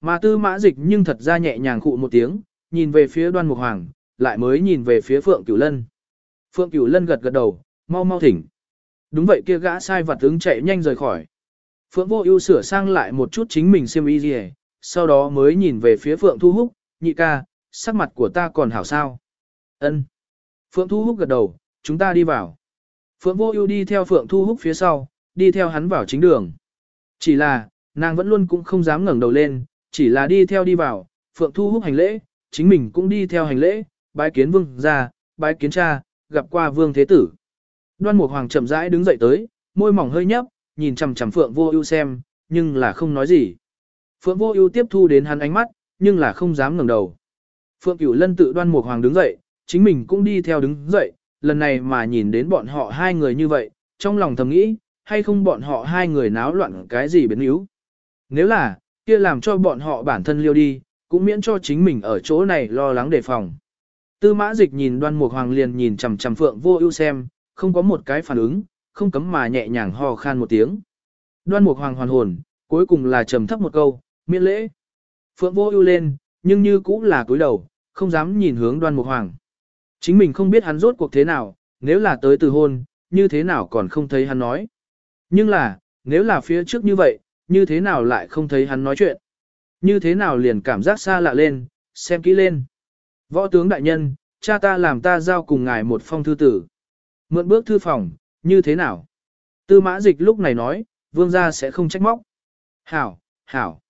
Mà tư mã dịch nhưng thật ra nhẹ nhàng khụ một tiếng, nhìn về phía đoan mục hoàng, lại mới nhìn về phía Phượng Cửu Lân. Phượng Cửu Lân gật gật đầu, mau mau thỉnh. Đúng vậy kia gã sai vặt ứng chạy nhanh rời khỏi. Phượng Vô Ưu sửa sang lại một chút chính mình xem y liề, sau đó mới nhìn về phía Phượng Thu Húc, nhị ca, sắc mặt của ta còn hảo sao? Ân. Phượng Thu Húc gật đầu, chúng ta đi vào. Phượng Vô Ưu đi theo Phượng Thu Húc phía sau, đi theo hắn vào chính đường. Chỉ là, nàng vẫn luôn cũng không dám ngẩng đầu lên, chỉ là đi theo đi vào, Phượng Thu Húc hành lễ, chính mình cũng đi theo hành lễ, bái kiến vương gia, bái kiến cha, gặp qua vương thế tử. Đoan Mục Hoàng chậm rãi đứng dậy tới, môi mỏng hơi nhấp, nhìn chằm chằm Phượng Vô Ưu xem, nhưng là không nói gì. Phượng Vô Ưu tiếp thu đến hắn ánh mắt, nhưng là không dám ngẩng đầu. Phượng Cửu Lân tự Đoan Mục Hoàng đứng dậy, chính mình cũng đi theo đứng dậy, lần này mà nhìn đến bọn họ hai người như vậy, trong lòng thầm nghĩ, hay không bọn họ hai người náo loạn cái gì biến yếu. Nếu là, kia làm cho bọn họ bản thân liêu đi, cũng miễn cho chính mình ở chỗ này lo lắng đề phòng. Tư mã dịch nhìn đoan mục hoàng liền nhìn chằm chằm phượng vô ưu xem, không có một cái phản ứng, không cấm mà nhẹ nhàng ho khan một tiếng. Đoan mục hoàng hoàn hồn, cuối cùng là trầm thấp một câu, miễn lễ. Phượng vô ưu lên, nhưng như cũng là cúi đầu, không dám nhìn hướng đoan mục hoàng. Chính mình không biết hắn rốt cuộc thế nào, nếu là tới từ hôn, như thế nào còn không thấy hắn nói. Nhưng là, nếu là phía trước như vậy, như thế nào lại không thấy hắn nói chuyện. Như thế nào liền cảm giác xa lạ lên, xem kỹ lên. Võ tướng đại nhân, cha ta làm ta giao cùng ngài một phong thư tử. Mượn bước thư phòng, như thế nào? Tư mã dịch lúc này nói, vương gia sẽ không trách móc. Hảo, hảo.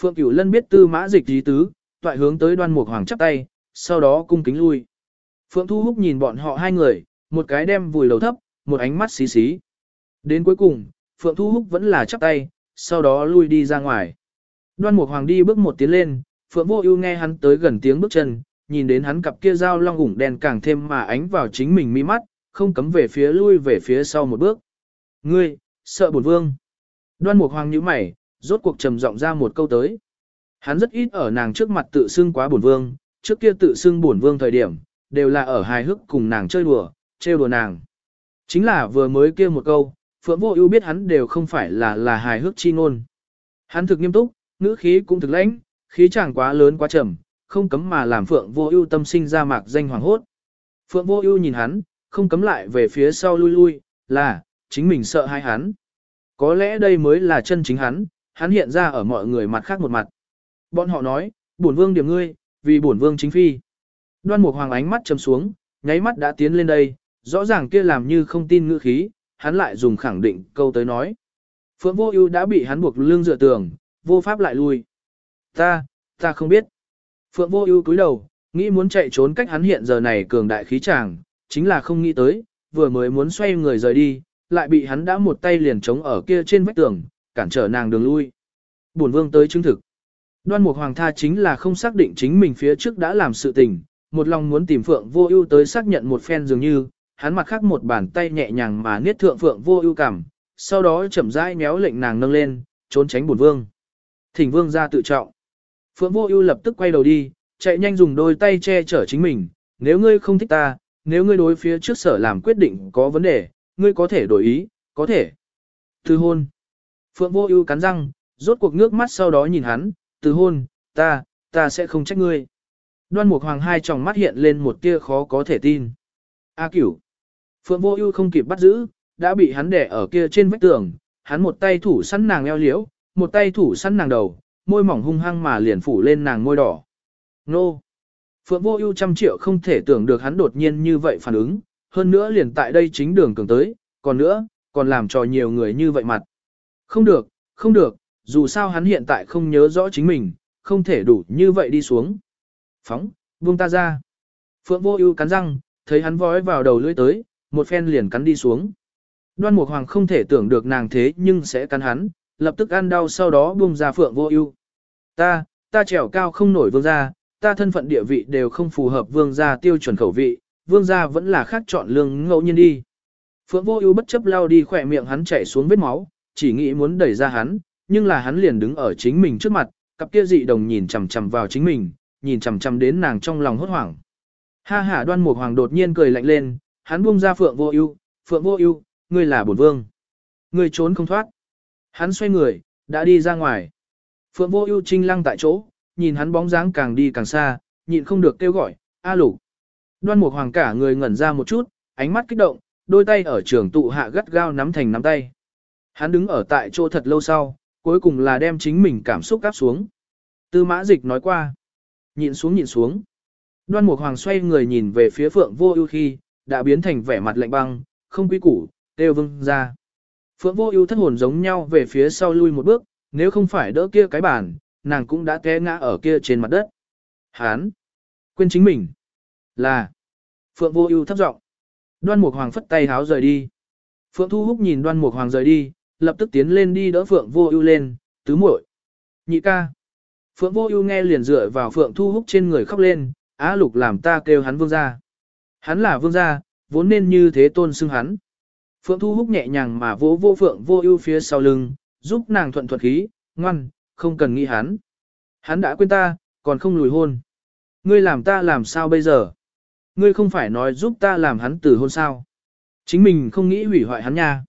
Phượng Cửu Lân biết tư mã dịch ý tứ, toại hướng tới đoan mục hoàng chắp tay, sau đó cung kính lui. Phượng Thu Húc nhìn bọn họ hai người, một cái đem vùi đầu thấp, một ánh mắt xí xí. Đến cuối cùng, Phượng Thu Húc vẫn là chắp tay, sau đó lui đi ra ngoài. Đoan Mục Hoàng đi bước một tiến lên, Phượng Vô Ưu nghe hắn tới gần tiếng bước chân, nhìn đến hắn cặp kia dao long ủng đen càng thêm mà ánh vào chính mình mi mắt, không cấm về phía lui về phía sau một bước. "Ngươi, sợ bổn vương?" Đoan Mục Hoàng nhíu mày, rốt cuộc trầm giọng ra một câu tới. Hắn rất ít ở nàng trước mặt tự xưng quá bổn vương, trước kia tự xưng bổn vương thời điểm, đều là ở hài hước cùng nàng chơi đùa, trêu đùa nàng. Chính là vừa mới kia một câu, Phượng Vô Ưu biết hắn đều không phải là là hài hước chi ngôn. Hắn thực nghiêm túc, ngữ khí cũng thực lãnh, khí chẳng quá lớn quá trầm, không cấm mà làm Phượng Vô Ưu tâm sinh ra mạc danh hoàng hốt. Phượng Vô Ưu nhìn hắn, không cấm lại về phía sau lui lui, là chính mình sợ hai hắn. Có lẽ đây mới là chân chính hắn, hắn hiện ra ở mọi người mặt khác một mặt. Bọn họ nói, bổn vương điểm ngươi, vì bổn vương chính phi. Đoan Mục Hoàng ánh mắt trầm xuống, nháy mắt đã tiến lên đây, rõ ràng kia làm như không tin ngữ khí, hắn lại dùng khẳng định câu tới nói. Phượng Vô Ưu đã bị hắn buộc lưng dựa tường, vô pháp lại lui. Ta, ta không biết. Phượng Vô Ưu cúi đầu, nghĩ muốn chạy trốn cách hắn hiện giờ này cường đại khí tràng, chính là không nghĩ tới, vừa mới muốn xoay người rời đi, lại bị hắn đã một tay liền chống ở kia trên vách tường, cản trở nàng đường lui. Bổn vương tới chứng thực. Đoan Mục Hoàng tha chính là không xác định chính mình phía trước đã làm sự tình, một lòng muốn tìm Phượng Vô Ưu tới xác nhận một phen dường như, hắn mặt khác một bàn tay nhẹ nhàng mà niết thượng Phượng Vô Ưu cảm. sau đó chậm rãi méo lệnh nàng nâng lên, trốn tránh bổn vương. Thỉnh vương ra tự trọng. Phượng Vô Ưu lập tức quay đầu đi, chạy nhanh dùng đôi tay che chở chính mình, nếu ngươi không thích ta, nếu ngươi đối phía trước sở làm quyết định có vấn đề, ngươi có thể đổi ý, có thể. Từ hôn. Phượng Vô Ưu cắn răng, rốt cuộc nước mắt sau đó nhìn hắn, từ hôn, ta, ta sẽ không trách ngươi. Đoan Mục Hoàng hai tròng mắt hiện lên một tia khó có thể tin. A Cửu. Phượng Vô Ưu không kịp bắt giữ, đã bị hắn đè ở kia trên vách tường, hắn một tay thủ săn nàng eo liễu, một tay thủ săn nàng đầu, môi mỏng hung hăng mà liền phủ lên nàng môi đỏ. Nô! Phượng Vô Ưu trăm triệu không thể tưởng được hắn đột nhiên như vậy phản ứng, hơn nữa liền tại đây chính đường cường tới, còn nữa, còn làm cho nhiều người như vậy mặt. Không được, không được, dù sao hắn hiện tại không nhớ rõ chính mình, không thể đủ như vậy đi xuống. Phóng, buông ta ra. Phượng Vô Ưu cắn răng, thấy hắn vói vào đầu lưỡi tới, một phen liền cắn đi xuống. Đoan Mục Hoàng không thể tưởng được nàng thế nhưng sẽ cắn hắn, lập tức ăn đau sau đó buông ra Phượng Vô Ưu. Ta, ta trèo cao không nổi vương gia, ta thân phận địa vị đều không phù hợp vương gia tiêu chuẩn khẩu vị, vương gia vẫn là khác chọn lương ngẫu nhiên đi. Phượng Vô Ưu bất chấp lao đi khỏe miệng hắn chảy xuống vết máu, chỉ nghĩ muốn đẩy ra hắn, nhưng là hắn liền đứng ở chính mình trước mặt, cặp kia dị đồng nhìn chằm chằm vào chính mình, nhìn chằm chằm đến nàng trong lòng hốt hoảng. Ha ha Đoan Mục Hoàng đột nhiên cười lạnh lên, hắn buông ra Phượng Vô Ưu, "Phượng Vô Ưu, ngươi là bổn vương, ngươi trốn không thoát." Hắn xoay người, đã đi ra ngoài. Phượng Vô Ưu trinh lăng tại chỗ, nhìn hắn bóng dáng càng đi càng xa, nhịn không được kêu gọi, "A Lục." Đoan Mục Hoàng cả người ngẩn ra một chút, ánh mắt kích động, đôi tay ở trường tụ hạ gắt gao nắm thành nắm tay. Hắn đứng ở tại chỗ thật lâu sau, cuối cùng là đem chính mình cảm xúc áp xuống. Tư Mã Dịch nói qua, nhịn xuống nhịn xuống. Đoan Mục Hoàng xoay người nhìn về phía Phượng Vô Ưu khi, đã biến thành vẻ mặt lạnh băng, không quý củ, đều vương ra. Phượng Vô Ưu thất hồn giống nhau về phía sau lui một bước, nếu không phải đỡ kia cái bàn, nàng cũng đã té ngã ở kia trên mặt đất. Hán, quên chính mình. Là. Phượng Vô Ưu thấp giọng. Đoan Mục Hoàng phất tay háo rời đi. Phượng Thu Húc nhìn Đoan Mục Hoàng rời đi, lập tức tiến lên đi đỡ Phượng Vô Ưu lên, tứ muội. Nhị ca. Phượng Vô Ưu nghe liền dựa vào Phượng Thu Húc trên người khóc lên, Á Lục làm ta kêu hắn vương gia. Hắn là vương gia, vốn nên như thế tôn xưng hắn. Phượng Thu Húc nhẹ nhàng mà vỗ vô Phượng Vô Ưu phía sau lưng, giúp nàng thuận thuận khí, ngoan, không cần nghĩ hắn. Hắn đã quên ta, còn không lùi hôn. Ngươi làm ta làm sao bây giờ? Ngươi không phải nói giúp ta làm hắn từ hôn sao? Chính mình không nghĩ hủy hoại hắn nha.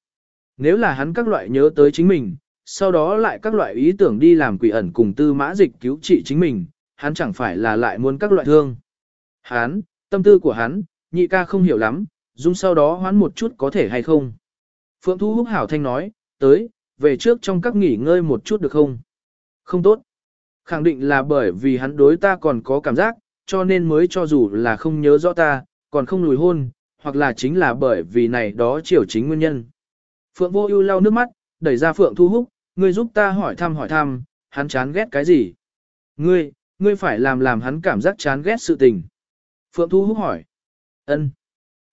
Nếu là hắn các loại nhớ tới chính mình, sau đó lại các loại ý tưởng đi làm quỷ ẩn cùng tư mã dịch cứu trị chính mình, hắn chẳng phải là lại muốn các loại thương. Hắn, tâm tư của hắn, nhị ca không hiểu lắm, dung sau đó hoán một chút có thể hay không. Phượng Thu Húc Hảo Thanh nói, tới, về trước trong các nghỉ ngơi một chút được không? Không tốt. Khẳng định là bởi vì hắn đối ta còn có cảm giác, cho nên mới cho dù là không nhớ rõ ta, còn không lùi hôn, hoặc là chính là bởi vì này đó chiều chính nguyên nhân. Phượng vô ưu lau nước mắt, đẩy ra Phượng Thu Húc, ngươi giúp ta hỏi thăm hỏi thăm, hắn chán ghét cái gì? Ngươi, ngươi phải làm làm hắn cảm giác chán ghét sự tình. Phượng Thu Húc hỏi. Ân.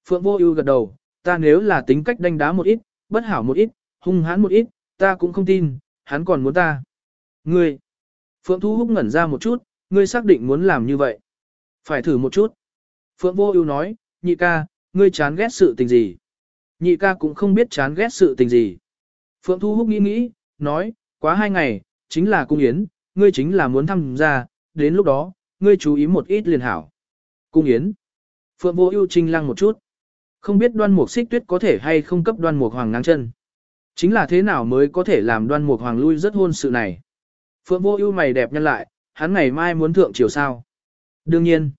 Phượng Vô Ưu gật đầu, ta nếu là tính cách đánh đá một ít, bất hảo một ít, hung hãn một ít, ta cũng không tin, hắn còn muốn ta. Ngươi. Phượng Thu Húc ngẩn ra một chút, ngươi xác định muốn làm như vậy. Phải thử một chút. Phượng Vô Ưu nói, nhị ca, ngươi chán ghét sự tình gì? Nhị ca cũng không biết chán ghét sự tình gì. Phượng Thu Húc nghĩ nghĩ, nói, quá hai ngày, chính là cung yến, ngươi chính là muốn tham gia, đến lúc đó, ngươi chú ý một ít liền hảo. Cung yến. Phượng Vô Ưu trinh lăng một chút. Không biết Đoan Mục Xích Tuyết có thể hay không cấp Đoan Mục Hoàng ngang chân. Chính là thế nào mới có thể làm Đoan Mục Hoàng lui rất hôn sự này. Phượng Vô Ưu mày đẹp nhân lại, hắn ngày mai muốn thượng triều sao? Đương nhiên.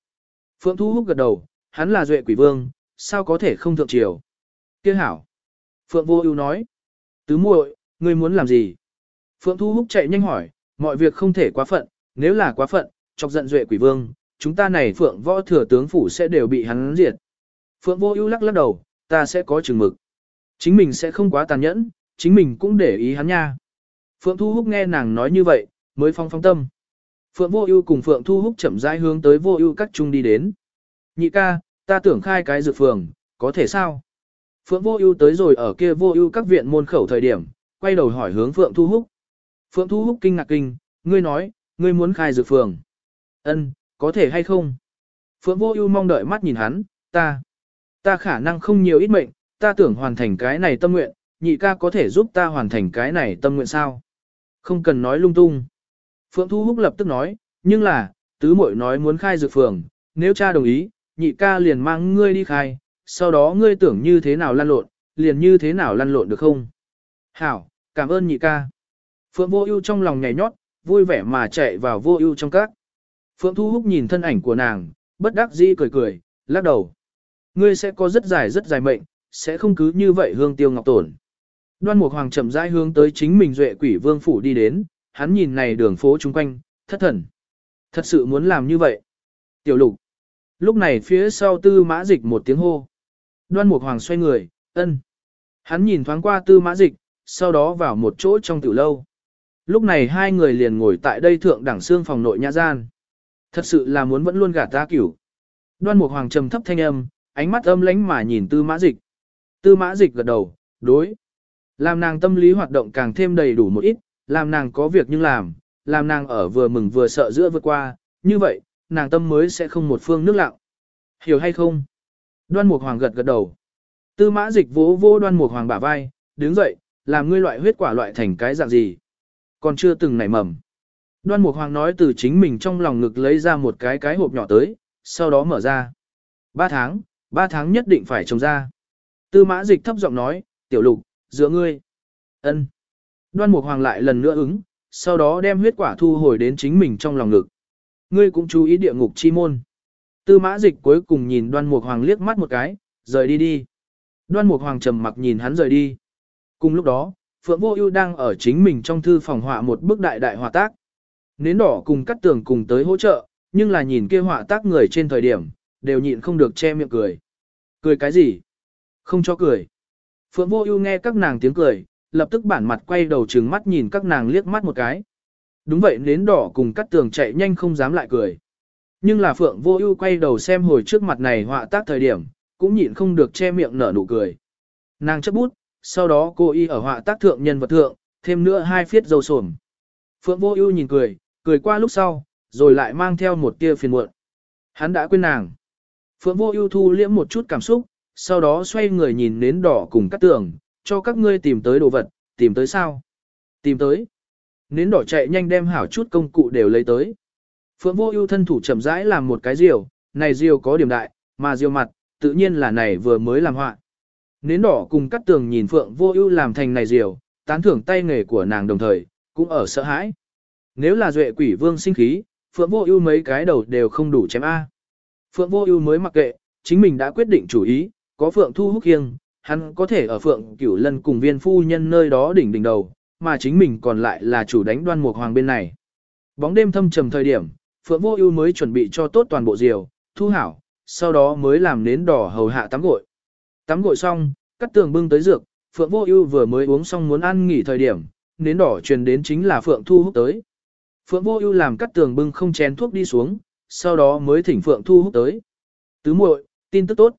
Phượng Thu Húc gật đầu, hắn là duệ quỷ vương, sao có thể không thượng triều? Kia hảo. Phượng Vô Ưu nói. Tứ muội, ngươi muốn làm gì? Phượng Thu Húc chạy nhanh hỏi, mọi việc không thể quá phận, nếu là quá phận, chọc giận duệ quỷ vương, chúng ta này Phượng võ thừa tướng phủ sẽ đều bị hắn diệt. Phượng Vô Ưu lắc lắc đầu, ta sẽ có chừng mực. Chính mình sẽ không quá tàn nhẫn, chính mình cũng để ý hắn nha. Phượng Thu Húc nghe nàng nói như vậy, mới phong phong tâm. Phượng Vô Ưu cùng Phượng Thu Húc chậm rãi hướng tới Vô Ưu các trung đi đến. Nhị ca, ta tưởng khai cái dược phường, có thể sao? Phượng Vô Ưu tới rồi ở kia Vô Ưu các viện môn khẩu thời điểm, quay đầu hỏi hướng Phượng Thu Húc. Phượng Thu Húc kinh ngạc kinh, ngươi nói, ngươi muốn khai dược phường? Ân, có thể hay không? Phượng Vô Ưu mong đợi mắt nhìn hắn, ta, ta khả năng không nhiều ít mệnh, ta tưởng hoàn thành cái này tâm nguyện, nhị ca có thể giúp ta hoàn thành cái này tâm nguyện sao? Không cần nói lung tung. Phượng Thu Húc lập tức nói, nhưng là, tứ muội nói muốn khai dược phường, nếu cha đồng ý, nhị ca liền mang ngươi đi khai, sau đó ngươi tưởng như thế nào lăn lộn, liền như thế nào lăn lộn được không? Hảo, cảm ơn nhị ca. Phượng Vô Ưu trong lòng nhảy nhót, vui vẻ mà chạy vào Vô Ưu trong các. Phượng Thu Húc nhìn thân ảnh của nàng, bất đắc dĩ cười cười, lắc đầu. Ngươi sẽ có rất dài rất dài mệnh, sẽ không cứ như vậy hương tiêu ngọc tổn. Đoan Mục Hoàng chậm rãi hướng tới chính mình duệ quỷ vương phủ đi đến, hắn nhìn này đường phố chung quanh, thất thần. Thật sự muốn làm như vậy. Tiểu lục. Lúc này phía sau tư mã dịch một tiếng hô. Đoan Mục Hoàng xoay người, ân. Hắn nhìn thoáng qua tư mã dịch, sau đó vào một chỗ trong tiểu lâu. Lúc này hai người liền ngồi tại đây thượng đẳng xương phòng nội nhã gian. Thật sự là muốn vẫn luôn gạt ta cửu. Đoan Mục Hoàng trầm thấp thanh âm, ánh mắt âm lãnh mà nhìn tư mã dịch. Tư mã dịch gật đầu, đối. Làm nàng tâm lý hoạt động càng thêm đầy đủ một ít, làm nàng có việc nhưng làm, làm nàng ở vừa mừng vừa sợ giữa vượt qua, như vậy, nàng tâm mới sẽ không một phương nước lặng. Hiểu hay không? Đoan Mục Hoàng gật gật đầu. Tư mã dịch vỗ vỗ đoan Mục Hoàng bả vai, đứng dậy, làm ngươi loại huyết quả loại thành cái dạng gì? Còn chưa từng nảy mầm. Đoan Mục Hoàng nói từ chính mình trong lòng ngực lấy ra một cái cái hộp nhỏ tới, sau đó mở ra. Ba tháng, ba tháng nhất định phải trồng ra. Tư mã dịch thấp giọng nói, tiểu lục, giữa ngươi. ân. Đoan Mục Hoàng lại lần nữa ứng, sau đó đem huyết quả thu hồi đến chính mình trong lòng ngực. Ngươi cũng chú ý địa ngục chi môn. Tư mã dịch cuối cùng nhìn đoan mục hoàng liếc mắt một cái, rời đi đi. Đoan mục hoàng trầm mặc nhìn hắn rời đi. Cùng lúc đó, Phượng Vô Ưu đang ở chính mình trong thư phòng họa một bức đại đại họa tác. Nến đỏ cùng cắt tường cùng tới hỗ trợ, nhưng là nhìn kia họa tác người trên thời điểm, đều nhịn không được che miệng cười. Cười cái gì? Không cho cười. Phượng Vô Ưu nghe các nàng tiếng cười, lập tức bản mặt quay đầu trừng mắt nhìn các nàng liếc mắt một cái. Đúng vậy nến đỏ cùng cắt tường chạy nhanh không dám lại cười. Nhưng là Phượng Vô Ưu quay đầu xem hồi trước mặt này họa tác thời điểm, cũng nhịn không được che miệng nở nụ cười. Nàng chấp bút, sau đó cô y ở họa tác thượng nhân vật thượng, thêm nữa hai phiết dầu sồm. Phượng Vô Ưu nhìn cười, cười qua lúc sau, rồi lại mang theo một tia phiền muộn. Hắn đã quên nàng. Phượng Vô Ưu thu liễm một chút cảm xúc, sau đó xoay người nhìn nến đỏ cùng các tường, cho các ngươi tìm tới đồ vật, tìm tới sao? Tìm tới. Nến đỏ chạy nhanh đem hảo chút công cụ đều lấy tới. Phượng Vô Ưu thân thủ chậm rãi làm một cái diều, này diều có điểm đại, mà diều mặt, tự nhiên là này vừa mới làm họa. Nến đỏ cùng các tường nhìn Phượng Vô Ưu làm thành này diều, tán thưởng tay nghề của nàng đồng thời, cũng ở sợ hãi. Nếu là duệ quỷ vương sinh khí, Phượng Vô Ưu mấy cái đầu đều không đủ chém a. Phượng Vô Ưu mới mặc kệ, chính mình đã quyết định chủ ý, có Phượng Thu Húc kiêng, hắn có thể ở Phượng Cửu Lân cùng Viên phu nhân nơi đó đỉnh đỉnh đầu, mà chính mình còn lại là chủ đánh Đoan Mục Hoàng bên này. Bóng đêm thâm trầm thời điểm, Phượng Vô Ưu mới chuẩn bị cho tốt toàn bộ diều, thu hảo, sau đó mới làm nến đỏ hầu hạ tắm gội. Tắm gội xong, cắt tường bưng tới dược, Phượng Vô Ưu vừa mới uống xong muốn ăn nghỉ thời điểm, nến đỏ truyền đến chính là Phượng Thu Húc tới. Phượng Vô Ưu làm cắt tường bưng không chén thuốc đi xuống, sau đó mới thỉnh Phượng Thu Húc tới. Tứ muội, tin tức tốt.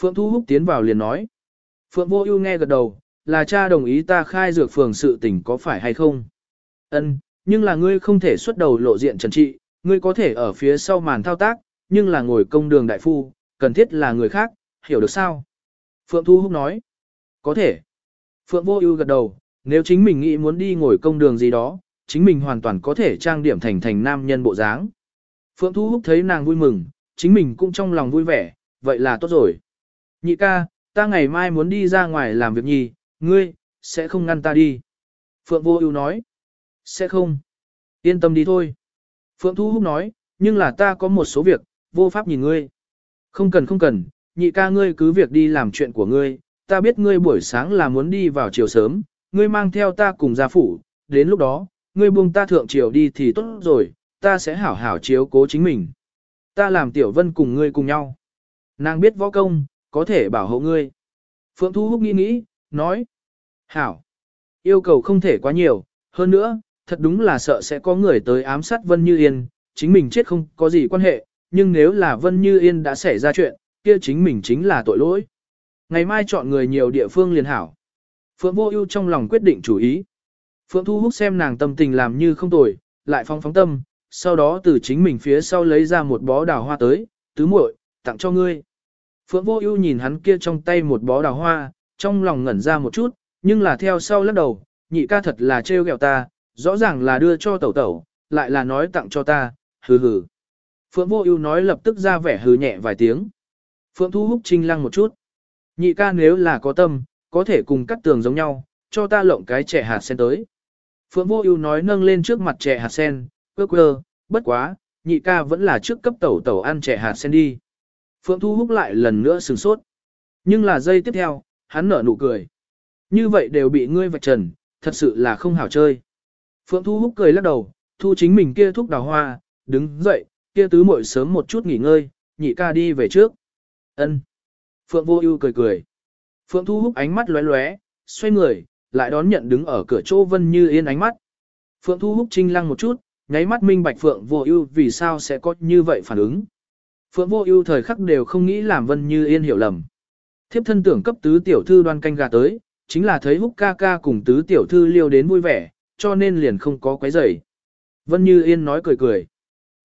Phượng Thu Húc tiến vào liền nói. Phượng Vô Ưu nghe gật đầu, là cha đồng ý ta khai dược phường sự tình có phải hay không? Ân, nhưng là ngươi không thể xuất đầu lộ diện trần trị, ngươi có thể ở phía sau màn thao tác, nhưng là ngồi công đường đại phu, cần thiết là người khác, hiểu được sao? Phượng Thu Húc nói. Có thể. Phượng Vô Ưu gật đầu, nếu chính mình nghĩ muốn đi ngồi công đường gì đó, chính mình hoàn toàn có thể trang điểm thành thành nam nhân bộ dáng. Phượng Thu Húc thấy nàng vui mừng, chính mình cũng trong lòng vui vẻ, vậy là tốt rồi. Nhị ca, ta ngày mai muốn đi ra ngoài làm việc nhì, ngươi, sẽ không ngăn ta đi. Phượng Vô Ưu nói. Sẽ không. Yên tâm đi thôi. Phượng Thu Húc nói, nhưng là ta có một số việc, vô pháp nhìn ngươi. Không cần không cần, nhị ca ngươi cứ việc đi làm chuyện của ngươi, ta biết ngươi buổi sáng là muốn đi vào chiều sớm, ngươi mang theo ta cùng gia phủ, đến lúc đó, ngươi buông ta thượng triều đi thì tốt rồi, ta sẽ hảo hảo chiếu cố chính mình. Ta làm tiểu vân cùng ngươi cùng nhau. Nàng biết võ công, có thể bảo hộ ngươi. Phượng Thu Húc nghĩ nghĩ, nói. Hảo. Yêu cầu không thể quá nhiều, hơn nữa, thật đúng là sợ sẽ có người tới ám sát Vân Như Yên, chính mình chết không có gì quan hệ, nhưng nếu là Vân Như Yên đã xảy ra chuyện, kia chính mình chính là tội lỗi. Ngày mai chọn người nhiều địa phương liền hảo. Phượng Vô Ưu trong lòng quyết định chủ ý. Phượng Thu Húc xem nàng tâm tình làm như không tồi, lại phong phóng tâm, sau đó từ chính mình phía sau lấy ra một bó đào hoa tới, tứ muội, tặng cho ngươi. Phượng Vô Ưu nhìn hắn kia trong tay một bó đào hoa, trong lòng ngẩn ra một chút, nhưng là theo sau lắc đầu, nhị ca thật là trêu ghẹo ta, rõ ràng là đưa cho tẩu tẩu, lại là nói tặng cho ta, hừ hừ. Phượng Vô Ưu nói lập tức ra vẻ hừ nhẹ vài tiếng. Phượng Thu Húc trinh lăng một chút. Nhị ca nếu là có tâm, có thể cùng cắt tường giống nhau, cho ta lộng cái trẻ hạt sen tới. Phượng Vô Ưu nói nâng lên trước mặt trẻ hạt sen, quơ quơ, bất quá, nhị ca vẫn là trước cấp tẩu tẩu ăn trẻ hạt sen đi. Phượng Thu Húc lại lần nữa sửng sốt. Nhưng là giây tiếp theo, hắn nở nụ cười. Như vậy đều bị ngươi vạch trần, thật sự là không hảo chơi. Phượng Thu Húc cười lắc đầu, thu chính mình kia thuốc đào hoa, đứng dậy, kia tứ muội sớm một chút nghỉ ngơi, nhị ca đi về trước. Ân. Phượng Vô Ưu cười cười. Phượng Thu Húc ánh mắt lóe lóe, xoay người, lại đón nhận đứng ở cửa chỗ Vân Như Yên ánh mắt. Phượng Thu Húc trinh lăng một chút, nháy mắt minh bạch Phượng Vô Ưu vì sao sẽ có như vậy phản ứng. Phượng Vô Ưu thời khắc đều không nghĩ làm Vân Như Yên hiểu lầm. Thiếp thân tưởng cấp tứ tiểu thư đoan canh gà tới, chính là thấy Húc ca ca cùng tứ tiểu thư liêu đến vui vẻ, cho nên liền không có quấy rầy. Vân Như Yên nói cười cười.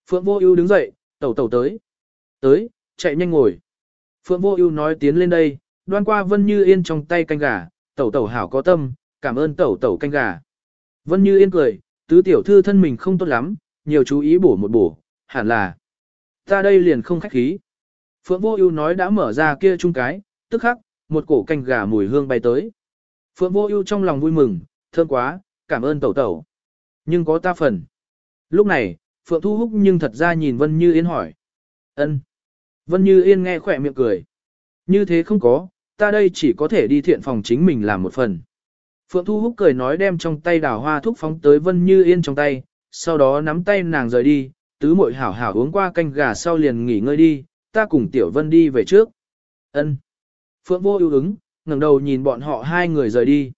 Phượng Vô Ưu đứng dậy, tẩu tẩu tới. Tới, chạy nhanh ngồi. Phượng Vô Ưu nói tiến lên đây, đoan qua Vân Như Yên trong tay canh gà, tẩu tẩu hảo có tâm, cảm ơn tẩu tẩu canh gà. Vân Như Yên cười, tứ tiểu thư thân mình không tốt lắm, nhiều chú ý bổ một bổ, hẳn là. Ta đây liền không khách khí. Phượng Vô Ưu nói đã mở ra kia chung cái, tức khắc, một cổ canh gà mùi hương bay tới. Phượng Vô Ưu trong lòng vui mừng, thơm quá, cảm ơn tẩu tẩu. Nhưng có ta phần. Lúc này, Phượng Thu Húc nhưng thật ra nhìn Vân Như Yên hỏi. ân Vân Như Yên nghe khỏe miệng cười. Như thế không có, ta đây chỉ có thể đi thiện phòng chính mình làm một phần. Phượng Thu Húc cười nói đem trong tay đào hoa thuốc phóng tới Vân Như Yên trong tay, sau đó nắm tay nàng rời đi, tứ muội hảo hảo uống qua canh gà sau liền nghỉ ngơi đi, ta cùng Tiểu Vân đi về trước. Ân. Phượng vô ưu ứng, ngẩng đầu nhìn bọn họ hai người rời đi.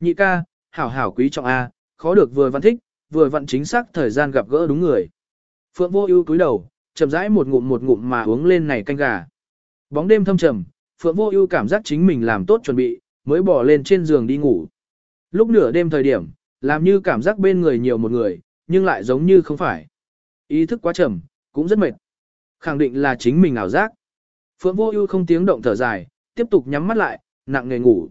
Nhị ca, hảo hảo quý trọng A, khó được vừa văn thích, vừa vặn chính xác thời gian gặp gỡ đúng người. Phượng vô ưu cúi đầu, chậm rãi một ngụm một ngụm mà uống lên này canh gà. Bóng đêm thâm trầm, Phượng vô ưu cảm giác chính mình làm tốt chuẩn bị, mới bỏ lên trên giường đi ngủ. Lúc nửa đêm thời điểm, làm như cảm giác bên người nhiều một người, nhưng lại giống như không phải. Ý thức quá trầm, cũng rất mệt. Khẳng định là chính mình ảo giác. Phượng Vô Ưu không tiếng động thở dài, tiếp tục nhắm mắt lại, nặng nề ngủ.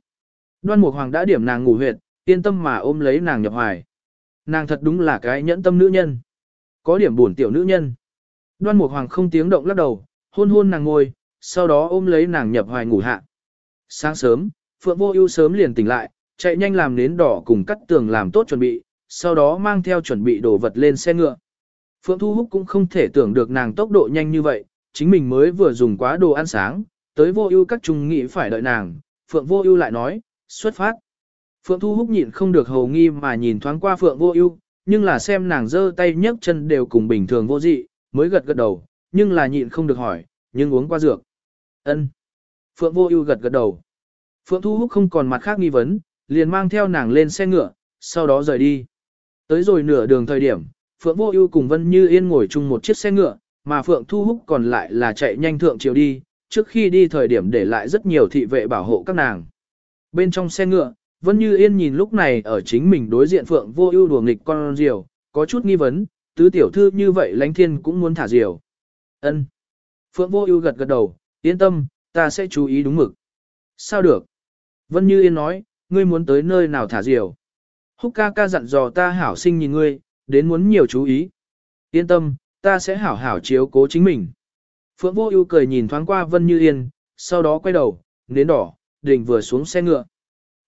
Đoan Mục Hoàng đã điểm nàng ngủ huyệt, yên tâm mà ôm lấy nàng nhập hoài. Nàng thật đúng là cái nhẫn tâm nữ nhân. Có điểm buồn tiểu nữ nhân. Đoan Mục Hoàng không tiếng động lắc đầu, hôn hôn nàng ngồi, sau đó ôm lấy nàng nhập hoài ngủ hạ. Sáng sớm, Phượng Vô Ưu sớm liền tỉnh lại, chạy nhanh làm nến đỏ cùng cắt tường làm tốt chuẩn bị, sau đó mang theo chuẩn bị đồ vật lên xe ngựa. Phượng Thu Húc cũng không thể tưởng được nàng tốc độ nhanh như vậy, chính mình mới vừa dùng quá đồ ăn sáng, tới vô ưu các trung nghị phải đợi nàng, Phượng vô ưu lại nói, xuất phát. Phượng Thu Húc nhịn không được hầu nghi mà nhìn thoáng qua Phượng vô ưu, nhưng là xem nàng giơ tay nhấc chân đều cùng bình thường vô dị, mới gật gật đầu, nhưng là nhịn không được hỏi, nhưng uống qua dược. Ân. Phượng vô ưu gật gật đầu. Phượng Thu Húc không còn mặt khác nghi vấn, liền mang theo nàng lên xe ngựa, sau đó rời đi. Tới rồi nửa đường thời điểm, Phượng Vô Ưu cùng Vân Như Yên ngồi chung một chiếc xe ngựa, mà Phượng Thu Húc còn lại là chạy nhanh thượng chiều đi, trước khi đi thời điểm để lại rất nhiều thị vệ bảo hộ các nàng. Bên trong xe ngựa, Vân Như Yên nhìn lúc này ở chính mình đối diện Phượng Vô Ưu đùa nghịch con diều, có chút nghi vấn, tứ tiểu thư như vậy Lãnh Thiên cũng muốn thả diều. Ân. Phượng Vô Ưu gật gật đầu, yên tâm, ta sẽ chú ý đúng mực. Sao được? Vân Như Yên nói, ngươi muốn tới nơi nào thả diều? Húc ca ca dặn dò ta hảo sinh nhìn ngươi, đến muốn nhiều chú ý. Yên tâm, ta sẽ hảo hảo chiếu cố chính mình. Phượng Vô Ưu cười nhìn thoáng qua Vân Như Yên, sau đó quay đầu, nến đỏ, đình vừa xuống xe ngựa.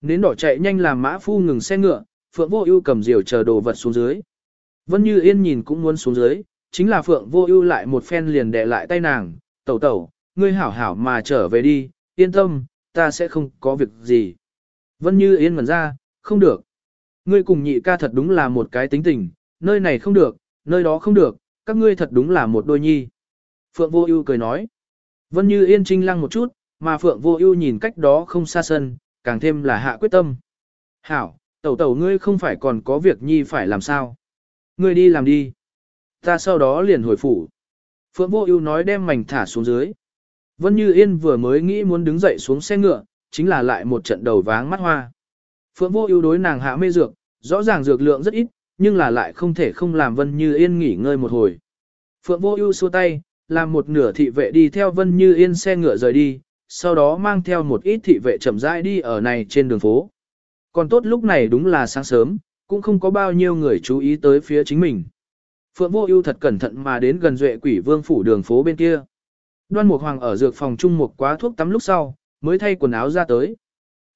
Nến đỏ chạy nhanh làm mã phu ngừng xe ngựa, Phượng Vô Ưu cầm diều chờ đồ vật xuống dưới. Vân Như Yên nhìn cũng muốn xuống dưới, chính là Phượng Vô Ưu lại một phen liền đè lại tay nàng, "Tẩu tẩu, ngươi hảo hảo mà trở về đi, yên tâm, ta sẽ không có việc gì." Vân Như Yên mẩn ra, "Không được. Ngươi cùng nhị ca thật đúng là một cái tính tình, nơi này không được, nơi đó không được, các ngươi thật đúng là một đôi nhi. Phượng Vô Ưu cười nói. Vân Như Yên trinh lăng một chút, mà Phượng Vô Ưu nhìn cách đó không xa sân, càng thêm là hạ quyết tâm. "Hảo, tẩu tẩu ngươi không phải còn có việc nhi phải làm sao? Ngươi đi làm đi. Ta sau đó liền hồi phủ." Phượng Vô Ưu nói đem mảnh thả xuống dưới. Vân Như Yên vừa mới nghĩ muốn đứng dậy xuống xe ngựa, chính là lại một trận đầu váng mắt hoa. Phượng Vô Ưu đối nàng hạ mê dược, rõ ràng dược lượng rất ít, nhưng là lại không thể không làm Vân Như Yên nghỉ ngơi một hồi. Phượng Vô Ưu xua tay, làm một nửa thị vệ đi theo Vân Như Yên xe ngựa rời đi, sau đó mang theo một ít thị vệ chậm rãi đi ở này trên đường phố. Còn tốt lúc này đúng là sáng sớm, cũng không có bao nhiêu người chú ý tới phía chính mình. Phượng Vô Ưu thật cẩn thận mà đến gần Duệ Quỷ Vương phủ đường phố bên kia. Đoan Mục Hoàng ở dược phòng trung một quá thuốc tắm lúc sau, mới thay quần áo ra tới.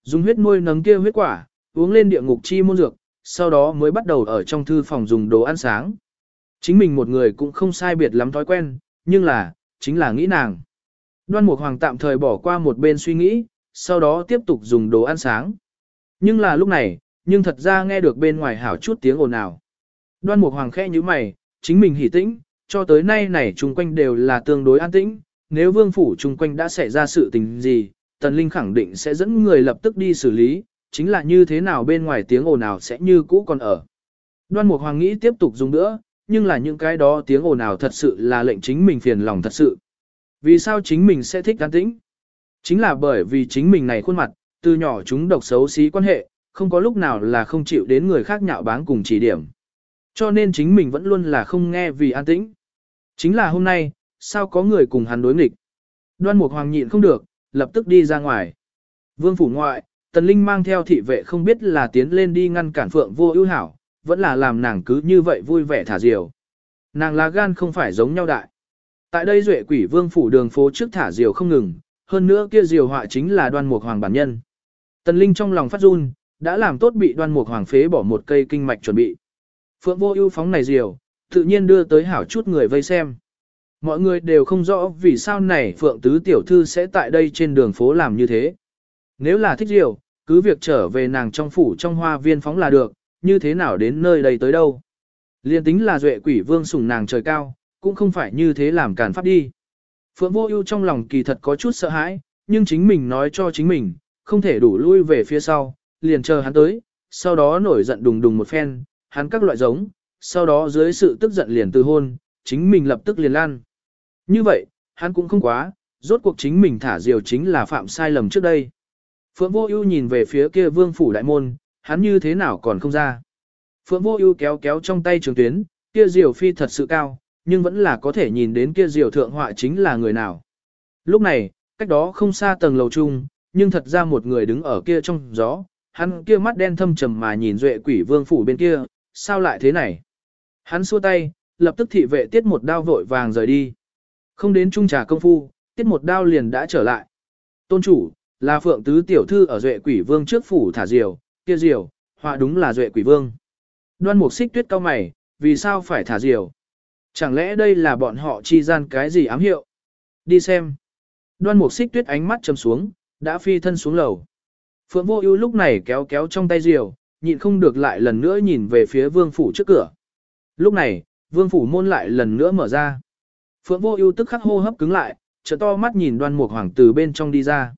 Dùng huyết nuôi nấng kia huyết quả, uống lên địa ngục chi môn dược, sau đó mới bắt đầu ở trong thư phòng dùng đồ ăn sáng. Chính mình một người cũng không sai biệt lắm thói quen, nhưng là, chính là nghĩ nàng. Đoan Mục Hoàng tạm thời bỏ qua một bên suy nghĩ, sau đó tiếp tục dùng đồ ăn sáng. Nhưng là lúc này, nhưng thật ra nghe được bên ngoài hảo chút tiếng ồn ào. Đoan Mục Hoàng khẽ như mày, chính mình hỉ tĩnh, cho tới nay này chung quanh đều là tương đối an tĩnh, nếu vương phủ chung quanh đã xảy ra sự tình gì, Tần Linh khẳng định sẽ dẫn người lập tức đi xử lý, chính là như thế nào bên ngoài tiếng ồn nào sẽ như cũ còn ở. Đoan Mục Hoàng nghĩ tiếp tục dùng nữa, nhưng là những cái đó tiếng ồn nào thật sự là lệnh chính mình phiền lòng thật sự. Vì sao chính mình sẽ thích an tĩnh? Chính là bởi vì chính mình này khuôn mặt, từ nhỏ chúng độc xấu xí quan hệ, không có lúc nào là không chịu đến người khác nhạo báng cùng chỉ điểm. Cho nên chính mình vẫn luôn là không nghe vì an tĩnh. Chính là hôm nay, sao có người cùng hắn đối nghịch? Đoan Mục Hoàng nhịn không được, lập tức đi ra ngoài. Vương phủ ngoại, Tần Linh mang theo thị vệ không biết là tiến lên đi ngăn cản Phượng vô ưu hảo, vẫn là làm nàng cứ như vậy vui vẻ thả diều. Nàng là gan không phải giống nhau đại. Tại đây duệ quỷ vương phủ đường phố trước thả diều không ngừng, hơn nữa kia diều họa chính là đoan mục hoàng bản nhân. Tần Linh trong lòng phát run, đã làm tốt bị đoan mục hoàng phế bỏ một cây kinh mạch chuẩn bị. Phượng vô ưu phóng này diều, tự nhiên đưa tới hảo chút người vây xem. Mọi người đều không rõ vì sao này Phượng Tứ Tiểu Thư sẽ tại đây trên đường phố làm như thế. Nếu là thích diều, cứ việc trở về nàng trong phủ trong hoa viên phóng là được, như thế nào đến nơi đây tới đâu. Liên tính là duệ quỷ vương sủng nàng trời cao, cũng không phải như thế làm cản pháp đi. Phượng vô ưu trong lòng kỳ thật có chút sợ hãi, nhưng chính mình nói cho chính mình, không thể đủ lui về phía sau, liền chờ hắn tới, sau đó nổi giận đùng đùng một phen, hắn các loại giống, sau đó dưới sự tức giận liền từ hôn, chính mình lập tức liền lan. Như vậy, hắn cũng không quá, rốt cuộc chính mình thả diều chính là phạm sai lầm trước đây. Phượng Vô Ưu nhìn về phía kia Vương phủ đại môn, hắn như thế nào còn không ra. Phượng Vô Ưu kéo kéo trong tay trường tuyến, kia diều phi thật sự cao, nhưng vẫn là có thể nhìn đến kia diều thượng họa chính là người nào. Lúc này, cách đó không xa tầng lầu chung, nhưng thật ra một người đứng ở kia trong gió, hắn kia mắt đen thâm trầm mà nhìn Duệ Quỷ Vương phủ bên kia, sao lại thế này? Hắn xua tay, lập tức thị vệ tiết một đao vội vàng rời đi. Không đến trung trà công phu, tiết một đao liền đã trở lại. Tôn chủ, là phượng tứ tiểu thư ở duệ quỷ vương trước phủ thả diều, kia diều, họa đúng là duệ quỷ vương. Đoan mục xích tuyết cao mày, vì sao phải thả diều? Chẳng lẽ đây là bọn họ chi gian cái gì ám hiệu? Đi xem. Đoan mục xích tuyết ánh mắt chầm xuống, đã phi thân xuống lầu. Phượng vô ưu lúc này kéo kéo trong tay diều, nhịn không được lại lần nữa nhìn về phía vương phủ trước cửa. Lúc này, vương phủ môn lại lần nữa mở ra. Phượng vô ưu tức khắc hô hấp cứng lại, trợ to mắt nhìn đoan mục hoàng từ bên trong đi ra.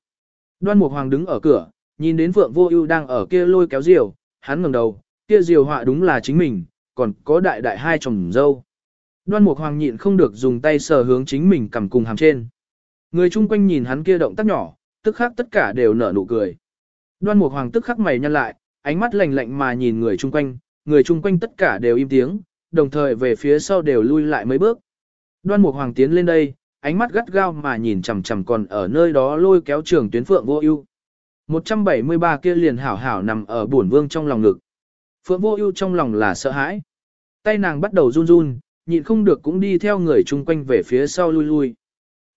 Đoan mục hoàng đứng ở cửa, nhìn đến Phượng vô ưu đang ở kia lôi kéo diều, hắn ngẩng đầu, kia diều họa đúng là chính mình, còn có đại đại hai chồng dâu. Đoan mục hoàng nhịn không được dùng tay sờ hướng chính mình cầm cùng hàm trên. Người chung quanh nhìn hắn kia động tác nhỏ, tức khắc tất cả đều nở nụ cười. Đoan mục hoàng tức khắc mày nhăn lại, ánh mắt lạnh lạnh mà nhìn người chung quanh, người chung quanh tất cả đều im tiếng, đồng thời về phía sau đều lui lại mấy bước. Đoan Mục Hoàng tiến lên đây, ánh mắt gắt gao mà nhìn chằm chằm còn ở nơi đó lôi kéo trường tuyến Phượng Vô Ưu. 173 kia liền hảo hảo nằm ở bổn vương trong lòng ngực. Phượng Vô Ưu trong lòng là sợ hãi. Tay nàng bắt đầu run run, nhịn không được cũng đi theo người chung quanh về phía sau lui lui.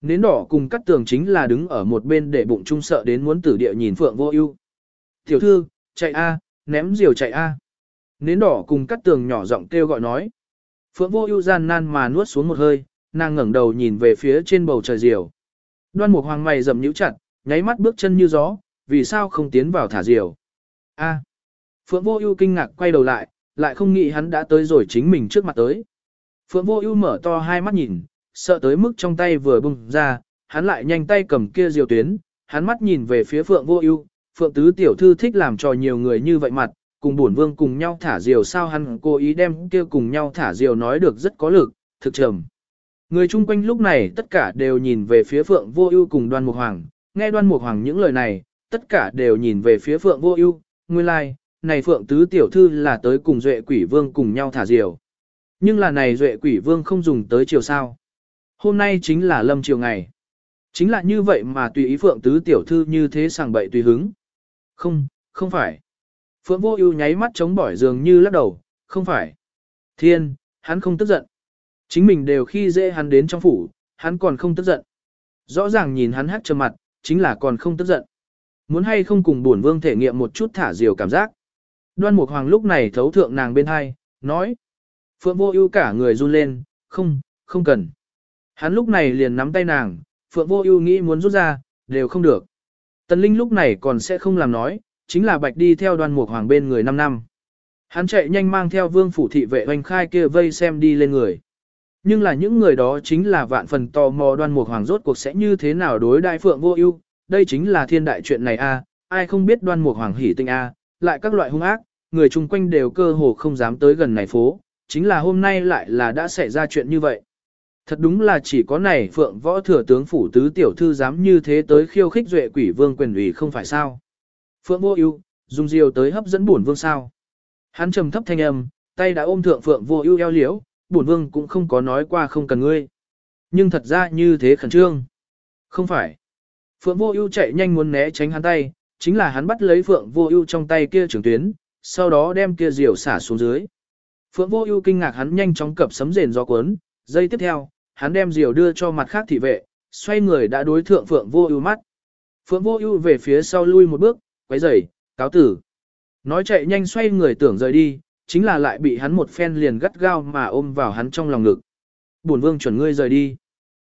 Nến đỏ cùng cắt tường chính là đứng ở một bên để bụng trung sợ đến muốn tử địa nhìn Phượng Vô Ưu. "Tiểu thư, chạy a, ném diều chạy a." Nến đỏ cùng cắt tường nhỏ giọng kêu gọi nói. Phượng Vô Ưu gian nan mà nuốt xuống một hơi, nàng ngẩng đầu nhìn về phía trên bầu trời diều. Đoan Mục Hoàng mày rậm nhíu chặt, nháy mắt bước chân như gió, vì sao không tiến vào thả diều? A. Phượng Vô Ưu kinh ngạc quay đầu lại, lại không nghĩ hắn đã tới rồi chính mình trước mặt tới. Phượng Vô Ưu mở to hai mắt nhìn, sợ tới mức trong tay vừa bung ra, hắn lại nhanh tay cầm kia diều tuyến, hắn mắt nhìn về phía Phượng Vô Ưu, Phượng tứ tiểu thư thích làm trò nhiều người như vậy mặt, cùng bổn vương cùng nhau thả diều sao hắn cố ý đem kia cùng nhau thả diều nói được rất có lực, thực trầm. Người chung quanh lúc này tất cả đều nhìn về phía Phượng Vô Ưu cùng Đoan Mục Hoàng, nghe Đoan Mục Hoàng những lời này, tất cả đều nhìn về phía Phượng Vô Ưu, nguyên lai, like, này Phượng tứ tiểu thư là tới cùng Duệ Quỷ Vương cùng nhau thả diều. Nhưng là này Duệ Quỷ Vương không dùng tới chiều sao? Hôm nay chính là lâm chiều ngày. Chính là như vậy mà tùy ý Phượng tứ tiểu thư như thế sảng bậy tùy hứng. Không, không phải. Phượng Vô Ưu nháy mắt chống bỏi dường như lắc đầu, không phải. Thiên, hắn không tức giận. Chính mình đều khi dễ hắn đến trong phủ, hắn còn không tức giận. Rõ ràng nhìn hắn hắc trầm mặt, chính là còn không tức giận. Muốn hay không cùng bổn vương thể nghiệm một chút thả diều cảm giác. Đoan Mục Hoàng lúc này thấu thượng nàng bên hai, nói. Phượng vô ưu cả người run lên, không, không cần. Hắn lúc này liền nắm tay nàng, Phượng vô ưu nghĩ muốn rút ra, đều không được. Tần Linh lúc này còn sẽ không làm nói, chính là bạch đi theo đoan mục hoàng bên người 5 năm. Hắn chạy nhanh mang theo vương phủ thị vệ hoành khai kia vây xem đi lên người. Nhưng là những người đó chính là vạn phần tò mò đoan mục hoàng rốt cuộc sẽ như thế nào đối đại phượng vô ưu đây chính là thiên đại chuyện này a ai không biết đoan mục hoàng hỉ tinh a lại các loại hung ác, người chung quanh đều cơ hồ không dám tới gần này phố, chính là hôm nay lại là đã xảy ra chuyện như vậy. Thật đúng là chỉ có này phượng võ thừa tướng phủ tứ tiểu thư dám như thế tới khiêu khích duệ quỷ vương quyền ủy không phải sao. Phượng vô ưu dùng diều tới hấp dẫn bổn vương sao. Hắn trầm thấp thanh âm, tay đã ôm thượng phượng vô ưu eo liễu, bổn vương cũng không có nói qua không cần ngươi. Nhưng thật ra như thế khẩn trương. Không phải. Phượng vô ưu chạy nhanh muốn né tránh hắn tay, chính là hắn bắt lấy phượng vô ưu trong tay kia trường tuyến, sau đó đem kia diều xả xuống dưới. Phượng vô ưu kinh ngạc hắn nhanh chóng cập sấm rền gió cuốn, giây tiếp theo, hắn đem diều đưa cho mặt khác thị vệ, xoay người đã đối thượng phượng vô ưu mắt. Phượng vô ưu về phía sau lui một bước, quấy rầy, cáo tử. Nói chạy nhanh xoay người tưởng rời đi, chính là lại bị hắn một phen liền gắt gao mà ôm vào hắn trong lòng ngực. Bổn vương chuẩn ngươi rời đi.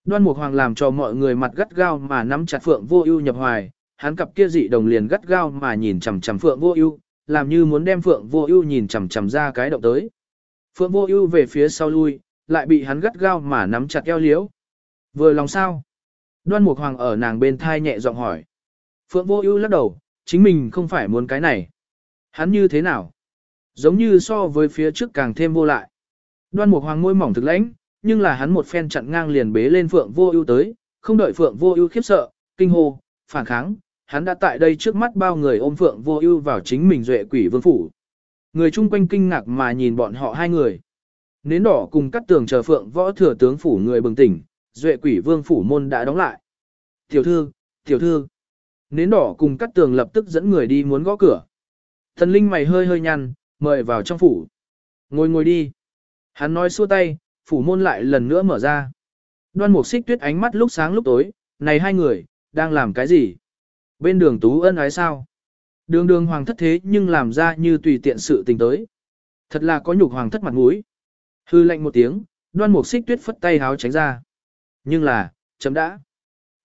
Đoan Mục Hoàng làm cho mọi người mặt gắt gao mà nắm chặt Phượng Vô Ưu nhập hoài, hắn cặp kia dị đồng liền gắt gao mà nhìn chằm chằm Phượng Vô Ưu, làm như muốn đem Phượng Vô Ưu nhìn chằm chằm ra cái động tới. Phượng Vô Ưu về phía sau lui, lại bị hắn gắt gao mà nắm chặt eo liễu. Vừa lòng sao? Đoan Mục Hoàng ở nàng bên thai nhẹ giọng hỏi. Phượng Vô Ưu lắc đầu, chính mình không phải muốn cái này. Hắn như thế nào? Giống như so với phía trước càng thêm vô lại. Đoan Mục Hoàng môi mỏng thực lãnh, nhưng là hắn một phen chặn ngang liền bế lên Phượng Vô Ưu tới, không đợi Phượng Vô Ưu khiếp sợ, kinh hô, phản kháng, hắn đã tại đây trước mắt bao người ôm Phượng Vô Ưu vào chính mình duệ quỷ vương phủ. Người chung quanh kinh ngạc mà nhìn bọn họ hai người. Nến đỏ cùng cắt tường chờ Phượng võ thừa tướng phủ người bừng tỉnh, duệ quỷ vương phủ môn đã đóng lại. Tiểu thư, tiểu thư. Nến đỏ cùng cắt tường lập tức dẫn người đi muốn gõ cửa. Thần linh mày hơi hơi nhăn, mời vào trong phủ. Ngồi ngồi đi. Hắn nói xua tay, phủ môn lại lần nữa mở ra. Đoan mục xích tuyết ánh mắt lúc sáng lúc tối, này hai người, đang làm cái gì? Bên đường tú ân ái sao? Đường đường hoàng thất thế nhưng làm ra như tùy tiện sự tình tới. Thật là có nhục hoàng thất mặt mũi. Hư lệnh một tiếng, đoan mục xích tuyết phất tay háo tránh ra. Nhưng là, chấm đã.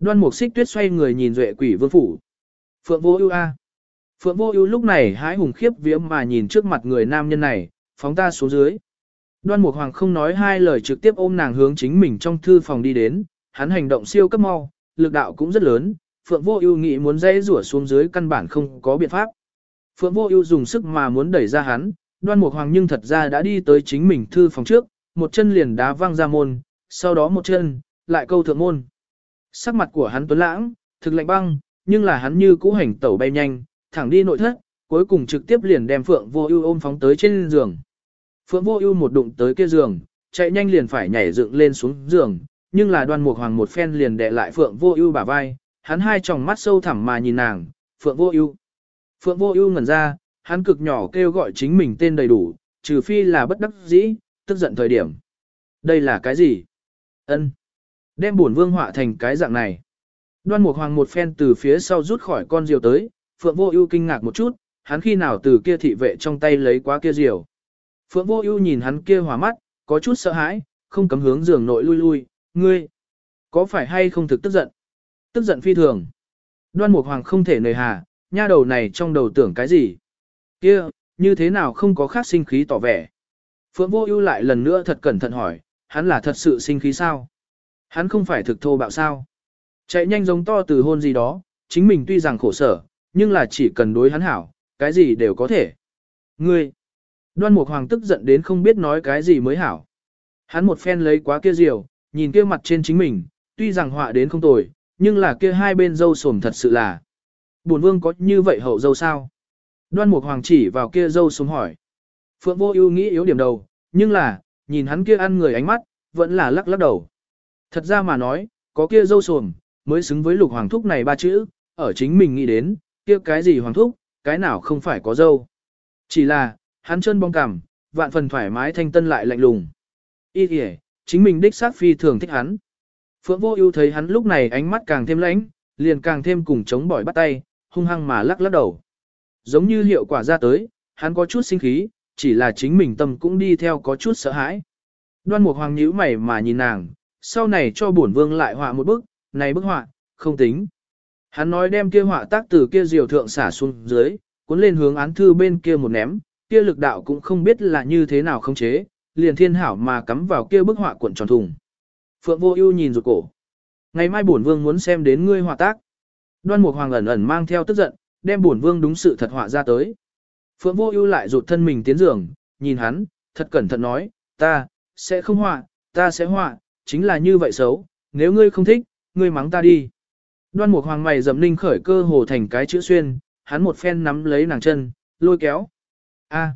Đoan mục xích tuyết xoay người nhìn duệ quỷ vương phủ. Phượng vô ưu a. Phượng vô ưu lúc này hái hùng khiếp vía mà nhìn trước mặt người nam nhân này, phóng ta xuống dưới. Đoan Mục Hoàng không nói hai lời trực tiếp ôm nàng hướng chính mình trong thư phòng đi đến, hắn hành động siêu cấp mau, lực đạo cũng rất lớn, Phượng Vô Ưu nghĩ muốn dãy rủa xuống dưới căn bản không có biện pháp. Phượng Vô Ưu dùng sức mà muốn đẩy ra hắn, Đoan Mục Hoàng nhưng thật ra đã đi tới chính mình thư phòng trước, một chân liền đá văng ra môn, sau đó một chân, lại câu thượng môn. Sắc mặt của hắn tuấn lãng, thực lạnh băng, nhưng là hắn như cũ hành tẩu bay nhanh, thẳng đi nội thất, cuối cùng trực tiếp liền đem Phượng Vô Ưu ôm phóng tới trên giường. Phượng Vô Ưu một đụng tới kia giường, chạy nhanh liền phải nhảy dựng lên xuống giường, nhưng là Đoan Mục Hoàng một phen liền đè lại Phượng Vô Ưu bả vai, hắn hai tròng mắt sâu thẳm mà nhìn nàng, "Phượng Vô Ưu." Phượng Vô Ưu ngẩn ra, hắn cực nhỏ kêu gọi chính mình tên đầy đủ, trừ phi là bất đắc dĩ, tức giận thời điểm. Đây là cái gì? Ân. Đem bổn vương họa thành cái dạng này. Đoan Mục Hoàng một phen từ phía sau rút khỏi con diều tới, Phượng Vô Ưu kinh ngạc một chút, hắn khi nào từ kia thị vệ trong tay lấy quá kia diều. Phượng Vô Ưu nhìn hắn kia hỏa mắt, có chút sợ hãi, không cấm hướng giường nội lui lui, "Ngươi, có phải hay không thực tức giận?" Tức giận phi thường. Đoan Mục Hoàng không thể nề hà, nha đầu này trong đầu tưởng cái gì? Kia, như thế nào không có khác sinh khí tỏ vẻ? Phượng Vô Ưu lại lần nữa thật cẩn thận hỏi, hắn là thật sự sinh khí sao? Hắn không phải thực thô bạo sao? Chạy nhanh giống to từ hôn gì đó, chính mình tuy rằng khổ sở, nhưng là chỉ cần đối hắn hảo, cái gì đều có thể. Ngươi, Đoan Mục Hoàng tức giận đến không biết nói cái gì mới hảo. Hắn một phen lấy quá kia diều, nhìn kia mặt trên chính mình, tuy rằng họa đến không tồi, nhưng là kia hai bên dâu sồm thật sự là. Bổn vương có như vậy hậu dâu sao? Đoan Mục Hoàng chỉ vào kia dâu sồm hỏi. Phượng Vô Ưu nghĩ yếu điểm đầu, nhưng là, nhìn hắn kia ăn người ánh mắt, vẫn là lắc lắc đầu. Thật ra mà nói, có kia dâu sồm, mới xứng với lục hoàng thúc này ba chữ, ở chính mình nghĩ đến, kia cái gì hoàng thúc, cái nào không phải có dâu. Chỉ là, hắn chân bong cằm, vạn phần thoải mái thanh tân lại lạnh lùng. Ý kìa, chính mình đích sát phi thường thích hắn. Phượng vô ưu thấy hắn lúc này ánh mắt càng thêm lãnh, liền càng thêm cùng chống bỏi bắt tay, hung hăng mà lắc lắc đầu. Giống như hiệu quả ra tới, hắn có chút sinh khí, chỉ là chính mình tâm cũng đi theo có chút sợ hãi. Đoan Mục Hoàng nhíu mày mà nhìn nàng, sau này cho bổn vương lại họa một bức, này bức họa, không tính. Hắn nói đem kia họa tác từ kia diều thượng xả xuống dưới, cuốn lên hướng án thư bên kia một ném, kia lực đạo cũng không biết là như thế nào không chế, liền thiên hảo mà cắm vào kia bức họa cuộn tròn thùng. Phượng Vô Ưu nhìn rụt cổ. Ngày mai bổn vương muốn xem đến ngươi họa tác. Đoan Mục Hoàng ẩn ẩn mang theo tức giận, đem bổn vương đúng sự thật họa ra tới. Phượng Vô Ưu lại rụt thân mình tiến giường, nhìn hắn, thật cẩn thận nói, "Ta sẽ không họa, ta sẽ họa, chính là như vậy xấu, nếu ngươi không thích, ngươi mắng ta đi." Đoan Mục Hoàng mày rậm ninh khởi cơ hồ thành cái chữ xuyên, hắn một phen nắm lấy nàng chân, lôi kéo. A.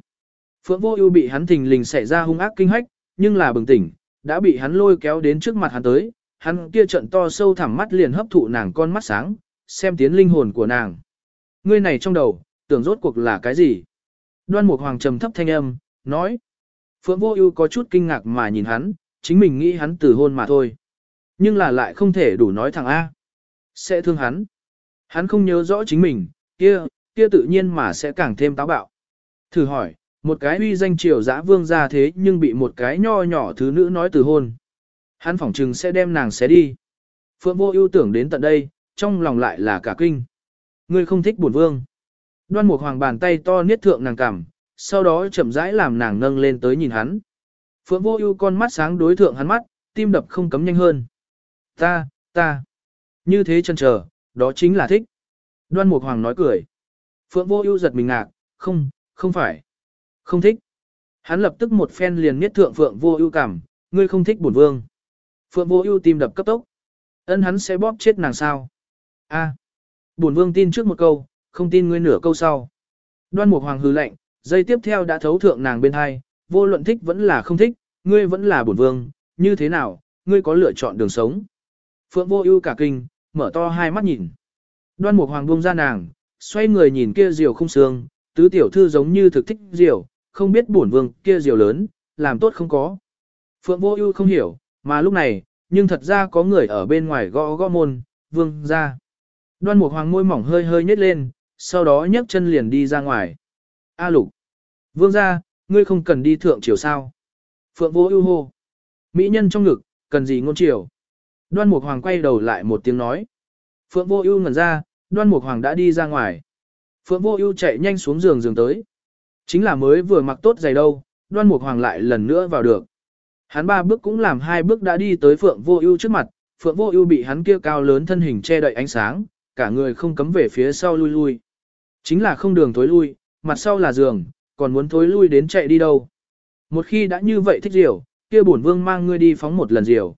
Phượng Vô Ưu bị hắn thình lình xảy ra hung ác kinh hách, nhưng là bừng tỉnh, đã bị hắn lôi kéo đến trước mặt hắn tới, hắn kia trận to sâu thẳm mắt liền hấp thụ nàng con mắt sáng, xem tiến linh hồn của nàng. Ngươi này trong đầu, tưởng rốt cuộc là cái gì? Đoan Mục Hoàng trầm thấp thanh âm, nói. Phượng Vô Ưu có chút kinh ngạc mà nhìn hắn, chính mình nghĩ hắn từ hôn mà thôi. Nhưng là lại không thể đủ nói thẳng A. Sẽ thương hắn. Hắn không nhớ rõ chính mình, kia, kia tự nhiên mà sẽ càng thêm táo bạo. Thử hỏi, Một cái uy danh triều dã vương ra thế nhưng bị một cái nho nhỏ thứ nữ nói từ hôn. Hắn phỏng trừng sẽ đem nàng xé đi. Phượng vô ưu tưởng đến tận đây, trong lòng lại là cả kinh. Ngươi không thích bổn vương. Đoan một hoàng bàn tay to niết thượng nàng cằm, sau đó chậm rãi làm nàng nâng lên tới nhìn hắn. Phượng vô ưu con mắt sáng đối thượng hắn mắt, tim đập không cấm nhanh hơn. Ta, ta. Như thế chân chờ, đó chính là thích. Đoan Mục Hoàng nói cười. Phượng Vô Ưu giật mình ngạc, "Không, không phải. Không thích." Hắn lập tức một phen liền miết thượng Phượng Vô Ưu cảm, "Ngươi không thích bổn vương?" Phượng Vô Ưu tim đập cấp tốc. Ân hắn sẽ bóp chết nàng sao? A. Bổn vương tin trước một câu, không tin ngươi nửa câu sau. Đoan Mục Hoàng hừ lạnh, dây tiếp theo đã thấu thượng nàng bên hai, vô luận thích vẫn là không thích, ngươi vẫn là bổn vương, như thế nào, ngươi có lựa chọn đường sống. Phượng Vô Ưu cả kinh, mở to hai mắt nhìn. Đoan Mục Hoàng buông ra nàng, xoay người nhìn kia diều không xương, tứ tiểu thư giống như thực thích diều, không biết bổn vương kia diều lớn, làm tốt không có. Phượng Vô Ưu không hiểu, mà lúc này, nhưng thật ra có người ở bên ngoài gõ gõ môn, vương ra. Đoan Mục Hoàng môi mỏng hơi hơi nhếch lên, sau đó nhấc chân liền đi ra ngoài. A Lục, vương ra, ngươi không cần đi thượng triều sao? Phượng Vô Ưu hô. Mỹ nhân trong ngực, cần gì ngôn triều? Đoan Mục Hoàng quay đầu lại một tiếng nói. Phượng Vô Ưu ngẩn ra, Đoan Mục Hoàng đã đi ra ngoài. Phượng Vô Ưu chạy nhanh xuống giường giường tới. Chính là mới vừa mặc tốt giày đâu, Đoan Mục Hoàng lại lần nữa vào được. Hắn ba bước cũng làm hai bước đã đi tới Phượng Vô Ưu trước mặt, Phượng Vô Ưu bị hắn kia cao lớn thân hình che đậy ánh sáng, cả người không cấm về phía sau lui lui. Chính là không đường thối lui, mặt sau là giường, còn muốn thối lui đến chạy đi đâu. Một khi đã như vậy thích diều, kia bổn vương mang ngươi đi phóng một lần diều.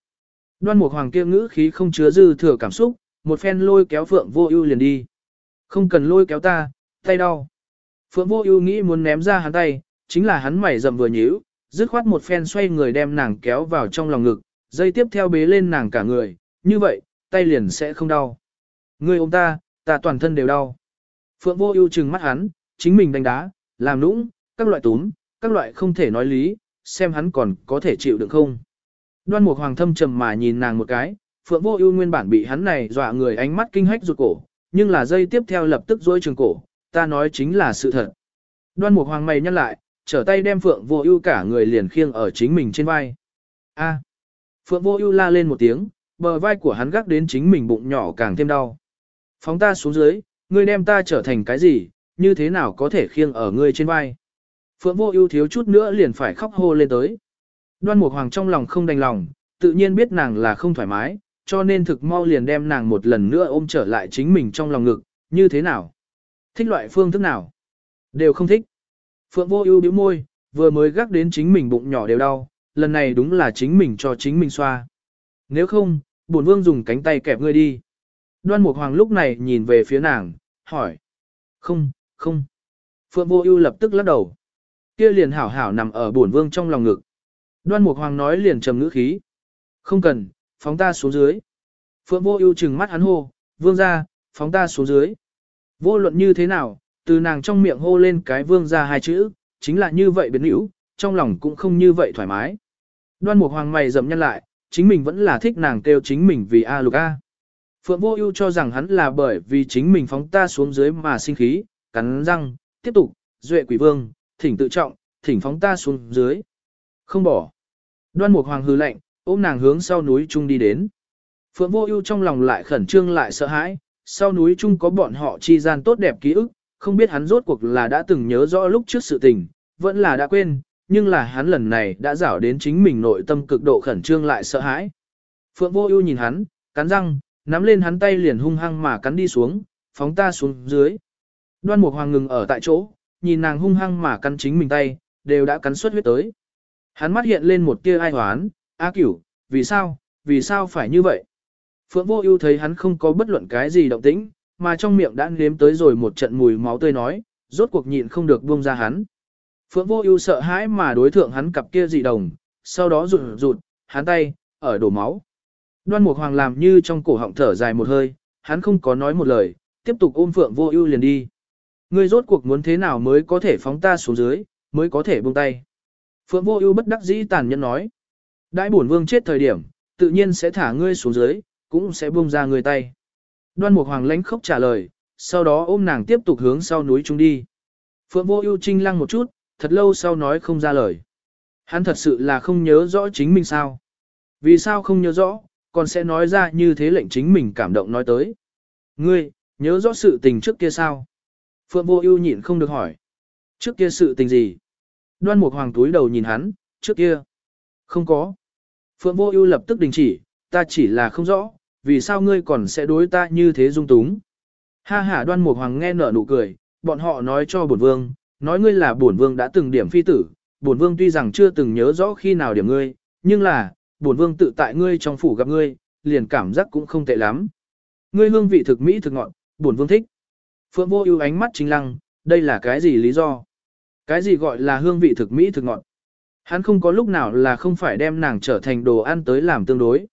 Đoan Mục Hoàng kia ngữ khí không chứa dư thừa cảm xúc, một phen lôi kéo Phượng Vô Ưu liền đi. Không cần lôi kéo ta, tay đau. Phượng Vô Ưu nghĩ muốn ném ra hắn tay, chính là hắn mày rậm vừa nhíu, dứt khoát một phen xoay người đem nàng kéo vào trong lòng ngực, dây tiếp theo bế lên nàng cả người, như vậy, tay liền sẽ không đau. Ngươi ôm ta, ta toàn thân đều đau. Phượng Vô Ưu trừng mắt hắn, chính mình đánh đá, làm nũng, các loại túm, các loại không thể nói lý, xem hắn còn có thể chịu được không. Đoan Mục Hoàng thâm trầm mà nhìn nàng một cái, Phượng Vô Ưu nguyên bản bị hắn này dọa người ánh mắt kinh hách rụt cổ, nhưng là dây tiếp theo lập tức duỗi trường cổ, ta nói chính là sự thật. Đoan Mục Hoàng mày nhăn lại, trở tay đem Phượng Vô Ưu cả người liền khiêng ở chính mình trên vai. A. À. Phượng Vô Ưu la lên một tiếng, bờ vai của hắn gác đến chính mình bụng nhỏ càng thêm đau. Phóng ta xuống dưới, ngươi đem ta trở thành cái gì, như thế nào có thể khiêng ở ngươi trên vai? Phượng Vô Ưu thiếu chút nữa liền phải khóc hô lên tới. Đoan Mục Hoàng trong lòng không đành lòng, tự nhiên biết nàng là không thoải mái, cho nên thực mau liền đem nàng một lần nữa ôm trở lại chính mình trong lòng ngực, như thế nào? Thích loại phương thức nào? Đều không thích. Phượng Vô Ưu bĩu môi, vừa mới gác đến chính mình bụng nhỏ đều đau, lần này đúng là chính mình cho chính mình xoa. Nếu không, bổn vương dùng cánh tay kẹp ngươi đi. Đoan Mục Hoàng lúc này nhìn về phía nàng, hỏi. Không, không. Phượng Vô Ưu lập tức lắc đầu. Kia liền hảo hảo nằm ở bổn vương trong lòng ngực. Đoan Mục Hoàng nói liền trầm ngữ khí. Không cần, phóng ta xuống dưới. Phượng Vô Ưu trừng mắt hắn hô, "Vương gia, phóng ta xuống dưới." Vô luận như thế nào, từ nàng trong miệng hô lên cái vương gia hai chữ, chính là như vậy biến hữu, trong lòng cũng không như vậy thoải mái. Đoan Mục Hoàng mày rậm nhăn lại, chính mình vẫn là thích nàng kêu chính mình vì a lục a. Phượng Vô Ưu cho rằng hắn là bởi vì chính mình phóng ta xuống dưới mà sinh khí, cắn răng, tiếp tục, "Duệ Quỷ Vương, thỉnh tự trọng, thỉnh phóng ta xuống dưới." Không bỏ. Đoan Mục Hoàng hư lạnh, ôm nàng hướng sau núi trung đi đến. Phượng Vô Ưu trong lòng lại khẩn trương lại sợ hãi, sau núi trung có bọn họ chi gian tốt đẹp ký ức, không biết hắn rốt cuộc là đã từng nhớ rõ lúc trước sự tình, vẫn là đã quên, nhưng là hắn lần này đã rảo đến chính mình nội tâm cực độ khẩn trương lại sợ hãi. Phượng Vô Ưu nhìn hắn, cắn răng, nắm lên hắn tay liền hung hăng mà cắn đi xuống, phóng ta xuống dưới. Đoan Mục Hoàng ngừng ở tại chỗ, nhìn nàng hung hăng mà cắn chính mình tay, đều đã cắn xuất huyết tới. Hắn mắt hiện lên một tia ai hoán, A cửu, vì sao, vì sao phải như vậy? Phượng vô ưu thấy hắn không có bất luận cái gì động tĩnh, mà trong miệng đã nếm tới rồi một trận mùi máu tươi nói, rốt cuộc nhịn không được buông ra hắn. Phượng vô ưu sợ hãi mà đối thượng hắn cặp kia dị đồng, sau đó rụt rụt, hắn tay, ở đổ máu. Đoan Mục Hoàng làm như trong cổ họng thở dài một hơi, hắn không có nói một lời, tiếp tục ôm Phượng Vô Ưu liền đi. Ngươi rốt cuộc muốn thế nào mới có thể phóng ta xuống dưới, mới có thể buông tay. Phượng Vô Ưu bất đắc dĩ tàn nhẫn nói. Đại bổn vương chết thời điểm, tự nhiên sẽ thả ngươi xuống dưới, cũng sẽ buông ra ngươi tay. Đoan Mục Hoàng lãnh khốc trả lời, sau đó ôm nàng tiếp tục hướng sau núi chúng đi. Phượng Vô Ưu trinh lăng một chút, thật lâu sau nói không ra lời. Hắn thật sự là không nhớ rõ chính mình sao. Vì sao không nhớ rõ, còn sẽ nói ra như thế lệnh chính mình cảm động nói tới. Ngươi, nhớ rõ sự tình trước kia sao? Phượng vô ưu nhịn không được hỏi. Trước kia sự tình gì? Đoan Mục Hoàng túi đầu nhìn hắn, trước kia. Không có. Phượng vô ưu lập tức đình chỉ, ta chỉ là không rõ, vì sao ngươi còn sẽ đối ta như thế dung túng. Ha ha đoan mục hoàng nghe nở nụ cười, bọn họ nói cho bổn vương, nói ngươi là bổn vương đã từng điểm phi tử, bổn vương tuy rằng chưa từng nhớ rõ khi nào điểm ngươi, nhưng là, bổn vương tự tại ngươi trong phủ gặp ngươi, liền cảm giác cũng không tệ lắm. Ngươi hương vị thực mỹ thực ngọt, bổn vương thích. Phượng vô ưu ánh mắt chính lăng, đây là cái gì lý do? Cái gì gọi là hương vị thực mỹ thực ngọt? Hắn không có lúc nào là không phải đem nàng trở thành đồ ăn tới làm tương đối.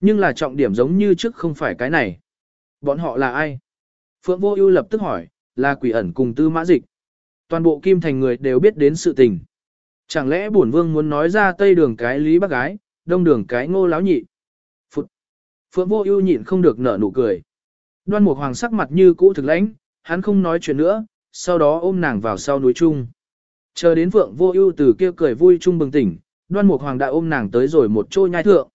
Nhưng là trọng điểm giống như trước không phải cái này. Bọn họ là ai? Phượng Vô Ưu lập tức hỏi, là quỷ ẩn cùng tư mã dịch. Toàn bộ kim thành người đều biết đến sự tình. Chẳng lẽ bổn vương muốn nói ra tây đường cái lý bác gái, đông đường cái ngô láo nhị. Phụt. Phượng Vô Ưu nhịn không được nở nụ cười. Đoan Mục Hoàng sắc mặt như cũ thực lãnh, hắn không nói chuyện nữa, sau đó ôm nàng vào sau núi chung. Chờ đến Phượng Vô Ưu từ kia cười vui chung bừng tỉnh, Đoan Mục Hoàng đã ôm nàng tới rồi một chỗ nhai thượng.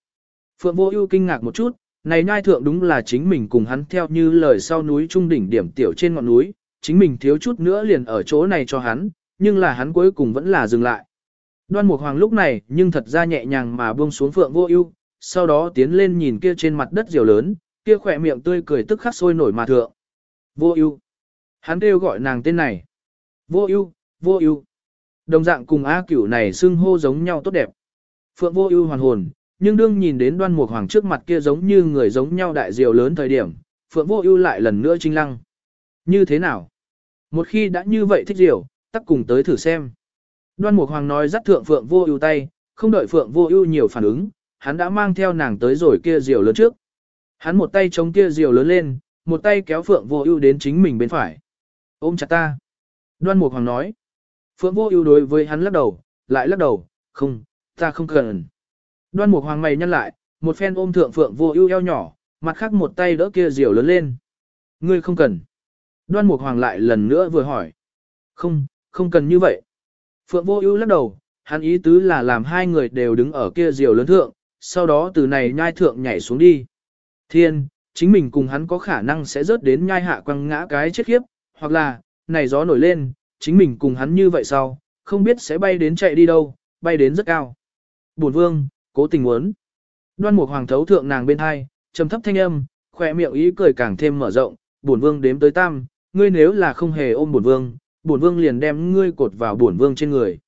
Phượng Vô Ưu kinh ngạc một chút, này nhai thượng đúng là chính mình cùng hắn theo như lời sau núi trung đỉnh điểm tiểu trên ngọn núi, chính mình thiếu chút nữa liền ở chỗ này cho hắn, nhưng là hắn cuối cùng vẫn là dừng lại. Đoan Mục Hoàng lúc này nhưng thật ra nhẹ nhàng mà buông xuống Phượng Vô Ưu, sau đó tiến lên nhìn kia trên mặt đất diều lớn, kia khỏe miệng tươi cười tức khắc sôi nổi mà thượng. Vô Ưu. Hắn kêu gọi nàng tên này. Vô Ưu, Vô Ưu. Đồng dạng cùng A Cửu này xưng hô giống nhau tốt đẹp. Phượng Vô Ưu hoàn hồn, nhưng đương nhìn đến đoan mục hoàng trước mặt kia giống như người giống nhau đại diều lớn thời điểm, Phượng Vô Ưu lại lần nữa trinh lăng. Như thế nào? Một khi đã như vậy thích diều, tắc cùng tới thử xem. Đoan mục hoàng nói dắt thượng Phượng Vô Ưu tay, không đợi Phượng Vô Ưu nhiều phản ứng, hắn đã mang theo nàng tới rồi kia diều lớn trước. Hắn một tay chống kia diều lớn lên, một tay kéo Phượng Vô Ưu đến chính mình bên phải. Ôm chặt ta. Đoan Mục Hoàng nói. Phượng Vô Ưu đối với hắn lắc đầu, lại lắc đầu, "Không, ta không cần." Đoan Mục Hoàng mày nhăn lại, một phen ôm thượng Phượng Vô Ưu eo nhỏ, mặt khác một tay đỡ kia diều lớn lên. "Ngươi không cần." Đoan Mục Hoàng lại lần nữa vừa hỏi. "Không, không cần như vậy." Phượng Vô Ưu lắc đầu, hắn ý tứ là làm hai người đều đứng ở kia diều lớn thượng, sau đó từ này nhai thượng nhảy xuống đi. Thiên, chính mình cùng hắn có khả năng sẽ rớt đến nhai hạ quăng ngã cái chết khiếp, hoặc là, này gió nổi lên, chính mình cùng hắn như vậy sau, không biết sẽ bay đến chạy đi đâu, bay đến rất cao. Bổn vương, cố tình muốn. Đoan Mục Hoàng thấu thượng nàng bên hai, trầm thấp thanh âm, khỏe miệng ý cười càng thêm mở rộng, bổn vương đếm tới tam, ngươi nếu là không hề ôm bổn vương, bổn vương liền đem ngươi cột vào bổn vương trên người.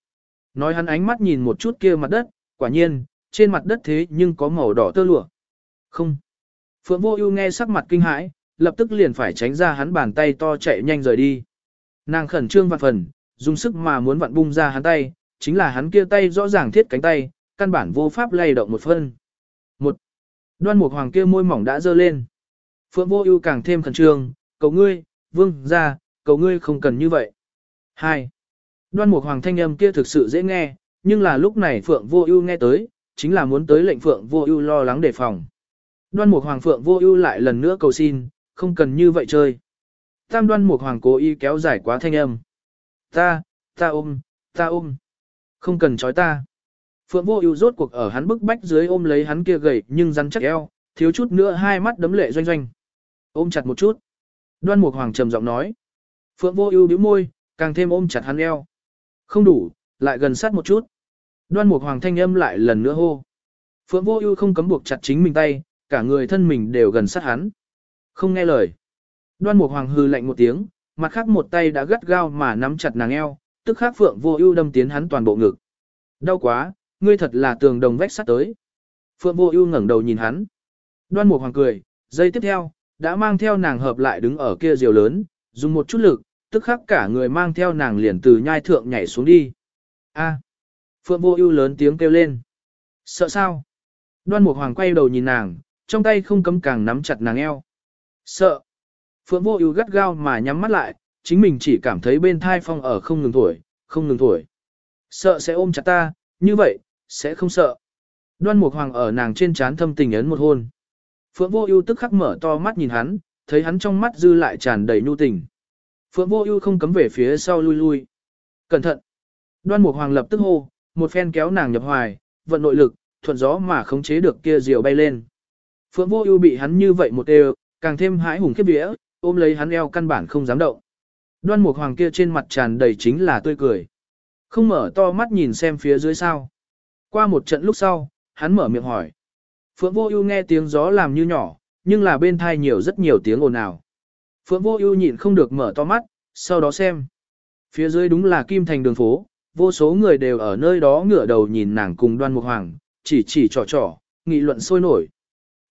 Nói hắn ánh mắt nhìn một chút kia mặt đất, quả nhiên, trên mặt đất thế nhưng có màu đỏ tơ lụa. Không. Phượng Vô Ưu nghe sắc mặt kinh hãi, lập tức liền phải tránh ra hắn bàn tay to chạy nhanh rời đi. Nàng khẩn trương vạn phần, dùng sức mà muốn vặn bung ra hắn tay, chính là hắn kia tay rõ ràng thiết cánh tay, căn bản vô pháp lay động một phân. Một. Đoan Mục Hoàng kia môi mỏng đã dơ lên. Phượng Vô Ưu càng thêm khẩn trương, "Cầu ngươi, vương gia, cầu ngươi không cần như vậy." Hai. Đoan Mục Hoàng thanh âm kia thực sự dễ nghe, nhưng là lúc này Phượng Vô Ưu nghe tới, chính là muốn tới lệnh Phượng Vô Ưu lo lắng đề phòng. Đoan Mục Hoàng Phượng Vô Ưu lại lần nữa cầu xin, "Không cần như vậy chơi." Tam Đoan Mục Hoàng cố ý kéo dài quá thanh âm. "Ta, ta ôm, ta ôm. Không cần chói ta." Phượng Vô Ưu rốt cuộc ở hắn bức bách dưới ôm lấy hắn kia gầy nhưng rắn chắc eo, thiếu chút nữa hai mắt đấm lệ doanh doanh. Ôm chặt một chút. Đoan Mục Hoàng trầm giọng nói. Phượng Vô Ưu bĩu môi, càng thêm ôm chặt hắn eo. Không đủ, lại gần sát một chút. Đoan Mục Hoàng thanh âm lại lần nữa hô. Phượng Vô Ưu không cấm buộc chặt chính mình tay, cả người thân mình đều gần sát hắn. Không nghe lời. Đoan Mục Hoàng hừ lạnh một tiếng, mặt khác một tay đã gắt gao mà nắm chặt nàng eo, tức khắc Phượng Vô Ưu đâm tiến hắn toàn bộ ngực. Đau quá, ngươi thật là tường đồng vách sắt tới. Phượng Vô Ưu ngẩng đầu nhìn hắn. Đoan Mục Hoàng cười, giây tiếp theo, đã mang theo nàng hợp lại đứng ở kia diều lớn, dùng một chút lực, tức khắc cả người mang theo nàng liền từ nhai thượng nhảy xuống đi. A. Phượng Vô Ưu lớn tiếng kêu lên. Sợ sao? Đoan Mục Hoàng quay đầu nhìn nàng, trong tay không cấm càng nắm chặt nàng eo. Sợ. Phượng Vô Ưu gắt gao mà nhắm mắt lại, chính mình chỉ cảm thấy bên thai phong ở không ngừng thổi, không ngừng thổi. Sợ sẽ ôm chặt ta, như vậy, sẽ không sợ. Đoan Mục Hoàng ở nàng trên trán thâm tình ấn một hôn. Phượng Vô Ưu tức khắc mở to mắt nhìn hắn, thấy hắn trong mắt dư lại tràn đầy nhu tình. Phượng Vô Ưu không cấm về phía sau lui lui. Cẩn thận. Đoan Mục Hoàng lập tức hô, một phen kéo nàng nhập hoài, vận nội lực, thuận gió mà khống chế được kia diều bay lên. Phượng Vô Ưu bị hắn như vậy một đều, càng thêm hãi hùng khiếp vía, ôm lấy hắn eo căn bản không dám động. Đoan Mục Hoàng kia trên mặt tràn đầy chính là tươi cười. Không mở to mắt nhìn xem phía dưới sao. Qua một trận lúc sau, hắn mở miệng hỏi. Phượng Vô Ưu nghe tiếng gió làm như nhỏ, nhưng là bên tai nhiều rất nhiều tiếng ồn ào. Phượng Vô Ưu nhịn không được mở to mắt, sau đó xem. Phía dưới đúng là Kim Thành đường phố, vô số người đều ở nơi đó ngửa đầu nhìn nàng cùng Đoan Mục Hoàng, chỉ chỉ trò trò, nghị luận sôi nổi.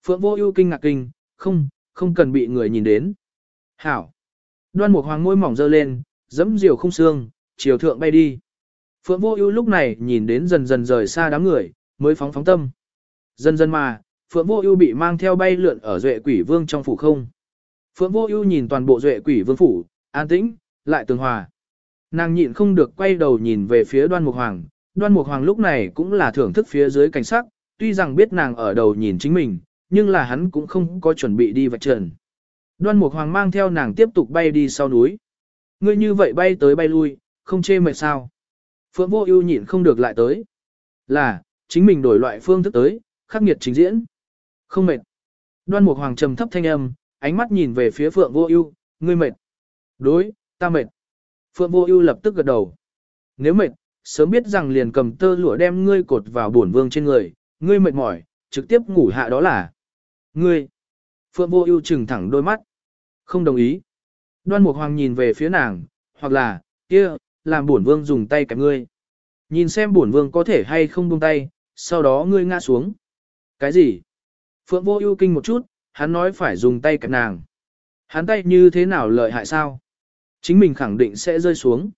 Phượng Vô Ưu kinh ngạc kinh, không, không cần bị người nhìn đến. Hảo. Đoan Mục Hoàng môi mỏng dơ lên, dẫm diều không xương, chiều thượng bay đi. Phượng Vô Ưu lúc này nhìn đến dần dần rời xa đám người, mới phóng phóng tâm. Dần dần mà, Phượng Vô Ưu bị mang theo bay lượn ở Duệ Quỷ Vương trong phủ không. Phượng Vô Ưu nhìn toàn bộ Duệ Quỷ Vương phủ, an tĩnh, lại tường hòa. Nàng nhịn không được quay đầu nhìn về phía Đoan Mục Hoàng, Đoan Mục Hoàng lúc này cũng là thưởng thức phía dưới cảnh sắc, tuy rằng biết nàng ở đầu nhìn chính mình, nhưng là hắn cũng không có chuẩn bị đi vạch trần. Đoan Mục Hoàng mang theo nàng tiếp tục bay đi sau núi. Ngươi như vậy bay tới bay lui, không chê mệt sao? Phượng Vô Ưu nhịn không được lại tới. Là, chính mình đổi loại phương thức tới, khắc nghiệt trình diễn. Không mệt. Đoan Mục Hoàng trầm thấp thanh âm, ánh mắt nhìn về phía Phượng Vô Ưu, ngươi mệt. Đối, ta mệt. Phượng Vô Ưu lập tức gật đầu. Nếu mệt, sớm biết rằng liền cầm tơ lụa đem ngươi cột vào bổn vương trên người, ngươi mệt mỏi, trực tiếp ngủ hạ đó là. Ngươi. Phượng Vô Ưu trừng thẳng đôi mắt. Không đồng ý. Đoan Mục Hoàng nhìn về phía nàng, hoặc là, kia, làm bổn vương dùng tay cản ngươi. Nhìn xem bổn vương có thể hay không buông tay, sau đó ngươi ngã xuống. Cái gì? Phượng Vô Ưu kinh một chút, hắn nói phải dùng tay cản nàng. Hắn tay như thế nào lợi hại sao? Chính mình khẳng định sẽ rơi xuống.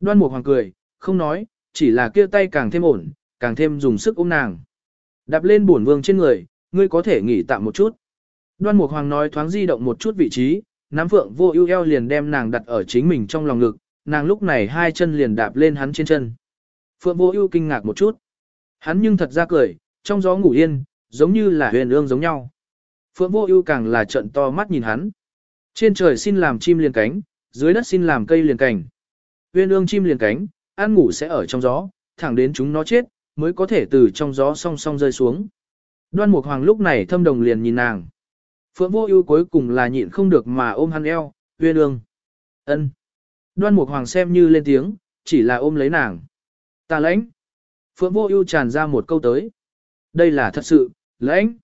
Đoan Mục Hoàng cười, không nói, chỉ là kia tay càng thêm ổn, càng thêm dùng sức ôm nàng. Đạp lên bổn vương trên người, ngươi có thể nghỉ tạm một chút. Đoan Mục Hoàng nói thoáng di động một chút vị trí, nắm Phượng Vô Ưu eo liền đem nàng đặt ở chính mình trong lòng ngực, nàng lúc này hai chân liền đạp lên hắn trên chân. Phượng Vô Ưu kinh ngạc một chút. Hắn nhưng thật ra cười, trong gió ngủ yên, giống như là huyền ương giống nhau. Phượng Vô Ưu càng là trợn to mắt nhìn hắn. Trên trời xin làm chim liền cánh, dưới đất xin làm cây liền cảnh. Uyên ương chim liền cánh, ăn ngủ sẽ ở trong gió, thẳng đến chúng nó chết, mới có thể từ trong gió song song rơi xuống. Đoan Mục Hoàng lúc này thâm đồng liền nhìn nàng. Phượng Vô Ưu cuối cùng là nhịn không được mà ôm hắn eo, "Uyên ương." Ân. Đoan Mục Hoàng xem như lên tiếng, chỉ là ôm lấy nàng. "Ta lãnh." Phượng Vô Ưu tràn ra một câu tới. "Đây là thật sự, lãnh."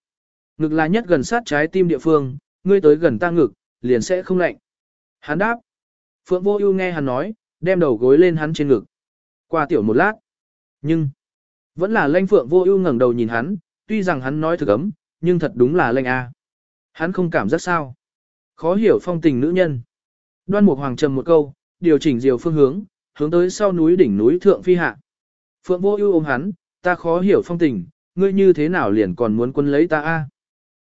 Ngực là nhất gần sát trái tim địa phương, ngươi tới gần ta ngực, liền sẽ không lạnh. Hắn đáp. Phượng Vô Ưu nghe hắn nói, đem đầu gối lên hắn trên ngực. Qua tiểu một lát, nhưng vẫn là Lanh Phượng Vô Ưu ngẩng đầu nhìn hắn, tuy rằng hắn nói thực ấm, nhưng thật đúng là lệnh a. Hắn không cảm giác sao? Khó hiểu phong tình nữ nhân. Đoan Mục Hoàng trầm một câu, điều chỉnh diều phương hướng, hướng tới sau núi đỉnh núi thượng phi hạ. Phượng Vô Ưu ôm hắn, ta khó hiểu phong tình, ngươi như thế nào liền còn muốn quân lấy ta a?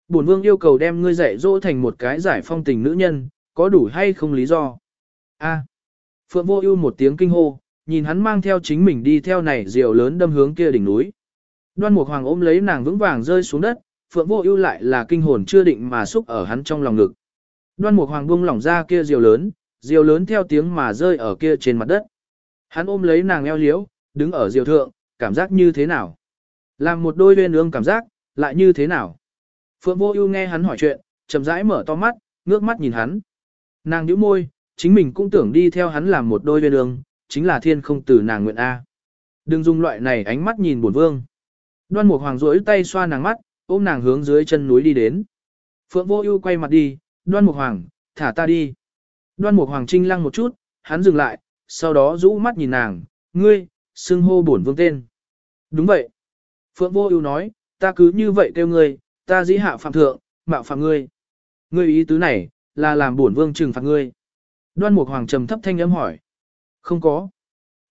Bổn vương yêu cầu đem ngươi dạy dỗ thành một cái giải phong tình nữ nhân, có đủ hay không lý do? A. Phượng Vô Ưu một tiếng kinh hô, nhìn hắn mang theo chính mình đi theo này diều lớn đâm hướng kia đỉnh núi. Đoan Mục Hoàng ôm lấy nàng vững vàng rơi xuống đất, Phượng Vô Ưu lại là kinh hồn chưa định mà xúc ở hắn trong lòng ngực. Đoan Mục Hoàng buông lỏng ra kia diều lớn, diều lớn theo tiếng mà rơi ở kia trên mặt đất. Hắn ôm lấy nàng eo liễu, đứng ở diều thượng, cảm giác như thế nào? Làm một đôi uyên ương cảm giác, lại như thế nào? Phượng Vô Ưu nghe hắn hỏi chuyện, chậm rãi mở to mắt, ngước mắt nhìn hắn. Nàng nhíu môi, chính mình cũng tưởng đi theo hắn làm một đôi uyên ương, chính là thiên không tử nàng nguyện a. Đừng dùng loại này ánh mắt nhìn bổn vương. Đoan Mục Hoàng duỗi tay xoa nàng mắt, ôm nàng hướng dưới chân núi đi đến. Phượng Vô Ưu quay mặt đi, "Đoan Mục Hoàng, thả ta đi." Đoan Mục Hoàng trinh lăng một chút, hắn dừng lại, sau đó rũ mắt nhìn nàng, "Ngươi, xưng hô bổn vương tên." "Đúng vậy." Phượng Vô Ưu nói, "Ta cứ như vậy kêu ngươi, ta dĩ hạ phạm thượng, mạo phạm ngươi." "Ngươi ý tứ này, là làm bổn vương trừng phạt ngươi?" Đoan Mục Hoàng trầm thấp thanh âm hỏi. "Không có."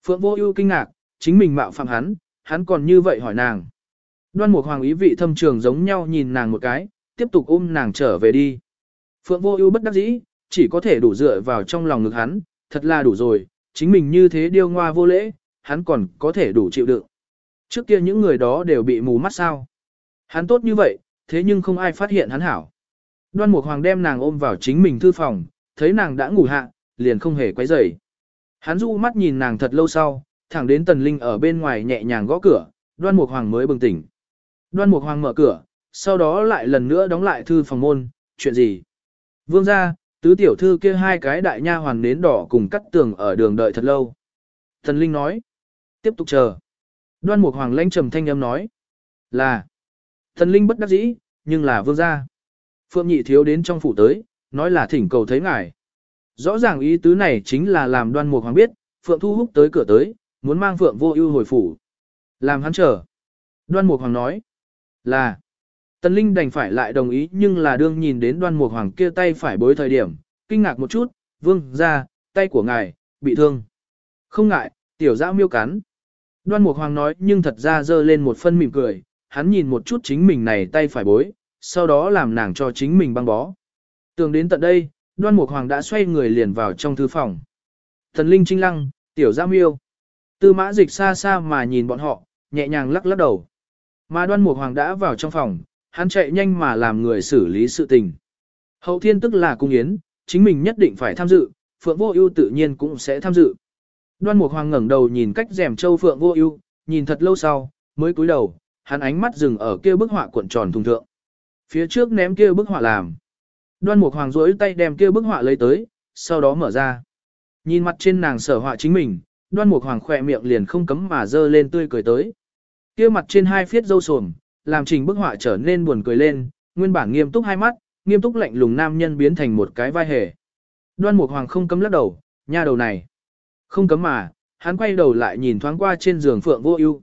Phượng Vô Ưu kinh ngạc, chính mình mạo phạm hắn, hắn còn như vậy hỏi nàng. Đoan Mục Hoàng ý vị thâm trường giống nhau nhìn nàng một cái, tiếp tục ôm nàng trở về đi. Phượng Vô Ưu bất đắc dĩ, chỉ có thể đủ dựa vào trong lòng ngực hắn, thật là đủ rồi, chính mình như thế điêu ngoa vô lễ, hắn còn có thể đủ chịu đựng. Trước kia những người đó đều bị mù mắt sao? Hắn tốt như vậy, thế nhưng không ai phát hiện hắn hảo. Đoan Mục Hoàng đem nàng ôm vào chính mình thư phòng, thấy nàng đã ngủ hạ, liền không hề quấy rầy. Hắn du mắt nhìn nàng thật lâu sau, thẳng đến Tần Linh ở bên ngoài nhẹ nhàng gõ cửa, Đoan Mục Hoàng mới bừng tỉnh. Đoan Mục Hoàng mở cửa, sau đó lại lần nữa đóng lại thư phòng môn, chuyện gì? Vương gia, tứ tiểu thư kia hai cái đại nha hoàn nến đỏ cùng cắt tường ở đường đợi thật lâu. Thần Linh nói, tiếp tục chờ. Đoan Mục Hoàng lãnh trầm thanh âm nói, là. Thần Linh bất đắc dĩ, nhưng là vương gia. Phượng nhị thiếu đến trong phủ tới, nói là thỉnh cầu thấy ngài. Rõ ràng ý tứ này chính là làm đoan mục hoàng biết, Phượng Thu Húc tới cửa tới, muốn mang Phượng vô ưu hồi phủ. Làm hắn chờ. Đoan mục hoàng nói là. Tần Linh đành phải lại đồng ý nhưng là đương nhìn đến đoan mục hoàng kia tay phải bối thời điểm, kinh ngạc một chút, vương ra, tay của ngài, bị thương. Không ngại, tiểu dã miêu cắn. Đoan mục hoàng nói nhưng thật ra dơ lên một phân mỉm cười, hắn nhìn một chút chính mình này tay phải bối, sau đó làm nàng cho chính mình băng bó. Tường đến tận đây, đoan mục hoàng đã xoay người liền vào trong thư phòng. Thần linh trinh lăng, tiểu dã miêu Tư mã dịch xa xa mà nhìn bọn họ, nhẹ nhàng lắc lắc đầu. Mà đoan mục hoàng đã vào trong phòng, hắn chạy nhanh mà làm người xử lý sự tình. Hậu thiên tức là cung yến, chính mình nhất định phải tham dự, Phượng Vô Ưu tự nhiên cũng sẽ tham dự. Đoan Mục Hoàng ngẩng đầu nhìn cách rèm châu Phượng Vô Ưu, nhìn thật lâu sau, mới cúi đầu, hắn ánh mắt dừng ở kia bức họa cuộn tròn thùng thượng. Phía trước ném kia bức họa làm. Đoan Mục Hoàng rỗi tay đem kia bức họa lấy tới, sau đó mở ra. Nhìn mặt trên nàng sở họa chính mình, Đoan Mục Hoàng khỏe miệng liền không cấm mà dơ lên tươi cười tới. Kia mặt trên hai phiết râu sồm, làm trình bức họa trở nên buồn cười lên, nguyên bản nghiêm túc hai mắt, nghiêm túc lạnh lùng nam nhân biến thành một cái vai hề. Đoan Mục Hoàng không cấm lắc đầu, nha đầu này. Không cấm mà, hắn quay đầu lại nhìn thoáng qua trên giường Phượng Vô Ưu.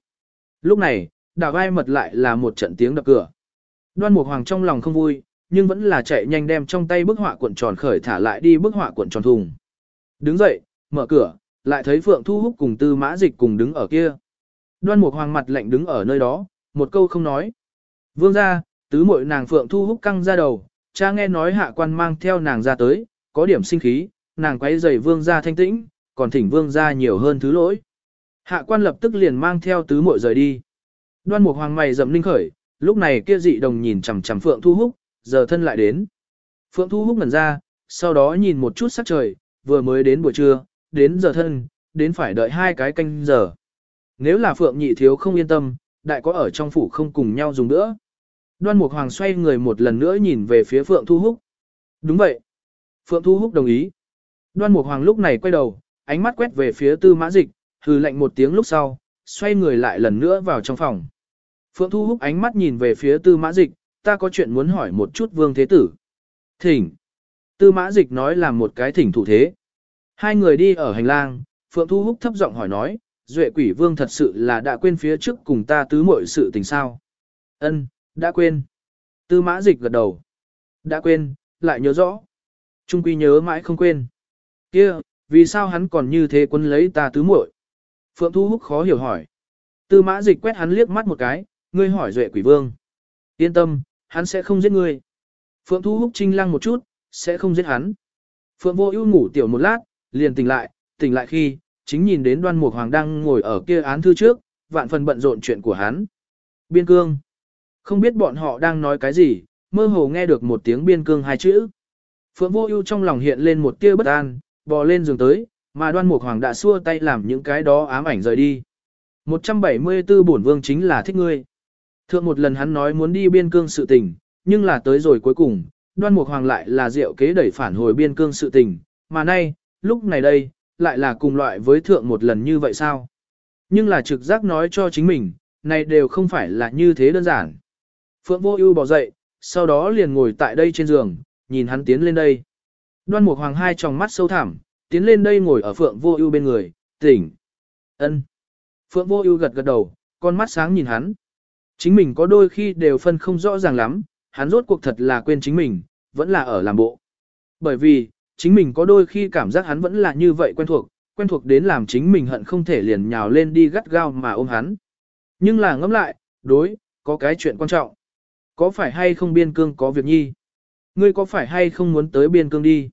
Lúc này, đảo vai mật lại là một trận tiếng đập cửa. Đoan Mục Hoàng trong lòng không vui, nhưng vẫn là chạy nhanh đem trong tay bức họa cuộn tròn khởi thả lại đi bức họa cuộn tròn thùng. Đứng dậy, mở cửa, lại thấy Phượng Thu Húc cùng Tư Mã Dịch cùng đứng ở kia. Đoan Mục Hoàng mặt lạnh đứng ở nơi đó, một câu không nói. Vương gia, tứ muội nàng Phượng Thu Húc căng ra đầu, cha nghe nói hạ quan mang theo nàng ra tới, có điểm sinh khí, nàng quấy rầy vương gia thanh tĩnh, còn thỉnh vương gia nhiều hơn thứ lỗi. Hạ quan lập tức liền mang theo tứ muội rời đi. Đoan Mục Hoàng mày rậm linh khởi, lúc này kia dị đồng nhìn chằm chằm Phượng Thu Húc, giờ thân lại đến. Phượng Thu Húc ngẩn ra, sau đó nhìn một chút sắc trời, vừa mới đến buổi trưa, đến giờ thân, đến phải đợi hai cái canh giờ. Nếu là Phượng nhị thiếu không yên tâm, đại có ở trong phủ không cùng nhau dùng nữa. Đoan Mục Hoàng xoay người một lần nữa nhìn về phía Phượng Thu Húc. Đúng vậy. Phượng Thu Húc đồng ý. Đoan Mục Hoàng lúc này quay đầu, ánh mắt quét về phía Tư Mã Dịch, hừ lạnh một tiếng lúc sau, xoay người lại lần nữa vào trong phòng. Phượng Thu Húc ánh mắt nhìn về phía Tư Mã Dịch, ta có chuyện muốn hỏi một chút Vương Thế Tử. Thỉnh. Tư Mã Dịch nói là một cái thỉnh thủ thế. Hai người đi ở hành lang, Phượng Thu Húc thấp giọng hỏi nói, Duệ Quỷ Vương thật sự là đã quên phía trước cùng ta tứ muội sự tình sao? Ân, đã quên. Tư Mã Dịch gật đầu. Đã quên, lại nhớ rõ. Trung quy nhớ mãi không quên. Kia, vì sao hắn còn như thế quân lấy ta tứ muội? Phượng Thu Húc khó hiểu hỏi. Tư Mã Dịch quét hắn liếc mắt một cái, ngươi hỏi Duệ Quỷ Vương. Yên tâm, hắn sẽ không giết ngươi. Phượng Thu Húc trinh lăng một chút, sẽ không giết hắn. Phượng Vô Ưu ngủ tiểu một lát, liền tỉnh lại, tỉnh lại khi, chính nhìn đến Đoan Mục Hoàng đang ngồi ở kia án thư trước, vạn phần bận rộn chuyện của hắn. Biên cương. Không biết bọn họ đang nói cái gì, mơ hồ nghe được một tiếng biên cương hai chữ. Phượng Vô Ưu trong lòng hiện lên một tia bất an, bò lên giường tới, mà Đoan Mục Hoàng đã xua tay làm những cái đó ám ảnh rời đi. 174 bổn vương chính là thích ngươi. Thượng một lần hắn nói muốn đi biên cương sự tình, nhưng là tới rồi cuối cùng, đoan mục hoàng lại là diệu kế đẩy phản hồi biên cương sự tình, mà nay, lúc này đây, lại là cùng loại với thượng một lần như vậy sao? Nhưng là trực giác nói cho chính mình, này đều không phải là như thế đơn giản. Phượng vô ưu bỏ dậy, sau đó liền ngồi tại đây trên giường, nhìn hắn tiến lên đây. Đoan mục hoàng hai tròng mắt sâu thẳm, tiến lên đây ngồi ở phượng vô ưu bên người, tỉnh. ân. Phượng vô ưu gật gật đầu, con mắt sáng nhìn hắn. Chính mình có đôi khi đều phân không rõ ràng lắm, hắn rốt cuộc thật là quên chính mình, vẫn là ở làm bộ. Bởi vì, chính mình có đôi khi cảm giác hắn vẫn là như vậy quen thuộc, quen thuộc đến làm chính mình hận không thể liền nhào lên đi gắt gao mà ôm hắn. Nhưng là ngẫm lại, đối, có cái chuyện quan trọng. Có phải hay không biên cương có việc nhi? Ngươi có phải hay không muốn tới biên cương đi?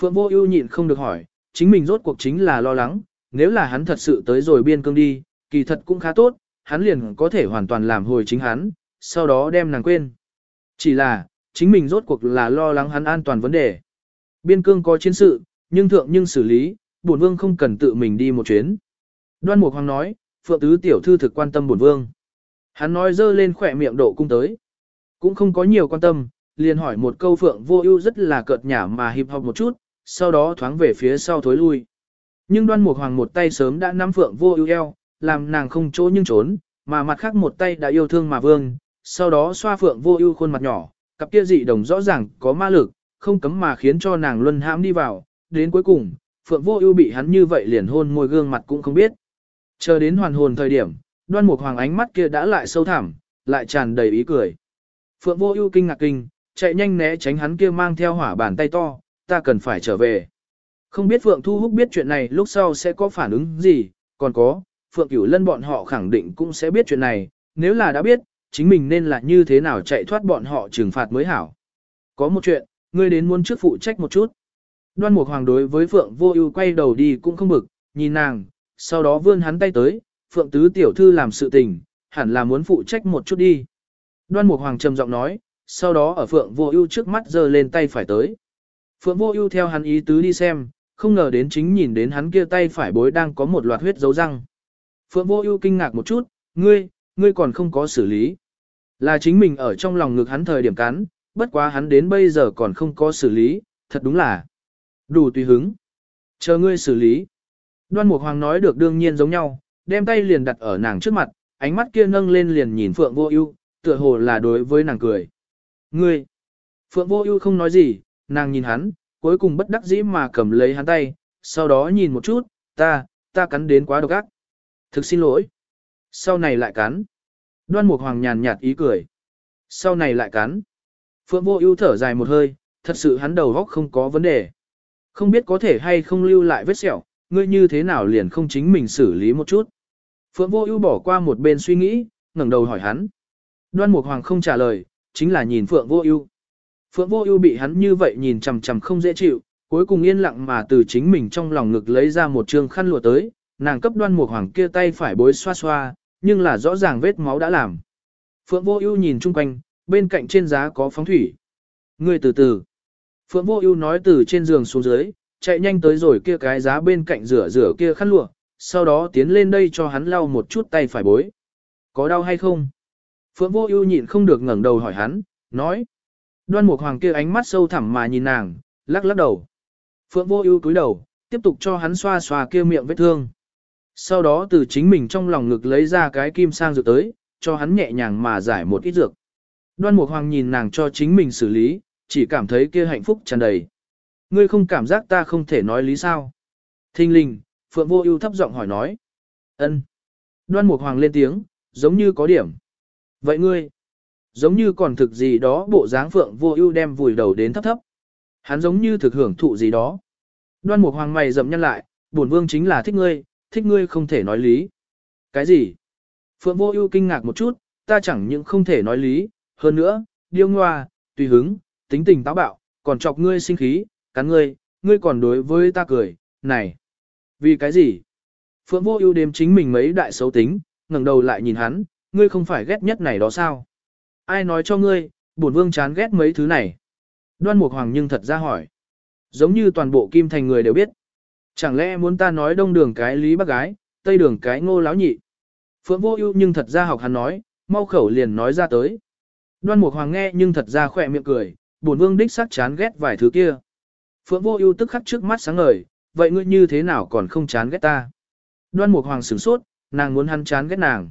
Phượng vô ưu nhịn không được hỏi, chính mình rốt cuộc chính là lo lắng, nếu là hắn thật sự tới rồi biên cương đi, kỳ thật cũng khá tốt, hắn liền có thể hoàn toàn làm hồi chính hắn, sau đó đem nàng quên. Chỉ là, chính mình rốt cuộc là lo lắng hắn an toàn vấn đề. Biên cương có chiến sự, nhưng thượng nhưng xử lý, bổn vương không cần tự mình đi một chuyến. Đoan Mục Hoàng nói, Phượng Tứ Tiểu Thư thực quan tâm bổn vương. Hắn nói dơ lên khỏe miệng độ cung tới. Cũng không có nhiều quan tâm, liền hỏi một câu Phượng Vô Ưu rất là cợt nhả mà hiệp học một chút, sau đó thoáng về phía sau thối lui. Nhưng Đoan Mục Hoàng một tay sớm đã nắm Phượng Vô Ưu eo, làm nàng không chỗ nhưng trốn, mà mặt khác một tay đã yêu thương mà vương, sau đó xoa Phượng Vô Ưu khuôn mặt nhỏ, cặp kia dị đồng rõ ràng có ma lực, không cấm mà khiến cho nàng luân hãm đi vào, đến cuối cùng, Phượng Vô Ưu bị hắn như vậy liền hôn môi gương mặt cũng không biết. Chờ đến hoàn hồn thời điểm, Đoan Mục Hoàng ánh mắt kia đã lại sâu thẳm, lại tràn đầy ý cười. Phượng Vô Ưu kinh ngạc kinh, chạy nhanh né tránh hắn kia mang theo hỏa bàn tay to, ta cần phải trở về. Không biết Phượng Thu Húc biết chuyện này lúc sau sẽ có phản ứng gì, còn có, Phượng Cửu Lân bọn họ khẳng định cũng sẽ biết chuyện này, nếu là đã biết, chính mình nên là như thế nào chạy thoát bọn họ trừng phạt mới hảo. Có một chuyện, ngươi đến muốn trước phụ trách một chút. Đoan Mục Hoàng đối với Phượng Vô Ưu quay đầu đi cũng không bực, nhìn nàng, sau đó vươn hắn tay tới, Phượng tứ tiểu thư làm sự tình, hẳn là muốn phụ trách một chút đi. Đoan Mục Hoàng trầm giọng nói, sau đó ở Phượng Vô Ưu trước mắt giơ lên tay phải tới. Phượng Vô Ưu theo hắn ý tứ đi xem, không ngờ đến chính nhìn đến hắn kia tay phải bối đang có một loạt huyết dấu răng. Phượng Vô Ưu kinh ngạc một chút, "Ngươi, ngươi còn không có xử lý?" Là chính mình ở trong lòng ngực hắn thời điểm cắn, bất quá hắn đến bây giờ còn không có xử lý, thật đúng là đủ tùy hứng. Chờ ngươi xử lý. Đoan Mục Hoàng nói được đương nhiên giống nhau, đem tay liền đặt ở nàng trước mặt, ánh mắt kia nâng lên liền nhìn Phượng Vô Ưu, tựa hồ là đối với nàng cười. Ngươi. Phượng Vô Ưu không nói gì, nàng nhìn hắn, cuối cùng bất đắc dĩ mà cầm lấy hắn tay, sau đó nhìn một chút, ta, ta cắn đến quá độc ác. Thực xin lỗi. Sau này lại cắn. Đoan Mục Hoàng nhàn nhạt ý cười. Sau này lại cắn. Phượng Vô Ưu thở dài một hơi, thật sự hắn đầu óc không có vấn đề. Không biết có thể hay không lưu lại vết sẹo, ngươi như thế nào liền không chính mình xử lý một chút. Phượng Vô Ưu bỏ qua một bên suy nghĩ, ngẩng đầu hỏi hắn. Đoan Mục Hoàng không trả lời, chính là nhìn Phượng Vô Ưu. Phượng Vô Ưu bị hắn như vậy nhìn chằm chằm không dễ chịu, cuối cùng yên lặng mà từ chính mình trong lòng ngực lấy ra một trương khăn lụa tới, nàng cấp Đoan Mục Hoàng kia tay phải bối xoa xoa, nhưng là rõ ràng vết máu đã làm. Phượng Vô Ưu nhìn chung quanh, bên cạnh trên giá có phóng thủy. Ngươi từ từ. Phượng Vô Ưu nói từ trên giường xuống dưới, chạy nhanh tới rồi kia cái giá bên cạnh rửa rửa kia khăn lụa, sau đó tiến lên đây cho hắn lau một chút tay phải bối. Có đau hay không? Phượng Vô Ưu nhịn không được ngẩng đầu hỏi hắn, nói. Đoan Mục Hoàng kia ánh mắt sâu thẳm mà nhìn nàng, lắc lắc đầu. Phượng Vô Ưu cúi đầu, tiếp tục cho hắn xoa xoa kia miệng vết thương. Sau đó từ chính mình trong lòng ngực lấy ra cái kim sang dược tới, cho hắn nhẹ nhàng mà giải một ít dược. Đoan Mục Hoàng nhìn nàng cho chính mình xử lý, chỉ cảm thấy kia hạnh phúc tràn đầy. Ngươi không cảm giác ta không thể nói lý sao? Thinh linh, Phượng Vô Ưu thấp giọng hỏi nói. Ân. Đoan Mục Hoàng lên tiếng, giống như có điểm. Vậy ngươi, giống như còn thực gì đó bộ dáng Phượng Vô Ưu đem vùi đầu đến thấp thấp. Hắn giống như thực hưởng thụ gì đó. Đoan Mục Hoàng mày rậm nhăn lại, bổn vương chính là thích ngươi, thích ngươi không thể nói lý. Cái gì? Phượng Vô Ưu kinh ngạc một chút, ta chẳng những không thể nói lý, hơn nữa, điêu ngoa, tùy hứng, tính tình táo bạo, còn chọc ngươi sinh khí, cắn ngươi, ngươi còn đối với ta cười, này. Vì cái gì? Phượng Vô Ưu đếm chính mình mấy đại xấu tính, ngẩng đầu lại nhìn hắn, ngươi không phải ghét nhất này đó sao? Ai nói cho ngươi, bổn vương chán ghét mấy thứ này? Đoan Mục Hoàng nhưng thật ra hỏi. Giống như toàn bộ kim thành người đều biết. Chẳng lẽ muốn ta nói đông đường cái lý bác gái, tây đường cái ngô láo nhị. Phượng vô ưu nhưng thật ra học hắn nói, mau khẩu liền nói ra tới. Đoan Mục Hoàng nghe nhưng thật ra khỏe miệng cười, bổn vương đích xác chán ghét vài thứ kia. Phượng vô ưu tức khắc trước mắt sáng ngời, vậy ngươi như thế nào còn không chán ghét ta? Đoan Mục Hoàng sửng sốt, nàng muốn hắn chán ghét nàng.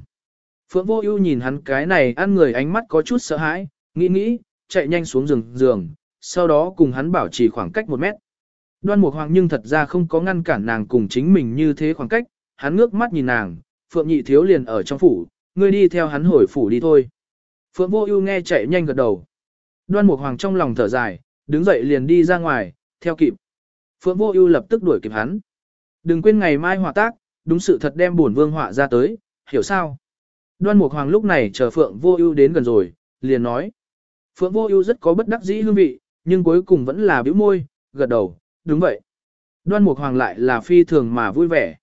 Phượng vô ưu nhìn hắn cái này ăn người ánh mắt có chút sợ hãi, nghĩ nghĩ, chạy nhanh xuống giường giường, sau đó cùng hắn bảo trì khoảng cách một mét. Đoan Mục Hoàng nhưng thật ra không có ngăn cản nàng cùng chính mình như thế khoảng cách, hắn ngước mắt nhìn nàng, Phượng Nhị Thiếu liền ở trong phủ, ngươi đi theo hắn hồi phủ đi thôi. Phượng Vô Ưu nghe chạy nhanh gật đầu. Đoan Mục Hoàng trong lòng thở dài, đứng dậy liền đi ra ngoài, theo kịp. Phượng Vô Ưu lập tức đuổi kịp hắn. Đừng quên ngày mai họa tác, đúng sự thật đem bổn vương họa ra tới, hiểu sao? Đoan Mục Hoàng lúc này chờ Phượng Vô Ưu đến gần rồi, liền nói. Phượng Vô Ưu rất có bất đắc dĩ hương vị, nhưng cuối cùng vẫn là bĩu môi, gật đầu, đúng vậy. Đoan Mục Hoàng lại là phi thường mà vui vẻ.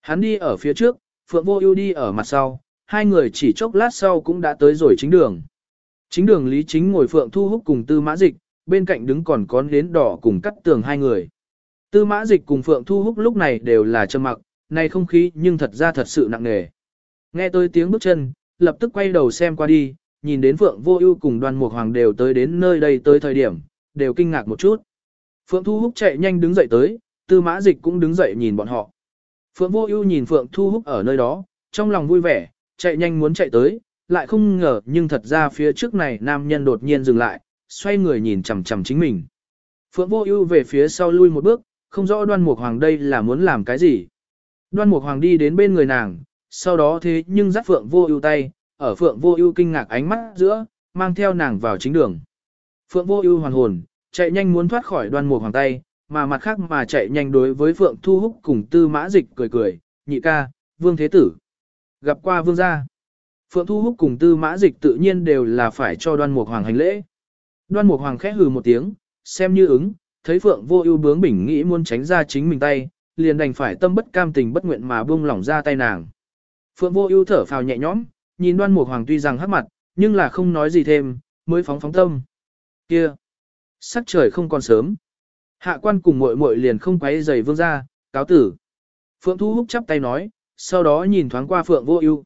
Hắn đi ở phía trước, Phượng Vô Ưu đi ở mặt sau, hai người chỉ chốc lát sau cũng đã tới rồi chính đường. Chính đường Lý Chính ngồi Phượng Thu Húc cùng Tư Mã Dịch, bên cạnh đứng còn có nến đỏ cùng cắt tường hai người. Tư Mã Dịch cùng Phượng Thu Húc lúc này đều là trầm mặc, này không khí nhưng thật ra thật sự nặng nề. Nghe tôi tiếng bước chân, lập tức quay đầu xem qua đi, nhìn đến Phượng Vô Ưu cùng Đoan Mục Hoàng đều tới đến nơi đây tới thời điểm, đều kinh ngạc một chút. Phượng Thu Húc chạy nhanh đứng dậy tới, Tư Mã Dịch cũng đứng dậy nhìn bọn họ. Phượng Vô Ưu nhìn Phượng Thu Húc ở nơi đó, trong lòng vui vẻ, chạy nhanh muốn chạy tới, lại không ngờ nhưng thật ra phía trước này nam nhân đột nhiên dừng lại, xoay người nhìn chằm chằm chính mình. Phượng Vô Ưu về phía sau lui một bước, không rõ Đoan Mục Hoàng đây là muốn làm cái gì. Đoan Mục Hoàng đi đến bên người nàng, sau đó thế nhưng dắt Phượng Vô Ưu tay, ở Phượng Vô Ưu kinh ngạc ánh mắt giữa, mang theo nàng vào chính đường. Phượng Vô Ưu hoàn hồn, chạy nhanh muốn thoát khỏi Đoan Mục Hoàng tay, mà mặt khác mà chạy nhanh đối với Phượng Thu Húc cùng Tư Mã Dịch cười cười, "Nhị ca, Vương Thế tử." Gặp qua vương gia. Phượng Thu Húc cùng Tư Mã Dịch tự nhiên đều là phải cho Đoan Mục Hoàng hành lễ. Đoan Mục Hoàng khẽ hừ một tiếng, xem như ứng, thấy Phượng Vô Ưu bướng bỉnh nghĩ muốn tránh ra chính mình tay, liền đành phải tâm bất cam tình bất nguyện mà buông lỏng ra tay nàng. Phượng Vô Ưu thở phào nhẹ nhõm, nhìn Đoan Mục Hoàng tuy rằng hắc mặt, nhưng là không nói gì thêm, mới phóng phóng tâm. Kia, sắc trời không còn sớm. Hạ quan cùng muội muội liền không quấy rầy vương gia, cáo tử. Phượng Thu Húc chắp tay nói, sau đó nhìn thoáng qua Phượng Vô Ưu.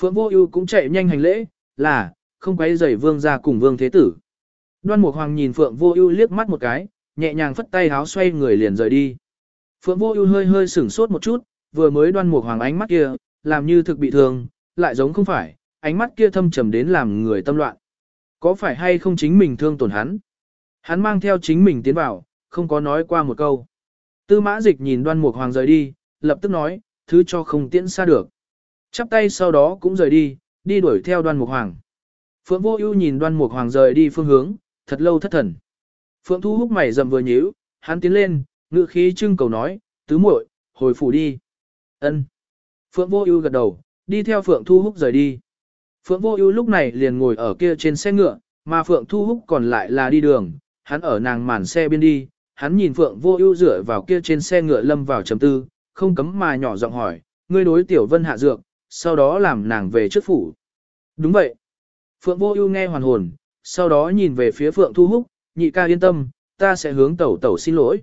Phượng Vô Ưu cũng chạy nhanh hành lễ, là không quấy rầy vương gia cùng vương thế tử. Đoan Mục Hoàng nhìn Phượng Vô Ưu liếc mắt một cái, nhẹ nhàng phất tay háo xoay người liền rời đi. Phượng Vô Ưu hơi hơi sửng sốt một chút, vừa mới Đoan Mục Hoàng ánh mắt kia, làm như thực bị thương, lại giống không phải, ánh mắt kia thâm trầm đến làm người tâm loạn. Có phải hay không chính mình thương tổn hắn? Hắn mang theo chính mình tiến vào, không có nói qua một câu. Tư Mã Dịch nhìn Đoan Mục Hoàng rời đi, lập tức nói, thứ cho không tiễn xa được. Chắp tay sau đó cũng rời đi, đi đuổi theo Đoan Mục Hoàng. Phượng Vô Ưu nhìn Đoan Mục Hoàng rời đi phương hướng, thật lâu thất thần. Phượng Thu Húc mày rậm vừa nhíu, hắn tiến lên, ngựa khí trưng cầu nói, "Tứ muội, hồi phủ đi." Ân. Phượng Vô Ưu gật đầu, đi theo Phượng Thu Húc rời đi. Phượng Vô Ưu lúc này liền ngồi ở kia trên xe ngựa, mà Phượng Thu Húc còn lại là đi đường, hắn ở nàng màn xe bên đi, hắn nhìn Phượng Vô Ưu dựa vào kia trên xe ngựa lâm vào trầm tư, không cấm mà nhỏ giọng hỏi, "Ngươi đối Tiểu Vân hạ dược, sau đó làm nàng về trước phủ?" "Đúng vậy." Phượng Vô Ưu nghe hoàn hồn, sau đó nhìn về phía Phượng Thu Húc, "Nhị ca yên tâm, ta sẽ hướng tẩu tẩu xin lỗi."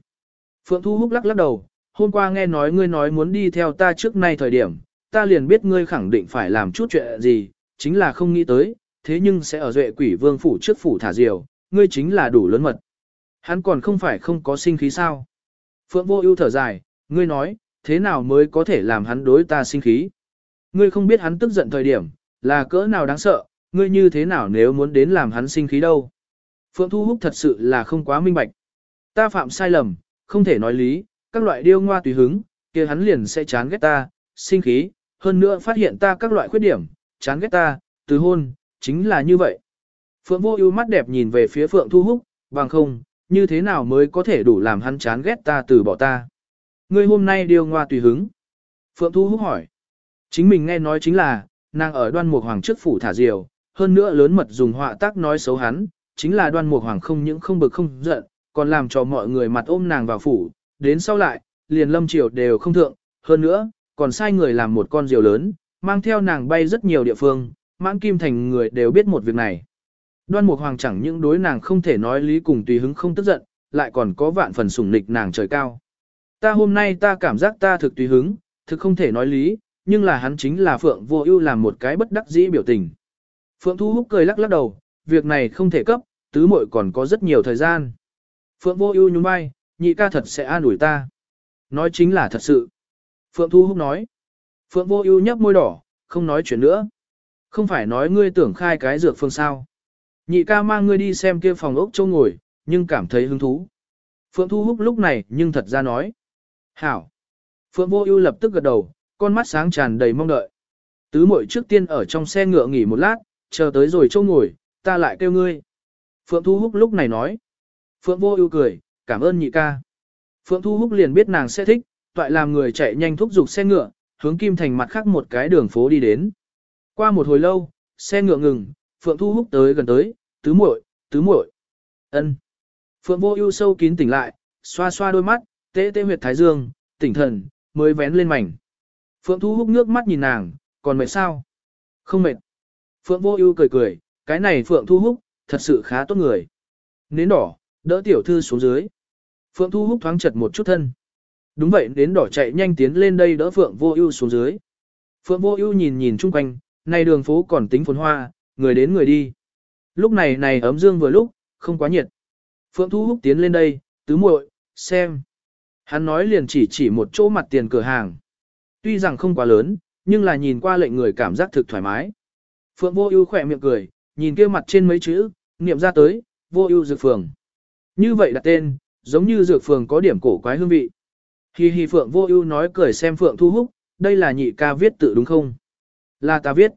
Phượng Thu Húc lắc lắc đầu, "Hôm qua nghe nói ngươi nói muốn đi theo ta trước nay thời điểm, ta liền biết ngươi khẳng định phải làm chút chuyện gì, chính là không nghĩ tới, thế nhưng sẽ ở duệ quỷ vương phủ trước phủ thả diều, ngươi chính là đủ lớn mật. Hắn còn không phải không có sinh khí sao. Phượng vô ưu thở dài, ngươi nói, thế nào mới có thể làm hắn đối ta sinh khí. Ngươi không biết hắn tức giận thời điểm, là cỡ nào đáng sợ, ngươi như thế nào nếu muốn đến làm hắn sinh khí đâu. Phượng Thu Húc thật sự là không quá minh bạch. Ta phạm sai lầm, không thể nói lý, các loại điêu ngoa tùy hứng, kia hắn liền sẽ chán ghét ta, sinh khí, hơn nữa phát hiện ta các loại khuyết điểm, chán ghét ta, từ hôn, chính là như vậy. Phượng vô ưu mắt đẹp nhìn về phía Phượng Thu Húc, bằng không, như thế nào mới có thể đủ làm hắn chán ghét ta từ bỏ ta. Ngươi hôm nay điều ngoa tùy hứng. Phượng Thu Húc hỏi. Chính mình nghe nói chính là, nàng ở đoan mục hoàng trước phủ thả diều, hơn nữa lớn mật dùng họa tác nói xấu hắn, chính là đoan mục hoàng không những không bực không giận, còn làm cho mọi người mặt ôm nàng vào phủ, đến sau lại, liền lâm triều đều không thượng, hơn nữa, còn sai người làm một con diều lớn, mang theo nàng bay rất nhiều địa phương, mãn kim thành người đều biết một việc này. Đoan Mục Hoàng chẳng những đối nàng không thể nói lý cùng tùy hứng không tức giận, lại còn có vạn phần sủng nịch nàng trời cao. Ta hôm nay ta cảm giác ta thực tùy hứng, thực không thể nói lý, nhưng là hắn chính là Phượng Vô Ưu làm một cái bất đắc dĩ biểu tình. Phượng Thu Húc cười lắc lắc đầu, việc này không thể cấp, tứ muội còn có rất nhiều thời gian. Phượng Vô Ưu nhún vai, nhị ca thật sẽ an ủi ta. Nói chính là thật sự. Phượng Thu Húc nói. Phượng Vô Ưu nhấp môi đỏ, không nói chuyện nữa. Không phải nói ngươi tưởng khai cái dược phương sao? Nhị ca mang ngươi đi xem kia phòng ốc châu ngồi, nhưng cảm thấy hứng thú. Phượng Thu Húc lúc này nhưng thật ra nói. Hảo. Phượng Vô Ưu lập tức gật đầu, con mắt sáng tràn đầy mong đợi. Tứ muội trước tiên ở trong xe ngựa nghỉ một lát, chờ tới rồi chỗ ngồi, ta lại kêu ngươi. Phượng Thu Húc lúc này nói. Phượng Vô Ưu cười, cảm ơn nhị ca. Phượng Thu Húc liền biết nàng sẽ thích, toại làm người chạy nhanh thúc giục xe ngựa, hướng Kim Thành mặt khác một cái đường phố đi đến. Qua một hồi lâu, xe ngựa ngừng, Phượng Thu Húc tới gần tới, tứ muội, tứ muội. Ân. Phượng Vô Ưu sâu kín tỉnh lại, xoa xoa đôi mắt, Tế Tế huyệt thái dương, tỉnh thần, mới vén lên mảnh. Phượng Thu Húc nước mắt nhìn nàng, còn mệt sao? Không mệt. Phượng Vô Ưu cười cười, cái này Phượng Thu Húc, thật sự khá tốt người. Nến đỏ, đỡ tiểu thư xuống dưới. Phượng Thu Húc thoáng chật một chút thân. Đúng vậy đến đỏ chạy nhanh tiến lên đây đỡ Phượng Vô Ưu xuống dưới. Phượng Vô Ưu nhìn nhìn chung quanh, này đường phố còn tính phồn hoa, người đến người đi. Lúc này này ấm dương vừa lúc, không quá nhiệt. Phượng Thu Húc tiến lên đây, tứ muội, xem. Hắn nói liền chỉ chỉ một chỗ mặt tiền cửa hàng. Tuy rằng không quá lớn, nhưng là nhìn qua lệnh người cảm giác thực thoải mái. Phượng Vô Ưu khẽ miệng cười, nhìn kia mặt trên mấy chữ, niệm ra tới, Vô Ưu dược phường. Như vậy đặt tên, giống như dược phường có điểm cổ quái hương vị. Hi hi Phượng Vô Ưu nói cười xem Phượng Thu Húc, đây là nhị ca viết tự đúng không? Là ta viết.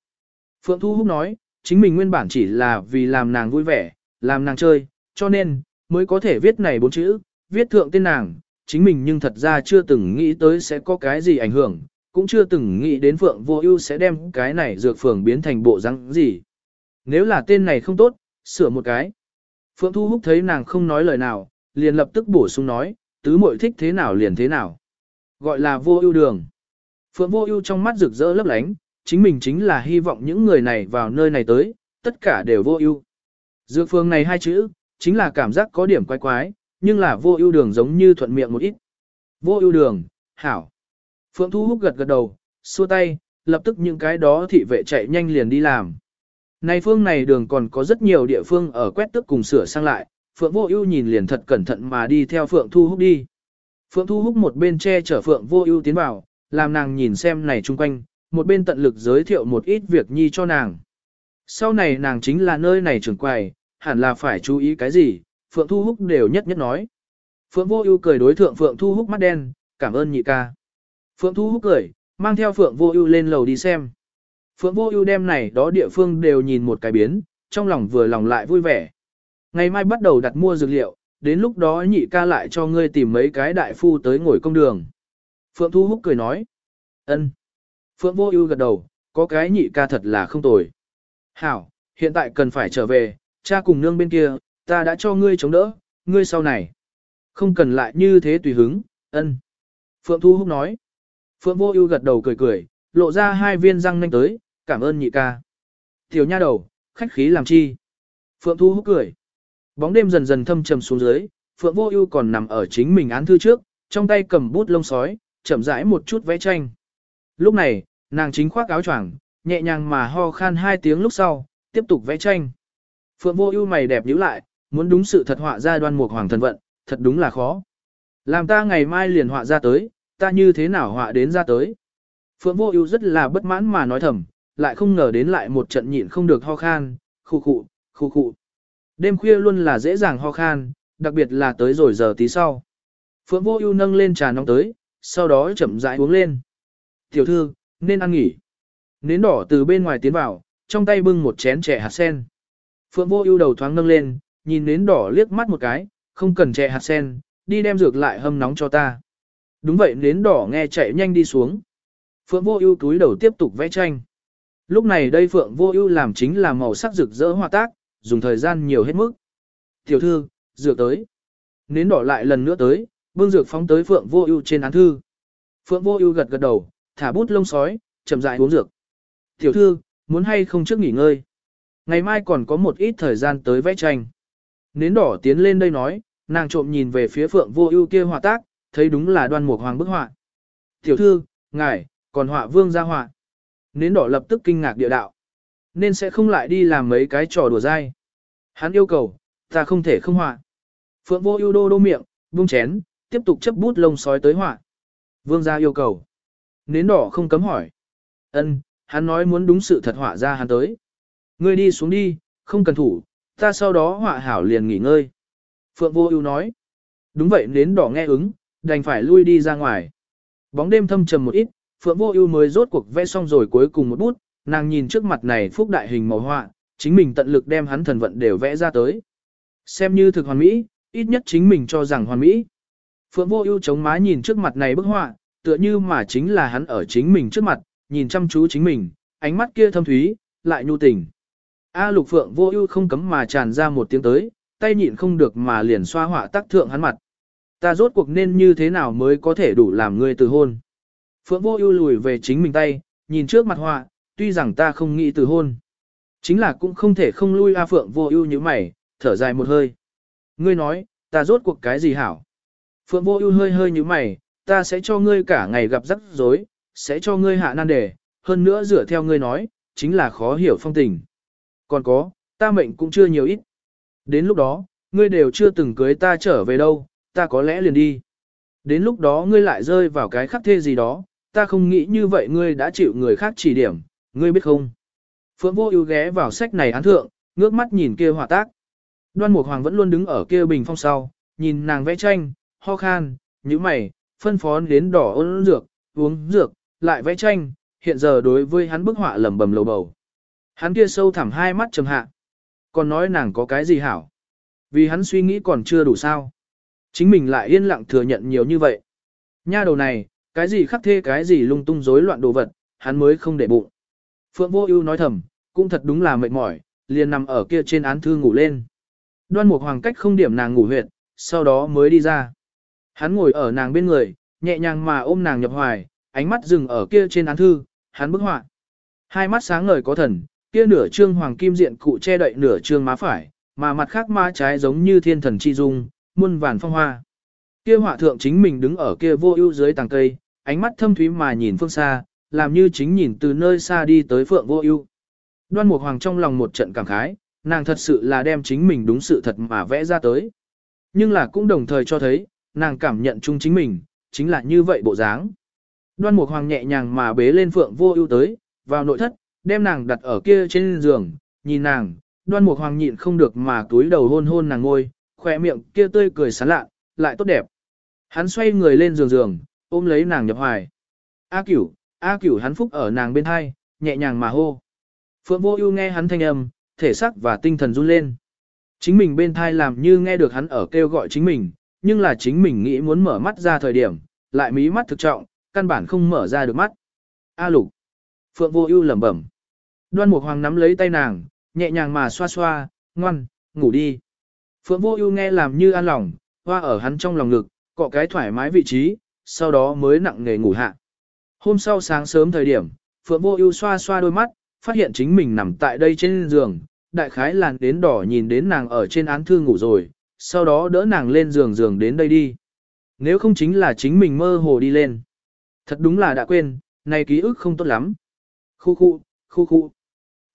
Phượng Thu Húc nói, chính mình nguyên bản chỉ là vì làm nàng vui vẻ, làm nàng chơi, cho nên, mới có thể viết này bốn chữ, viết thượng tên nàng, chính mình nhưng thật ra chưa từng nghĩ tới sẽ có cái gì ảnh hưởng, cũng chưa từng nghĩ đến Phượng Vô Ưu sẽ đem cái này dược phường biến thành bộ dạng gì. Nếu là tên này không tốt, sửa một cái. Phượng Thu Húc thấy nàng không nói lời nào, liền lập tức bổ sung nói, tứ muội thích thế nào liền thế nào. Gọi là Vô Ưu đường. Phượng Vô Ưu trong mắt rực rỡ lấp lánh, chính mình chính là hy vọng những người này vào nơi này tới, tất cả đều vô ưu. Dược phường này hai chữ, chính là cảm giác có điểm quái quái, nhưng là vô ưu đường giống như thuận miệng một ít. Vô ưu đường, hảo. Phượng Thu Húc gật gật đầu, xua tay, lập tức những cái đó thị vệ chạy nhanh liền đi làm. Này phương này đường còn có rất nhiều địa phương ở quét tức cùng sửa sang lại, Phượng Vô Ưu nhìn liền thật cẩn thận mà đi theo Phượng Thu Húc đi. Phượng Thu Húc một bên che chở Phượng Vô Ưu tiến vào, làm nàng nhìn xem này chung quanh, một bên tận lực giới thiệu một ít việc nhi cho nàng. Sau này nàng chính là nơi này trưởng quầy, hẳn là phải chú ý cái gì, Phượng Thu Húc đều nhất nhất nói. Phượng Vô Ưu cười đối thượng Phượng Thu Húc mắt đen, cảm ơn nhị ca. Phượng Thu Húc cười, mang theo Phượng Vô Ưu lên lầu đi xem. Phượng Vô Ưu đem này đó địa phương đều nhìn một cái biến, trong lòng vừa lòng lại vui vẻ. Ngày mai bắt đầu đặt mua dược liệu, đến lúc đó nhị ca lại cho ngươi tìm mấy cái đại phu tới ngồi công đường. Phượng Thu Húc cười nói. Ân. Phượng Vô Ưu gật đầu, có cái nhị ca thật là không tồi. Hảo, hiện tại cần phải trở về, cha cùng nương bên kia, ta đã cho ngươi chống đỡ, ngươi sau này. Không cần lại như thế tùy hứng, ân. Phượng Thu Húc nói. Phượng Vô Ưu gật đầu cười cười, lộ ra hai viên răng nanh tới, cảm ơn nhị ca. Tiểu nha đầu, khách khí làm chi? Phượng Thu Húc cười. Bóng đêm dần dần thâm trầm xuống dưới, Phượng Vô Ưu còn nằm ở chính mình án thư trước, trong tay cầm bút lông sói, chậm rãi một chút vẽ tranh. Lúc này, nàng chính khoác áo choàng, nhẹ nhàng mà ho khan hai tiếng lúc sau, tiếp tục vẽ tranh. Phượng Vô Ưu mày đẹp nhíu lại, muốn đúng sự thật họa ra đoan mục hoàng thần vận, thật đúng là khó. Làm ta ngày mai liền họa ra tới, ta như thế nào họa đến ra tới. Phượng Vô Ưu rất là bất mãn mà nói thầm, lại không ngờ đến lại một trận nhịn không được ho khan, khu khụ, khu khụ. Đêm khuya luôn là dễ dàng ho khan, đặc biệt là tới rồi giờ tí sau. Phượng Vô Ưu nâng lên trà nóng tới, sau đó chậm rãi uống lên. "Tiểu thư, nên ăn nghỉ." Nến đỏ từ bên ngoài tiến vào, trong tay bưng một chén chè hạt sen. Phượng Vô Ưu đầu thoáng nâng lên, nhìn nến đỏ liếc mắt một cái, "Không cần chè hạt sen, đi đem dược lại hâm nóng cho ta." Đúng vậy, nến đỏ nghe chạy nhanh đi xuống. Phượng Vô Ưu túi đầu tiếp tục vẽ tranh. Lúc này đây Phượng Vô Ưu làm chính là màu sắc rực rỡ hoa tác, dùng thời gian nhiều hết mức. "Tiểu thư, dược tới." Nến đỏ lại lần nữa tới, bưng dược phóng tới Phượng Vô Ưu trên án thư. Phượng Vô Ưu gật gật đầu, thả bút lông sói, chậm rãi uống dược. "Tiểu thư, muốn hay không trước nghỉ ngơi? Ngày mai còn có một ít thời gian tới vẽ tranh." Nến đỏ tiến lên đây nói, nàng trộm nhìn về phía Phượng Vô Ưu kia họa tác, thấy đúng là Đoan Mục Hoàng bức họa. "Tiểu thư, ngài, còn họa vương gia họa?" Nến đỏ lập tức kinh ngạc địa đạo. Nên sẽ không lại đi làm mấy cái trò đùa dai. Hắn yêu cầu, ta không thể không họa. Phượng Vô Ưu đô đô miệng, buông chén, tiếp tục chấp bút lông sói tới họa. Vương gia yêu cầu. Nến đỏ không cấm hỏi. Ân, hắn nói muốn đúng sự thật họa ra hắn tới. Ngươi đi xuống đi, không cần thủ, ta sau đó họa hảo liền nghỉ ngơi. Phượng vô ưu nói. Đúng vậy nến đỏ nghe ứng, đành phải lui đi ra ngoài. Bóng đêm thâm trầm một ít, Phượng vô ưu mới rốt cuộc vẽ xong rồi cuối cùng một bút, nàng nhìn trước mặt này phúc đại hình màu họa, chính mình tận lực đem hắn thần vận đều vẽ ra tới. Xem như thực hoàn mỹ, ít nhất chính mình cho rằng hoàn mỹ. Phượng vô ưu chống má nhìn trước mặt này bức họa, tựa như mà chính là hắn ở chính mình trước mặt, nhìn chăm chú chính mình, ánh mắt kia thâm thúy, lại nhu tình. A lục phượng vô ưu không cấm mà tràn ra một tiếng tới, tay nhịn không được mà liền xoa họa tác thượng hắn mặt. Ta rốt cuộc nên như thế nào mới có thể đủ làm ngươi từ hôn. Phượng vô ưu lùi về chính mình tay, nhìn trước mặt họa, tuy rằng ta không nghĩ từ hôn. Chính là cũng không thể không lui A Phượng vô ưu như mày, thở dài một hơi. Ngươi nói, ta rốt cuộc cái gì hảo? Phượng vô ưu hơi hơi như mày, ta sẽ cho ngươi cả ngày gặp rắc rối, sẽ cho ngươi hạ nan đề, hơn nữa dựa theo ngươi nói, chính là khó hiểu phong tình. Còn có, ta mệnh cũng chưa nhiều ít. Đến lúc đó, ngươi đều chưa từng cưới ta trở về đâu, ta có lẽ liền đi. Đến lúc đó ngươi lại rơi vào cái khắc thê gì đó, ta không nghĩ như vậy ngươi đã chịu người khác chỉ điểm, ngươi biết không? Phượng vô ưu ghé vào sách này án thượng, ngước mắt nhìn kia hòa tác. Đoan Mục Hoàng vẫn luôn đứng ở kia bình phong sau, nhìn nàng vẽ tranh, ho khan, nhíu mày, phân phó đến đỏ ôn dược, uống dược, lại vẽ tranh, hiện giờ đối với hắn bức họa lẩm bẩm lầu bầu. Hắn kia sâu thẳm hai mắt trầm hạ. Còn nói nàng có cái gì hảo? Vì hắn suy nghĩ còn chưa đủ sao. Chính mình lại yên lặng thừa nhận nhiều như vậy. Nha đầu này, cái gì khắc thê cái gì lung tung rối loạn đồ vật, hắn mới không để bụng. Phượng Vô Ưu nói thầm, cũng thật đúng là mệt mỏi, liền nằm ở kia trên án thư ngủ lên. Đoan Mục Hoàng cách không điểm nàng ngủ huyệt, sau đó mới đi ra. Hắn ngồi ở nàng bên người, nhẹ nhàng mà ôm nàng nhập hoài, ánh mắt dừng ở kia trên án thư, hắn bức họa. Hai mắt sáng ngời có thần, kia nửa trương hoàng kim diện cụ che đậy nửa trương má phải, mà mặt khác má trái giống như thiên thần chi dung, muôn vàn phong hoa. Kia họa thượng chính mình đứng ở kia vô ưu dưới tàng cây, ánh mắt thâm thúy mà nhìn phương xa, làm như chính nhìn từ nơi xa đi tới phượng vô ưu. Đoan Mục Hoàng trong lòng một trận cảm khái, nàng thật sự là đem chính mình đúng sự thật mà vẽ ra tới. Nhưng là cũng đồng thời cho thấy, nàng cảm nhận chung chính mình, chính là như vậy bộ dáng. Đoan Mục Hoàng nhẹ nhàng mà bế lên Phượng Vô Ưu tới, vào nội thất, đem nàng đặt ở kia trên giường, nhìn nàng, Đoan Mục Hoàng nhịn không được mà túi đầu hôn hôn nàng ngôi, khỏe miệng kia tươi cười sán lạ, lại tốt đẹp. Hắn xoay người lên giường giường, ôm lấy nàng nhập hoài. A Cửu, A Cửu hắn phúc ở nàng bên hai, nhẹ nhàng mà hô. Phượng Vô Ưu nghe hắn thanh âm, thể xác và tinh thần run lên. Chính mình bên thai làm như nghe được hắn ở kêu gọi chính mình, nhưng là chính mình nghĩ muốn mở mắt ra thời điểm, lại mí mắt thực trọng, căn bản không mở ra được mắt. A lục. Phượng vô ưu lẩm bẩm. Đoan Mục Hoàng nắm lấy tay nàng, nhẹ nhàng mà xoa xoa, ngoan, ngủ đi. Phượng vô ưu nghe làm như an lòng, hoa ở hắn trong lòng ngực, cọ cái thoải mái vị trí, sau đó mới nặng nghề ngủ hạ. Hôm sau sáng sớm thời điểm, Phượng vô ưu xoa xoa đôi mắt, phát hiện chính mình nằm tại đây trên giường, đại khái làn đến đỏ nhìn đến nàng ở trên án thư ngủ rồi, sau đó đỡ nàng lên giường giường đến đây đi. Nếu không chính là chính mình mơ hồ đi lên. Thật đúng là đã quên, này ký ức không tốt lắm. Khu khu, khu khu.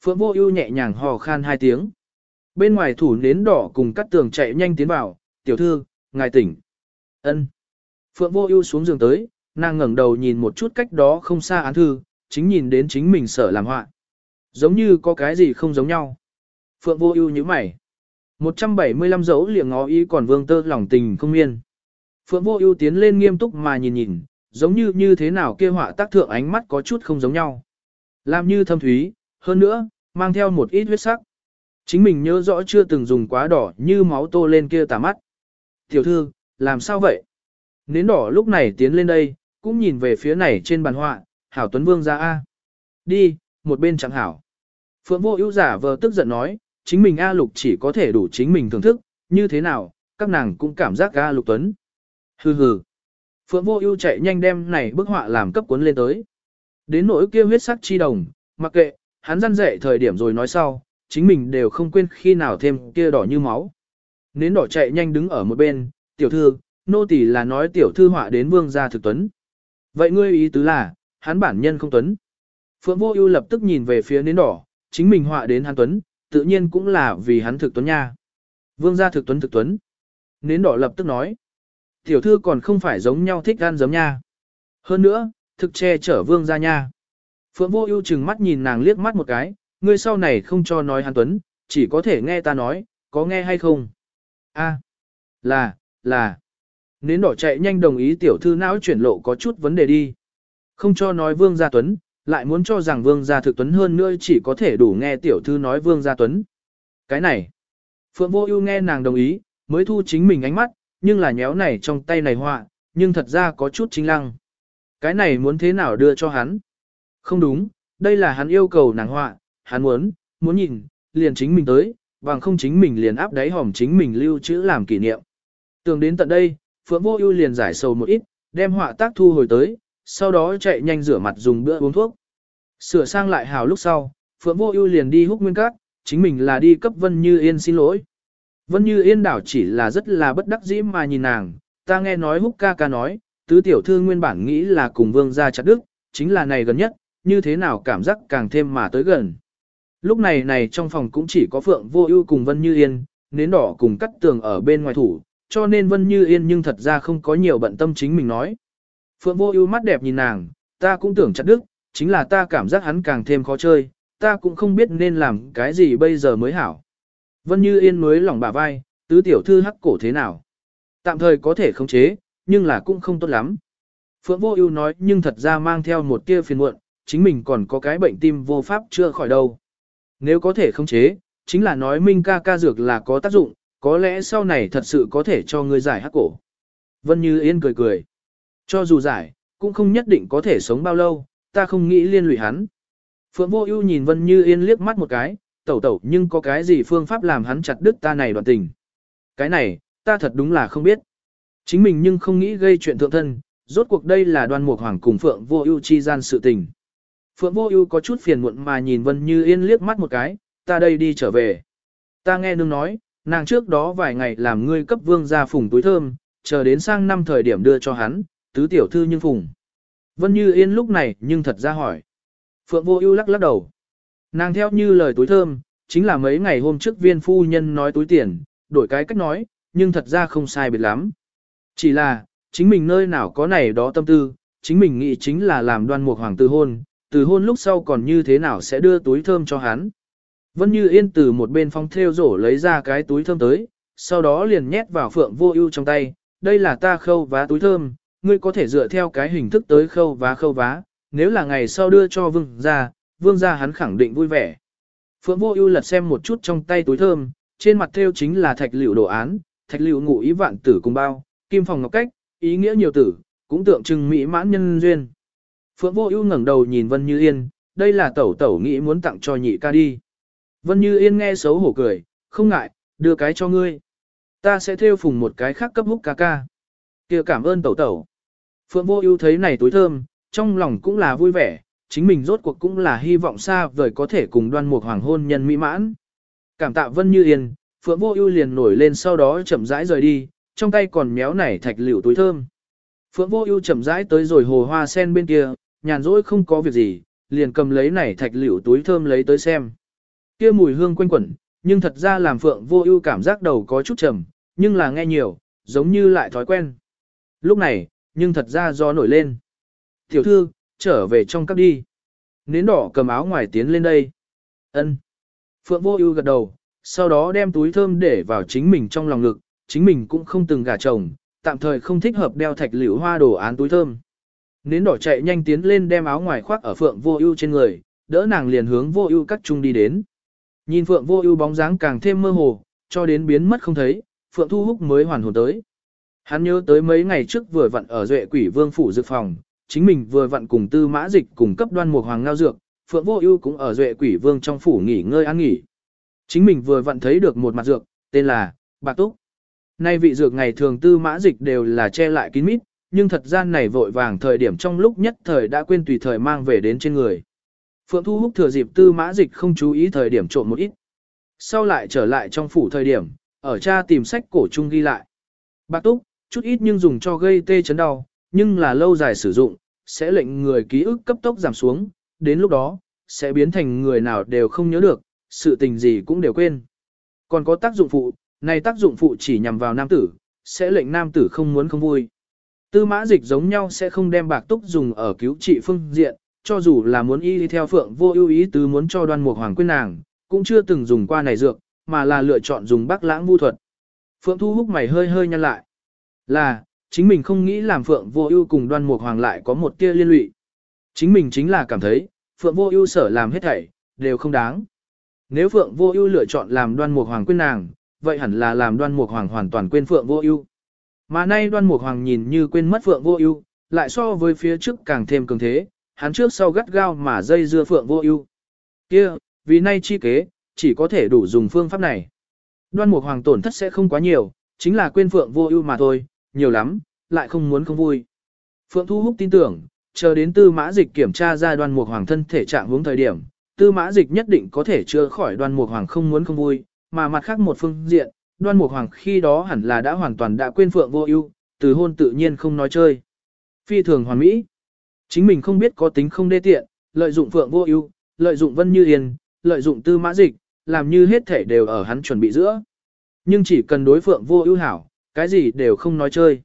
Phượng vô ưu nhẹ nhàng hò khan hai tiếng. Bên ngoài thủ nến đỏ cùng cắt tường chạy nhanh tiến vào, tiểu thư, ngài tỉnh. ân Phượng vô ưu xuống giường tới, nàng ngẩng đầu nhìn một chút cách đó không xa án thư, chính nhìn đến chính mình sợ làm họa. Giống như có cái gì không giống nhau. Phượng vô ưu như mày. 175 dấu liệng ngó ý còn vương tơ lòng tình không yên. Phượng vô ưu tiến lên nghiêm túc mà nhìn nhìn, giống như như thế nào kia họa tác thượng ánh mắt có chút không giống nhau. Làm như thâm thúy, hơn nữa, mang theo một ít huyết sắc. Chính mình nhớ rõ chưa từng dùng quá đỏ như máu tô lên kia tà mắt. Tiểu thư, làm sao vậy? Nến đỏ lúc này tiến lên đây, cũng nhìn về phía này trên bàn họa, Hảo Tuấn Vương ra A. Đi, một bên chẳng hảo. Phượng vô ưu giả vờ tức giận nói, chính mình A Lục chỉ có thể đủ chính mình thưởng thức, như thế nào, các nàng cũng cảm giác A Lục Tuấn. Hừ hừ. Phượng Vô Ưu chạy nhanh đem này bức họa làm cấp cuốn lên tới. Đến nỗi kia huyết sắc chi đồng, mặc kệ, hắn răn dạy thời điểm rồi nói sau, chính mình đều không quên khi nào thêm kia đỏ như máu. Nến đỏ chạy nhanh đứng ở một bên, tiểu thư, nô tỳ là nói tiểu thư họa đến vương gia thực tuấn. Vậy ngươi ý tứ là, hắn bản nhân không tuấn. Phượng Vô Ưu lập tức nhìn về phía nến đỏ, chính mình họa đến hắn tuấn, tự nhiên cũng là vì hắn thực tuấn nha. Vương gia thực tuấn thực tuấn. Nến đỏ lập tức nói. Tiểu thư còn không phải giống nhau thích gan giấm nha. Hơn nữa, thực che chở vương gia nha. Phượng vô ưu chừng mắt nhìn nàng liếc mắt một cái, ngươi sau này không cho nói hắn tuấn, chỉ có thể nghe ta nói, có nghe hay không? A, là, là. Nến đỏ chạy nhanh đồng ý tiểu thư não chuyển lộ có chút vấn đề đi. Không cho nói vương gia tuấn, lại muốn cho rằng vương gia thực tuấn hơn nữa chỉ có thể đủ nghe tiểu thư nói vương gia tuấn. Cái này, Phượng Vô Ưu nghe nàng đồng ý, mới thu chính mình ánh mắt, nhưng là nhéo này trong tay này họa, nhưng thật ra có chút chính lăng. Cái này muốn thế nào đưa cho hắn? Không đúng, đây là hắn yêu cầu nàng họa, hắn muốn, muốn nhìn, liền chính mình tới, bằng không chính mình liền áp đáy hòm chính mình lưu trữ làm kỷ niệm. Tưởng đến tận đây, Phượng Vô Ưu liền giải sầu một ít, đem họa tác thu hồi tới, sau đó chạy nhanh rửa mặt dùng bữa uống thuốc. Sửa sang lại hào lúc sau, Phượng Vô Ưu liền đi húc nguyên cát, chính mình là đi cấp Vân Như Yên xin lỗi. Vân Như Yên đảo chỉ là rất là bất đắc dĩ mà nhìn nàng, ta nghe nói húc ca ca nói, tứ tiểu thư nguyên bản nghĩ là cùng vương gia chặt đức, chính là này gần nhất, như thế nào cảm giác càng thêm mà tới gần. Lúc này này trong phòng cũng chỉ có Phượng Vô Ưu cùng Vân Như Yên, nến đỏ cùng cắt tường ở bên ngoài thủ, cho nên Vân Như Yên nhưng thật ra không có nhiều bận tâm chính mình nói. Phượng Vô Ưu mắt đẹp nhìn nàng, ta cũng tưởng chặt đức, chính là ta cảm giác hắn càng thêm khó chơi, ta cũng không biết nên làm cái gì bây giờ mới hảo. Vân Như Yên mới lỏng bả vai, tứ tiểu thư hắc cổ thế nào? Tạm thời có thể khống chế, nhưng là cũng không tốt lắm. Phượng Vô Ưu nói nhưng thật ra mang theo một tia phiền muộn, chính mình còn có cái bệnh tim vô pháp chưa khỏi đâu. Nếu có thể khống chế, chính là nói Minh ca ca dược là có tác dụng, có lẽ sau này thật sự có thể cho ngươi giải hắc cổ. Vân Như Yên cười cười. Cho dù giải, cũng không nhất định có thể sống bao lâu, ta không nghĩ liên lụy hắn. Phượng Vô Ưu nhìn Vân Như Yên liếc mắt một cái, tẩu tẩu nhưng có cái gì phương pháp làm hắn chặt đứt ta này đoạn tình. Cái này, ta thật đúng là không biết. Chính mình nhưng không nghĩ gây chuyện thượng thân, rốt cuộc đây là đoan mục hoàng cùng Phượng Vô Ưu chi gian sự tình. Phượng Vô Ưu có chút phiền muộn mà nhìn Vân Như Yên liếc mắt một cái, ta đây đi trở về. Ta nghe nương nói, nàng trước đó vài ngày làm ngươi cấp vương gia phùng túi thơm, chờ đến sang năm thời điểm đưa cho hắn, tứ tiểu thư nhưng phùng. Vân Như Yên lúc này nhưng thật ra hỏi. Phượng Vô Ưu lắc lắc đầu. Nàng theo như lời túi thơm, chính là mấy ngày hôm trước viên phu nhân nói túi tiền, đổi cái cách nói, nhưng thật ra không sai biệt lắm. Chỉ là, chính mình nơi nào có này đó tâm tư, chính mình nghĩ chính là làm đoan mục hoàng tử hôn, từ hôn lúc sau còn như thế nào sẽ đưa túi thơm cho hắn. Vân Như Yên từ một bên phong theo rổ lấy ra cái túi thơm tới, sau đó liền nhét vào phượng vô ưu trong tay, đây là ta khâu vá túi thơm, ngươi có thể dựa theo cái hình thức tới khâu vá khâu vá, nếu là ngày sau đưa cho vương gia, vương gia hắn khẳng định vui vẻ. Phượng vô ưu lật xem một chút trong tay túi thơm, trên mặt theo chính là thạch liệu đồ án, thạch liệu ngụ ý vạn tử cùng bao, kim phòng ngọc cách, ý nghĩa nhiều tử, cũng tượng trưng mỹ mãn nhân duyên. Phượng Vô Ưu ngẩng đầu nhìn Vân Như Yên, đây là tẩu tẩu nghĩ muốn tặng cho nhị ca đi. Vân Như Yên nghe xấu hổ cười, không ngại, đưa cái cho ngươi. Ta sẽ thêu phùng một cái khác cấp húc ca ca. Kìa cảm ơn tẩu tẩu. Phượng Vô Ưu thấy này túi thơm, trong lòng cũng là vui vẻ, chính mình rốt cuộc cũng là hy vọng xa vời có thể cùng Đoan Mục Hoàng hôn nhân mỹ mãn. Cảm tạ Vân Như Yên, Phượng Vô Ưu liền nổi lên sau đó chậm rãi rời đi, trong tay còn méo nảy thạch liễu túi thơm. Phượng Vô Ưu chậm rãi tới rồi hồ hoa sen bên kia, nhàn rỗi không có việc gì, liền cầm lấy nảy thạch liễu túi thơm lấy tới xem. Kia mùi hương quanh quẩn, nhưng thật ra làm Phượng Vô Ưu cảm giác đầu có chút trầm, nhưng là nghe nhiều, giống như lại thói quen. Lúc này, nhưng thật ra do nổi lên. "Tiểu thư, trở về trong các đi." Nến đỏ cầm áo ngoài tiến lên đây. "Ân." Phượng Vô Ưu gật đầu, sau đó đem túi thơm để vào chính mình trong lòng ngực, chính mình cũng không từng gả chồng, tạm thời không thích hợp đeo thạch liễu hoa đồ án túi thơm. Nến đỏ chạy nhanh tiến lên đem áo ngoài khoác ở Phượng Vô Ưu trên người, đỡ nàng liền hướng Vô Ưu cắt trung đi đến. Nhìn Phượng Vô Ưu bóng dáng càng thêm mơ hồ, cho đến biến mất không thấy, Phượng Thu Húc mới hoàn hồn tới. Hắn nhớ tới mấy ngày trước vừa vặn ở Duệ Quỷ Vương phủ dược phòng, chính mình vừa vặn cùng Tư Mã Dịch cùng cấp Đoan Mục Hoàng ngao dược, Phượng Vô Ưu cũng ở Duệ Quỷ Vương trong phủ nghỉ ngơi ăn nghỉ. Chính mình vừa vặn thấy được một mặt dược, tên là Bạc Túc. Nay vị dược ngày thường Tư Mã Dịch đều là che lại kín mít, nhưng thật gian này vội vàng thời điểm trong lúc nhất thời đã quên tùy thời mang về đến trên người. Phượng Thu Húc thừa dịp Tư Mã Dịch không chú ý thời điểm trộm một ít. Sau lại trở lại trong phủ thời điểm, ở cha tìm sách cổ chung ghi lại. Bạc túc, chút ít nhưng dùng cho gây tê chấn đau, nhưng là lâu dài sử dụng, sẽ lệnh người ký ức cấp tốc giảm xuống, đến lúc đó, sẽ biến thành người nào đều không nhớ được, sự tình gì cũng đều quên. Còn có tác dụng phụ, này tác dụng phụ chỉ nhằm vào nam tử, sẽ lệnh nam tử không muốn không vui. Tư mã dịch giống nhau sẽ không đem bạc túc dùng ở cứu trị phương diện, cho dù là muốn y theo phượng vô ưu ý tứ muốn cho đoan mục hoàng quyết nàng, cũng chưa từng dùng qua này dược, mà là lựa chọn dùng bắc lãng vu thuật. Phượng thu hút mày hơi hơi nhăn lại. Là, chính mình không nghĩ làm phượng vô ưu cùng đoan mục hoàng lại có một tia liên lụy. Chính mình chính là cảm thấy, phượng vô ưu sở làm hết thảy, đều không đáng. Nếu phượng vô ưu lựa chọn làm đoan mục hoàng quyết nàng, vậy hẳn là làm đoan mục hoàng hoàn toàn quên phượng vô ưu. Mà nay đoan mục hoàng nhìn như quên mất phượng vô ưu, lại so với phía trước càng thêm cường thế, hắn trước sau gắt gao mà dây dưa phượng vô ưu. Kia, vì nay chi kế, chỉ có thể đủ dùng phương pháp này. Đoan mục hoàng tổn thất sẽ không quá nhiều, chính là quên phượng vô ưu mà thôi, nhiều lắm, lại không muốn không vui. Phượng Thu Húc tin tưởng, chờ đến tư mã dịch kiểm tra ra đoan mục hoàng thân thể trạng hướng thời điểm, tư mã dịch nhất định có thể chữa khỏi đoan mục hoàng không muốn không vui, mà mặt khác một phương diện, đoan mục hoàng khi đó hẳn là đã hoàn toàn đã quên phượng vô ưu, từ hôn tự nhiên không nói chơi. Phi thường hoàn mỹ. Chính mình không biết có tính không đê tiện, lợi dụng Phượng Vô Ưu, lợi dụng Vân Như Yên, lợi dụng Tư Mã Dịch, làm như hết thể đều ở hắn chuẩn bị giữa. Nhưng chỉ cần đối Phượng Vô Ưu hảo, cái gì đều không nói chơi.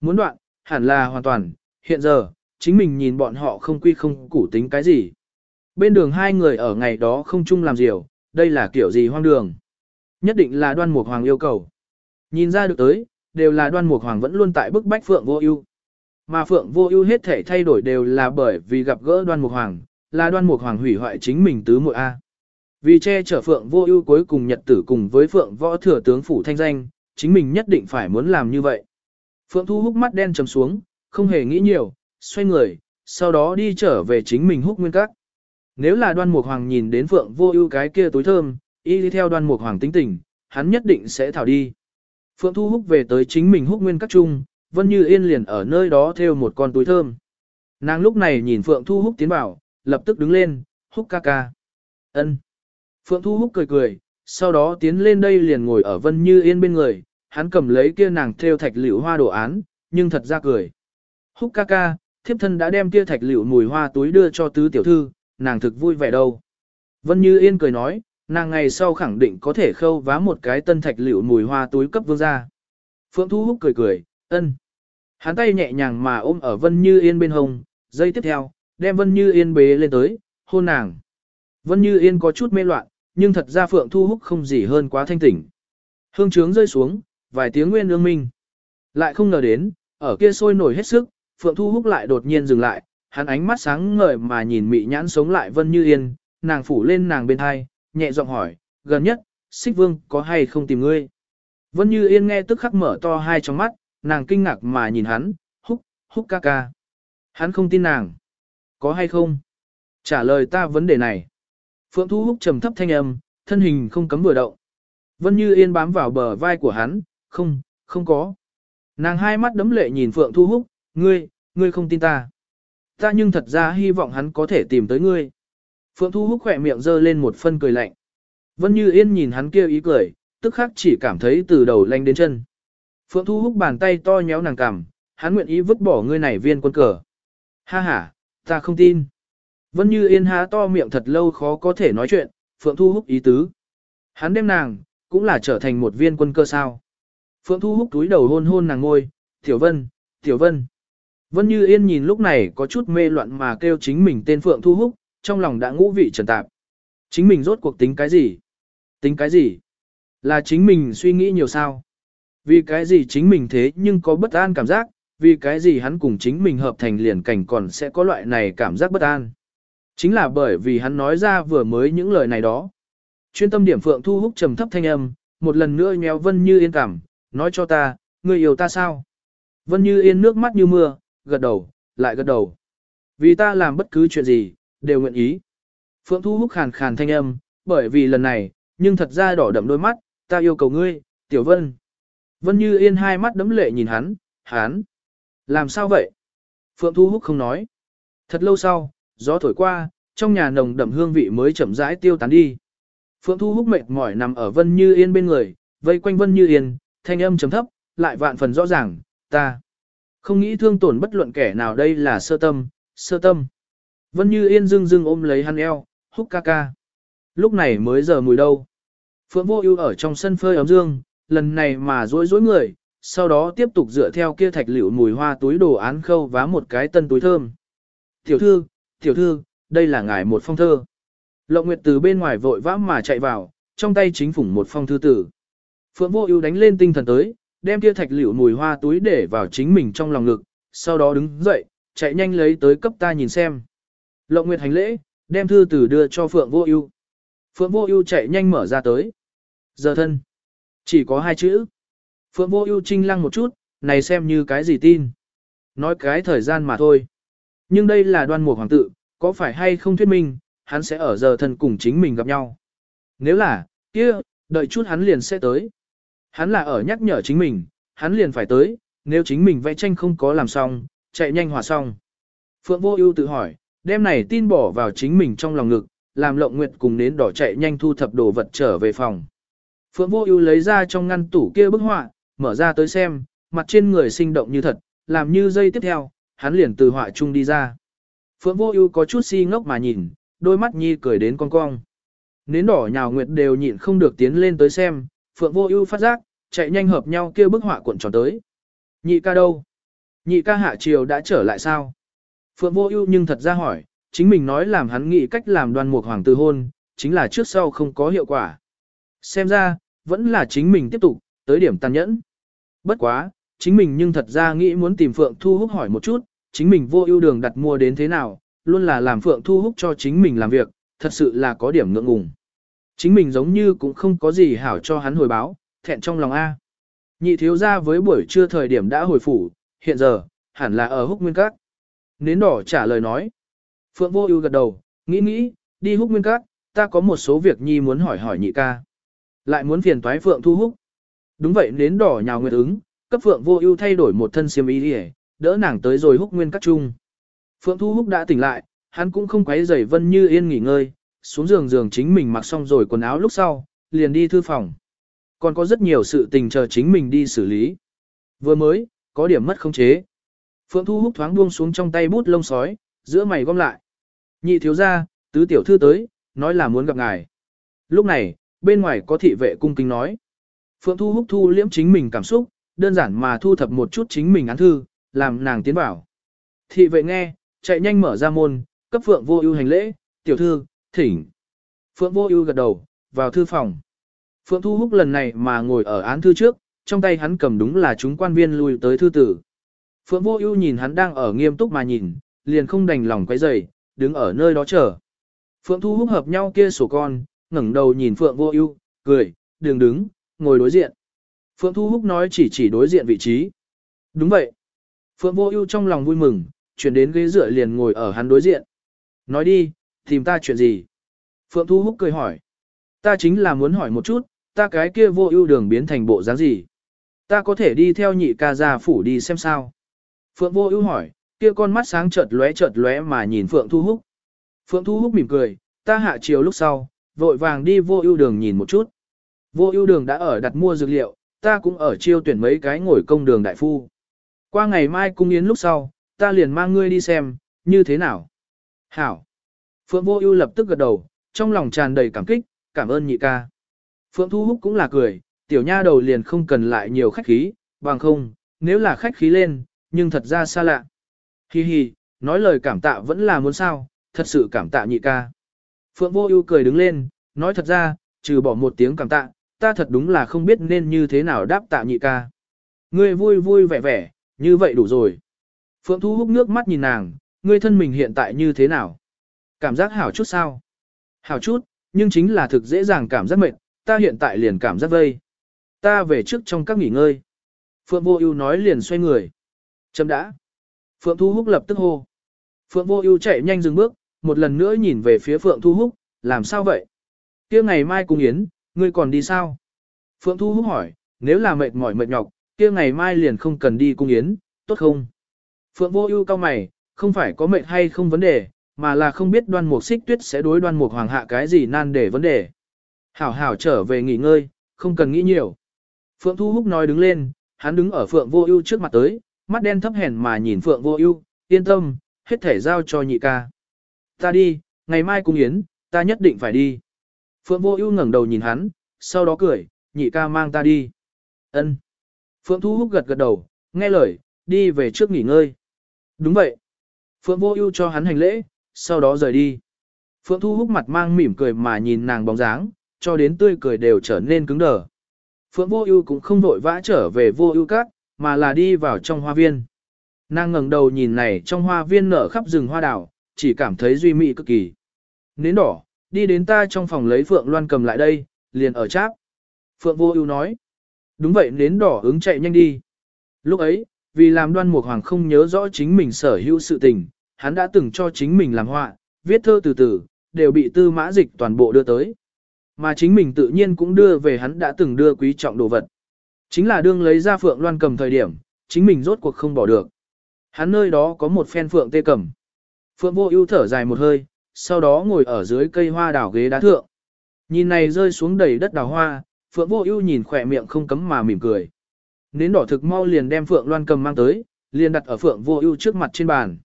Muốn đoạn, hẳn là hoàn toàn, hiện giờ, chính mình nhìn bọn họ không quy không củ tính cái gì. Bên đường hai người ở ngày đó không chung làm diều, đây là kiểu gì hoang đường. Nhất định là đoan mục hoàng yêu cầu. Nhìn ra được tới, đều là đoan mục hoàng vẫn luôn tại bức bách Phượng Vô Ưu. Mà Phượng Vô Ưu hết thể thay đổi đều là bởi vì gặp gỡ đoan mục hoàng, là đoan mục hoàng hủy hoại chính mình tứ muội A. Vì che chở Phượng Vô Ưu cuối cùng nhật tử cùng với Phượng Võ Thừa tướng phủ thanh danh, chính mình nhất định phải muốn làm như vậy. Phượng Thu hút mắt đen trầm xuống, không hề nghĩ nhiều, xoay người, sau đó đi trở về chính mình húc nguyên các. Nếu là đoan mục hoàng nhìn đến Phượng Vô Ưu cái kia túi thơm, y đi theo đoan mục hoàng tính tình, hắn nhất định sẽ thảo đi. Phượng Thu húc về tới chính mình húc nguyên các trung, Vân Như Yên liền ở nơi đó theo một con túi thơm. Nàng lúc này nhìn Phượng Thu húc tiến vào, lập tức đứng lên, húc ca ca. ân Phượng Thu húc cười cười, sau đó tiến lên đây liền ngồi ở Vân Như Yên bên người, hắn cầm lấy kia nàng theo thạch liễu hoa đồ án, nhưng thật ra cười. Húc ca ca, thiếp thân đã đem kia thạch liễu mùi hoa túi đưa cho tứ tiểu thư, nàng thực vui vẻ đâu. Vân Như Yên cười nói, nàng ngày sau khẳng định có thể khâu vá một cái tân thạch liệu mùi hoa túi cấp vương gia. Phượng Thu Húc cười cười, ân. Hắn tay nhẹ nhàng mà ôm ở Vân Như Yên bên hông, giây tiếp theo, đem Vân Như Yên bế lên tới, hôn nàng. Vân Như Yên có chút mê loạn, nhưng thật ra Phượng Thu Húc không gì hơn quá thanh tỉnh. Hương trướng rơi xuống, vài tiếng nguyên ương minh. Lại không ngờ đến, ở kia sôi nổi hết sức, Phượng Thu Húc lại đột nhiên dừng lại, hắn ánh mắt sáng ngời mà nhìn mị nhãn sống lại Vân Như Yên, nàng phủ lên nàng bên hai, nhẹ giọng hỏi, gần nhất, xích vương có hay không tìm ngươi? Vân Như Yên nghe tức khắc mở to hai trong mắt, nàng kinh ngạc mà nhìn hắn, húc, húc ca ca. Hắn không tin nàng. Có hay không? Trả lời ta vấn đề này. Phượng Thu Húc trầm thấp thanh âm, thân hình không cấm vừa động. Vân Như Yên bám vào bờ vai của hắn, không, không có. Nàng hai mắt đấm lệ nhìn Phượng Thu Húc, ngươi, ngươi không tin ta. Ta nhưng thật ra hy vọng hắn có thể tìm tới ngươi. Phượng Thu Húc khỏe miệng giơ lên một phân cười lạnh. Vân Như Yên nhìn hắn kia ý cười, tức khắc chỉ cảm thấy từ đầu lanh đến chân. Phượng Thu Húc bàn tay to nhéo nàng cằm, hắn nguyện ý vứt bỏ ngươi này viên quân cờ. Ha ha, ta không tin. Vân Như Yên há to miệng thật lâu khó có thể nói chuyện, Phượng Thu Húc ý tứ. Hắn đem nàng, cũng là trở thành một viên quân cơ sao. Phượng Thu Húc túi đầu hôn hôn nàng ngôi, Tiểu Vân, Tiểu Vân. Vân Như Yên nhìn lúc này có chút mê loạn mà kêu chính mình tên Phượng Thu Húc, trong lòng đã ngũ vị trần tạp. Chính mình rốt cuộc tính cái gì? Tính cái gì? Là chính mình suy nghĩ nhiều sao? Vì cái gì chính mình thế nhưng có bất an cảm giác, vì cái gì hắn cùng chính mình hợp thành liền cảnh còn sẽ có loại này cảm giác bất an. Chính là bởi vì hắn nói ra vừa mới những lời này đó. Chuyên tâm điểm Phượng Thu hút trầm thấp thanh âm, một lần nữa nhéo Vân Như Yên cảm, nói cho ta, người yêu ta sao? Vân Như Yên nước mắt như mưa, gật đầu, lại gật đầu. Vì ta làm bất cứ chuyện gì, đều nguyện ý. Phượng Thu Húc khàn khàn thanh âm, bởi vì lần này, nhưng thật ra đỏ đậm đôi mắt, ta yêu cầu ngươi, Tiểu Vân. Vân Như Yên hai mắt đấm lệ nhìn hắn, hắn. Làm sao vậy? Phượng Thu Húc không nói. Thật lâu sau, gió thổi qua, trong nhà nồng đậm hương vị mới chậm rãi tiêu tán đi. Phượng Thu Húc mệt mỏi nằm ở Vân Như Yên bên người, vây quanh Vân Như Yên, thanh âm trầm thấp, lại vạn phần rõ ràng, ta không nghĩ thương tổn bất luận kẻ nào đây là sơ tâm, sơ tâm. Vân Như Yên dưng dưng ôm lấy hắn eo, húc ca ca. Lúc này mới giờ mùi đâu. Phượng Vô Ưu ở trong sân phơi ấm dương, lần này mà rối rối người, sau đó tiếp tục dựa theo kia thạch liễu mùi hoa túi đồ án khâu vá một cái tân túi thơm. "Tiểu thư, tiểu thư, đây là ngài một phong thơ." Lộng Nguyệt từ bên ngoài vội vã mà chạy vào, trong tay chính phủng một phong thư tử. Phượng Vô Ưu đánh lên tinh thần tới, đem kia thạch liễu mùi hoa túi để vào chính mình trong lòng ngực, sau đó đứng dậy, chạy nhanh lấy tới cấp ta nhìn xem. Lộng Nguyệt hành lễ, đem thư từ đưa cho Phượng Vô Ưu. Phượng Vô Ưu chạy nhanh mở ra tới. Giờ thân. Chỉ có hai chữ. Phượng Vô Ưu trinh lăng một chút, này xem như cái gì tin? Nói cái thời gian mà thôi. Nhưng đây là Đoan Mục hoàng tử, có phải hay không thuyết minh, hắn sẽ ở giờ thân cùng chính mình gặp nhau. Nếu là, kia, đợi chút hắn liền sẽ tới. Hắn là ở nhắc nhở chính mình, hắn liền phải tới, nếu chính mình vẽ tranh không có làm xong, chạy nhanh hòa xong. Phượng Vô Ưu tự hỏi, đem này tin bỏ vào chính mình trong lòng ngực, làm Lộng Nguyệt cùng đến đỏ chạy nhanh thu thập đồ vật trở về phòng. Phượng Vô Ưu lấy ra trong ngăn tủ kia bức họa, mở ra tới xem, mặt trên người sinh động như thật, làm như dây tiếp theo, hắn liền từ họa chung đi ra. Phượng Vô Ưu có chút si ngốc mà nhìn, đôi mắt nhi cười đến cong cong. Nến đỏ nhào nguyệt đều nhịn không được tiến lên tới xem, Phượng Vô Ưu phát giác, chạy nhanh hợp nhau kia bức họa cuộn tròn tới. Nhị ca đâu? Nhị ca hạ triều đã trở lại sao? Phượng Vô Ưu nhưng thật ra hỏi, chính mình nói làm hắn nghĩ cách làm Đoan Mục Hoàng từ hôn, chính là trước sau không có hiệu quả. Xem ra, vẫn là chính mình tiếp tục, tới điểm tàn nhẫn. Bất quá, chính mình nhưng thật ra nghĩ muốn tìm Phượng Thu Húc hỏi một chút, chính mình vô ưu đường đặt mua đến thế nào, luôn là làm Phượng Thu Húc cho chính mình làm việc, thật sự là có điểm ngượng ngùng. Chính mình giống như cũng không có gì hảo cho hắn hồi báo, thẹn trong lòng A. Nhị thiếu gia với buổi trưa thời điểm đã hồi phủ, hiện giờ, hẳn là ở húc nguyên các. Nến đỏ trả lời nói. Phượng vô ưu gật đầu, nghĩ nghĩ, đi húc nguyên các, ta có một số việc nhi muốn hỏi hỏi nhị ca. Lại muốn phiền toái Phượng thu húc. Đúng vậy nến đỏ nhào nguyệt ứng, cấp Phượng vô ưu thay đổi một thân xiêm y đi đỡ nàng tới rồi húc nguyên các chung. Phượng thu húc đã tỉnh lại, hắn cũng không quấy rầy vân như yên nghỉ ngơi, xuống giường giường chính mình mặc xong rồi quần áo lúc sau, liền đi thư phòng. Còn có rất nhiều sự tình chờ chính mình đi xử lý. Vừa mới, có điểm mất không chế. Phượng Thu Húc thoáng buông xuống trong tay bút lông sói, giữa mày gom lại. Nhị thiếu gia, tứ tiểu thư tới, nói là muốn gặp ngài. Lúc này, bên ngoài có thị vệ cung kính nói. Phượng Thu Húc thu liễm chính mình cảm xúc, đơn giản mà thu thập một chút chính mình án thư, làm nàng tiến vào. Thị vệ nghe, chạy nhanh mở ra môn, cấp Phượng Vô Ưu hành lễ, "Tiểu thư, thỉnh." Phượng Vô Ưu gật đầu, vào thư phòng. Phượng Thu Húc lần này mà ngồi ở án thư trước, trong tay hắn cầm đúng là chúng quan viên lui tới thư tử. Phượng Vô Ưu nhìn hắn đang ở nghiêm túc mà nhìn, liền không đành lòng quấy rầy, đứng ở nơi đó chờ. Phượng Thu Húc hợp nhau kia sổ con, ngẩng đầu nhìn Phượng Vô Ưu, cười, "Đừng đứng, ngồi đối diện." Phượng Thu Húc nói chỉ chỉ đối diện vị trí. "Đúng vậy." Phượng Vô Ưu trong lòng vui mừng, chuyển đến ghế dựa liền ngồi ở hắn đối diện. "Nói đi, tìm ta chuyện gì?" Phượng Thu Húc cười hỏi. "Ta chính là muốn hỏi một chút, ta cái kia Vô Ưu đường biến thành bộ dáng gì? Ta có thể đi theo nhị ca gia phủ đi xem sao?" Phượng Vô Ưu hỏi, kia con mắt sáng chợt lóe chợt lóe mà nhìn Phượng Thu Húc. Phượng Thu Húc mỉm cười, ta hạ chiều lúc sau, vội vàng đi Vô Ưu đường nhìn một chút. Vô Ưu đường đã ở đặt mua dược liệu, ta cũng ở chiêu tuyển mấy cái ngồi công đường đại phu. Qua ngày mai cung yến lúc sau, ta liền mang ngươi đi xem, như thế nào? Hảo. Phượng Vô Ưu lập tức gật đầu, trong lòng tràn đầy cảm kích, cảm ơn nhị ca. Phượng Thu Húc cũng là cười, tiểu nha đầu liền không cần lại nhiều khách khí, bằng không, nếu là khách khí lên, nhưng thật ra xa lạ. Hi hi, nói lời cảm tạ vẫn là muốn sao, thật sự cảm tạ nhị ca. Phượng Vô Ưu cười đứng lên, nói thật ra, trừ bỏ một tiếng cảm tạ, ta thật đúng là không biết nên như thế nào đáp tạ nhị ca. Ngươi vui vui vẻ vẻ, như vậy đủ rồi. Phượng Thu hút nước mắt nhìn nàng, ngươi thân mình hiện tại như thế nào? Cảm giác hảo chút sao? Hảo chút, nhưng chính là thực dễ dàng cảm giác mệt, ta hiện tại liền cảm giác vây. Ta về trước trong các nghỉ ngơi. Phượng Vô Ưu nói liền xoay người. Chấm đã. Phượng Thu Húc lập tức hô. Phượng Vô Ưu chạy nhanh dừng bước, một lần nữa nhìn về phía Phượng Thu Húc, làm sao vậy? Kia ngày mai cung yến, ngươi còn đi sao? Phượng Thu Húc hỏi, nếu là mệt mỏi mệt nhọc, kia ngày mai liền không cần đi cung yến, tốt không? Phượng Vô Ưu cau mày, không phải có mệt hay không vấn đề, mà là không biết Đoan Mục Xích Tuyết sẽ đối Đoan Mục Hoàng hạ cái gì nan để vấn đề. Hảo hảo trở về nghỉ ngơi, không cần nghĩ nhiều. Phượng Thu Húc nói đứng lên, hắn đứng ở Phượng Vô Ưu trước mặt tới, mắt đen thấp hèn mà nhìn Phượng Vô Ưu, yên tâm, hết thể giao cho nhị ca. Ta đi, ngày mai cung yến, ta nhất định phải đi. Phượng Vô Ưu ngẩng đầu nhìn hắn, sau đó cười, nhị ca mang ta đi. Ân. Phượng Thu Húc gật gật đầu, nghe lời, đi về trước nghỉ ngơi. Đúng vậy. Phượng Vô Ưu cho hắn hành lễ, sau đó rời đi. Phượng Thu Húc mặt mang mỉm cười mà nhìn nàng bóng dáng, cho đến tươi cười đều trở nên cứng đờ. Phượng Vô Ưu cũng không vội vã trở về Vô Ưu Các, mà là đi vào trong hoa viên. Nàng ngẩng đầu nhìn này trong hoa viên nở khắp rừng hoa đào, chỉ cảm thấy duy mỹ cực kỳ. Nến đỏ, đi đến ta trong phòng lấy Phượng Loan cầm lại đây, liền ở cháp. Phượng Vô Ưu nói. Đúng vậy nến đỏ ứng chạy nhanh đi. Lúc ấy, vì làm đoan mục hoàng không nhớ rõ chính mình sở hữu sự tình, hắn đã từng cho chính mình làm họa, viết thơ từ từ, đều bị tư mã dịch toàn bộ đưa tới. Mà chính mình tự nhiên cũng đưa về hắn đã từng đưa quý trọng đồ vật. Chính là đương lấy ra phượng loan cầm thời điểm, chính mình rốt cuộc không bỏ được. Hắn nơi đó có một phen phượng tê cầm. Phượng vô ưu thở dài một hơi, sau đó ngồi ở dưới cây hoa đào ghế đá thượng. Nhìn này rơi xuống đầy đất đào hoa, Phượng vô ưu nhìn khỏe miệng không cấm mà mỉm cười. Nến đỏ thực mau liền đem Phượng loan cầm mang tới, liền đặt ở Phượng Vô Ưu trước mặt trên bàn.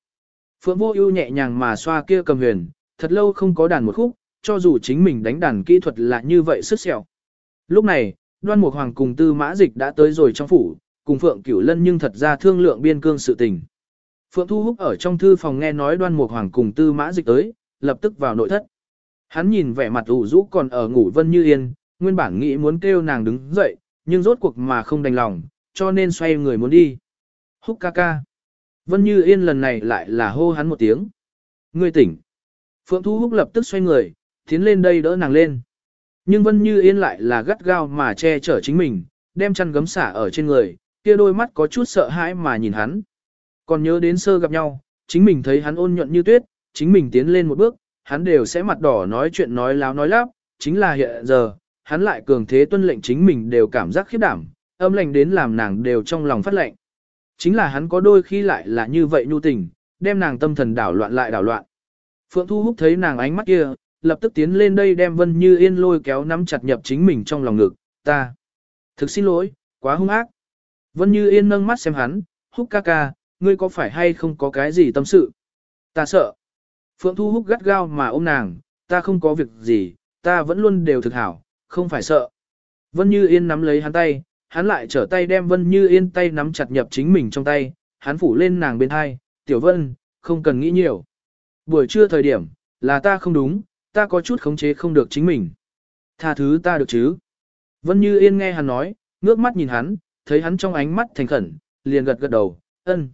Phượng Vô Ưu nhẹ nhàng mà xoa kia cầm huyền, thật lâu không có đàn một khúc, cho dù chính mình đánh đàn kỹ thuật là như vậy sức sẹo. Lúc này, Đoan Mục Hoàng cùng Tư Mã Dịch đã tới rồi trong phủ, cùng Phượng Cửu Lân nhưng thật ra thương lượng biên cương sự tình. Phượng Thu Húc ở trong thư phòng nghe nói Đoan Mục Hoàng cùng Tư Mã Dịch tới, lập tức vào nội thất. Hắn nhìn vẻ mặt ủ rũ còn ở ngủ Vân Như Yên, nguyên bản nghĩ muốn kêu nàng đứng dậy, nhưng rốt cuộc mà không đành lòng, cho nên xoay người muốn đi. Húc ca ca. Vân Như Yên lần này lại là hô hắn một tiếng. Ngươi tỉnh. Phượng Thu Húc lập tức xoay người, tiến lên đây đỡ nàng lên. Nhưng Vân Như Yên lại là gắt gao mà che chở chính mình, đem chăn gấm xả ở trên người, kia đôi mắt có chút sợ hãi mà nhìn hắn. Còn nhớ đến sơ gặp nhau, chính mình thấy hắn ôn nhuận như tuyết, chính mình tiến lên một bước, hắn đều sẽ mặt đỏ nói chuyện nói láo nói lắp, chính là hiện giờ, hắn lại cường thế tuân lệnh chính mình đều cảm giác khiếp đảm, âm lành đến làm nàng đều trong lòng phát lệnh. Chính là hắn có đôi khi lại là như vậy nhu tình, đem nàng tâm thần đảo loạn lại đảo loạn. Phượng Thu Húc thấy nàng ánh mắt kia, lập tức tiến lên đây đem Vân Như Yên lôi kéo nắm chặt nhập chính mình trong lòng ngực, ta. Thực xin lỗi, quá hung ác. Vân Như Yên nâng mắt xem hắn, Húc ca ca, ngươi có phải hay không có cái gì tâm sự? Ta sợ. Phượng Thu Húc gắt gao mà ôm nàng, ta không có việc gì, ta vẫn luôn đều thực hảo, không phải sợ. Vân Như Yên nắm lấy hắn tay, hắn lại trở tay đem Vân Như Yên tay nắm chặt nhập chính mình trong tay, hắn phủ lên nàng bên hai, Tiểu Vân, không cần nghĩ nhiều. Buổi trưa thời điểm, là ta không đúng, ta có chút khống chế không được chính mình. Tha thứ ta được chứ? Vân Như Yên nghe hắn nói, ngước mắt nhìn hắn, thấy hắn trong ánh mắt thành khẩn, liền gật gật đầu, ân.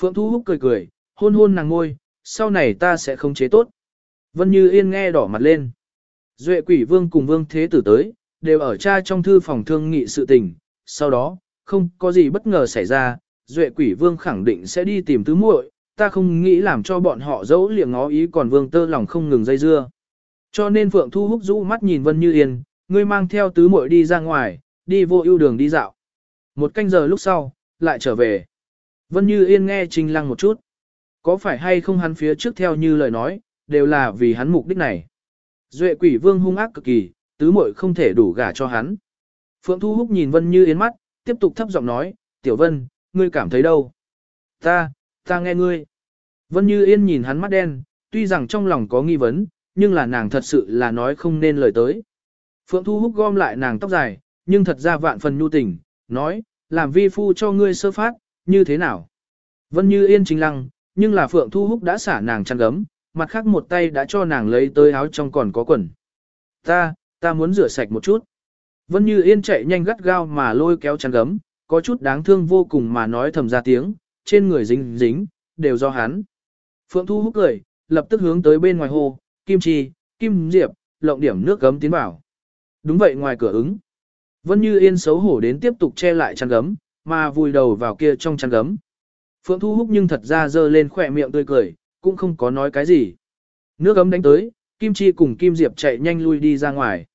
Phượng Thu Húc cười cười, hôn hôn nàng ngôi, sau này ta sẽ khống chế tốt. Vân Như Yên nghe đỏ mặt lên. Duệ quỷ vương cùng vương thế tử tới, đều ở cha trong thư phòng thương nghị sự tình, sau đó, không có gì bất ngờ xảy ra, Duệ quỷ vương khẳng định sẽ đi tìm tứ muội, ta không nghĩ làm cho bọn họ dẫu liệng ngó ý còn vương tơ lòng không ngừng dây dưa. Cho nên Phượng Thu Húc rũ mắt nhìn Vân Như Yên, ngươi mang theo tứ muội đi ra ngoài, đi vô ưu đường đi dạo. Một canh giờ lúc sau, lại trở về. Vân Như Yên nghe Trình Lăng một chút. Có phải hay không hắn phía trước theo như lời nói, đều là vì hắn mục đích này. Duệ quỷ vương hung ác cực kỳ, tứ muội không thể đủ gả cho hắn. Phượng Thu Húc nhìn Vân Như Yên mắt, tiếp tục thấp giọng nói, Tiểu Vân, ngươi cảm thấy đâu? Ta, ta nghe ngươi. Vân Như Yên nhìn hắn mắt đen, tuy rằng trong lòng có nghi vấn, nhưng là nàng thật sự là nói không nên lời tới. Phượng Thu Húc gom lại nàng tóc dài, nhưng thật ra vạn phần nhu tình, nói, làm vi phu cho ngươi sơ phát, như thế nào? Vân Như Yên chính lăng, nhưng là Phượng Thu Húc đã xả nàng chăn gấm, mặt khác một tay đã cho nàng lấy tới áo trong còn có quần. Ta, ta muốn rửa sạch một chút. Vân Như Yên chạy nhanh gắt gao mà lôi kéo chăn gấm, có chút đáng thương vô cùng mà nói thầm ra tiếng, trên người dính dính, đều do hắn. Phượng Thu Húc cười, lập tức hướng tới bên ngoài hồ, Kim Chi, Kim Diệp, lộng điểm nước gấm tiến vào. Đúng vậy ngoài cửa ứng. Vân Như Yên xấu hổ đến tiếp tục che lại chăn gấm, mà vùi đầu vào kia trong chăn gấm. Phượng Thu Húc nhưng thật ra dơ lên khỏe miệng tươi cười, cũng không có nói cái gì. Nước gấm đánh tới, Kim Chi cùng Kim Diệp chạy nhanh lui đi ra ngoài.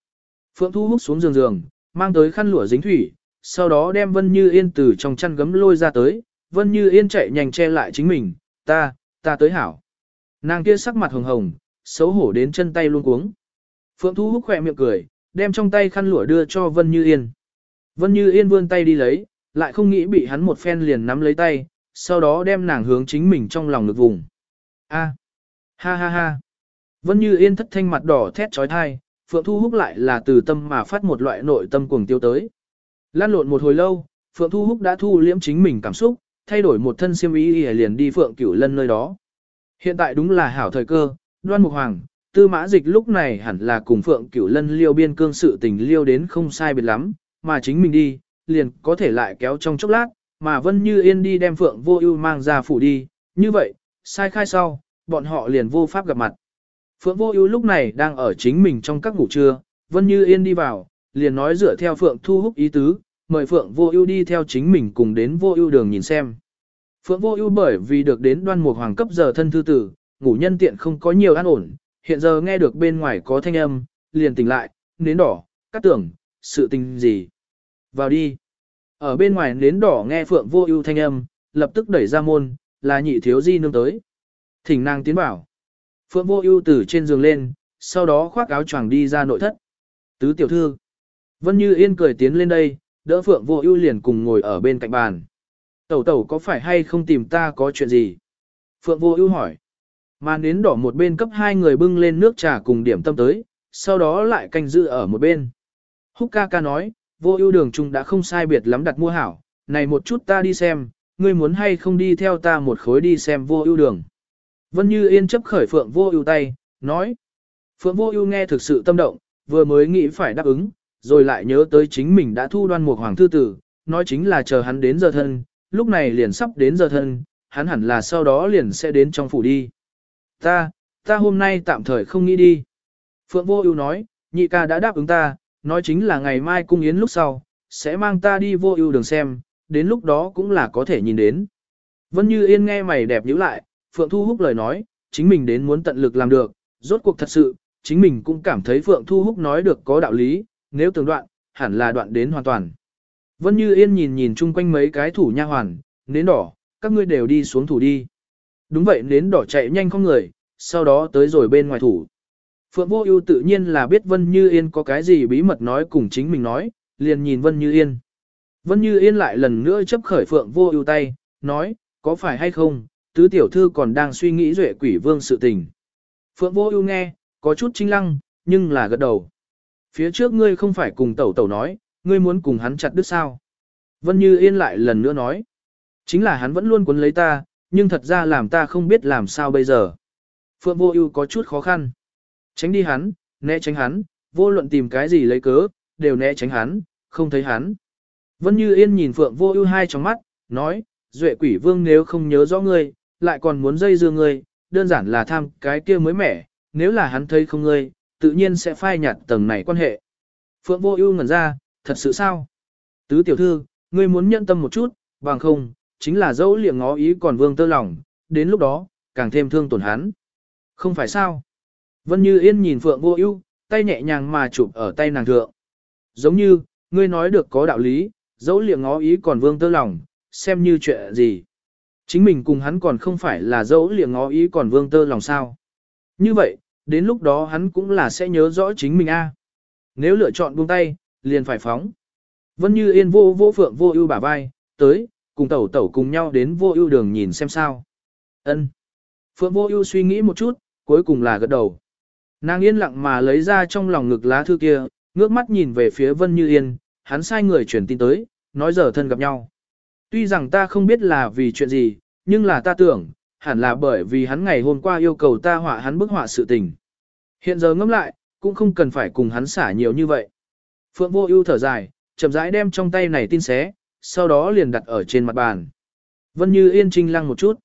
Phượng Thu Húc xuống giường giường, mang tới khăn lụa dính thủy, sau đó đem Vân Như Yên từ trong chăn gấm lôi ra tới. Vân Như Yên chạy nhanh che lại chính mình, ta, ta tới hảo. Nàng kia sắc mặt hồng hồng, xấu hổ đến chân tay luôn cuống. Phượng Thu Húc khỏe miệng cười, đem trong tay khăn lụa đưa cho Vân Như Yên. Vân Như Yên vươn tay đi lấy, lại không nghĩ bị hắn một phen liền nắm lấy tay, sau đó đem nàng hướng chính mình trong lòng ngực vùng. A. Ha ha ha. Vân Như Yên thất thanh mặt đỏ thét trói thai, Phượng Thu Húc lại là từ tâm mà phát một loại nội tâm cuồng tiêu tới. Lan lộn một hồi lâu, Phượng Thu Húc đã thu liễm chính mình cảm xúc, thay đổi một thân xiêm y liền đi Phượng Cửu Lân nơi đó. Hiện tại đúng là hảo thời cơ, Đoan Mục Hoàng, Tư Mã Dịch lúc này hẳn là cùng Phượng Cửu Lân liêu biên cương sự tình liêu đến không sai biệt lắm, mà chính mình đi, liền có thể lại kéo trong chốc lát, mà Vân Như Yên đi đem Phượng Vô Ưu mang ra phủ đi, như vậy, sai khai sau, bọn họ liền vô pháp gặp mặt. Phượng Vô Ưu lúc này đang ở chính mình trong các ngủ trưa, Vân Như Yên đi vào, liền nói dựa theo Phượng Thu Húc ý tứ, mời Phượng Vô Ưu đi theo chính mình cùng đến Vô Ưu đường nhìn xem. Phượng Vô Ưu bởi vì được đến Đoan Mục Hoàng cấp giờ thân thư tử, ngủ nhân tiện không có nhiều an ổn, hiện giờ nghe được bên ngoài có thanh âm, liền tỉnh lại, nến đỏ, cắt tưởng, sự tình gì. Vào đi. Ở bên ngoài nến đỏ nghe Phượng Vô Ưu thanh âm, lập tức đẩy ra môn, là nhị thiếu di nương tới. Thỉnh nàng tiến bảo. Phượng Vô Ưu từ trên giường lên, sau đó khoác áo choàng đi ra nội thất. Tứ tiểu thư. Vân Như Yên cười tiến lên đây, đỡ Phượng Vô Ưu liền cùng ngồi ở bên cạnh bàn. Tẩu tẩu có phải hay không tìm ta có chuyện gì? Phượng vô ưu hỏi. Mà nến đỏ một bên cấp hai người bưng lên nước trà cùng điểm tâm tới, sau đó lại canh giữ ở một bên. Húc ca ca nói, vô ưu đường chung đã không sai biệt lắm đặt mua hảo, này một chút ta đi xem, ngươi muốn hay không đi theo ta một khối đi xem vô ưu đường. Vân Như Yên chấp khởi Phượng vô ưu tay, nói. Phượng vô ưu nghe thực sự tâm động, vừa mới nghĩ phải đáp ứng, rồi lại nhớ tới chính mình đã thu đoan một hoàng thư tử, nói chính là chờ hắn đến giờ thân, lúc này liền sắp đến giờ thân, hắn hẳn là sau đó liền sẽ đến trong phủ đi. Ta, ta hôm nay tạm thời không nghĩ đi. Phượng Vô Ưu nói, nhị ca đã đáp ứng ta, nói chính là ngày mai cung yến lúc sau, sẽ mang ta đi Vô Ưu đường xem, đến lúc đó cũng là có thể nhìn đến. Vân Như Yên nghe mày đẹp nhíu lại, Phượng Thu Húc lời nói, chính mình đến muốn tận lực làm được, rốt cuộc thật sự, chính mình cũng cảm thấy Phượng Thu Húc nói được có đạo lý, nếu tường đoạn, hẳn là đoạn đến hoàn toàn. Vân Như Yên nhìn nhìn chung quanh mấy cái thủ nha hoàn, nến đỏ, các ngươi đều đi xuống thủ đi. Đúng vậy nến đỏ chạy nhanh không người, sau đó tới rồi bên ngoài thủ. Phượng Vô Ưu tự nhiên là biết Vân Như Yên có cái gì bí mật nói cùng chính mình nói, liền nhìn Vân Như Yên. Vân Như Yên lại lần nữa chấp khởi Phượng Vô Ưu tay, nói, có phải hay không, tứ tiểu thư còn đang suy nghĩ duệ quỷ vương sự tình. Phượng Vô Ưu nghe, có chút chinh lăng, nhưng là gật đầu. Phía trước ngươi không phải cùng tẩu tẩu nói, ngươi muốn cùng hắn chặt đứt sao? Vân Như Yên lại lần nữa nói, chính là hắn vẫn luôn cuốn lấy ta, nhưng thật ra làm ta không biết làm sao bây giờ. Phượng Vô Ưu có chút khó khăn. Tránh đi hắn, né tránh hắn, vô luận tìm cái gì lấy cớ, đều né tránh hắn, không thấy hắn. Vân Như Yên nhìn Phượng Vô Ưu hai trong mắt, nói, Duệ Quỷ Vương nếu không nhớ rõ ngươi, lại còn muốn dây dưa ngươi, đơn giản là tham cái kia mới mẻ, nếu là hắn thấy không ngươi, tự nhiên sẽ phai nhạt tầng này quan hệ. Phượng Vô Ưu ngẩn ra, thật sự sao? Tứ tiểu thư, ngươi muốn nhận tâm một chút, bằng không, chính là dẫu liệng ngó ý còn vương tơ lòng, đến lúc đó, càng thêm thương tổn hắn. Không phải sao? Vân Như Yên nhìn Phượng Vô Ưu, tay nhẹ nhàng mà chụp ở tay nàng thượng. Giống như, ngươi nói được có đạo lý, dẫu liệng ngó ý còn vương tơ lòng, xem như chuyện gì. Chính mình cùng hắn còn không phải là dẫu liệng ngó ý còn vương tơ lòng sao. Như vậy, đến lúc đó hắn cũng là sẽ nhớ rõ chính mình a. Nếu lựa chọn buông tay, liền phải phóng. Vân Như Yên vô vô Phượng Vô Ưu bả vai, tới, cùng tẩu tẩu cùng nhau đến Vô Ưu đường nhìn xem sao. Ân. Phượng Vô Ưu suy nghĩ một chút, cuối cùng là gật đầu. Nàng yên lặng mà lấy ra trong lòng ngực lá thư kia, ngước mắt nhìn về phía Vân Như Yên, hắn sai người truyền tin tới, nói giờ thân gặp nhau. Tuy rằng ta không biết là vì chuyện gì, nhưng là ta tưởng, hẳn là bởi vì hắn ngày hôm qua yêu cầu ta họa hắn bức họa sự tình. Hiện giờ ngẫm lại, cũng không cần phải cùng hắn xả nhiều như vậy. Phượng vô ưu thở dài, chậm rãi đem trong tay này tin xé, sau đó liền đặt ở trên mặt bàn. Vân Như Yên trinh lăng một chút.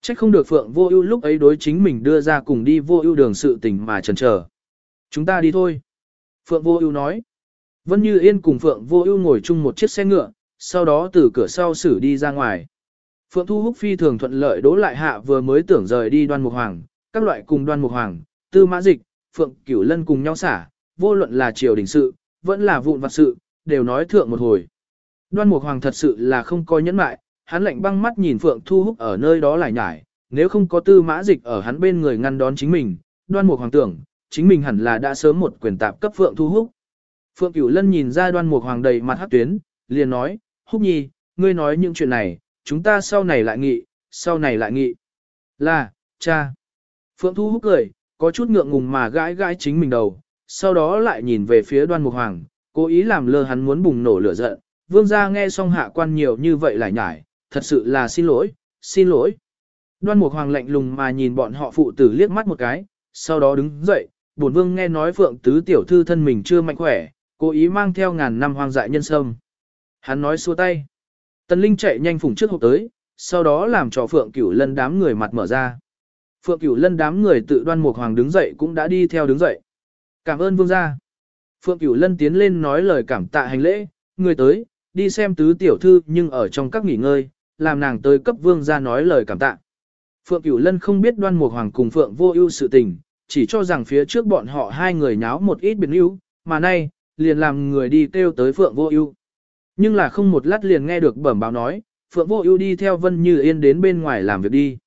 Chắc không được Phượng vô ưu lúc ấy đối chính mình đưa ra cùng đi vô ưu đường sự tình mà chần chờ. Chúng ta đi thôi. Phượng vô ưu nói. Vân Như Yên cùng Phượng vô ưu ngồi chung một chiếc xe ngựa, sau đó từ cửa sau xử đi ra ngoài. Phượng Thu Húc phi thường thuận lợi đỗ lại hạ vừa mới tưởng rời đi đoan mục hoàng, các loại cùng đoan mục hoàng, tư mã dịch, Phượng Cửu Lân cùng nhau xả, vô luận là triều đình sự, vẫn là vụn vặt sự, đều nói thượng một hồi. Đoan mục hoàng thật sự là không coi nhẫn mại, hắn lạnh băng mắt nhìn Phượng Thu Húc ở nơi đó lại nhải, nếu không có tư mã dịch ở hắn bên người ngăn đón chính mình, đoan mục hoàng tưởng, chính mình hẳn là đã sớm một quyền tạp cấp Phượng Thu Húc. Phượng Cửu Lân nhìn ra đoan mục hoàng đầy mặt hắc tuyến, liền nói, Húc Nhi, ngươi nói những chuyện này, chúng ta sau này lại nghị, sau này lại nghị. Là, cha. Phượng Thu Húc cười, có chút ngượng ngùng mà gãi gãi chính mình đầu, sau đó lại nhìn về phía đoan mục hoàng, cố ý làm lơ hắn muốn bùng nổ lửa giận. Vương gia nghe xong hạ quan nhiều như vậy lại nhải, thật sự là xin lỗi, xin lỗi. Đoan Mục Hoàng lạnh lùng mà nhìn bọn họ phụ tử liếc mắt một cái, sau đó đứng dậy, bổn vương nghe nói Phượng tứ tiểu thư thân mình chưa mạnh khỏe, cố ý mang theo ngàn năm hoang dại nhân sâm. Hắn nói xua tay. Tần Linh chạy nhanh phủng trước hộp tới, sau đó làm cho Phượng Cửu Lân đám người mặt mở ra. Phượng Cửu Lân đám người tự Đoan Mục Hoàng đứng dậy cũng đã đi theo đứng dậy. Cảm ơn vương gia. Phượng Cửu Lân tiến lên nói lời cảm tạ hành lễ, người tới, đi xem tứ tiểu thư nhưng ở trong các nghỉ ngơi, làm nàng tới cấp vương gia nói lời cảm tạ. Phượng Cửu Lân không biết đoan mục hoàng cùng Phượng vô ưu sự tình, chỉ cho rằng phía trước bọn họ hai người nháo một ít biệt ưu, mà nay, liền làm người đi kêu tới Phượng vô ưu. Nhưng là không một lát liền nghe được bẩm báo nói, Phượng vô ưu đi theo Vân Như Yên đến bên ngoài làm việc đi.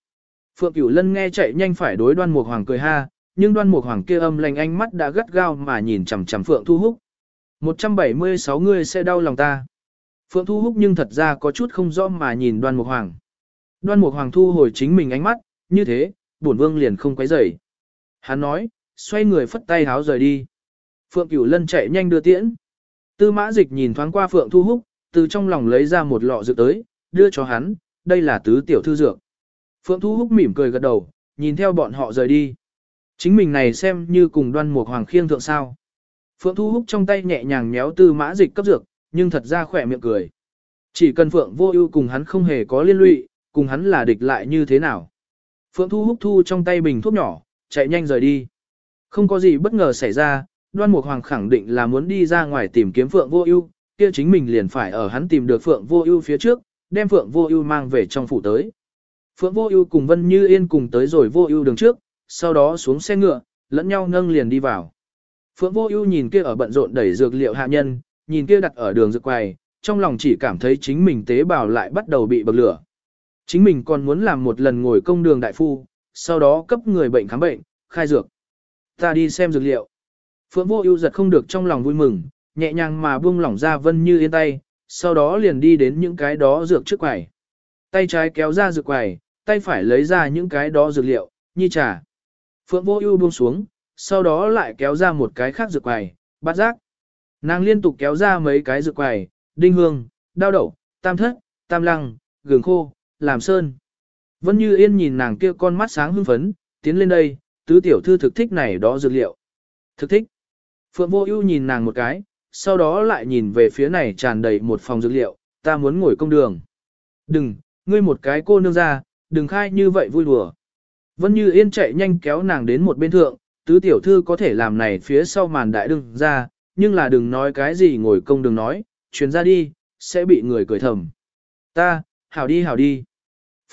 Phượng Cửu Lân nghe chạy nhanh phải đối đoan mục hoàng cười ha, nhưng đoan mục hoàng kia âm lành ánh mắt đã gắt gao mà nhìn chằm chằm Phượng Thu Húc. 176 người sẽ đau lòng ta. Phượng Thu Húc nhưng thật ra có chút không rõ mà nhìn đoan mục hoàng. Đoan mục hoàng thu hồi chính mình ánh mắt, như thế, bổn vương liền không quấy rầy. Hắn nói, xoay người phất tay háo rời đi. Phượng Cửu Lân chạy nhanh đưa tiễn. Tư mã dịch nhìn thoáng qua Phượng Thu Húc, từ trong lòng lấy ra một lọ dược tới, đưa cho hắn, đây là tứ tiểu thư dược. Phượng Thu Húc mỉm cười gật đầu, nhìn theo bọn họ rời đi. Chính mình này xem như cùng đoan mục hoàng khiêng thượng sao. Phượng Thu Húc trong tay nhẹ nhàng nhéo tư mã dịch cấp dược, nhưng thật ra khỏe miệng cười. Chỉ cần Phượng vô ưu cùng hắn không hề có liên lụy, cùng hắn là địch lại như thế nào. Phượng Thu hút thu trong tay bình thuốc nhỏ, chạy nhanh rời đi. Không có gì bất ngờ xảy ra, đoan mục hoàng khẳng định là muốn đi ra ngoài tìm kiếm Phượng vô ưu, kia chính mình liền phải ở hắn tìm được Phượng vô ưu phía trước, đem Phượng vô ưu mang về trong phủ tới. Phượng vô ưu cùng Vân Như Yên cùng tới rồi vô ưu đường trước, sau đó xuống xe ngựa, lẫn nhau nâng liền đi vào. Phượng vô ưu nhìn kia ở bận rộn đẩy dược liệu hạ nhân, nhìn kia đặt ở đường dược quầy, trong lòng chỉ cảm thấy chính mình tế bào lại bắt đầu bị bậc lửa. Chính mình còn muốn làm một lần ngồi công đường đại phu, sau đó cấp người bệnh khám bệnh, khai dược. Ta đi xem dược liệu. Phượng vô ưu giật không được trong lòng vui mừng, nhẹ nhàng mà buông lỏng ra vân như yên tay, sau đó liền đi đến những cái đó dược trước quầy. Tay trái kéo ra dược quầy, tay phải lấy ra những cái đó dược liệu, nhi trà. Phượng vô ưu buông xuống, sau đó lại kéo ra một cái khác dược quầy, bát giác. Nàng liên tục kéo ra mấy cái dược quầy, đinh hương, đao đậu, tam thất, tam lăng, gừng khô, làm sơn. Vân Như Yên nhìn nàng kia con mắt sáng hưng phấn, tiến lên đây, tứ tiểu thư thực thích này đó dược liệu. Thực thích. Phượng Vô Ưu nhìn nàng một cái, sau đó lại nhìn về phía này tràn đầy một phòng dược liệu, ta muốn ngồi công đường. Đừng, ngươi một cái cô nương ra, đừng khai như vậy vui đùa. Vân Như Yên chạy nhanh kéo nàng đến một bên thượng, tứ tiểu thư có thể làm này phía sau màn đại đừng ra, nhưng là đừng nói cái gì ngồi công đừng nói, truyền ra đi, sẽ bị người cười thầm. Ta, hảo đi hảo đi.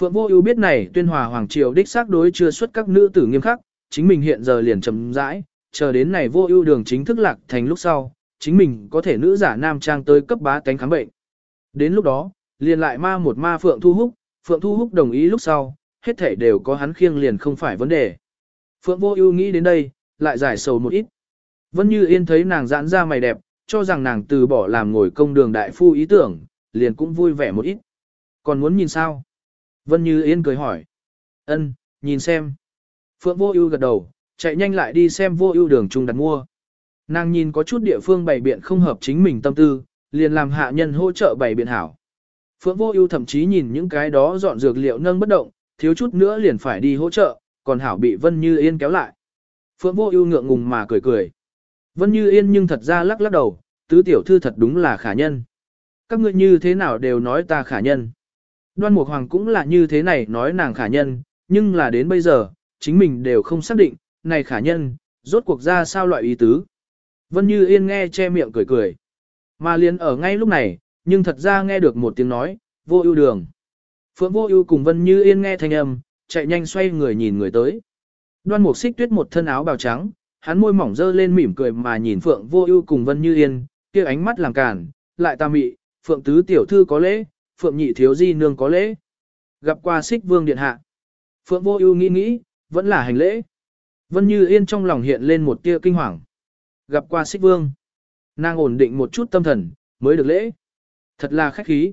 Phượng Vô Ưu biết này Tuyên Hòa hoàng triều đích xác đối chưa xuất các nữ tử nghiêm khắc, chính mình hiện giờ liền chậm rãi, chờ đến này Vô Ưu đường chính thức lạc thành lúc sau, chính mình có thể nữ giả nam trang tới cấp bá cánh khám bệnh. Đến lúc đó, liền lại ma một ma Phượng Thu Húc, Phượng Thu Húc đồng ý lúc sau, hết thảy đều có hắn khiêng liền không phải vấn đề. Phượng Vô Ưu nghĩ đến đây, lại giải sầu một ít. Vân Như Yên thấy nàng giãn ra mày đẹp, cho rằng nàng từ bỏ làm ngồi công đường đại phu ý tưởng, liền cũng vui vẻ một ít. Còn muốn nhìn sao? Vân Như Yên cười hỏi. Ân, nhìn xem. Phượng Vô Ưu gật đầu, chạy nhanh lại đi xem Vô Ưu đường trung đặt mua. Nàng nhìn có chút địa phương bày biện không hợp chính mình tâm tư, liền làm hạ nhân hỗ trợ bày biện hảo. Phượng Vô Ưu thậm chí nhìn những cái đó dọn dược liệu nâng bất động, thiếu chút nữa liền phải đi hỗ trợ, còn hảo bị Vân Như Yên kéo lại. Phượng Vô Ưu ngượng ngùng mà cười cười. Vân Như Yên nhưng thật ra lắc lắc đầu, tứ tiểu thư thật đúng là khả nhân. Các ngươi như thế nào đều nói ta khả nhân. Đoan Mục Hoàng cũng là như thế này nói nàng khả nhân, nhưng là đến bây giờ, chính mình đều không xác định, này khả nhân, rốt cuộc ra sao loại ý tứ. Vân Như Yên nghe che miệng cười cười. Mà liền ở ngay lúc này, nhưng thật ra nghe được một tiếng nói, vô ưu đường. Phượng vô ưu cùng Vân Như Yên nghe thanh âm, chạy nhanh xoay người nhìn người tới. Đoan Mục Xích Tuyết một thân áo bào trắng, hắn môi mỏng dơ lên mỉm cười mà nhìn Phượng Vô Ưu cùng Vân Như Yên, kia ánh mắt làm cản, lại ta mị, Phượng tứ tiểu thư có lễ, Phượng nhị thiếu di nương có lễ. Gặp qua Xích Vương điện hạ. Phượng Vô Ưu nghĩ nghĩ, vẫn là hành lễ. Vân Như Yên trong lòng hiện lên một tia kinh hoàng. Gặp qua Xích Vương, nàng ổn định một chút tâm thần, mới được lễ. Thật là khách khí.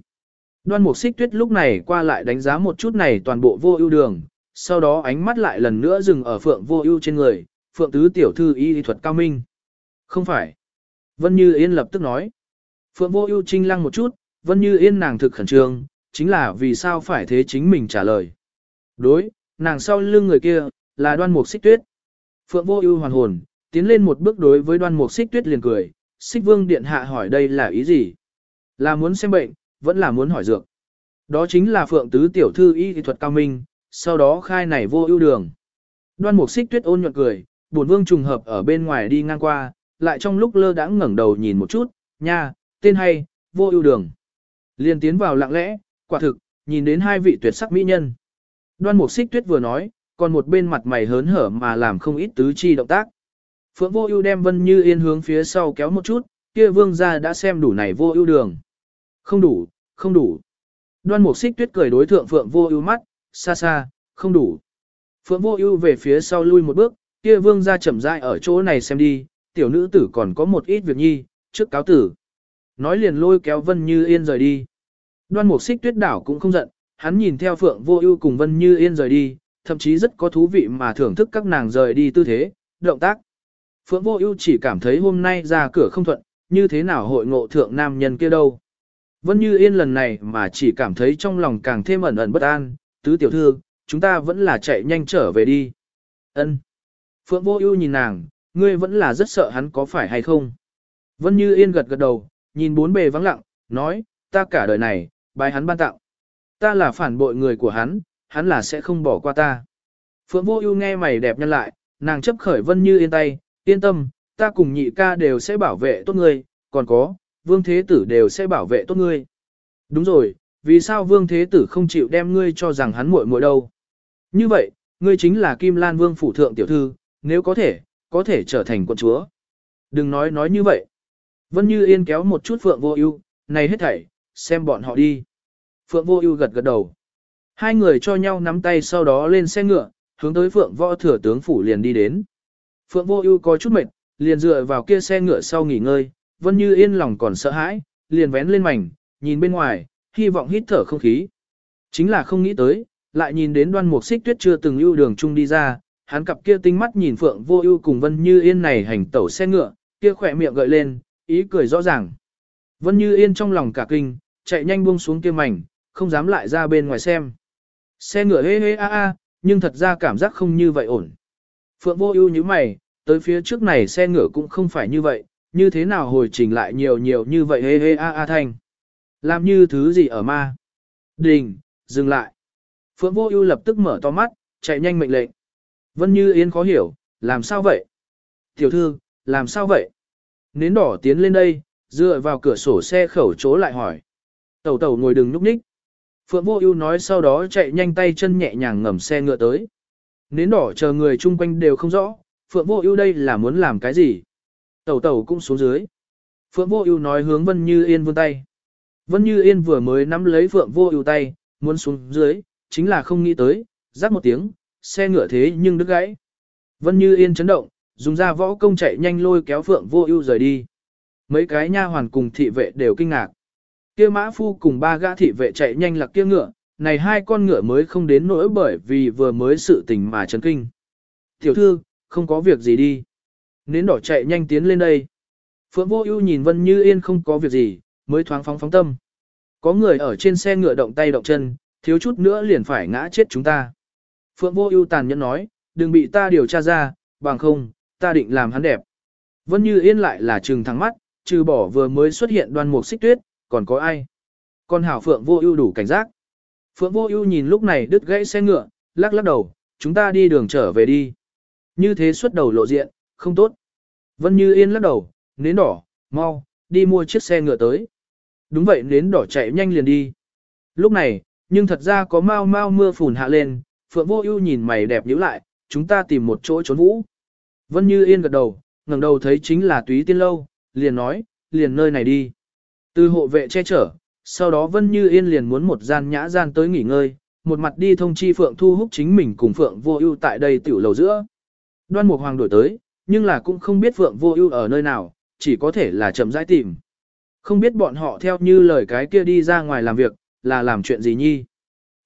Đoan Mục Xích Tuyết lúc này qua lại đánh giá một chút này toàn bộ Vô Ưu đường, sau đó ánh mắt lại lần nữa dừng ở Phượng Vô Ưu trên người, Phượng tứ tiểu thư y thuật cao minh. Không phải. Vân Như Yên lập tức nói. Phượng Vô Ưu trinh lăng một chút, Vân Như Yên nàng thực khẩn trương, chính là vì sao phải thế chính mình trả lời. Đối, nàng sau lưng người kia, là đoan mục xích tuyết. Phượng Vô Ưu hoàn hồn, tiến lên một bước đối với đoan mục xích tuyết liền cười, xích vương điện hạ hỏi đây là ý gì? Là muốn xem bệnh, vẫn là muốn hỏi dược. Đó chính là Phượng tứ tiểu thư y thuật cao minh, sau đó khai này vô ưu đường. Đoan mục xích tuyết ôn nhuận cười, bổn vương trùng hợp ở bên ngoài đi ngang qua, lại trong lúc lơ đãng ngẩng đầu nhìn một chút, nha, tên hay, vô ưu đường. Liền tiến vào lặng lẽ, quả thực, nhìn đến hai vị tuyệt sắc mỹ nhân. Đoan mục xích tuyết vừa nói, còn một bên mặt mày hớn hở mà làm không ít tứ chi động tác. Phượng vô ưu đem vân như yên hướng phía sau kéo một chút, kia vương gia đã xem đủ này vô ưu đường. Không đủ, không đủ. Đoan mục xích tuyết cười đối thượng Phượng vô ưu mắt, xa xa, không đủ. Phượng vô ưu về phía sau lui một bước, kia vương gia chậm rãi ở chỗ này xem đi, tiểu nữ tử còn có một ít việc nhi, trước cáo tử. nói liền lôi kéo Vân Như Yên rời đi. Đoan Mục Xích Tuyết đảo cũng không giận, hắn nhìn theo Phượng Vô Ưu cùng Vân Như Yên rời đi, thậm chí rất có thú vị mà thưởng thức các nàng rời đi tư thế, động tác. Phượng Vô Ưu chỉ cảm thấy hôm nay ra cửa không thuận, như thế nào hội ngộ thượng nam nhân kia đâu. Vân Như Yên lần này mà chỉ cảm thấy trong lòng càng thêm ẩn ẩn bất an, tứ tiểu thư, chúng ta vẫn là chạy nhanh trở về đi. Ân. Phượng Vô Ưu nhìn nàng, ngươi vẫn là rất sợ hắn có phải hay không? Vân Như Yên gật gật đầu, nhìn bốn bề vắng lặng, nói, ta cả đời này, bài hắn ban tặng. Ta là phản bội người của hắn, hắn là sẽ không bỏ qua ta. Phượng Vô Ưu nghe mày đẹp nhân lại, nàng chấp khởi Vân Như Yên tay, yên tâm, ta cùng nhị ca đều sẽ bảo vệ tốt ngươi, còn có, Vương Thế Tử đều sẽ bảo vệ tốt ngươi. Đúng rồi, vì sao Vương Thế Tử không chịu đem ngươi cho rằng hắn muội muội đâu? Như vậy, ngươi chính là Kim Lan Vương phủ thượng tiểu thư, nếu có thể, có thể trở thành quận chúa. Đừng nói nói như vậy. Vân Như Yên kéo một chút Phượng Vô Ưu, này hết thảy, xem bọn họ đi. Phượng Vô Ưu gật gật đầu. Hai người cho nhau nắm tay sau đó lên xe ngựa, hướng tới Phượng Võ thừa tướng phủ liền đi đến. Phượng Vô Ưu có chút mệt, liền dựa vào kia xe ngựa sau nghỉ ngơi, Vân Như Yên lòng còn sợ hãi, liền vén lên mảnh, nhìn bên ngoài, hy vọng hít thở không khí. Chính là không nghĩ tới, lại nhìn đến Đoan Mục Xích Tuyết chưa từng ưu đường chung đi ra, hắn cặp kia tinh mắt nhìn Phượng Vô Ưu cùng Vân Như Yên này hành tẩu xe ngựa, kia khóe miệng gợi lên, ý cười rõ ràng. Vân Như Yên trong lòng cả kinh, chạy nhanh buông xuống kia mảnh, không dám lại ra bên ngoài xem. Xe ngựa hê hê a a, nhưng thật ra cảm giác không như vậy ổn. Phượng Vô Ưu nhíu mày, tới phía trước này xe ngựa cũng không phải như vậy, như thế nào hồi trình lại nhiều nhiều như vậy hê hê a a thanh. Làm như thứ gì ở ma. Đình, dừng lại. Phượng Vô Ưu lập tức mở to mắt, chạy nhanh mệnh lệnh. Vân Như Yên khó hiểu, làm sao vậy? Tiểu thư, làm sao vậy? Nến đỏ tiến lên đây, dựa vào cửa sổ xe khẩu chỗ lại hỏi. Tẩu tẩu ngồi đừng núp ních. Phượng Vô Ưu nói sau đó chạy nhanh tay chân nhẹ nhàng ngầm xe ngựa tới. Nến đỏ chờ người chung quanh đều không rõ, Phượng Vô Ưu đây là muốn làm cái gì? Tẩu tẩu cũng xuống dưới. Phượng Vô Ưu nói hướng Vân Như Yên vươn tay. Vân Như Yên vừa mới nắm lấy Phượng Vô Ưu tay, muốn xuống dưới, chính là không nghĩ tới, rắc một tiếng, xe ngựa thế nhưng đứt gãy. Vân Như Yên chấn động, dùng ra võ công chạy nhanh lôi kéo Phượng Vô Ưu rời đi. Mấy cái nha hoàn cùng thị vệ đều kinh ngạc. Kia mã phu cùng ba gã thị vệ chạy nhanh lạc kia ngựa, này hai con ngựa mới không đến nỗi bởi vì vừa mới sự tình mà chấn kinh. Tiểu thư, không có việc gì đi. Nến đỏ chạy nhanh tiến lên đây. Phượng Vô Ưu nhìn Vân Như Yên không có việc gì, mới thoáng phóng phóng tâm. Có người ở trên xe ngựa động tay động chân, thiếu chút nữa liền phải ngã chết chúng ta. Phượng Vô Ưu tàn nhẫn nói, đừng bị ta điều tra ra, bằng không, ta định làm hắn đẹp. Vân Như Yên lại là trừng thẳng mắt, trừ bỏ vừa mới xuất hiện đoan mục xích tuyết, còn có ai? Con hảo Phượng Vô Ưu đủ cảnh giác. Phượng Vô Ưu nhìn lúc này đứt gãy xe ngựa, lắc lắc đầu, chúng ta đi đường trở về đi. Như thế xuất đầu lộ diện, không tốt. Vân Như Yên lắc đầu, nến đỏ, mau, đi mua chiếc xe ngựa tới. Đúng vậy nến đỏ chạy nhanh liền đi. Lúc này, nhưng thật ra có mau mau mưa phùn hạ lên, Phượng Vô Ưu nhìn mày đẹp nhíu lại, chúng ta tìm một chỗ trốn vũ. Vân Như Yên gật đầu, ngẩng đầu thấy chính là Túy Tiên lâu, liền nói, liền nơi này đi. Từ hộ vệ che chở, sau đó Vân Như Yên liền muốn một gian nhã gian tới nghỉ ngơi, một mặt đi thông chi Phượng Thu Húc chính mình cùng Phượng Vô Ưu tại đây tiểu lầu giữa. Đoan Mục Hoàng đổi tới, nhưng là cũng không biết Phượng Vô Ưu ở nơi nào, chỉ có thể là chậm rãi tìm. Không biết bọn họ theo như lời cái kia đi ra ngoài làm việc, là làm chuyện gì nhi.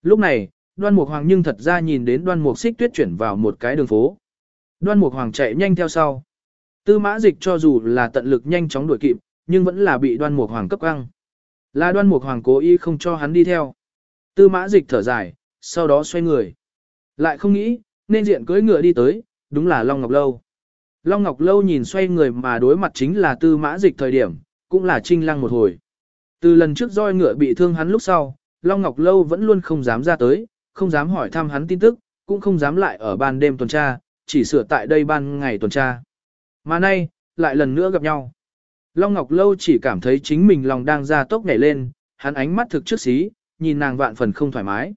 Lúc này, Đoan Mục Hoàng nhưng thật ra nhìn đến Đoan Mục Xích Tuyết chuyển vào một cái đường phố. Đoan Mục Hoàng chạy nhanh theo sau. Tư Mã Dịch cho dù là tận lực nhanh chóng đuổi kịp, nhưng vẫn là bị Đoan Mục Hoàng cấp căng. Là Đoan Mục Hoàng cố ý không cho hắn đi theo. Tư Mã Dịch thở dài, sau đó xoay người. Lại không nghĩ, nên diện cưỡi ngựa đi tới, đúng là Long Ngọc Lâu. Long Ngọc Lâu nhìn xoay người mà đối mặt chính là Tư Mã Dịch thời điểm, cũng là trinh lăng một hồi. Từ lần trước roi ngựa bị thương hắn lúc sau, Long Ngọc Lâu vẫn luôn không dám ra tới, không dám hỏi thăm hắn tin tức, cũng không dám lại ở ban đêm tuần tra, chỉ sửa tại đây ban ngày tuần tra. Mà nay, lại lần nữa gặp nhau. Long Ngọc Lâu chỉ cảm thấy chính mình lòng đang ra tốc nhảy lên, hắn ánh mắt thực trước xí, nhìn nàng vạn phần không thoải mái.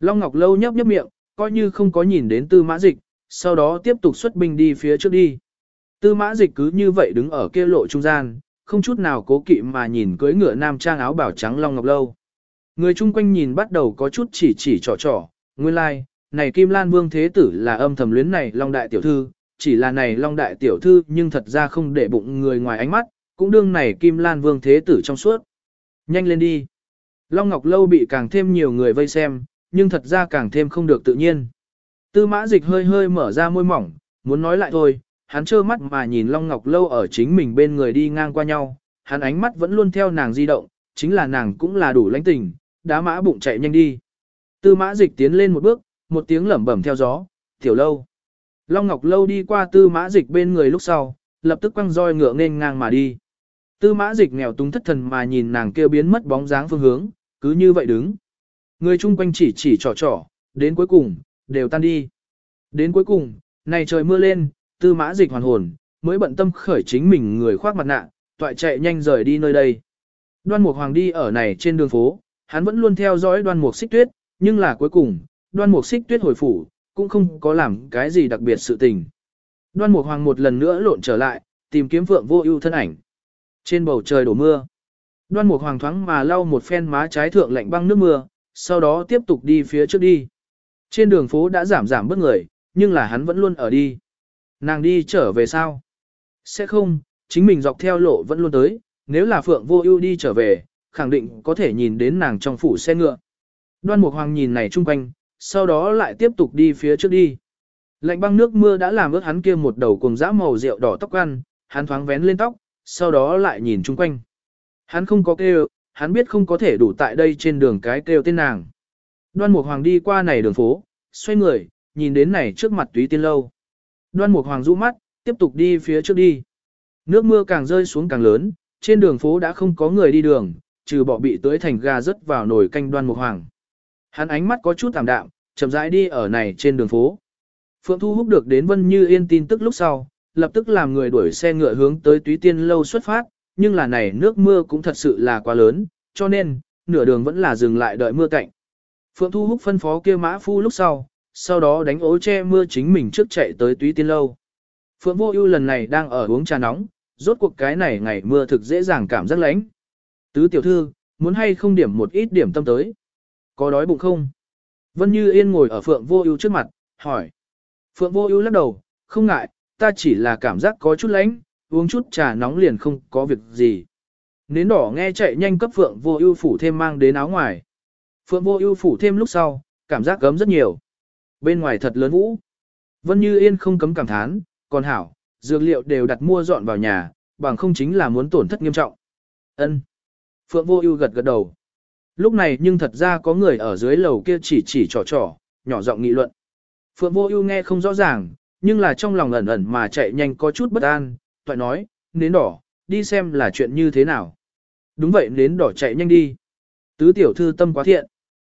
Long Ngọc Lâu nhấp nhấp miệng, coi như không có nhìn đến tư mã dịch, sau đó tiếp tục xuất binh đi phía trước đi. Tư mã dịch cứ như vậy đứng ở kia lộ trung gian, không chút nào cố kỵ mà nhìn cưới ngựa nam trang áo bảo trắng Long Ngọc Lâu. Người chung quanh nhìn bắt đầu có chút chỉ chỉ trò trò, nguyên lai, like, này Kim Lan Vương Thế Tử là âm thầm luyến này Long Đại Tiểu Thư, chỉ là này Long Đại Tiểu Thư nhưng thật ra không để bụng người ngoài ánh mắt, cũng đương này Kim Lan Vương Thế Tử trong suốt. Nhanh lên đi. Long Ngọc Lâu bị càng thêm nhiều người vây xem, nhưng thật ra càng thêm không được tự nhiên. Tư mã dịch hơi hơi mở ra môi mỏng, muốn nói lại thôi, hắn trơ mắt mà nhìn Long Ngọc Lâu ở chính mình bên người đi ngang qua nhau, hắn ánh mắt vẫn luôn theo nàng di động, chính là nàng cũng là đủ lãnh tình, đá mã bụng chạy nhanh đi. Tư mã dịch tiến lên một bước, một tiếng lẩm bẩm theo gió, tiểu lâu. Long Ngọc Lâu đi qua tư mã dịch bên người lúc sau, lập tức quăng roi ngựa nên ngang mà đi. Tư mã dịch nghèo túng thất thần mà nhìn nàng kêu biến mất bóng dáng phương hướng, cứ như vậy đứng. Người chung quanh chỉ chỉ trò trò, đến cuối cùng, đều tan đi. Đến cuối cùng, này trời mưa lên, tư mã dịch hoàn hồn, mới bận tâm khởi chính mình người khoác mặt nạ, toại chạy nhanh rời đi nơi đây. Đoan mục hoàng đi ở này trên đường phố, hắn vẫn luôn theo dõi đoan mục xích tuyết, nhưng là cuối cùng, đoan mục xích tuyết hồi phủ, cũng không có làm cái gì đặc biệt sự tình. Đoan mục hoàng một lần nữa lộn trở lại, tìm kiếm phượng vô ưu thân ảnh. Trên bầu trời đổ mưa. Đoan mục hoàng thoáng mà lau một phen má trái thượng lạnh băng nước mưa, sau đó tiếp tục đi phía trước đi. Trên đường phố đã giảm giảm bớt người, nhưng là hắn vẫn luôn ở đi. Nàng đi trở về sao? Sẽ không, chính mình dọc theo lộ vẫn luôn tới, nếu là Phượng Vô Ưu đi trở về, khẳng định có thể nhìn đến nàng trong phủ xe ngựa. Đoan Mục Hoàng nhìn này chung quanh, sau đó lại tiếp tục đi phía trước đi. Lạnh băng nước mưa đã làm ướt hắn kia một đầu cùng dã màu rượu đỏ tóc ăn, hắn thoáng vén lên tóc, sau đó lại nhìn chung quanh. Hắn không có kêu, hắn biết không có thể đủ tại đây trên đường cái kêu tên nàng. Đoan Mục Hoàng đi qua này đường phố, xoay người, nhìn đến này trước mặt túy tiên lâu. Đoan Mục Hoàng rũ mắt, tiếp tục đi phía trước đi. Nước mưa càng rơi xuống càng lớn, trên đường phố đã không có người đi đường, trừ bỏ bị tưới thành gà rớt vào nồi canh Đoan Mục Hoàng. Hắn ánh mắt có chút tạm đạm, chậm rãi đi ở này trên đường phố. Phượng Thu hút được đến Vân Như Yên tin tức lúc sau, lập tức làm người đuổi xe ngựa hướng tới túy tiên lâu xuất phát, nhưng là này nước mưa cũng thật sự là quá lớn, cho nên, nửa đường vẫn là dừng lại đợi mưa cạnh. Phượng Thu Húc phân phó kia mã phu lúc sau, sau đó đánh ố che mưa chính mình trước chạy tới túy tiên lâu. Phượng Vô Ưu lần này đang ở uống trà nóng, rốt cuộc cái này ngày mưa thực dễ dàng cảm giác lạnh. Tứ tiểu thư, muốn hay không điểm một ít điểm tâm tới? Có đói bụng không? Vân Như Yên ngồi ở Phượng Vô Ưu trước mặt, hỏi. Phượng Vô Ưu lắc đầu, không ngại, ta chỉ là cảm giác có chút lạnh, uống chút trà nóng liền không có việc gì. Nến đỏ nghe chạy nhanh cấp Phượng Vô Ưu phủ thêm mang đến áo ngoài. Phượng Vô Ưu phủ thêm lúc sau, cảm giác gấm rất nhiều. Bên ngoài thật lớn vũ. Vân Như Yên không cấm cảm thán, còn hảo, dược liệu đều đặt mua dọn vào nhà, bằng không chính là muốn tổn thất nghiêm trọng. Ân. Phượng Vô Ưu gật gật đầu. Lúc này nhưng thật ra có người ở dưới lầu kia chỉ chỉ trò trò, nhỏ giọng nghị luận. Phượng Vô Ưu nghe không rõ ràng, nhưng là trong lòng ẩn ẩn mà chạy nhanh có chút bất an, toại nói, nến đỏ, đi xem là chuyện như thế nào. Đúng vậy nến đỏ chạy nhanh đi. Tứ tiểu thư tâm quá thiện.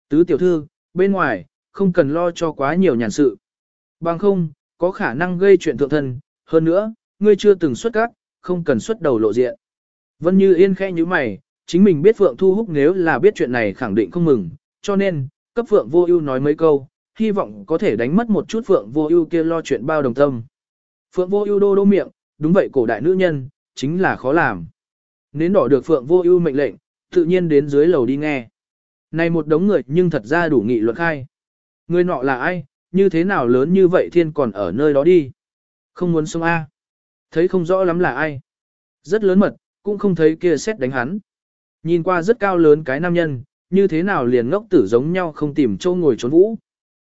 Tứ tiểu thư, bên ngoài, không cần lo cho quá nhiều nhàn sự. Bằng không, có khả năng gây chuyện thượng thân, hơn nữa, ngươi chưa từng xuất các, không cần xuất đầu lộ diện. Vân Như Yên khẽ như mày, chính mình biết Phượng Thu Húc nếu là biết chuyện này khẳng định không mừng, cho nên, cấp Phượng Vô Ưu nói mấy câu, hy vọng có thể đánh mất một chút Phượng Vô Ưu kia lo chuyện bao đồng tâm. Phượng Vô Ưu đô đô miệng, đúng vậy cổ đại nữ nhân, chính là khó làm. Nến đỏ được Phượng Vô Ưu mệnh lệnh, tự nhiên đến dưới lầu đi nghe. Này một đống người nhưng thật ra đủ nghị luận khai. Người nọ là ai, như thế nào lớn như vậy thiên còn ở nơi đó đi. Không muốn sống A. Thấy không rõ lắm là ai. Rất lớn mật, cũng không thấy kia xét đánh hắn. Nhìn qua rất cao lớn cái nam nhân, như thế nào liền ngốc tử giống nhau không tìm châu ngồi trốn vũ.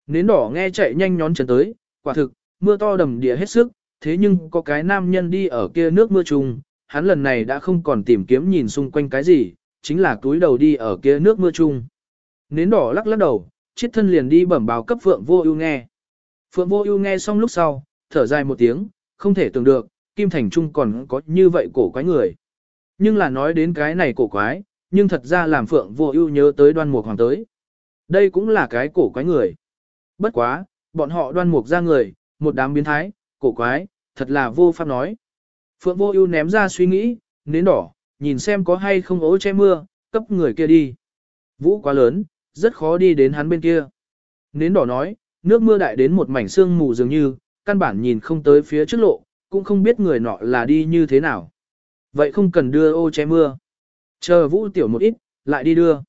Nến đỏ nghe chạy nhanh nhón chân tới, quả thực, mưa to đầm địa hết sức, thế nhưng có cái nam nhân đi ở kia nước mưa trùng, hắn lần này đã không còn tìm kiếm nhìn xung quanh cái gì, chính là túi đầu đi ở kia nước mưa trùng. Nến đỏ lắc lắc đầu, chiếc thân liền đi bẩm báo cấp Phượng Vô Ưu nghe. Phượng Vô Ưu nghe xong lúc sau, thở dài một tiếng, không thể tưởng được, Kim Thành Trung còn có như vậy cổ quái người. Nhưng là nói đến cái này cổ quái, nhưng thật ra làm Phượng Vô Ưu nhớ tới Đoan Mục Hoàng tới. Đây cũng là cái cổ quái người. Bất quá, bọn họ Đoan Mục ra người, một đám biến thái, cổ quái, thật là vô pháp nói. Phượng Vô Ưu ném ra suy nghĩ, nến đỏ, nhìn xem có hay không ố che mưa, cấp người kia đi. Vũ quá lớn, rất khó đi đến hắn bên kia. Nến đỏ nói, nước mưa đại đến một mảnh sương mù dường như, căn bản nhìn không tới phía trước lộ, cũng không biết người nọ là đi như thế nào. Vậy không cần đưa ô che mưa. Chờ vũ tiểu một ít, lại đi đưa.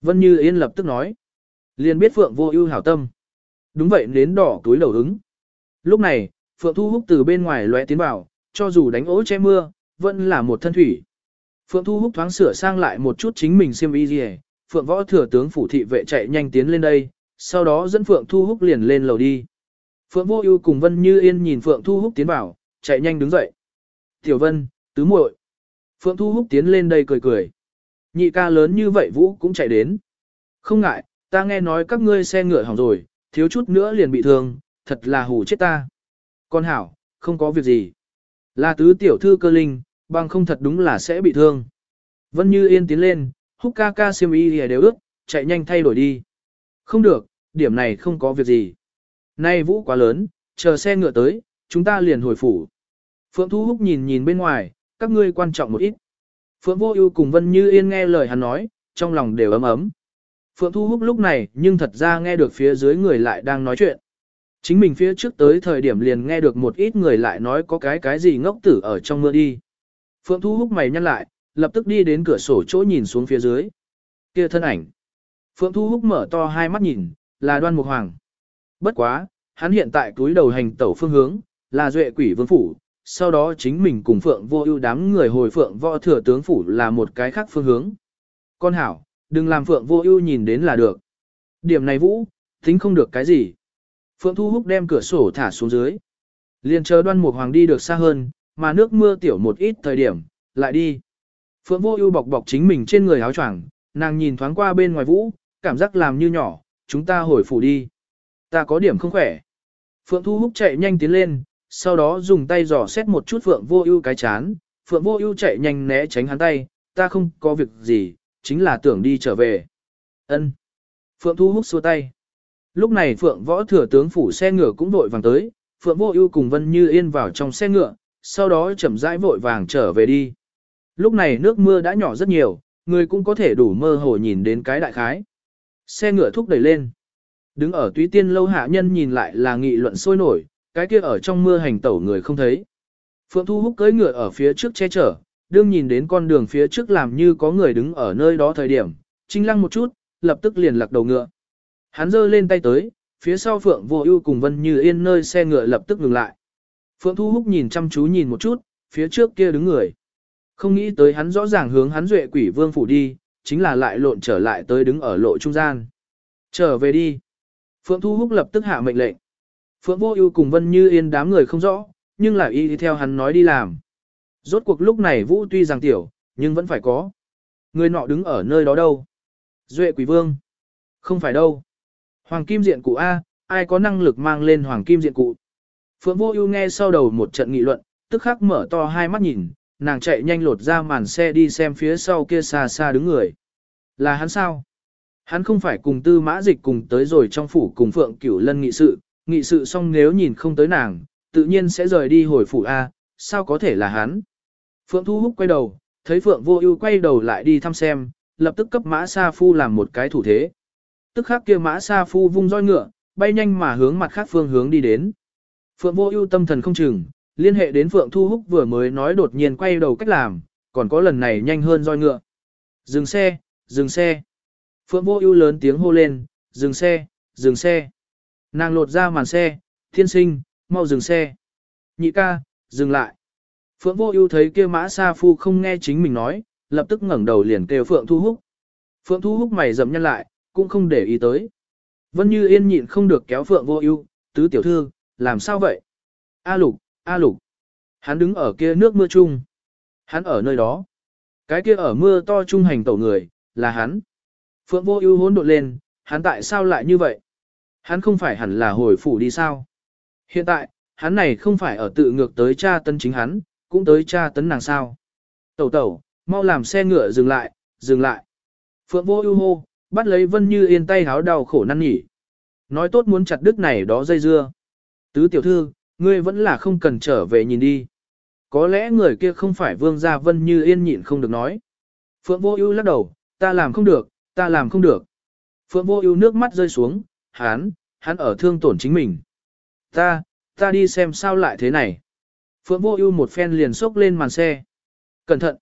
Vân Như Yên lập tức nói. liền biết Phượng vô ưu hảo tâm. Đúng vậy nến đỏ túi lầu ứng. Lúc này, Phượng Thu Húc từ bên ngoài lóe tiến vào, cho dù đánh ố che mưa, vẫn là một thân thủy. Phượng Thu Húc thoáng sửa sang lại một chút chính mình xiêm y gì Phượng võ thừa tướng phủ thị vệ chạy nhanh tiến lên đây, sau đó dẫn Phượng Thu Húc liền lên lầu đi. Phượng Vô Ưu cùng Vân Như Yên nhìn Phượng Thu Húc tiến vào, chạy nhanh đứng dậy. "Tiểu Vân, tứ muội." Phượng Thu Húc tiến lên đây cười cười. Nhị ca lớn như vậy Vũ cũng chạy đến. "Không ngại, ta nghe nói các ngươi xe ngựa hỏng rồi, thiếu chút nữa liền bị thương, thật là hù chết ta." "Con hảo, không có việc gì." Là tứ tiểu thư cơ linh, bằng không thật đúng là sẽ bị thương. Vân Như Yên tiến lên, húc ca ca xiêm y đều ướt, chạy nhanh thay đổi đi. Không được, điểm này không có việc gì. Nay vũ quá lớn, chờ xe ngựa tới, chúng ta liền hồi phủ. Phượng Thu Húc nhìn nhìn bên ngoài, các ngươi quan trọng một ít. Phượng Vô Ưu cùng Vân Như Yên nghe lời hắn nói, trong lòng đều ấm ấm. Phượng Thu Húc lúc này nhưng thật ra nghe được phía dưới người lại đang nói chuyện. Chính mình phía trước tới thời điểm liền nghe được một ít người lại nói có cái cái gì ngốc tử ở trong mưa đi. Phượng Thu Húc mày nhăn lại, lập tức đi đến cửa sổ chỗ nhìn xuống phía dưới. Kia thân ảnh. Phượng Thu Húc mở to hai mắt nhìn, là đoan mục hoàng. Bất quá, hắn hiện tại túi đầu hành tẩu phương hướng, là duệ quỷ vương phủ, sau đó chính mình cùng Phượng vô ưu đám người hồi Phượng võ thừa tướng phủ là một cái khác phương hướng. Con hảo, đừng làm Phượng vô ưu nhìn đến là được. Điểm này vũ, tính không được cái gì. Phượng Thu Húc đem cửa sổ thả xuống dưới. Liền chờ đoan mục hoàng đi được xa hơn, mà nước mưa tiểu một ít thời điểm, lại đi. Phượng vô ưu bọc bọc chính mình trên người áo choàng, nàng nhìn thoáng qua bên ngoài vũ, cảm giác làm như nhỏ, chúng ta hồi phủ đi. Ta có điểm không khỏe. Phượng Thu Húc chạy nhanh tiến lên, sau đó dùng tay dò xét một chút Phượng Vô Ưu cái chán, Phượng Vô Ưu chạy nhanh né tránh hắn tay, ta không có việc gì, chính là tưởng đi trở về. Ân. Phượng Thu Húc xua tay. Lúc này Phượng Võ thừa tướng phủ xe ngựa cũng vội vàng tới, Phượng Vô Ưu cùng Vân Như Yên vào trong xe ngựa, sau đó chậm rãi vội vàng trở về đi. Lúc này nước mưa đã nhỏ rất nhiều, người cũng có thể đủ mơ hồ nhìn đến cái đại khái. Xe ngựa thúc đẩy lên. Đứng ở túy tiên lâu hạ nhân nhìn lại là nghị luận sôi nổi, cái kia ở trong mưa hành tẩu người không thấy. Phượng Thu Húc cưỡi ngựa ở phía trước che chở, đương nhìn đến con đường phía trước làm như có người đứng ở nơi đó thời điểm, trinh lăng một chút, lập tức liền lặc đầu ngựa. Hắn giơ lên tay tới, phía sau Phượng Vô Ưu cùng Vân Như Yên nơi xe ngựa lập tức ngừng lại. Phượng Thu Húc nhìn chăm chú nhìn một chút, phía trước kia đứng người. Không nghĩ tới hắn rõ ràng hướng hắn duệ quỷ vương phủ đi, chính là lại lộn trở lại tới đứng ở lộ trung gian. Trở về đi. Phượng Thu Húc lập tức hạ mệnh lệnh. Phượng Vô Ưu cùng Vân Như Yên đám người không rõ, nhưng lại y theo hắn nói đi làm. Rốt cuộc lúc này Vũ tuy rằng tiểu, nhưng vẫn phải có. Người nọ đứng ở nơi đó đâu? Duệ Quỷ Vương. Không phải đâu. Hoàng Kim Diện Cụ A, ai có năng lực mang lên Hoàng Kim Diện Cụ? Phượng Vô Ưu nghe sau đầu một trận nghị luận, tức khắc mở to hai mắt nhìn, nàng chạy nhanh lột ra màn xe đi xem phía sau kia xa xa đứng người. Là hắn sao? Hắn không phải cùng tư mã dịch cùng tới rồi trong phủ cùng Phượng Cửu Lân nghị sự, nghị sự xong nếu nhìn không tới nàng, tự nhiên sẽ rời đi hồi phủ A, sao có thể là hắn? Phượng Thu Húc quay đầu, thấy Phượng Vô Ưu quay đầu lại đi thăm xem, lập tức cấp Mã Sa Phu làm một cái thủ thế. Tức khắc kia Mã Sa Phu vung roi ngựa, bay nhanh mà hướng mặt khác phương hướng đi đến. Phượng Vô Ưu tâm thần không chừng, liên hệ đến Phượng Thu Húc vừa mới nói đột nhiên quay đầu cách làm, còn có lần này nhanh hơn roi ngựa. Dừng xe, dừng xe. Phượng Vô Ưu lớn tiếng hô lên, dừng xe, dừng xe. Nàng lột ra màn xe, thiên sinh, mau dừng xe. Nhị ca, dừng lại. Phượng Vô Ưu thấy kia mã sa phu không nghe chính mình nói, lập tức ngẩng đầu liền kêu Phượng Thu Húc. Phượng Thu Húc mày rậm nhăn lại, cũng không để ý tới. Vân Như Yên nhịn không được kéo Phượng Vô Ưu, "Tứ tiểu thư, làm sao vậy?" "A Lục, A Lục." Hắn đứng ở kia nước mưa chung. Hắn ở nơi đó. Cái kia ở mưa to trung hành tẩu người, là hắn. Phượng Vô Ưu hỗn độn lên, hắn tại sao lại như vậy? Hắn không phải hẳn là hồi phủ đi sao? Hiện tại, hắn này không phải ở tự ngược tới cha tấn chính hắn, cũng tới cha tấn nàng sao? Tẩu tẩu, mau làm xe ngựa dừng lại, dừng lại. Phượng Vô Ưu hô, bắt lấy Vân Như Yên tay háo đau khổ năn nỉ. Nói tốt muốn chặt đứt này đó dây dưa. Tứ tiểu thư, ngươi vẫn là không cần trở về nhìn đi. Có lẽ người kia không phải vương gia Vân Như Yên nhịn không được nói. Phượng Vô Ưu lắc đầu, ta làm không được, ta làm không được. Phượng Vô Ưu nước mắt rơi xuống, hắn, hắn ở thương tổn chính mình. Ta, ta đi xem sao lại thế này. Phượng Vô Ưu một phen liền xốc lên màn xe. Cẩn thận.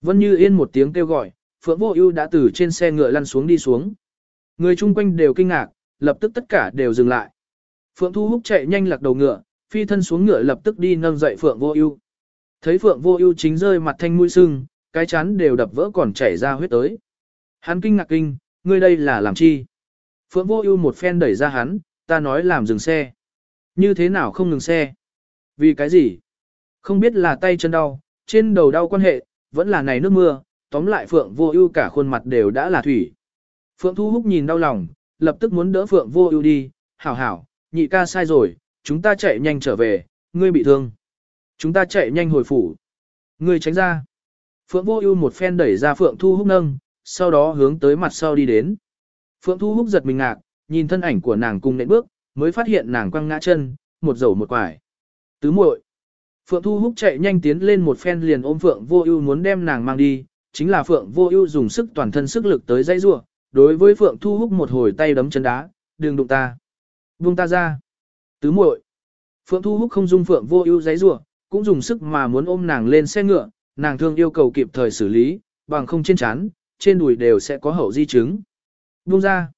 Vân Như Yên một tiếng kêu gọi, Phượng Vô Ưu đã từ trên xe ngựa lăn xuống đi xuống. Người chung quanh đều kinh ngạc, lập tức tất cả đều dừng lại. Phượng Thu Húc chạy nhanh lạc đầu ngựa, phi thân xuống ngựa lập tức đi nâng dậy Phượng Vô Ưu. Thấy Phượng Vô Ưu chính rơi mặt thanh mũi sưng, cái chán đều đập vỡ còn chảy ra huyết tới. Hắn kinh ngạc kinh, ngươi đây là làm chi? Phượng Vô Ưu một phen đẩy ra hắn, ta nói làm dừng xe. Như thế nào không ngừng xe? Vì cái gì? Không biết là tay chân đau, trên đầu đau quan hệ, vẫn là này nước mưa, tóm lại Phượng Vô Ưu cả khuôn mặt đều đã là thủy. Phượng Thu Húc nhìn đau lòng, lập tức muốn đỡ Phượng Vô Ưu đi, "Hảo hảo, nhị ca sai rồi, chúng ta chạy nhanh trở về, ngươi bị thương. Chúng ta chạy nhanh hồi phủ." Ngươi tránh ra. Phượng Vô Ưu một phen đẩy ra Phượng Thu Húc nâng, sau đó hướng tới mặt sau đi đến. Phượng Thu Húc giật mình ngạc, nhìn thân ảnh của nàng cùng nện bước, mới phát hiện nàng quăng ngã chân, một dầu một quải. Tứ muội. Phượng Thu Húc chạy nhanh tiến lên một phen liền ôm Phượng Vô Ưu muốn đem nàng mang đi, chính là Phượng Vô Ưu dùng sức toàn thân sức lực tới dây rủa, đối với Phượng Thu Húc một hồi tay đấm chân đá, "Đừng đụng ta, buông ta ra." Tứ muội. Phượng Thu Húc không dung Phượng Vô Ưu dây rủa, cũng dùng sức mà muốn ôm nàng lên xe ngựa, nàng thương yêu cầu kịp thời xử lý, bằng không trên trán, trên đùi đều sẽ có hậu di chứng. Buông ra.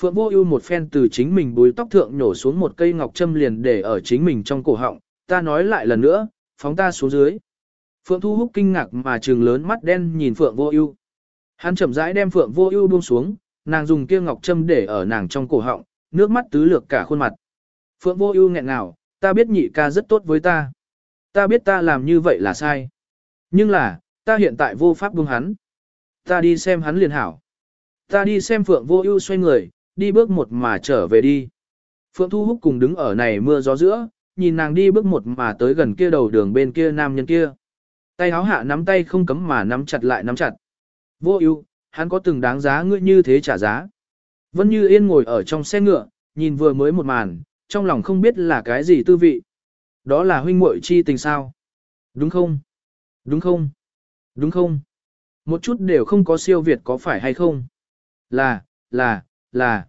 Phượng Vô Ưu một phen từ chính mình búi tóc thượng nhổ xuống một cây ngọc châm liền để ở chính mình trong cổ họng, ta nói lại lần nữa, phóng ta xuống dưới. Phượng Thu Húc kinh ngạc mà trừng lớn mắt đen nhìn Phượng Vô Ưu. Hắn chậm rãi đem Phượng Vô Ưu buông xuống, nàng dùng kia ngọc châm để ở nàng trong cổ họng, nước mắt tứ lược cả khuôn mặt. Phượng Vô Ưu nghẹn ngào, ta biết nhị ca rất tốt với ta. Ta biết ta làm như vậy là sai. Nhưng là, ta hiện tại vô pháp buông hắn. Ta đi xem hắn liền hảo. Ta đi xem Phượng Vô Ưu xoay người, đi bước một mà trở về đi. Phượng Thu Húc cùng đứng ở này mưa gió giữa, nhìn nàng đi bước một mà tới gần kia đầu đường bên kia nam nhân kia. Tay áo hạ nắm tay không cấm mà nắm chặt lại nắm chặt. Vô ưu, hắn có từng đáng giá ngươi như thế trả giá. Vân Như Yên ngồi ở trong xe ngựa, nhìn vừa mới một màn, trong lòng không biết là cái gì tư vị. Đó là huynh muội chi tình sao? Đúng không? Đúng không? Đúng không? Một chút đều không có siêu việt có phải hay không? Là, là, là.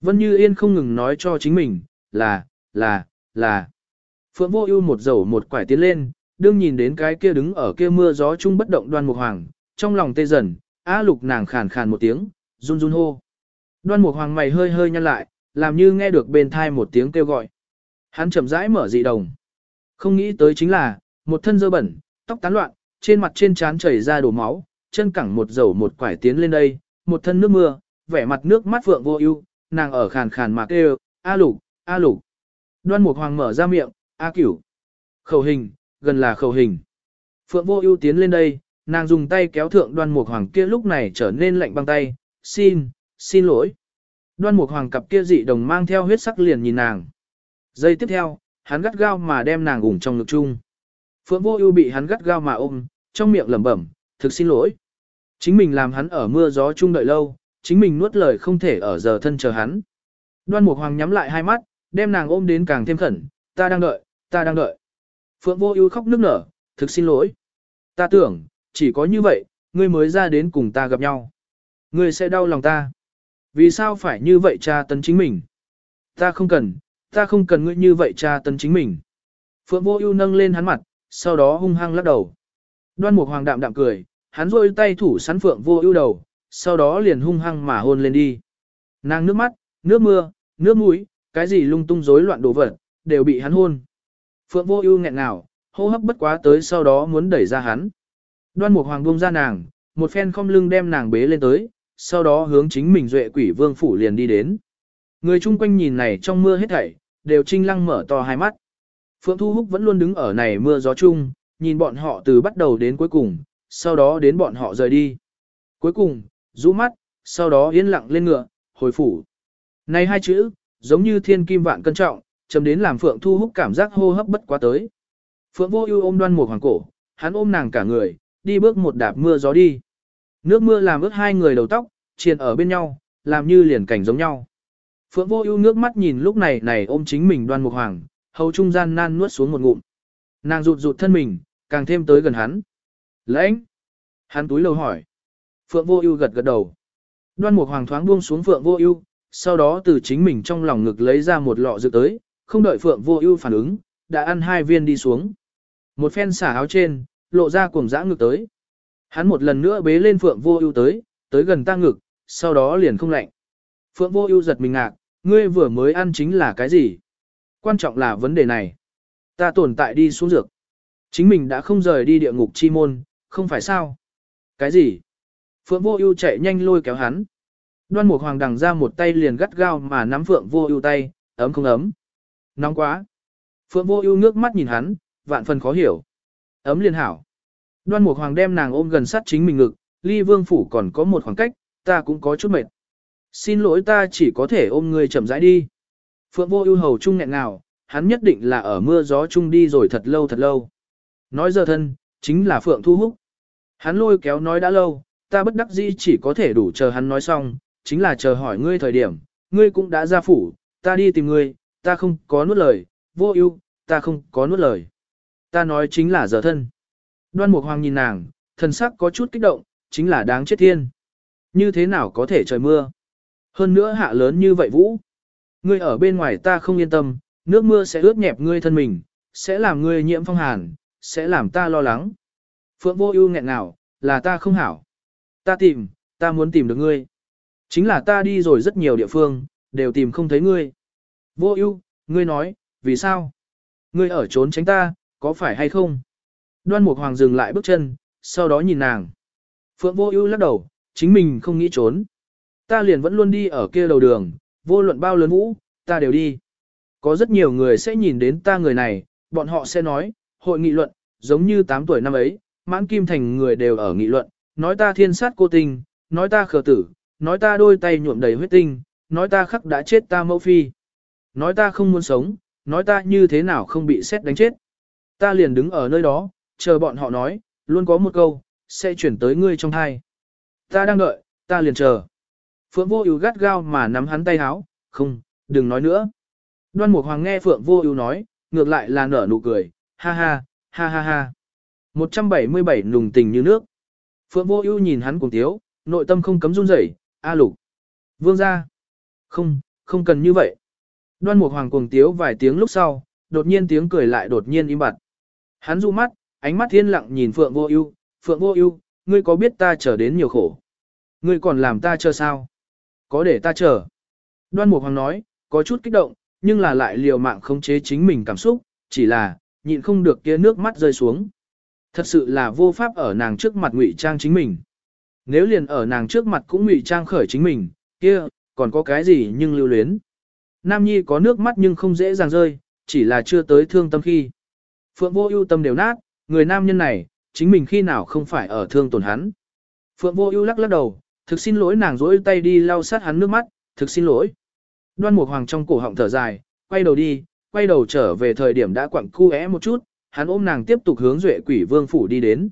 Vân Như Yên không ngừng nói cho chính mình, là, là, là. Phượng Vô Ưu một dầu một quải tiến lên, đương nhìn đến cái kia đứng ở kia mưa gió chung bất động Đoan Mục Hoàng, trong lòng tê dần, á lục nàng khàn khàn một tiếng, run run hô. Đoan Mục Hoàng mày hơi hơi nhăn lại, làm như nghe được bên tai một tiếng kêu gọi. Hắn chậm rãi mở dị đồng. Không nghĩ tới chính là, một thân dơ bẩn, tóc tán loạn, trên mặt trên trán chảy ra đổ máu, chân cẳng một dầu một quải tiến lên đây, một thân nước mưa, vẻ mặt nước mắt Phượng Vô Ưu, nàng ở khàn khàn mà kêu, "A Lục, A Lục." Đoan Mục Hoàng mở ra miệng, "A Cửu." Khẩu hình, gần là khẩu hình. Phượng Vô Ưu tiến lên đây, nàng dùng tay kéo thượng Đoan Mục Hoàng kia lúc này trở nên lạnh băng tay, "Xin, xin lỗi." Đoan Mục Hoàng cặp kia dị đồng mang theo huyết sắc liền nhìn nàng. Giây tiếp theo, hắn gắt gao mà đem nàng ủng trong ngực chung. Phượng Vô Ưu bị hắn gắt gao mà ôm, trong miệng lẩm bẩm, "Thực xin lỗi." Chính mình làm hắn ở mưa gió chung đợi lâu, chính mình nuốt lời không thể ở giờ thân chờ hắn. Đoan Mục Hoàng nhắm lại hai mắt, đem nàng ôm đến càng thêm khẩn, "Ta đang đợi, ta đang đợi." Phượng Vô Ưu khóc nức nở, "Thực xin lỗi. Ta tưởng, chỉ có như vậy, ngươi mới ra đến cùng ta gặp nhau. Ngươi sẽ đau lòng ta. Vì sao phải như vậy tra tấn chính mình? Ta không cần, ta không cần ngươi như vậy tra tấn chính mình." Phượng Vô Ưu nâng lên hắn mặt, sau đó hung hăng lắc đầu. Đoan Mục Hoàng đạm đạm cười, hắn rôi tay thủ sắn Phượng Vô Ưu đầu, sau đó liền hung hăng mà hôn lên đi. Nàng nước mắt, nước mưa, nước mũi, cái gì lung tung rối loạn đồ vật, đều bị hắn hôn. Phượng vô ưu nghẹn ngào, hô hấp bất quá tới sau đó muốn đẩy ra hắn. Đoan Mục Hoàng buông ra nàng, một phen không lưng đem nàng bế lên tới, sau đó hướng chính mình duệ quỷ vương phủ liền đi đến. Người chung quanh nhìn này trong mưa hết thảy, đều trinh lăng mở to hai mắt. Phượng Thu Húc vẫn luôn đứng ở này mưa gió chung, nhìn bọn họ từ bắt đầu đến cuối cùng, sau đó đến bọn họ rời đi. Cuối cùng, rũ mắt, sau đó yên lặng lên ngựa, hồi phủ. Này hai chữ, giống như thiên kim vạn cân trọng, chấm đến làm Phượng Thu Húc cảm giác hô hấp bất quá tới. Phượng Vô Ưu ôm Đoan Mục Hoàng cổ, hắn ôm nàng cả người, đi bước một đạp mưa gió đi. Nước mưa làm ướt hai người đầu tóc, triền ở bên nhau, làm như liền cảnh giống nhau. Phượng Vô Ưu nước mắt nhìn lúc này này ôm chính mình Đoan Mục Hoàng, hầu trung gian nan nuốt xuống một ngụm. Nàng rụt rụt thân mình, càng thêm tới gần hắn. "Lãnh?" Hắn túi lầu hỏi. Phượng Vô Ưu gật gật đầu. Đoan Mục Hoàng thoáng buông xuống Phượng Vô Ưu, sau đó từ chính mình trong lòng ngực lấy ra một lọ dược tới, không đợi Phượng Vô Ưu phản ứng, đã ăn hai viên đi xuống. Một phen xả áo trên, lộ ra cuồng dã ngực tới. Hắn một lần nữa bế lên Phượng Vô Ưu tới, tới gần ta ngực, sau đó liền không lạnh. Phượng Vô Ưu giật mình ngạc, ngươi vừa mới ăn chính là cái gì? Quan trọng là vấn đề này. Ta tồn tại đi xuống dược. Chính mình đã không rời đi địa ngục chi môn, không phải sao? Cái gì? Phượng Vô Ưu chạy nhanh lôi kéo hắn. Đoan Mục Hoàng đằng ra một tay liền gắt gao mà nắm Phượng Vô Ưu tay, ấm không ấm? Nóng quá. Phượng Vô Ưu nước mắt nhìn hắn, vạn phần khó hiểu. Ấm liền hảo. Đoan Mục Hoàng đem nàng ôm gần sát chính mình ngực, ly vương phủ còn có một khoảng cách, ta cũng có chút mệt. Xin lỗi ta chỉ có thể ôm ngươi chậm rãi đi. Phượng Vô Ưu hầu trung nghẹn ngào, hắn nhất định là ở mưa gió chung đi rồi thật lâu thật lâu. Nói giờ thân, chính là Phượng Thu Húc. Hắn lôi kéo nói đã lâu, ta bất đắc dĩ chỉ có thể đủ chờ hắn nói xong, chính là chờ hỏi ngươi thời điểm, ngươi cũng đã ra phủ, ta đi tìm ngươi, ta không có nuốt lời, vô ưu, ta không có nuốt lời. Ta nói chính là giờ thân. Đoan Mục Hoàng nhìn nàng, thần sắc có chút kích động, chính là đáng chết thiên. Như thế nào có thể trời mưa? Hơn nữa hạ lớn như vậy vũ. Ngươi ở bên ngoài ta không yên tâm, nước mưa sẽ ướt nhẹp ngươi thân mình, sẽ làm ngươi nhiễm phong hàn, sẽ làm ta lo lắng. Phượng vô ưu nghẹn nào, là ta không hảo. Ta tìm, ta muốn tìm được ngươi. Chính là ta đi rồi rất nhiều địa phương, đều tìm không thấy ngươi. Vô ưu, ngươi nói, vì sao? Ngươi ở trốn tránh ta, có phải hay không? Đoan Mục Hoàng dừng lại bước chân, sau đó nhìn nàng. Phượng Vô Ưu lắc đầu, chính mình không nghĩ trốn. Ta liền vẫn luôn đi ở kia đầu đường, vô luận bao lớn vũ, ta đều đi. Có rất nhiều người sẽ nhìn đến ta người này, bọn họ sẽ nói, hội nghị luận, giống như 8 tuổi năm ấy, mãn kim thành người đều ở nghị luận, nói ta thiên sát cô tình, nói ta khờ tử, nói ta đôi tay nhuộm đầy huyết tinh, nói ta khắc đã chết ta mẫu phi. Nói ta không muốn sống, nói ta như thế nào không bị xét đánh chết. Ta liền đứng ở nơi đó, chờ bọn họ nói, luôn có một câu, sẽ chuyển tới ngươi trong thai. Ta đang đợi, ta liền chờ. Phượng vô ưu gắt gao mà nắm hắn tay háo, không, đừng nói nữa. Đoan Mục Hoàng nghe Phượng vô ưu nói, ngược lại là nở nụ cười, ha ha, ha ha ha. 177 nùng tình như nước. Phượng vô ưu nhìn hắn cùng tiếu, nội tâm không cấm run rẩy, a lục. Vương gia Không, không cần như vậy. Đoan Mục Hoàng cuồng tiếu vài tiếng lúc sau, đột nhiên tiếng cười lại đột nhiên im bặt. Hắn du mắt, ánh mắt thiên lặng nhìn Phượng Vô Ưu, "Phượng Vô Ưu, ngươi có biết ta chờ đến nhiều khổ? Ngươi còn làm ta chờ sao? Có để ta chờ?" Đoan Mục Hoàng nói, có chút kích động, nhưng là lại liều mạng khống chế chính mình cảm xúc, chỉ là nhịn không được kia nước mắt rơi xuống. Thật sự là vô pháp ở nàng trước mặt ngụy trang chính mình. Nếu liền ở nàng trước mặt cũng ngụy trang khởi chính mình, kia còn có cái gì nhưng lưu luyến. Nam Nhi có nước mắt nhưng không dễ dàng rơi, chỉ là chưa tới thương tâm khi. Phượng vô ưu tâm đều nát, người nam nhân này, chính mình khi nào không phải ở thương tổn hắn. Phượng vô ưu lắc lắc đầu, thực xin lỗi nàng rỗi tay đi lau sát hắn nước mắt, thực xin lỗi. Đoan Mục Hoàng trong cổ họng thở dài, quay đầu đi, quay đầu trở về thời điểm đã quặng cu é một chút, hắn ôm nàng tiếp tục hướng Duệ Quỷ Vương phủ đi đến.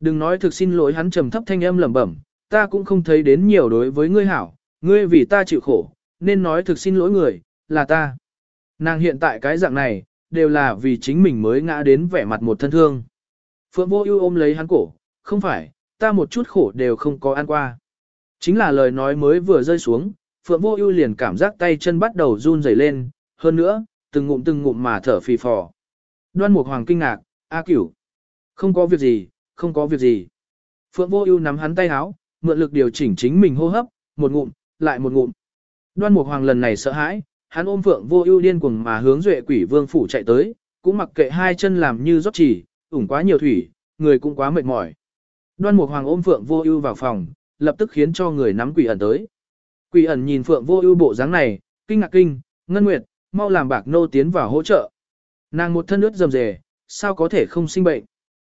Đừng nói thực xin lỗi hắn trầm thấp thanh âm lẩm bẩm, ta cũng không thấy đến nhiều đối với ngươi hảo, ngươi vì ta chịu khổ, nên nói thực xin lỗi người, là ta. Nàng hiện tại cái dạng này, đều là vì chính mình mới ngã đến vẻ mặt một thân thương. Phượng vô ưu ôm lấy hắn cổ, không phải, ta một chút khổ đều không có ăn qua. Chính là lời nói mới vừa rơi xuống, Phượng vô ưu liền cảm giác tay chân bắt đầu run rẩy lên, hơn nữa, từng ngụm từng ngụm mà thở phì phò. Đoan Mục Hoàng kinh ngạc, A Cửu, không có việc gì, không có việc gì. Phượng Vô Ưu nắm hắn tay áo, mượn lực điều chỉnh chính mình hô hấp, một ngụm, lại một ngụm. Đoan Mục Hoàng lần này sợ hãi, hắn ôm Phượng Vô Ưu điên cuồng mà hướng Duệ Quỷ Vương phủ chạy tới, cũng mặc kệ hai chân làm như rót chỉ, ủng quá nhiều thủy, người cũng quá mệt mỏi. Đoan Mục Hoàng ôm Phượng Vô Ưu vào phòng, lập tức khiến cho người nắm Quỷ ẩn tới. Quỷ ẩn nhìn Phượng Vô Ưu bộ dáng này, kinh ngạc kinh, Ngân Nguyệt, mau làm Bạc nô tiến vào hỗ trợ. Nàng một thân ướt rầm rề, sao có thể không sinh bệnh?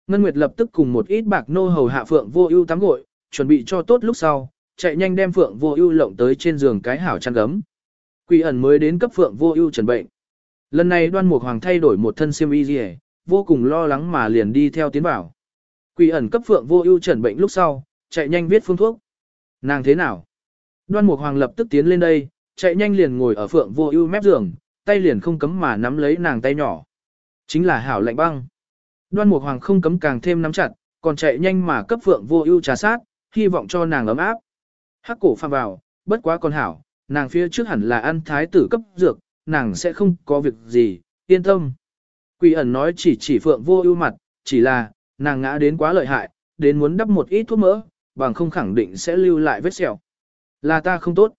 Ngân Nguyệt lập tức cùng một ít Bạc nô hầu hạ Phượng Vô Ưu tắm gội, chuẩn bị cho tốt lúc sau, chạy nhanh đem Phượng Vô Ưu lộng tới trên giường cái hảo chăn gấm. Quỷ ẩn mới đến cấp Phượng Vô Ưu trần bệnh. Lần này Đoan Mục Hoàng thay đổi một thân xiêm y liễu, vô cùng lo lắng mà liền đi theo tiến vào. Quỷ ẩn cấp Phượng Vô Ưu trần bệnh lúc sau, chạy nhanh viết phương thuốc. Nàng thế nào? Đoan Mục Hoàng lập tức tiến lên đây, chạy nhanh liền ngồi ở Phượng Vô Ưu mép giường, tay liền không cấm mà nắm lấy nàng tay nhỏ. Chính là hảo lạnh băng. Đoan Mục Hoàng không cấm càng thêm nắm chặt, còn chạy nhanh mà cấp Phượng Vô Ưu trà sát, hy vọng cho nàng ấm áp. Hắc cổ phàm vào, bất quá còn hảo, nàng phía trước hẳn là ăn thái tử cấp dược, nàng sẽ không có việc gì, yên tâm. Quỷ ẩn nói chỉ chỉ phượng vô ưu mặt, chỉ là, nàng ngã đến quá lợi hại, đến muốn đắp một ít thuốc mỡ, bằng không khẳng định sẽ lưu lại vết sẹo. Là ta không tốt.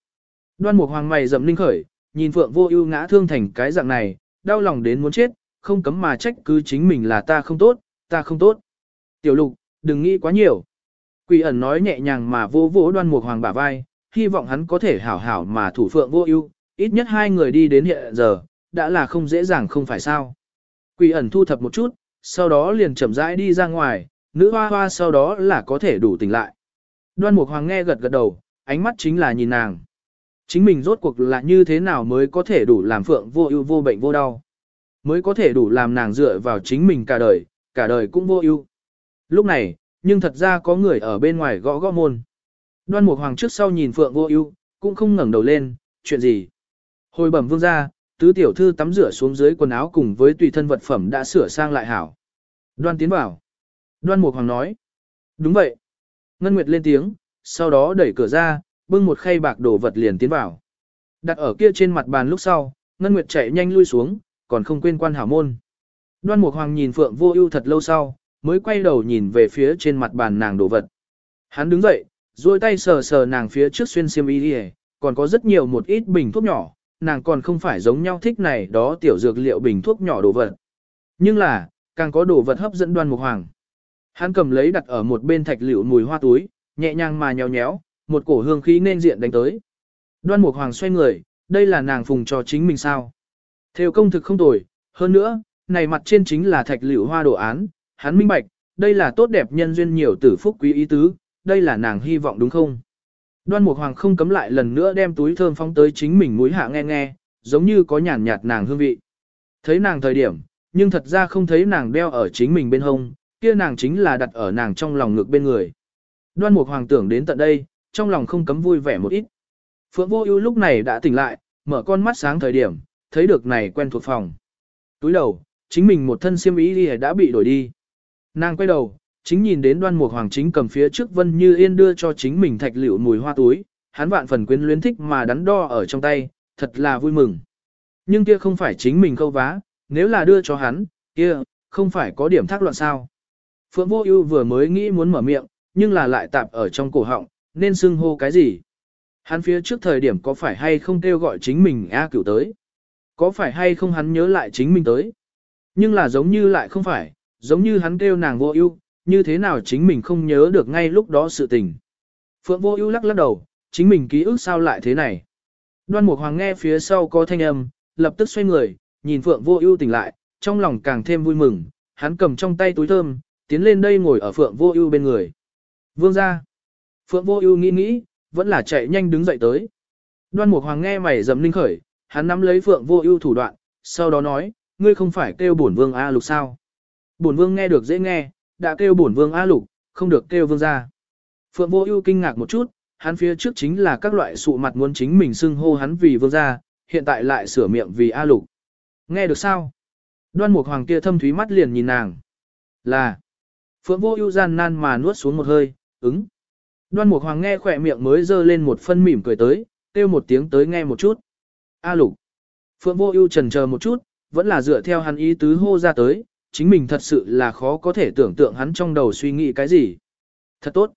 Đoan mục hoàng mày rậm linh khởi, nhìn phượng vô ưu ngã thương thành cái dạng này, đau lòng đến muốn chết, không cấm mà trách cứ chính mình là ta không tốt, ta không tốt. Tiểu lục, đừng nghĩ quá nhiều. Quỷ ẩn nói nhẹ nhàng mà vô vỗ đoan mục hoàng bả vai, hy vọng hắn có thể hảo hảo mà thủ phượng vô ưu, ít nhất hai người đi đến hiện giờ, đã là không dễ dàng không phải sao. Quỷ ẩn thu thập một chút, sau đó liền chậm rãi đi ra ngoài, nữ hoa hoa sau đó là có thể đủ tỉnh lại. Đoan mục hoàng nghe gật gật đầu, ánh mắt chính là nhìn nàng. Chính mình rốt cuộc là như thế nào mới có thể đủ làm phượng vô ưu vô bệnh vô đau. Mới có thể đủ làm nàng dựa vào chính mình cả đời, cả đời cũng vô ưu. Lúc này, nhưng thật ra có người ở bên ngoài gõ gõ môn. Đoan Mục Hoàng trước sau nhìn Phượng Vô Ưu, cũng không ngẩng đầu lên, chuyện gì? Hồi bẩm vương gia, tứ tiểu thư tắm rửa xuống dưới quần áo cùng với tùy thân vật phẩm đã sửa sang lại hảo. Đoan tiến vào. Đoan Mục Hoàng nói. Đúng vậy. Ngân Nguyệt lên tiếng, sau đó đẩy cửa ra, bưng một khay bạc đổ vật liền tiến vào. Đặt ở kia trên mặt bàn lúc sau, Ngân Nguyệt chạy nhanh lui xuống, còn không quên quan hảo môn. Đoan Mục Hoàng nhìn Phượng Vô Ưu thật lâu sau, mới quay đầu nhìn về phía trên mặt bàn nàng đổ vật. Hắn đứng dậy, duỗi tay sờ sờ nàng phía trước xuyên xiêm y đi còn có rất nhiều một ít bình thuốc nhỏ, nàng còn không phải giống nhau thích này đó tiểu dược liệu bình thuốc nhỏ đồ vật. Nhưng là, càng có đồ vật hấp dẫn đoan mục hoàng. Hắn cầm lấy đặt ở một bên thạch liệu mùi hoa túi, nhẹ nhàng mà nhéo nhéo, một cổ hương khí nên diện đánh tới. Đoan mục hoàng xoay người, đây là nàng phùng cho chính mình sao. Theo công thực không tồi, hơn nữa, này mặt trên chính là thạch liễu hoa đồ án, hắn minh bạch, đây là tốt đẹp nhân duyên nhiều tử phúc quý ý tứ, đây là nàng hy vọng đúng không? Đoan Mục Hoàng không cấm lại lần nữa đem túi thơm phóng tới chính mình mũi hạ nghe nghe, giống như có nhàn nhạt nàng hương vị. Thấy nàng thời điểm, nhưng thật ra không thấy nàng đeo ở chính mình bên hông, kia nàng chính là đặt ở nàng trong lòng ngực bên người. Đoan Mục Hoàng tưởng đến tận đây, trong lòng không cấm vui vẻ một ít. Phượng Vô Ưu lúc này đã tỉnh lại, mở con mắt sáng thời điểm, thấy được này quen thuộc phòng. Túi đầu, chính mình một thân xiêm y đã bị đổi đi. Nàng quay đầu, chính nhìn đến đoan mục hoàng chính cầm phía trước Vân Như Yên đưa cho chính mình thạch liệu mùi hoa túi, hắn vạn phần quyến luyến thích mà đắn đo ở trong tay, thật là vui mừng. Nhưng kia không phải chính mình câu vá, nếu là đưa cho hắn, kia, không phải có điểm thác loạn sao. Phượng Vô Ưu vừa mới nghĩ muốn mở miệng, nhưng là lại tạm ở trong cổ họng, nên xưng hô cái gì? Hắn phía trước thời điểm có phải hay không kêu gọi chính mình A cửu tới? Có phải hay không hắn nhớ lại chính mình tới? Nhưng là giống như lại không phải, giống như hắn kêu nàng vô ưu, như thế nào chính mình không nhớ được ngay lúc đó sự tình. Phượng vô ưu lắc lắc đầu, chính mình ký ức sao lại thế này. Đoan Mục Hoàng nghe phía sau có thanh âm, lập tức xoay người, nhìn Phượng Vô Ưu tỉnh lại, trong lòng càng thêm vui mừng, hắn cầm trong tay túi thơm, tiến lên đây ngồi ở Phượng Vô Ưu bên người. Vương gia. Phượng Vô Ưu nghĩ nghĩ, vẫn là chạy nhanh đứng dậy tới. Đoan Mục Hoàng nghe mày rậm linh khởi, hắn nắm lấy Phượng Vô Ưu thủ đoạn, sau đó nói, ngươi không phải kêu bổn vương a lục sao? Bổn vương nghe được dễ nghe, đã kêu bổn vương A lục, không được kêu vương gia. Phượng vô ưu kinh ngạc một chút, hắn phía trước chính là các loại sụ mặt muốn chính mình xưng hô hắn vì vương gia, hiện tại lại sửa miệng vì A lục. Nghe được sao? Đoan mục hoàng kia thâm thúy mắt liền nhìn nàng. Là. Phượng vô ưu gian nan mà nuốt xuống một hơi, ứng. Đoan mục hoàng nghe khỏe miệng mới dơ lên một phân mỉm cười tới, kêu một tiếng tới nghe một chút. A lục. Phượng vô ưu trần chờ một chút, vẫn là dựa theo hắn ý tứ hô ra tới, chính mình thật sự là khó có thể tưởng tượng hắn trong đầu suy nghĩ cái gì. Thật tốt.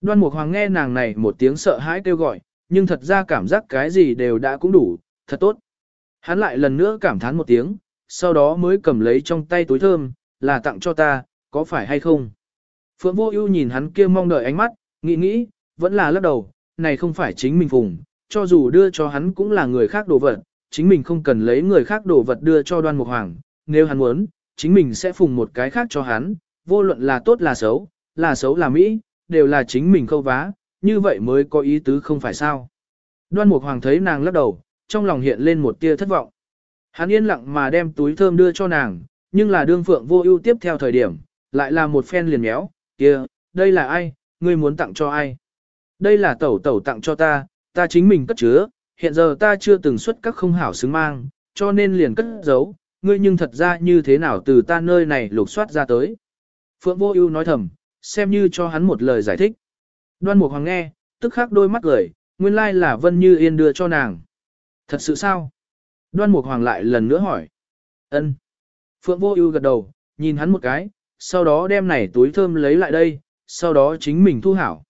Đoan Mục Hoàng nghe nàng này một tiếng sợ hãi kêu gọi, nhưng thật ra cảm giác cái gì đều đã cũng đủ, thật tốt. Hắn lại lần nữa cảm thán một tiếng, sau đó mới cầm lấy trong tay túi thơm, là tặng cho ta, có phải hay không? Phượng Vô Ưu nhìn hắn kia mong đợi ánh mắt, nghĩ nghĩ, vẫn là lắc đầu, này không phải chính mình phùng, cho dù đưa cho hắn cũng là người khác đồ vật, chính mình không cần lấy người khác đồ vật đưa cho Đoan Mục Hoàng, nếu hắn muốn, chính mình sẽ phùng một cái khác cho hắn, vô luận là tốt là xấu, là xấu là mỹ, đều là chính mình khâu vá, như vậy mới có ý tứ không phải sao. Đoan Mục Hoàng thấy nàng lắc đầu, trong lòng hiện lên một tia thất vọng. Hắn yên lặng mà đem túi thơm đưa cho nàng, nhưng là đương phượng vô ưu tiếp theo thời điểm, lại là một phen liền méo, kia, đây là ai, ngươi muốn tặng cho ai? Đây là tẩu tẩu tặng cho ta, ta chính mình cất chứa, hiện giờ ta chưa từng xuất các không hảo xứng mang, cho nên liền cất giấu, ngươi nhưng thật ra như thế nào từ ta nơi này lục soát ra tới. Phượng Vô Ưu nói thầm, xem như cho hắn một lời giải thích. Đoan Mục Hoàng nghe, tức khắc đôi mắt cười, nguyên lai là Vân Như Yên đưa cho nàng. Thật sự sao? Đoan Mục Hoàng lại lần nữa hỏi. Ân. Phượng Vô Ưu gật đầu, nhìn hắn một cái, sau đó đem này túi thơm lấy lại đây, sau đó chính mình thu hảo.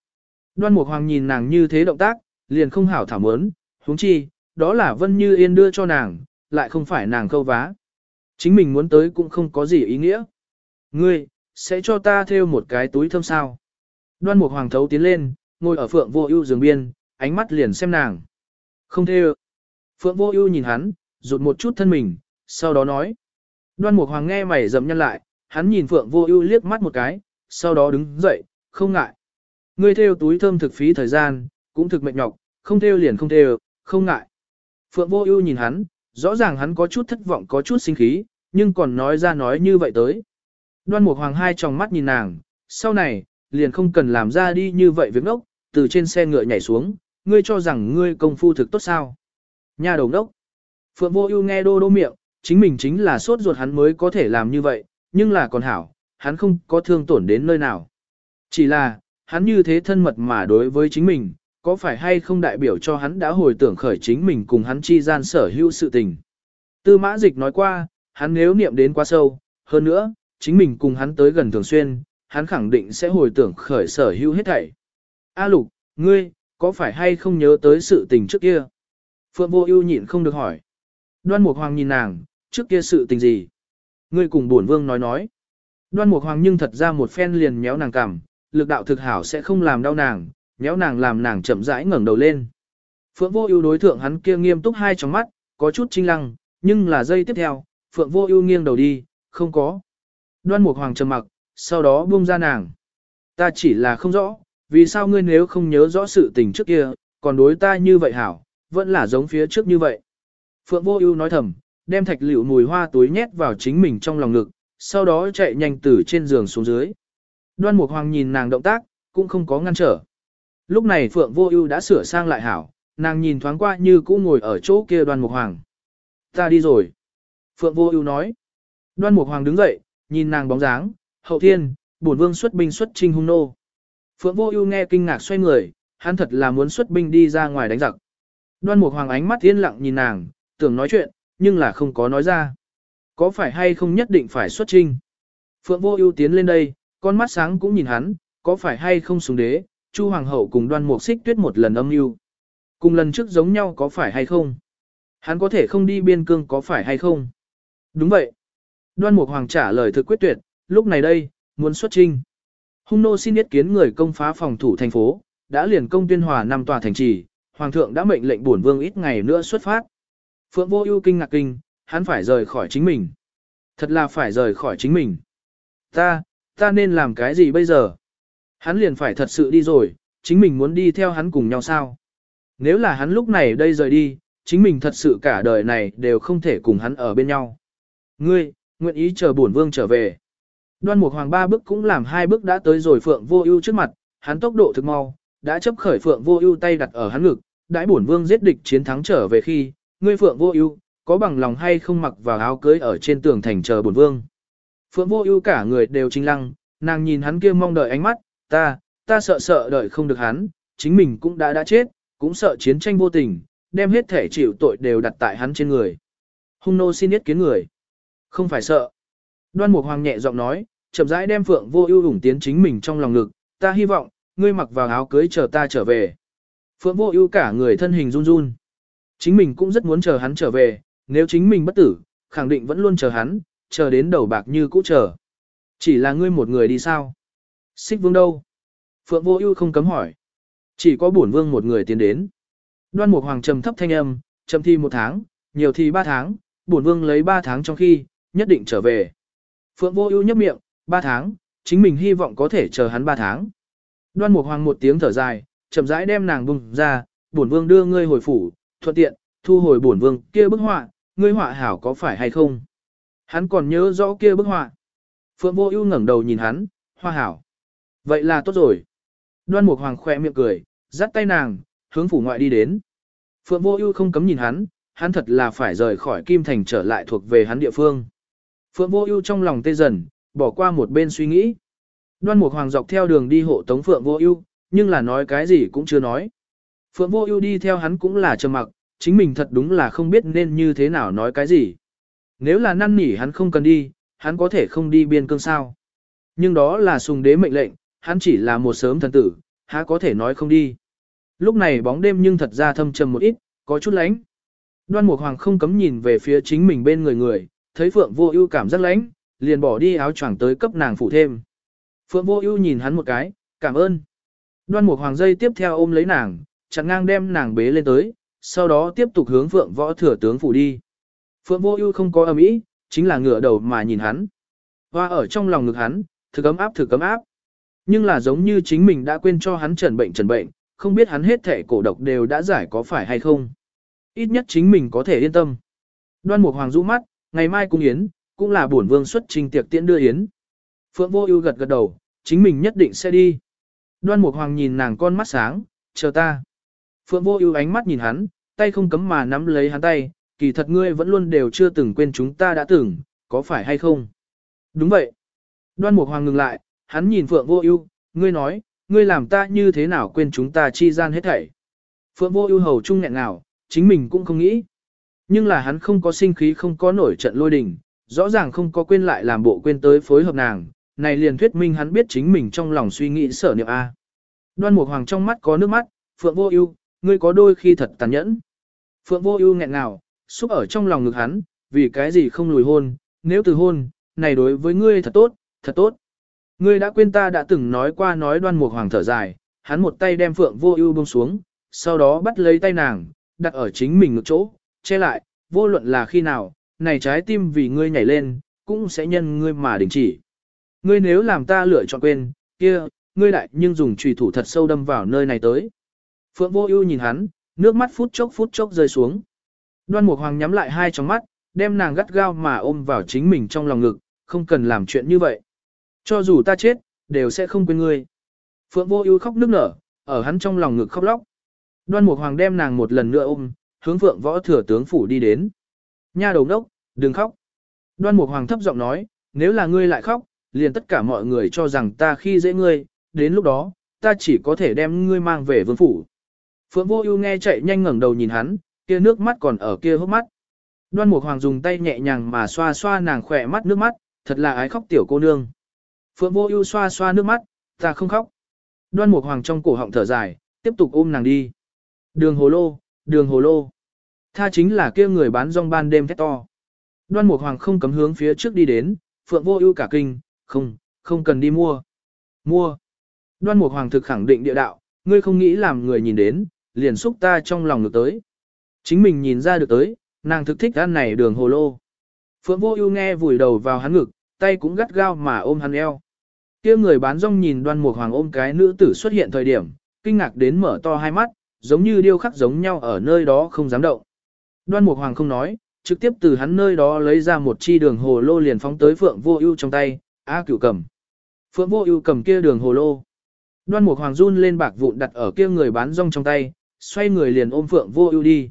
Đoan Mục Hoàng nhìn nàng như thế động tác, liền không hảo thảm ớn, huống chi, đó là Vân Như Yên đưa cho nàng, lại không phải nàng câu vá. Chính mình muốn tới cũng không có gì ý nghĩa. Ngươi, sẽ cho ta thêu một cái túi thơm sao. Đoan mục hoàng thấu tiến lên, ngồi ở phượng vô ưu giường biên, ánh mắt liền xem nàng. Không thêu. Phượng vô ưu nhìn hắn, rụt một chút thân mình, sau đó nói. Đoan mục hoàng nghe mày rậm nhân lại, hắn nhìn phượng vô ưu liếc mắt một cái, sau đó đứng dậy, không ngại. Ngươi thêu túi thơm thực phí thời gian, cũng thực mệt nhọc, không thêu liền không thêu, không ngại. Phượng vô ưu nhìn hắn, rõ ràng hắn có chút thất vọng có chút sinh khí, nhưng còn nói ra nói như vậy tới. Đoan Mục Hoàng hai tròng mắt nhìn nàng, sau này, liền không cần làm ra đi như vậy việc ngốc, từ trên xe ngựa nhảy xuống, ngươi cho rằng ngươi công phu thực tốt sao. Nhà đầu đốc. Phượng Vô Ưu nghe đô đô miệng, chính mình chính là sốt ruột hắn mới có thể làm như vậy, nhưng là còn hảo, hắn không có thương tổn đến nơi nào. Chỉ là, hắn như thế thân mật mà đối với chính mình, có phải hay không đại biểu cho hắn đã hồi tưởng khởi chính mình cùng hắn chi gian sở hữu sự tình. Tư mã dịch nói qua, hắn nếu niệm đến quá sâu, hơn nữa, chính mình cùng hắn tới gần thường xuyên, hắn khẳng định sẽ hồi tưởng khởi sở hữu hết thảy. A lục, ngươi, có phải hay không nhớ tới sự tình trước kia? Phượng vô ưu nhịn không được hỏi. Đoan Mục Hoàng nhìn nàng, trước kia sự tình gì? Ngươi cùng bổn vương nói nói. Đoan Mục Hoàng nhưng thật ra một phen liền nhéo nàng cằm, lực đạo thực hảo sẽ không làm đau nàng, nhéo nàng làm nàng chậm rãi ngẩng đầu lên. Phượng Vô Ưu đối thượng hắn kia nghiêm túc hai tròng mắt, có chút chinh lăng, nhưng là giây tiếp theo, Phượng Vô Ưu nghiêng đầu đi, không có. Đoan Mục Hoàng trầm mặc, sau đó buông ra nàng. Ta chỉ là không rõ, vì sao ngươi nếu không nhớ rõ sự tình trước kia, còn đối ta như vậy hảo, vẫn là giống phía trước như vậy. Phượng Vô Ưu nói thầm, đem thạch liệu mùi hoa túi nhét vào chính mình trong lòng ngực, sau đó chạy nhanh từ trên giường xuống dưới. Đoan Mục Hoàng nhìn nàng động tác, cũng không có ngăn trở. Lúc này Phượng Vô Ưu đã sửa sang lại hảo, nàng nhìn thoáng qua như cũ ngồi ở chỗ kia Đoan Mục Hoàng. "Ta đi rồi." Phượng Vô Ưu nói. Đoan Mục Hoàng đứng dậy, nhìn nàng bóng dáng, "Hậu Thiên, bổn vương xuất binh xuất chinh hung nô." Phượng Vô Ưu nghe kinh ngạc xoay người, hắn thật là muốn xuất binh đi ra ngoài đánh giặc. Đoan Mục Hoàng ánh mắt yên lặng nhìn nàng, tưởng nói chuyện, nhưng là không có nói ra. Có phải hay không nhất định phải xuất chinh? Phượng Vô Ưu tiến lên đây, con mắt sáng cũng nhìn hắn, có phải hay không sùng đế, Chu Hoàng hậu cùng đoan mục xích tuyết một lần âm mưu Cùng lần trước giống nhau có phải hay không? Hắn có thể không đi biên cương có phải hay không? Đúng vậy. Đoan mục hoàng trả lời thực quyết tuyệt, lúc này đây, muốn xuất trinh. Hung nô xin ý kiến người công phá phòng thủ thành phố, đã liền công tuyên hòa năm tòa thành trì, hoàng thượng đã mệnh lệnh bổn vương ít ngày nữa xuất phát. Phượng vô ưu kinh ngạc kinh, hắn phải rời khỏi chính mình. Thật là phải rời khỏi chính mình. Ta, ta nên làm cái gì bây giờ? Hắn liền phải thật sự đi rồi, chính mình muốn đi theo hắn cùng nhau sao? Nếu là hắn lúc này đây rời đi, chính mình thật sự cả đời này đều không thể cùng hắn ở bên nhau. Ngươi, nguyện ý chờ bổn vương trở về. Đoan Mục Hoàng ba bước cũng làm hai bước đã tới rồi Phượng Vô Ưu trước mặt, hắn tốc độ thực mau, đã chấp khởi Phượng Vô Ưu tay đặt ở hắn ngực, đãi bổn vương giết địch chiến thắng trở về khi, ngươi Phượng Vô Ưu, có bằng lòng hay không mặc vào áo cưới ở trên tường thành chờ bổn vương. Phượng Vô Ưu cả người đều trinh lăng, nàng nhìn hắn kia mong đợi ánh mắt, ta, ta sợ sợ đợi không được hắn, chính mình cũng đã đã chết, cũng sợ chiến tranh vô tình, đem hết thể chịu tội đều đặt tại hắn trên người. Hung nô xin yết kiến người. Không phải sợ. Đoan Mục Hoàng nhẹ giọng nói, chậm rãi đem Phượng Vô Ưu ủng tiến chính mình trong lòng ngực, ta hy vọng, ngươi mặc vào áo cưới chờ ta trở về. Phượng Vô Ưu cả người thân hình run run. Chính mình cũng rất muốn chờ hắn trở về, nếu chính mình bất tử, khẳng định vẫn luôn chờ hắn, chờ đến đầu bạc như cũ chờ. Chỉ là ngươi một người đi sao? Xích vương đâu? Phượng vô ưu không cấm hỏi. Chỉ có bổn vương một người tiến đến. Đoan mục hoàng trầm thấp thanh âm, trầm thi một tháng, nhiều thì ba tháng, bổn vương lấy ba tháng trong khi, nhất định trở về. Phượng vô ưu nhấp miệng, ba tháng, chính mình hy vọng có thể chờ hắn ba tháng. Đoan mục hoàng một tiếng thở dài, chậm rãi đem nàng bùng ra, bổn vương đưa ngươi hồi phủ, thuận tiện, thu hồi bổn vương kia bức họa, ngươi họa hảo có phải hay không? Hắn còn nhớ rõ kia bức họa. Phượng vô ưu ngẩng đầu nhìn hắn, hoa hảo. Vậy là tốt rồi. Đoan Mục Hoàng khẽ miệng cười, dắt tay nàng, hướng phủ ngoại đi đến. Phượng Vô Ưu không cấm nhìn hắn, hắn thật là phải rời khỏi Kim Thành trở lại thuộc về hắn địa phương. Phượng Vô Ưu trong lòng tê dần, bỏ qua một bên suy nghĩ. Đoan Mục Hoàng dọc theo đường đi hộ tống Phượng Vô Ưu, nhưng là nói cái gì cũng chưa nói. Phượng Vô Ưu đi theo hắn cũng là trầm mặc, chính mình thật đúng là không biết nên như thế nào nói cái gì. Nếu là năn nỉ hắn không cần đi, hắn có thể không đi biên cương sao? Nhưng đó là sùng đế mệnh lệnh, hắn chỉ là một sớm thần tử, há có thể nói không đi. Lúc này bóng đêm nhưng thật ra thâm trầm một ít, có chút lánh. Đoan Mục Hoàng không cấm nhìn về phía chính mình bên người người, thấy Phượng Vô Ưu cảm giác lánh, liền bỏ đi áo choàng tới cấp nàng phủ thêm. Phượng Vô Ưu nhìn hắn một cái, cảm ơn. Đoan Mục Hoàng dây tiếp theo ôm lấy nàng, chặn ngang đem nàng bế lên tới, sau đó tiếp tục hướng Phượng Võ Thừa tướng phủ đi. Phượng Vô Ưu không có ầm ĩ, chính là ngửa đầu mà nhìn hắn. Hoa ở trong lòng ngực hắn, thực ấm áp thực ấm áp. Nhưng là giống như chính mình đã quên cho hắn trần bệnh trần bệnh, không biết hắn hết thể cổ độc đều đã giải có phải hay không. Ít nhất chính mình có thể yên tâm. Đoan Mục Hoàng rũ mắt, ngày mai cung yến, cũng là bổn vương xuất trình tiệc tiễn đưa yến. Phượng Vô Ưu gật gật đầu, chính mình nhất định sẽ đi. Đoan Mục Hoàng nhìn nàng con mắt sáng, chờ ta. Phượng Vô Ưu ánh mắt nhìn hắn, tay không cấm mà nắm lấy hắn tay, kỳ thật ngươi vẫn luôn đều chưa từng quên chúng ta đã từng, có phải hay không? Đúng vậy. Đoan Mục Hoàng ngừng lại, hắn nhìn Phượng Vô Ưu, ngươi nói, ngươi làm ta như thế nào quên chúng ta chi gian hết thảy. Phượng Vô Ưu hầu chung nghẹn nào, chính mình cũng không nghĩ. Nhưng là hắn không có sinh khí không có nổi trận lôi đình, rõ ràng không có quên lại làm bộ quên tới phối hợp nàng, này liền thuyết minh hắn biết chính mình trong lòng suy nghĩ sở niệm A. Đoan Mục Hoàng trong mắt có nước mắt, Phượng Vô Ưu, ngươi có đôi khi thật tàn nhẫn. Phượng Vô Ưu nghẹn nào xúc ở trong lòng ngực hắn, vì cái gì không lùi hôn, nếu từ hôn, này đối với ngươi thật tốt, thật tốt. Ngươi đã quên ta đã từng nói qua nói Đoan Mục Hoàng thở dài, hắn một tay đem Phượng Vô Ưu buông xuống, sau đó bắt lấy tay nàng, đặt ở chính mình ngực chỗ, che lại, vô luận là khi nào, này trái tim vì ngươi nhảy lên, cũng sẽ nhân ngươi mà đình chỉ. Ngươi nếu làm ta lựa chọn quên, kia, ngươi lại nhưng dùng trùy thủ thật sâu đâm vào nơi này tới. Phượng vô ưu nhìn hắn, nước mắt phút chốc phút chốc rơi xuống. Đoan Mục Hoàng nhắm lại hai tròng mắt, đem nàng gắt gao mà ôm vào chính mình trong lòng ngực, không cần làm chuyện như vậy. Cho dù ta chết, đều sẽ không quên ngươi. Phượng vô ưu khóc nức nở, ở hắn trong lòng ngực khóc lóc. Đoan Mục Hoàng đem nàng một lần nữa ôm, hướng Phượng võ thừa tướng phủ đi đến. Nha đầu đốc, đừng khóc. Đoan Mục Hoàng thấp giọng nói, nếu là ngươi lại khóc, liền tất cả mọi người cho rằng ta khi dễ ngươi, đến lúc đó, ta chỉ có thể đem ngươi mang về vương phủ. Phượng Vô Ưu nghe chạy nhanh ngẩng đầu nhìn hắn, kia nước mắt còn ở kia hốc mắt. Đoan Mục Hoàng dùng tay nhẹ nhàng mà xoa xoa nàng khỏe mắt nước mắt, thật là ái khóc tiểu cô nương. Phượng Vô Ưu xoa xoa nước mắt, ta không khóc. Đoan Mục Hoàng trong cổ họng thở dài, tiếp tục ôm nàng đi. Đường hồ lô, đường hồ lô. Tha chính là kia người bán rong ban đêm thét to. Đoan Mục Hoàng không cấm hướng phía trước đi đến, Phượng Vô Ưu cả kinh, không, không cần đi mua. Mua. Đoan Mục Hoàng thực khẳng định địa đạo, ngươi không nghĩ làm người nhìn đến, liền xúc ta trong lòng được tới. Chính mình nhìn ra được tới, nàng thực thích ăn này đường hồ lô. Phượng Vô Ưu nghe vùi đầu vào hắn ngực, tay cũng gắt gao mà ôm hắn eo. Kia người bán rong nhìn Đoan Mục Hoàng ôm cái nữ tử xuất hiện thời điểm, kinh ngạc đến mở to hai mắt, giống như điêu khắc giống nhau ở nơi đó không dám động. Đoan Mục Hoàng không nói, trực tiếp từ hắn nơi đó lấy ra một chi đường hồ lô liền phóng tới Phượng Vô Ưu trong tay, A Cửu cầm. Phượng Vô Ưu cầm kia đường hồ lô. Đoan Mục Hoàng run lên bạc vụn đặt ở kia người bán rong trong tay, xoay người liền ôm Phượng Vô Ưu đi.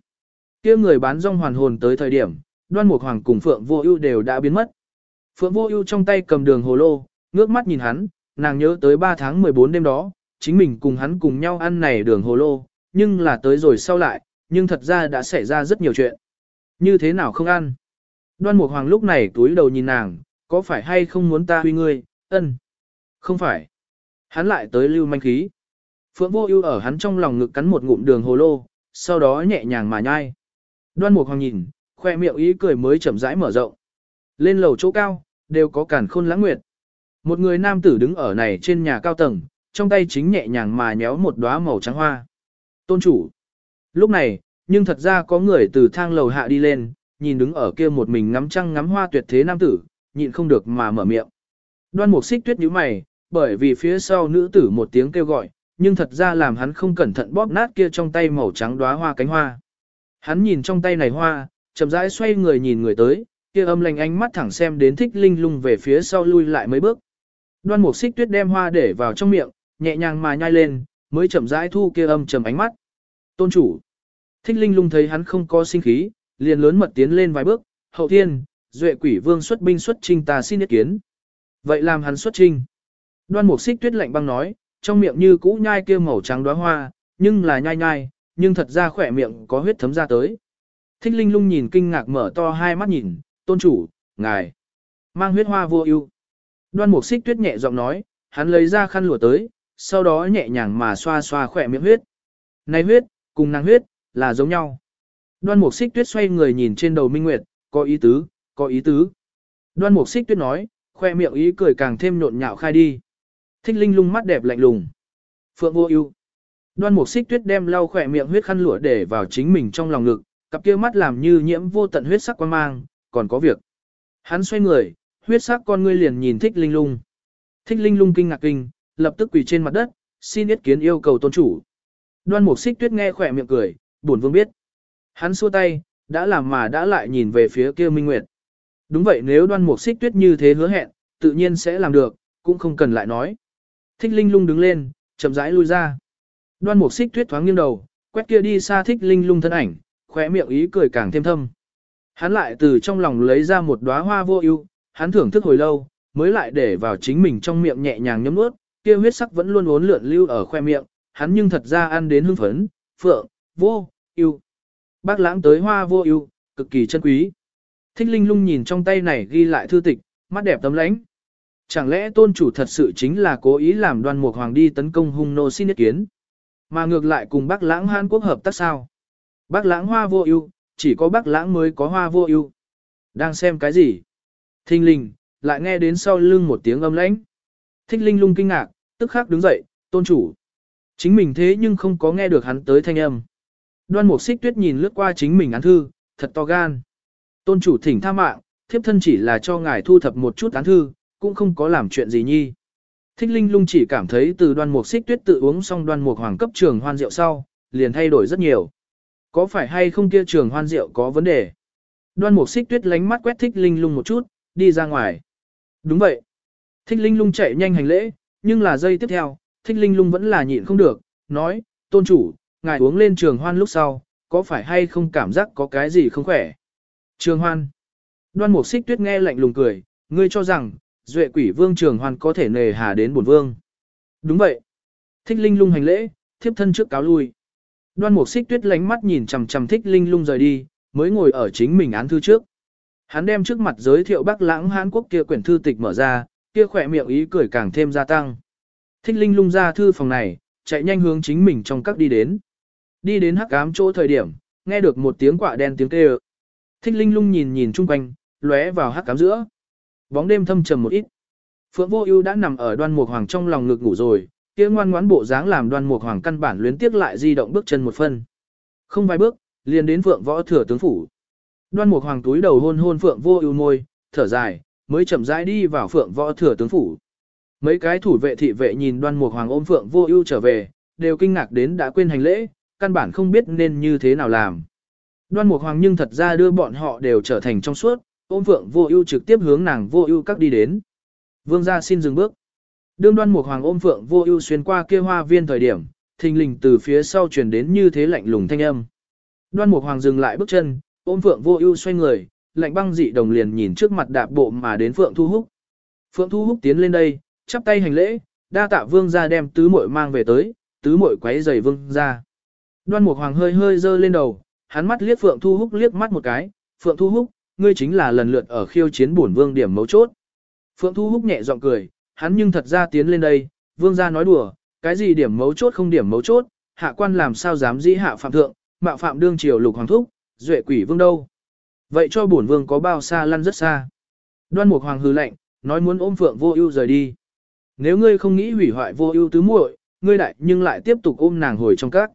Kia người bán rong hoàn hồn tới thời điểm, Đoan Mục Hoàng cùng Phượng Vô Ưu đều đã biến mất. Phượng Vô Ưu trong tay cầm đường hồ lô, ngước mắt nhìn hắn, nàng nhớ tới 3 tháng 14 đêm đó, chính mình cùng hắn cùng nhau ăn này đường hồ lô, nhưng là tới rồi sau lại, nhưng thật ra đã xảy ra rất nhiều chuyện. Như thế nào không ăn? Đoan Mục Hoàng lúc này túi đầu nhìn nàng, có phải hay không muốn ta huy ngươi, ân. Không phải. Hắn lại tới lưu manh khí. Phượng vô ưu ở hắn trong lòng ngực cắn một ngụm đường hồ lô, sau đó nhẹ nhàng mà nhai. Đoan Mục Hoàng nhìn, khoe miệng ý cười mới chậm rãi mở rộng. Lên lầu chỗ cao, đều có cản khôn lãng nguyệt. Một người nam tử đứng ở này trên nhà cao tầng, trong tay chính nhẹ nhàng mà nhéo một đóa màu trắng hoa. Tôn chủ. Lúc này, nhưng thật ra có người từ thang lầu hạ đi lên, nhìn đứng ở kia một mình ngắm trăng ngắm hoa tuyệt thế nam tử, nhịn không được mà mở miệng. Đoan mục xích tuyết nhíu mày, bởi vì phía sau nữ tử một tiếng kêu gọi, nhưng thật ra làm hắn không cẩn thận bóp nát kia trong tay màu trắng đóa hoa cánh hoa. Hắn nhìn trong tay này hoa, chậm rãi xoay người nhìn người tới, kia âm lành ánh mắt thẳng xem đến thích linh lung về phía sau lui lại mấy bước. Đoan mục xích tuyết đem hoa để vào trong miệng, nhẹ nhàng mà nhai lên, mới chậm rãi thu kia âm trầm ánh mắt. Tôn chủ. Thích linh lung thấy hắn không có sinh khí, liền lớn mật tiến lên vài bước, hậu thiên, duệ quỷ vương xuất binh xuất trinh ta xin ý kiến. Vậy làm hắn xuất trinh. Đoan mục xích tuyết lạnh băng nói, trong miệng như cũ nhai kia màu trắng đóa hoa, nhưng là nhai nhai, nhưng thật ra khỏe miệng có huyết thấm ra tới. Thích linh lung nhìn kinh ngạc mở to hai mắt nhìn, tôn chủ, ngài, mang huyết hoa vô ưu. Đoan mục xích tuyết nhẹ giọng nói, hắn lấy ra khăn lụa tới, sau đó nhẹ nhàng mà xoa xoa khỏe miệng huyết. Này huyết, cùng nàng huyết, là giống nhau. Đoan mục xích tuyết xoay người nhìn trên đầu Minh Nguyệt, có ý tứ, có ý tứ. Đoan mục xích tuyết nói, khoe miệng ý cười càng thêm nhộn nhạo khai đi. Thích linh lung mắt đẹp lạnh lùng. Phượng vô ưu. Đoan mục xích tuyết đem lau khỏe miệng huyết khăn lụa để vào chính mình trong lòng ngực, cặp kia mắt làm như nhiễm vô tận huyết sắc quan mang, còn có việc. Hắn xoay người, huyết sắc con ngươi liền nhìn thích linh lung. Thích linh lung kinh ngạc kinh, lập tức quỳ trên mặt đất, xin ý kiến yêu cầu tôn chủ. Đoan mục xích tuyết nghe khỏe miệng cười, buồn vương biết. Hắn xua tay, đã làm mà đã lại nhìn về phía kia minh nguyệt. Đúng vậy nếu đoan mục xích tuyết như thế hứa hẹn, tự nhiên sẽ làm được, cũng không cần lại nói. Thích linh lung đứng lên, chậm rãi lui ra. Đoan mục xích tuyết thoáng nghiêng đầu, quét kia đi xa thích linh lung thân ảnh, khóe miệng ý cười càng thêm thâm. Hắn lại từ trong lòng lấy ra một đóa hoa vô ưu, hắn thưởng thức hồi lâu, mới lại để vào chính mình trong miệng nhẹ nhàng nhấm nuốt, kia huyết sắc vẫn luôn uốn lượn lưu ở khoe miệng, hắn nhưng thật ra ăn đến hưng phấn, phượng, vô, ưu. Bác lãng tới hoa vô ưu, cực kỳ chân quý. Thích linh lung nhìn trong tay này ghi lại thư tịch, mắt đẹp tấm lánh. Chẳng lẽ tôn chủ thật sự chính là cố ý làm đoan mục hoàng đi tấn công hung nô xin ý kiến? Mà ngược lại cùng bác lãng Hàn Quốc hợp tác sao? Bác lãng hoa vô ưu, chỉ có bác lãng mới có hoa vô ưu. Đang xem cái gì? Thinh linh, lại nghe đến sau lưng một tiếng âm lãnh. Thích linh lung kinh ngạc, tức khắc đứng dậy, tôn chủ. Chính mình thế nhưng không có nghe được hắn tới thanh âm. Đoan mục xích tuyết nhìn lướt qua chính mình án thư, thật to gan. Tôn chủ thỉnh tha mạng, thiếp thân chỉ là cho ngài thu thập một chút án thư, cũng không có làm chuyện gì nhi. Thích linh lung chỉ cảm thấy từ đoan mục xích tuyết tự uống xong đoan mục hoàng cấp trường hoan rượu sau, liền thay đổi rất nhiều. Có phải hay không kia trường hoan rượu có vấn đề? Đoan mục xích tuyết lánh mắt quét thích linh lung một chút, đi ra ngoài. Đúng vậy. Thích linh lung chạy nhanh hành lễ, nhưng là giây tiếp theo, thích linh lung vẫn là nhịn không được, nói, tôn chủ, ngài uống lên trường hoan lúc sau, có phải hay không cảm giác có cái gì không khỏe? Trường hoan. Đoan mục xích tuyết nghe lạnh lùng cười, ngươi cho rằng, duệ quỷ vương trường hoàn có thể nề hà đến bổn vương. Đúng vậy. Thích linh lung hành lễ, thiếp thân trước cáo lui. Đoan mục xích tuyết lánh mắt nhìn chằm chằm thích linh lung rời đi, mới ngồi ở chính mình án thư trước. Hắn đem trước mặt giới thiệu Bắc Lãng Hán Quốc kia quyển thư tịch mở ra, kia khỏe miệng ý cười càng thêm gia tăng. Thích Linh lung ra thư phòng này, chạy nhanh hướng chính mình trong các đi đến. Đi đến hắc ám chỗ thời điểm, nghe được một tiếng quạ đen tiếng kêu. Thích Linh lung nhìn nhìn chung quanh, lóe vào hắc ám giữa. Bóng đêm thâm trầm một ít. Phượng Vô Ưu đã nằm ở Đoan Mục Hoàng trong lòng ngực ngủ rồi, kia ngoan ngoãn bộ dáng làm Đoan Mục Hoàng căn bản luyến tiếc lại di động bước chân một phân. Không vài bước, liền đến Phượng Võ Thừa tướng phủ. Đoan Mục Hoàng túi đầu hôn hôn Phượng Vô Ưu môi, thở dài, mới chậm rãi đi vào Phượng Võ Thừa tướng phủ. Mấy cái thủ vệ thị vệ nhìn Đoan Mục Hoàng ôm Phượng Vô Ưu trở về, đều kinh ngạc đến đã quên hành lễ, căn bản không biết nên như thế nào làm. Đoan Mục Hoàng nhưng thật ra đưa bọn họ đều trở thành trong suốt, ôm Phượng Vô Ưu trực tiếp hướng nàng Vô Ưu các đi đến. Vương gia xin dừng bước. Đương Đoan Mục Hoàng ôm Phượng Vô Ưu xuyên qua kia hoa viên thời điểm, thình lình từ phía sau truyền đến như thế lạnh lùng thanh âm. Đoan Mục Hoàng dừng lại bước chân, ôm Phượng Vô Ưu xoay người, lạnh băng dị đồng liền nhìn trước mặt đạp bộ mà đến Phượng Thu Húc. Phượng Thu Húc tiến lên đây, chắp tay hành lễ, đa tạ vương gia đem tứ muội mang về tới, tứ muội quấy rầy vương gia. Đoan Mục Hoàng hơi hơi giơ lên đầu, hắn mắt liếc Phượng Thu Húc liếc mắt một cái, "Phượng Thu Húc, ngươi chính là lần lượt ở khiêu chiến bổn vương điểm mấu chốt." Phượng Thu Húc nhẹ giọng cười, hắn nhưng thật ra tiến lên đây, vương gia nói đùa, cái gì điểm mấu chốt không điểm mấu chốt, hạ quan làm sao dám dĩ hạ phạm thượng, mạo phạm đương triều lục hoàng thúc, duệ quỷ vương đâu. Vậy cho bổn vương có bao xa lăn rất xa. Đoan Mục Hoàng hừ lạnh, nói muốn ôm Phượng Vô Ưu rời đi. Nếu ngươi không nghĩ hủy hoại Vô Ưu tứ muội, ngươi đại nhưng lại tiếp tục ôm nàng hồi trong các.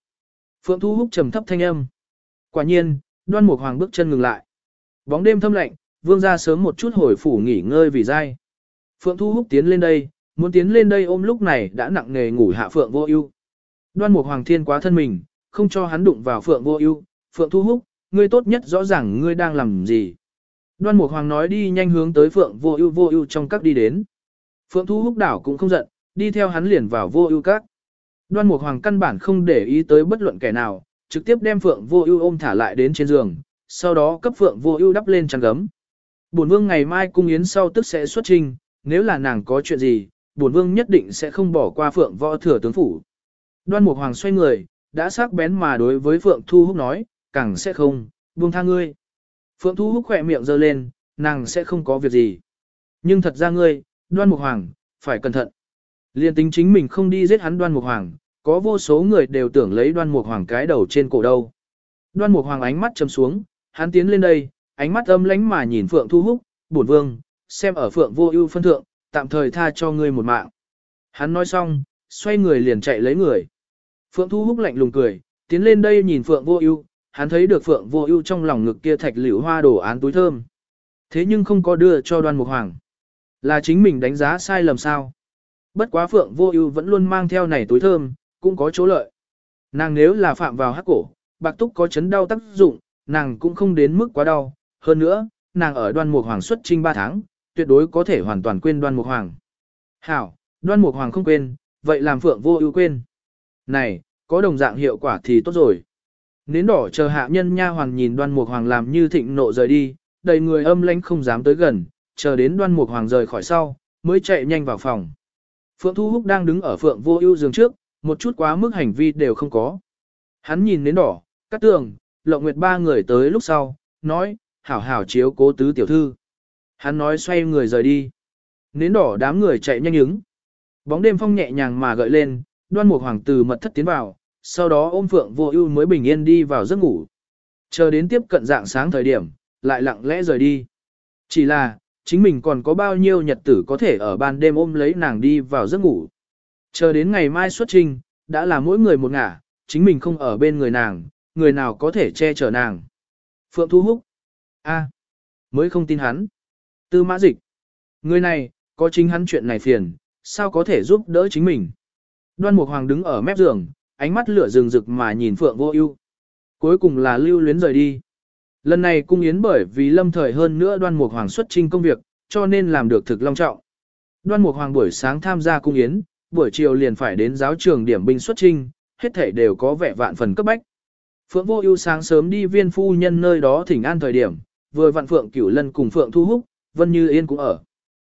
Phượng Thu Húc trầm thấp thanh âm. Quả nhiên, Đoan Mục Hoàng bước chân ngừng lại. Bóng đêm thâm lạnh, vương gia sớm một chút hồi phủ nghỉ ngơi vì dai. Phượng Thu Húc tiến lên đây, muốn tiến lên đây ôm lúc này đã nặng nề ngủ hạ Phượng Vô Ưu. Đoan Mục Hoàng thiên quá thân mình, không cho hắn đụng vào Phượng Vô Ưu. Phượng Thu Húc, ngươi tốt nhất rõ ràng ngươi đang làm gì. Đoan Mục Hoàng nói đi nhanh hướng tới Phượng Vô Ưu Vô Ưu trong các đi đến. Phượng Thu Húc đảo cũng không giận, đi theo hắn liền vào Vô Ưu các. Đoan Mục Hoàng căn bản không để ý tới bất luận kẻ nào, trực tiếp đem Phượng Vô Ưu ôm thả lại đến trên giường, sau đó cấp Phượng Vô Ưu đắp lên chăn gấm. Bổn vương ngày mai cung yến sau tức sẽ xuất trình, nếu là nàng có chuyện gì, bổn vương nhất định sẽ không bỏ qua Phượng Võ thừa tướng phủ. Đoan Mục Hoàng xoay người, đã sắc bén mà đối với Phượng Thu Húc nói, càng sẽ không, buông tha ngươi. Phượng Thu Húc khỏe miệng giơ lên, nàng sẽ không có việc gì. Nhưng thật ra ngươi, đoan mục hoàng, phải cẩn thận. Liên tính chính mình không đi giết hắn đoan mục hoàng, có vô số người đều tưởng lấy đoan mục hoàng cái đầu trên cổ đâu. Đoan mục hoàng ánh mắt chầm xuống, hắn tiến lên đây, ánh mắt âm lánh mà nhìn Phượng Thu Húc, bổn vương, xem ở Phượng vô ưu phân thượng, tạm thời tha cho ngươi một mạng. Hắn nói xong, xoay người liền chạy lấy người. Phượng Thu Húc lạnh lùng cười, tiến lên đây nhìn Phượng Vô Ưu, hắn thấy được Phượng Vô Ưu trong lòng ngực kia thạch liễu hoa đồ án túi thơm. Thế nhưng không có đưa cho Đoan Mục Hoàng. Là chính mình đánh giá sai lầm sao? Bất quá Phượng Vô Ưu vẫn luôn mang theo này túi thơm, cũng có chỗ lợi. Nàng nếu là phạm vào hắc cổ, bạc túc có chấn đau tác dụng, nàng cũng không đến mức quá đau. Hơn nữa, nàng ở Đoan Mục Hoàng xuất trinh 3 tháng, tuyệt đối có thể hoàn toàn quên Đoan Mục Hoàng. Hảo, Đoan Mục Hoàng không quên, vậy làm Phượng Vô Ưu quên. Này, có đồng dạng hiệu quả thì tốt rồi. Nến đỏ chờ hạ nhân nha hoàng nhìn Đoan Mục Hoàng làm như thịnh nộ rời đi, đầy người âm lãnh không dám tới gần, chờ đến Đoan Mục Hoàng rời khỏi sau, mới chạy nhanh vào phòng. Phượng Thu Húc đang đứng ở Phượng Vô Ưu giường trước, một chút quá mức hành vi đều không có. Hắn nhìn nến đỏ, cắt tường, Lộng Nguyệt ba người tới lúc sau, nói, hảo hảo chiếu cố tứ tiểu thư. Hắn nói xoay người rời đi. Nến đỏ đám người chạy nhanh ứng. Bóng đêm phong nhẹ nhàng mà gợi lên, đoan mục hoàng tử mật thất tiến vào, sau đó ôm phượng vô ưu mới bình yên đi vào giấc ngủ. Chờ đến tiếp cận dạng sáng thời điểm, lại lặng lẽ rời đi. Chỉ là, chính mình còn có bao nhiêu nhật tử có thể ở ban đêm ôm lấy nàng đi vào giấc ngủ. Chờ đến ngày mai xuất trình, đã là mỗi người một ngả, chính mình không ở bên người nàng, người nào có thể che chở nàng. Phượng Thu Húc. a mới không tin hắn. Tư mã dịch. Người này, có chính hắn chuyện này phiền, sao có thể giúp đỡ chính mình. Đoan Mục Hoàng đứng ở mép giường, ánh mắt lửa rừng rực mà nhìn Phượng Vô Ưu. Cuối cùng là lưu luyến rời đi. Lần này cung yến bởi vì lâm thời hơn nữa Đoan Mục Hoàng xuất trình công việc, cho nên làm được thực long trọng. Đoan Mục Hoàng buổi sáng tham gia cung yến, buổi chiều liền phải đến giáo trường điểm binh xuất trình, hết thảy đều có vẻ vạn phần cấp bách. Phượng Vô Ưu sáng sớm đi viên phu nhân nơi đó thỉnh an thời điểm, vừa vặn Phượng Cửu Lân cùng Phượng Thu Húc, Vân Như Yên cũng ở.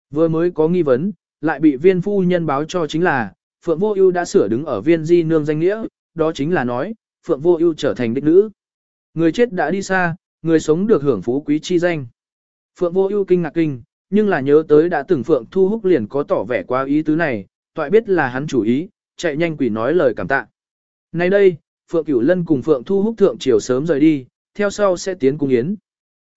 Vừa mới có nghi vấn, lại bị viên phu nhân báo cho chính là, Phượng Vô Ưu đã sửa đứng ở viên di nương danh nghĩa, đó chính là nói, Phượng Vô Ưu trở thành đích nữ. Người chết đã đi xa, người sống được hưởng phú quý chi danh. Phượng Vô Ưu kinh ngạc kinh, nhưng là nhớ tới đã từng Phượng Thu Húc liền có tỏ vẻ quá ý tứ này, toại biết là hắn chủ ý, chạy nhanh quỷ nói lời cảm tạ. Nay đây, Phượng Cửu Lân cùng Phượng Thu Húc thượng chiều sớm rời đi, theo sau sẽ tiến cung yến.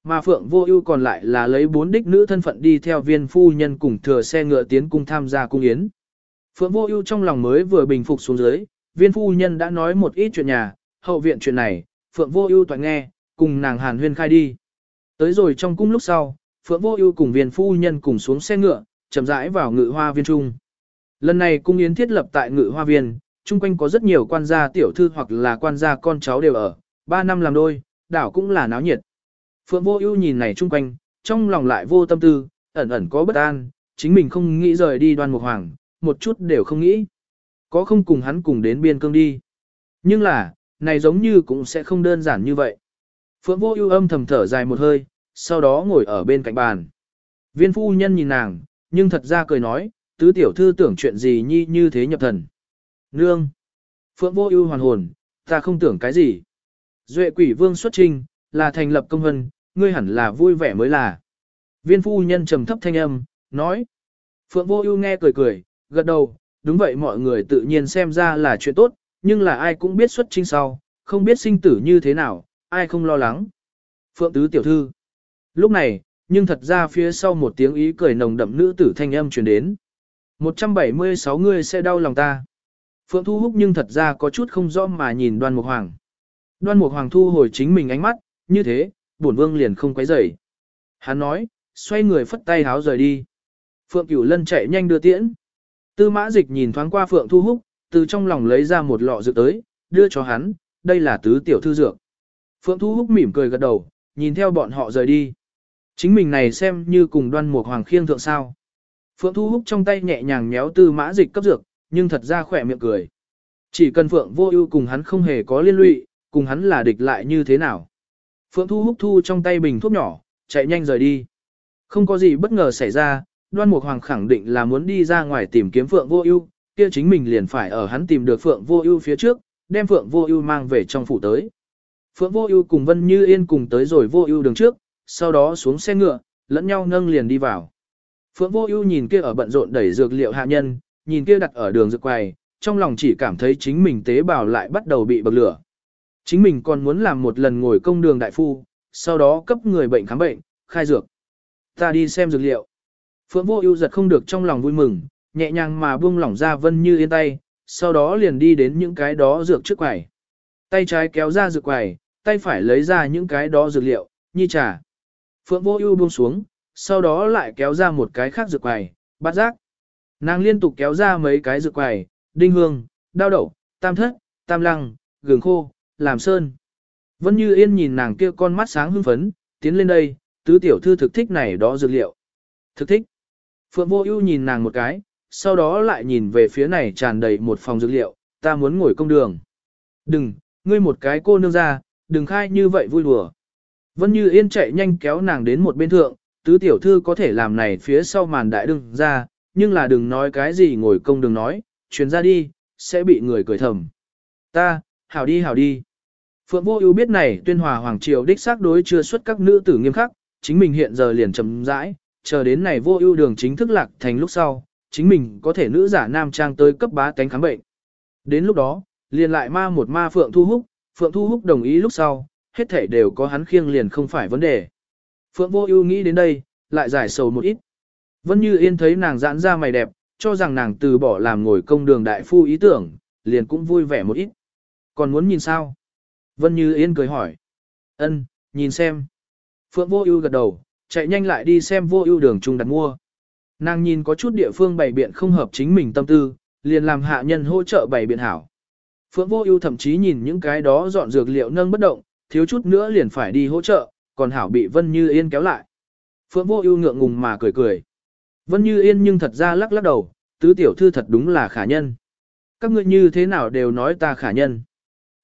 Mà Phượng Vô Ưu còn lại là lấy bốn đích nữ thân phận đi theo viên phu nhân cùng thừa xe ngựa tiến cung tham gia cung yến. Phượng Vô Ưu trong lòng mới vừa bình phục xuống dưới, viên phu nhân đã nói một ít chuyện nhà, hậu viện chuyện này, Phượng Vô Ưu toàn nghe, cùng nàng Hàn Huyên khai đi. Tới rồi trong cung lúc sau, Phượng Vô Ưu cùng viên phu nhân cùng xuống xe ngựa, chậm rãi vào Ngự Hoa viên trung. Lần này cung yến thiết lập tại Ngự Hoa viên, chung quanh có rất nhiều quan gia tiểu thư hoặc là quan gia con cháu đều ở, ba năm làm đôi, đảo cũng là náo nhiệt. Phượng Vô Ưu nhìn này chung quanh, trong lòng lại vô tâm tư, ẩn ẩn có bất an, chính mình không nghĩ rời đi Đoan Mục Hoàng, một chút đều không nghĩ. Có không cùng hắn cùng đến biên cương đi. Nhưng là, này giống như cũng sẽ không đơn giản như vậy. Phượng Vô Ưu âm thầm thở dài một hơi, sau đó ngồi ở bên cạnh bàn. Viên phu nhân nhìn nàng, nhưng thật ra cười nói, tứ tiểu thư tưởng chuyện gì nhi như thế nhập thần. Nương. Phượng Vô Ưu hoàn hồn, ta không tưởng cái gì. Duệ Quỷ Vương xuất trình, là thành lập công hân, ngươi hẳn là vui vẻ mới là. Viên phu nhân trầm thấp thanh âm, nói. Phượng vô ưu nghe cười cười, gật đầu, đúng vậy mọi người tự nhiên xem ra là chuyện tốt, nhưng là ai cũng biết xuất trinh sau, không biết sinh tử như thế nào, ai không lo lắng. Phượng tứ tiểu thư. Lúc này, nhưng thật ra phía sau một tiếng ý cười nồng đậm nữ tử thanh âm truyền đến. 176 người sẽ đau lòng ta. Phượng Thu Húc nhưng thật ra có chút không rõ mà nhìn đoan mục hoàng. Đoan mục hoàng thu hồi chính mình ánh mắt, như thế, bổn vương liền không quấy rầy. Hắn nói, xoay người phất tay háo rời đi. Phượng Cửu Lân chạy nhanh đưa tiễn. Tư mã dịch nhìn thoáng qua Phượng Thu Húc, từ trong lòng lấy ra một lọ dược tới, đưa cho hắn, đây là tứ tiểu thư dược. Phượng Thu Húc mỉm cười gật đầu, nhìn theo bọn họ rời đi. Chính mình này xem như cùng đoan mục hoàng khiêng thượng sao. Phượng Thu Húc trong tay nhẹ nhàng méo tư mã dịch cấp dược, nhưng thật ra khỏe miệng cười. Chỉ cần Phượng vô ưu cùng hắn không hề có liên lụy, cùng hắn là địch lại như thế nào. Phượng Thu húc thu trong tay bình thuốc nhỏ, chạy nhanh rời đi. Không có gì bất ngờ xảy ra, Đoan Mục Hoàng khẳng định là muốn đi ra ngoài tìm kiếm Phượng Vô Ưu, kia chính mình liền phải ở hắn tìm được Phượng Vô Ưu phía trước, đem Phượng Vô Ưu mang về trong phủ tới. Phượng Vô Ưu cùng Vân Như Yên cùng tới rồi Vô Ưu đường trước, sau đó xuống xe ngựa, lẫn nhau nâng liền đi vào. Phượng Vô Ưu nhìn kia ở bận rộn đẩy dược liệu hạ nhân, nhìn kia đặt ở đường dược quầy, trong lòng chỉ cảm thấy chính mình tế bào lại bắt đầu bị bậc lửa. Chính mình còn muốn làm một lần ngồi công đường đại phu, sau đó cấp người bệnh khám bệnh, khai dược. Ta đi xem dược liệu. Phượng vô ưu giật không được trong lòng vui mừng, nhẹ nhàng mà buông lỏng ra Vân Như Yên tay, sau đó liền đi đến những cái đó dược trước quầy. Tay trái kéo ra dược quầy, tay phải lấy ra những cái đó dược liệu, nhi trà. Phượng Vô Ưu buông xuống, sau đó lại kéo ra một cái khác dược quầy, bát giác. Nàng liên tục kéo ra mấy cái dược quầy, đinh hương, đao đậu, tam thất, tam lăng, gừng khô, làm sơn. Vân Như Yên nhìn nàng kia con mắt sáng hưng phấn, tiến lên đây, tứ tiểu thư thực thích này đó dược liệu. Thực thích. Phượng Vô Ưu nhìn nàng một cái, sau đó lại nhìn về phía này tràn đầy một phòng dược liệu, ta muốn ngồi công đường. Đừng, ngươi một cái cô nương ra, đừng khai như vậy vui đùa. Vân Như Yên chạy nhanh kéo nàng đến một bên thượng, tứ tiểu thư có thể làm này phía sau màn đại đừng ra, nhưng là đừng nói cái gì ngồi công đừng nói, truyền ra đi, sẽ bị người cười thầm. Ta, hảo đi hảo đi. Phượng Vô Ưu biết này tuyên hòa hoàng triều đích xác đối chưa xuất các nữ tử nghiêm khắc, chính mình hiện giờ liền chậm rãi, chờ đến này Vô Ưu đường chính thức lạc thành lúc sau, chính mình có thể nữ giả nam trang tới cấp bá tánh khám bệnh. Đến lúc đó, liền lại ma một ma Phượng Thu Húc, Phượng Thu Húc đồng ý lúc sau, hết thảy đều có hắn khiêng liền không phải vấn đề. Phượng Vô Ưu nghĩ đến đây, lại giải sầu một ít. Vân Như Yên thấy nàng giãn ra mày đẹp, cho rằng nàng từ bỏ làm ngồi công đường đại phu ý tưởng, liền cũng vui vẻ một ít. Còn muốn nhìn sao? Vân Như Yên cười hỏi. Ân, nhìn xem. Phượng Vô Ưu gật đầu, chạy nhanh lại đi xem Vô Ưu đường trung đặt mua. Nàng nhìn có chút địa phương bày biện không hợp chính mình tâm tư, liền làm hạ nhân hỗ trợ bày biện hảo. Phượng Vô Ưu thậm chí nhìn những cái đó dọn dược liệu nâng bất động, thiếu chút nữa liền phải đi hỗ trợ, còn hảo bị Vân Như Yên kéo lại. Phượng Vô Ưu ngượng ngùng mà cười cười. Vân Như Yên nhưng thật ra lắc lắc đầu, tứ tiểu thư thật đúng là khả nhân. Các ngươi như thế nào đều nói ta khả nhân.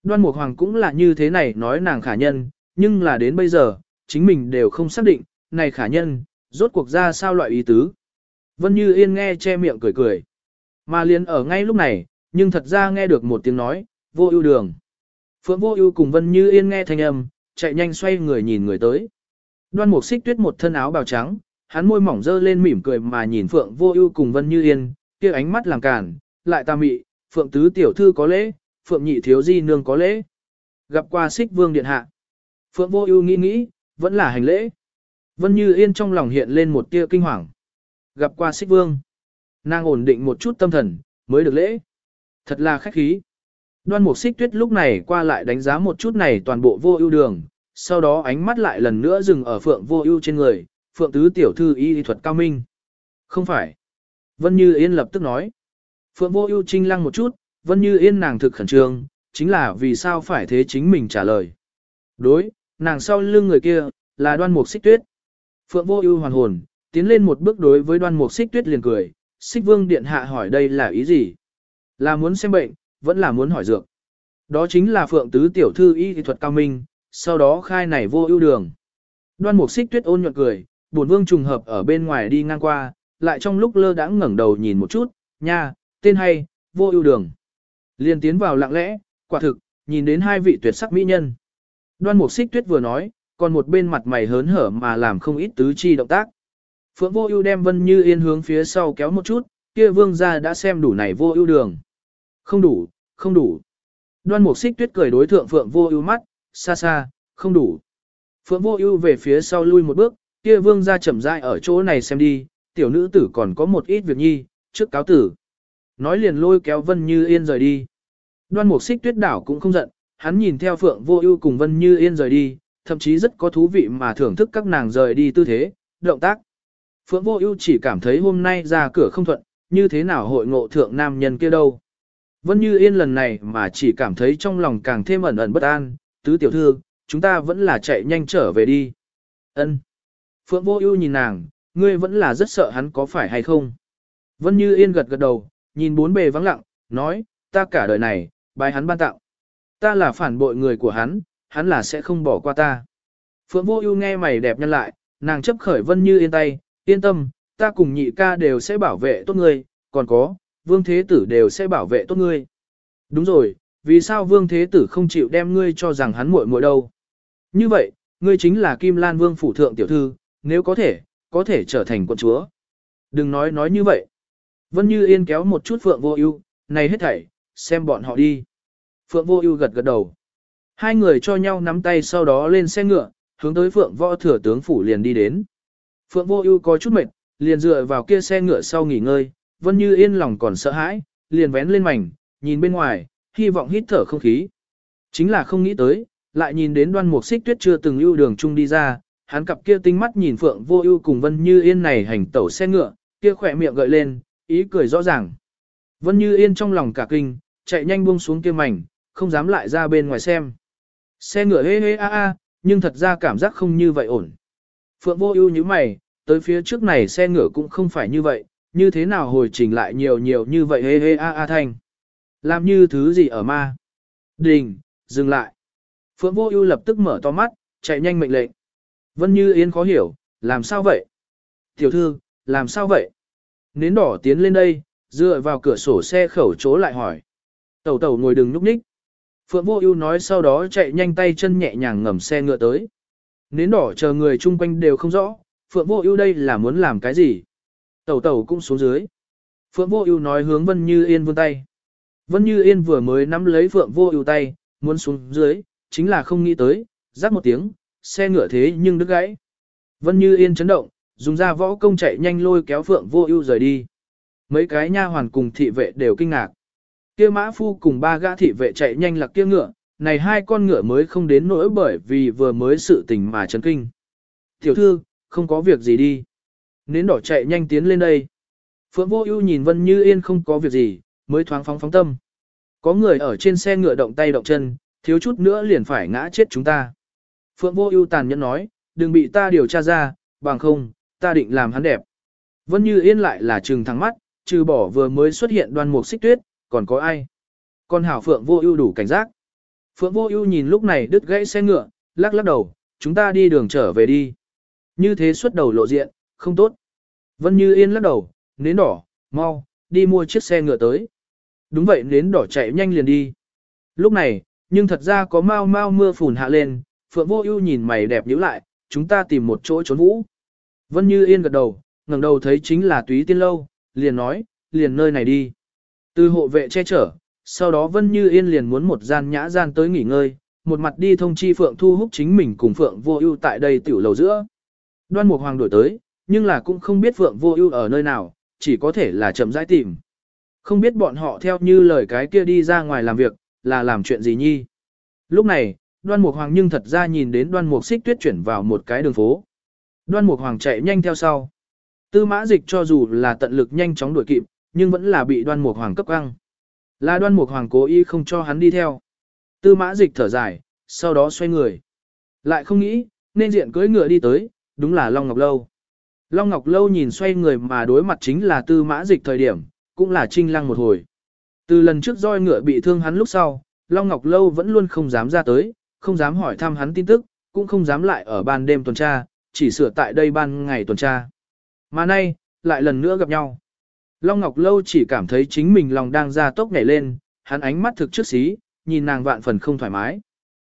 Đoan Mục Hoàng cũng là như thế này nói nàng khả nhân, nhưng là đến bây giờ, chính mình đều không xác định, này khả nhân, rốt cuộc ra sao loại ý tứ. Vân Như Yên nghe che miệng cười cười. Mà liền ở ngay lúc này, nhưng thật ra nghe được một tiếng nói, vô ưu đường. Phượng vô ưu cùng Vân Như Yên nghe thanh âm, chạy nhanh xoay người nhìn người tới. Đoan Mục Xích Tuyết một thân áo bào trắng, hắn môi mỏng dơ lên mỉm cười mà nhìn Phượng Vô Ưu cùng Vân Như Yên, kia ánh mắt làm cản, lại ta mị, Phượng tứ tiểu thư có lễ, Phượng nhị thiếu di nương có lễ. Gặp qua Xích Vương điện hạ. Phượng Vô Ưu nghĩ nghĩ, vẫn là hành lễ. Vân Như Yên trong lòng hiện lên một tia kinh hoàng. Gặp qua Xích Vương, nàng ổn định một chút tâm thần, mới được lễ. Thật là khách khí. Đoan Mục Xích Tuyết lúc này qua lại đánh giá một chút này toàn bộ Vô Ưu đường, sau đó ánh mắt lại lần nữa dừng ở Phượng Vô Ưu trên người, Phượng tứ tiểu thư y thuật cao minh. Không phải. Vân Như Yên lập tức nói. Phượng Vô Ưu trinh lăng một chút, Vân Như Yên nàng thực khẩn trương, chính là vì sao phải thế chính mình trả lời. Đối, nàng sau lưng người kia, là đoan mục xích tuyết. Phượng Vô Ưu hoàn hồn, tiến lên một bước đối với đoan mục xích tuyết liền cười, xích vương điện hạ hỏi đây là ý gì? Là muốn xem bệnh, vẫn là muốn hỏi dược. Đó chính là Phượng tứ tiểu thư y thuật cao minh, sau đó khai này vô ưu đường. Đoan mục xích tuyết ôn nhuận cười, bổn vương trùng hợp ở bên ngoài đi ngang qua, lại trong lúc lơ đãng ngẩng đầu nhìn một chút, nha, tên hay, vô ưu đường. Liên tiến vào lặng lẽ, quả thực, nhìn đến hai vị tuyệt sắc mỹ nhân. Đoan mục xích tuyết vừa nói, còn một bên mặt mày hớn hở mà làm không ít tứ chi động tác. Phượng vô ưu đem Vân Như Yên hướng phía sau kéo một chút, kia vương gia đã xem đủ này vô ưu đường. Không đủ, không đủ. Đoan mục xích tuyết cười đối thượng Phượng vô ưu mắt, xa xa, không đủ. Phượng vô ưu về phía sau lui một bước, kia vương gia chậm rãi ở chỗ này xem đi, tiểu nữ tử còn có một ít việc nhi, trước cáo tử. Nói liền lôi kéo Vân Như Yên rời đi. Đoan mục xích tuyết đảo cũng không giận, hắn nhìn theo Phượng vô ưu cùng Vân Như Yên rời đi, thậm chí rất có thú vị mà thưởng thức các nàng rời đi tư thế, động tác. Phượng vô ưu chỉ cảm thấy hôm nay ra cửa không thuận, như thế nào hội ngộ thượng nam nhân kia đâu. Vân Như Yên lần này mà chỉ cảm thấy trong lòng càng thêm ẩn ẩn bất an, tứ tiểu thư, chúng ta vẫn là chạy nhanh trở về đi. Ân. Phượng Vô Ưu nhìn nàng, ngươi vẫn là rất sợ hắn có phải hay không? Vân Như Yên gật gật đầu, nhìn bốn bề vắng lặng, nói, ta cả đời này, bái hắn ban tặng. Ta là phản bội người của hắn, hắn là sẽ không bỏ qua ta. Phượng Vô Ưu nghe mày đẹp nhăn lại, nàng chấp khởi Vân Như Yên tay, yên tâm, ta cùng nhị ca đều sẽ bảo vệ tốt ngươi, còn có, Vương Thế Tử đều sẽ bảo vệ tốt ngươi. Đúng rồi, vì sao Vương Thế Tử không chịu đem ngươi cho rằng hắn muội muội đâu? Như vậy, ngươi chính là Kim Lan Vương phủ thượng tiểu thư, nếu có thể, có thể trở thành quận chúa. Đừng nói nói như vậy. Vân Như Yên kéo một chút Phượng Vô Ưu, này hết thảy, xem bọn họ đi. Phượng Vô Ưu gật gật đầu. Hai người cho nhau nắm tay sau đó lên xe ngựa, hướng tới Phượng Võ thừa tướng phủ liền đi đến. Phượng Vô Ưu có chút mệt, liền dựa vào kia xe ngựa sau nghỉ ngơi, Vân Như Yên lòng còn sợ hãi, liền vén lên mảnh, nhìn bên ngoài, hy vọng hít thở không khí. Chính là không nghĩ tới, lại nhìn đến đoan mục xích tuyết chưa từng lưu đường chung đi ra, hắn cặp kia tinh mắt nhìn Phượng Vô Ưu cùng Vân Như Yên này hành tẩu xe ngựa, kia khỏe miệng gợi lên, ý cười rõ ràng. Vân Như Yên trong lòng cả kinh, chạy nhanh buông xuống kia mảnh, không dám lại ra bên ngoài xem. Xe ngựa hê hê a a, nhưng thật ra cảm giác không như vậy ổn. Phượng Vô Ưu nhíu mày, tới phía trước này xe ngựa cũng không phải như vậy, như thế nào hồi trình lại nhiều nhiều như vậy hê hê a a thanh. Làm như thứ gì ở ma? Đình, dừng lại. Phượng Vô Ưu lập tức mở to mắt, chạy nhanh mệnh lệnh. Vân Như Yên khó hiểu, làm sao vậy? Tiểu thư, làm sao vậy? Nến đỏ tiến lên đây, dựa vào cửa sổ xe khẩu chỗ lại hỏi. Tẩu tẩu ngồi đừng núp ních. Phượng Vô Ưu nói sau đó chạy nhanh tay chân nhẹ nhàng ngầm xe ngựa tới. Nến đỏ chờ người chung quanh đều không rõ, Phượng Vô Ưu đây là muốn làm cái gì? Tẩu tẩu cũng xuống dưới. Phượng Vô Ưu nói hướng Vân Như Yên vươn tay. Vân Như Yên vừa mới nắm lấy Phượng Vô Ưu tay, muốn xuống dưới, chính là không nghĩ tới, rắc một tiếng, xe ngựa thế nhưng đứt gãy. Vân Như Yên chấn động, dùng ra võ công chạy nhanh lôi kéo Phượng Vô Ưu rời đi. Mấy cái nha hoàn cùng thị vệ đều kinh ngạc. Kia mã phu cùng ba gã thị vệ chạy nhanh lạc kia ngựa, này hai con ngựa mới không đến nỗi bởi vì vừa mới sự tình mà chấn kinh. Tiểu thư, không có việc gì đi. Nến đỏ chạy nhanh tiến lên đây. Phượng Vô Ưu nhìn Vân Như Yên không có việc gì, mới thoáng phóng phóng tâm. Có người ở trên xe ngựa động tay động chân, thiếu chút nữa liền phải ngã chết chúng ta. Phượng Vô Ưu tàn nhẫn nói, đừng bị ta điều tra ra, bằng không, ta định làm hắn đẹp. Vân Như Yên lại là trừng thẳng mắt, trừ bỏ vừa mới xuất hiện đoan mục xích tuyết, còn có ai? Con hảo Phượng Vô Ưu đủ cảnh giác. Phượng Vô Ưu nhìn lúc này đứt gãy xe ngựa, lắc lắc đầu, chúng ta đi đường trở về đi. Như thế xuất đầu lộ diện, không tốt. Vân Như Yên lắc đầu, nến đỏ, mau, đi mua chiếc xe ngựa tới. Đúng vậy nến đỏ chạy nhanh liền đi. Lúc này, nhưng thật ra có mau mau mưa phùn hạ lên, Phượng Vô Ưu nhìn mày đẹp nhíu lại, chúng ta tìm một chỗ trốn vũ. Vân Như Yên gật đầu, ngẩng đầu thấy chính là Túy Tiên lâu, liền nói, liền nơi này đi. Từ hộ vệ che chở, sau đó Vân Như Yên liền muốn một gian nhã gian tới nghỉ ngơi, một mặt đi thông chi Phượng Thu Húc chính mình cùng Phượng Vô Ưu tại đây tiểu lầu giữa. Đoan Mục Hoàng đổi tới, nhưng là cũng không biết Phượng Vô Ưu ở nơi nào, chỉ có thể là chậm rãi tìm. Không biết bọn họ theo như lời cái kia đi ra ngoài làm việc, là làm chuyện gì nhi. Lúc này, Đoan Mục Hoàng nhưng thật ra nhìn đến Đoan Mục Xích Tuyết chuyển vào một cái đường phố. Đoan Mục Hoàng chạy nhanh theo sau. Tư Mã Dịch cho dù là tận lực nhanh chóng đuổi kịp, nhưng vẫn là bị Đoan Mục Hoàng cấp căng. Là Đoan Mục Hoàng cố ý không cho hắn đi theo. Tư Mã Dịch thở dài, sau đó xoay người. Lại không nghĩ, nên diện cưỡi ngựa đi tới, đúng là Long Ngọc Lâu. Long Ngọc Lâu nhìn xoay người mà đối mặt chính là Tư Mã Dịch thời điểm, cũng là trinh lăng một hồi. Từ lần trước roi ngựa bị thương hắn lúc sau, Long Ngọc Lâu vẫn luôn không dám ra tới, không dám hỏi thăm hắn tin tức, cũng không dám lại ở ban đêm tuần tra, chỉ sửa tại đây ban ngày tuần tra. Mà nay, lại lần nữa gặp nhau. Long Ngọc Lâu chỉ cảm thấy chính mình lòng đang ra tốc nhảy lên, hắn ánh mắt thực trước xí, nhìn nàng vạn phần không thoải mái.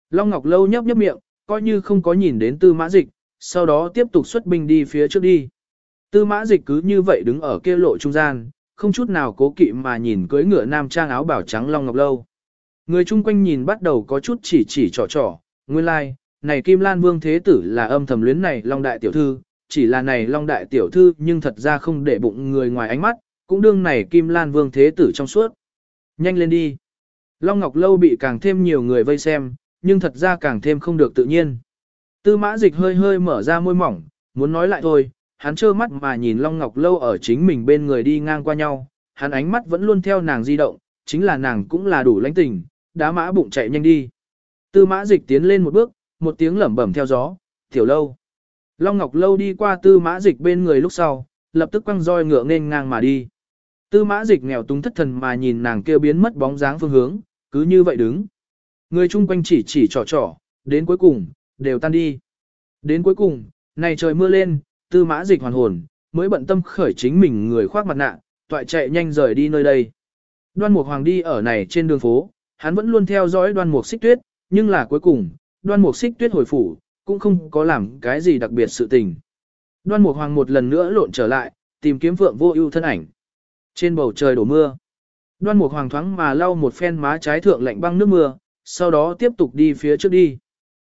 Long Ngọc Lâu nhấp nhấp miệng, coi như không có nhìn đến tư mã dịch, sau đó tiếp tục xuất binh đi phía trước đi. Tư mã dịch cứ như vậy đứng ở kia lộ trung gian, không chút nào cố kỵ mà nhìn cưới ngựa nam trang áo bảo trắng Long Ngọc Lâu. Người chung quanh nhìn bắt đầu có chút chỉ chỉ trò trò, nguyên lai, like, này Kim Lan Vương Thế Tử là âm thầm luyến này Long Đại Tiểu Thư, chỉ là này Long Đại Tiểu Thư nhưng thật ra không để bụng người ngoài ánh mắt, cũng đương này Kim Lan Vương Thế Tử trong suốt. Nhanh lên đi. Long Ngọc Lâu bị càng thêm nhiều người vây xem, nhưng thật ra càng thêm không được tự nhiên. Tư mã dịch hơi hơi mở ra môi mỏng, muốn nói lại thôi, hắn trơ mắt mà nhìn Long Ngọc Lâu ở chính mình bên người đi ngang qua nhau, hắn ánh mắt vẫn luôn theo nàng di động, chính là nàng cũng là đủ lãnh tình, đá mã bụng chạy nhanh đi. Tư mã dịch tiến lên một bước, một tiếng lẩm bẩm theo gió, tiểu lâu. Long Ngọc Lâu đi qua tư mã dịch bên người lúc sau, lập tức quăng roi ngựa nên ngang mà đi. Tư mã dịch nghèo túng thất thần mà nhìn nàng kêu biến mất bóng dáng phương hướng, cứ như vậy đứng. Người chung quanh chỉ chỉ trò trò, đến cuối cùng, đều tan đi. Đến cuối cùng, này trời mưa lên, tư mã dịch hoàn hồn, mới bận tâm khởi chính mình người khoác mặt nạ, toại chạy nhanh rời đi nơi đây. Đoan mục hoàng đi ở này trên đường phố, hắn vẫn luôn theo dõi đoan mục xích tuyết, nhưng là cuối cùng, đoan mục xích tuyết hồi phủ, cũng không có làm cái gì đặc biệt sự tình. Đoan mục hoàng một lần nữa lộn trở lại, tìm kiếm phượng vô ưu thân ảnh. Trên bầu trời đổ mưa. Đoan mục hoàng thoáng mà lau một phen má trái thượng lạnh băng nước mưa, sau đó tiếp tục đi phía trước đi.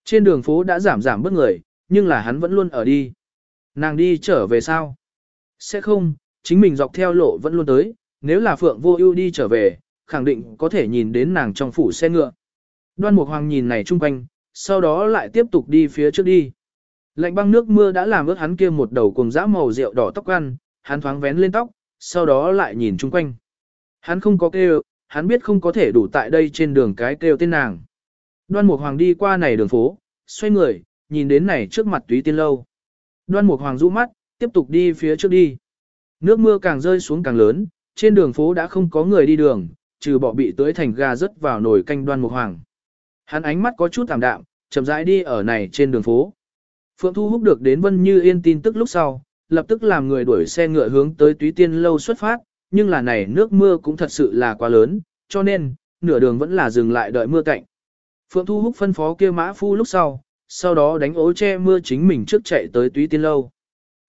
Trên đường phố đã giảm giảm bớt người, nhưng là hắn vẫn luôn ở đi. Nàng đi trở về sao? Sẽ không, chính mình dọc theo lộ vẫn luôn tới, nếu là Phượng Vô Ưu đi trở về, khẳng định có thể nhìn đến nàng trong phủ xe ngựa. Đoan Mục Hoàng nhìn này chung quanh, sau đó lại tiếp tục đi phía trước đi. Lạnh băng nước mưa đã làm ướt hắn kia một đầu cùng dã màu rượu đỏ tóc ăn, hắn thoáng vén lên tóc, sau đó lại nhìn chung quanh. Hắn không có kêu, hắn biết không có thể đủ tại đây trên đường cái kêu tên nàng. Đoan Mục Hoàng đi qua này đường phố, xoay người, nhìn đến này trước mặt túy tiên lâu. Đoan Mục Hoàng rũ mắt, tiếp tục đi phía trước đi. Nước mưa càng rơi xuống càng lớn, trên đường phố đã không có người đi đường, trừ bỏ bị tưới thành gà rớt vào nồi canh Đoan Mục Hoàng. Hắn ánh mắt có chút thảm đạm, chậm rãi đi ở này trên đường phố. Phượng Thu hút được đến Vân Như Yên tin tức lúc sau, lập tức làm người đuổi xe ngựa hướng tới túy tiên lâu xuất phát, nhưng là này nước mưa cũng thật sự là quá lớn, cho nên, nửa đường vẫn là dừng lại đợi mưa cạnh. Phượng Thu Húc phân phó kia mã phu lúc sau, sau đó đánh ố che mưa chính mình trước chạy tới túy tiên lâu.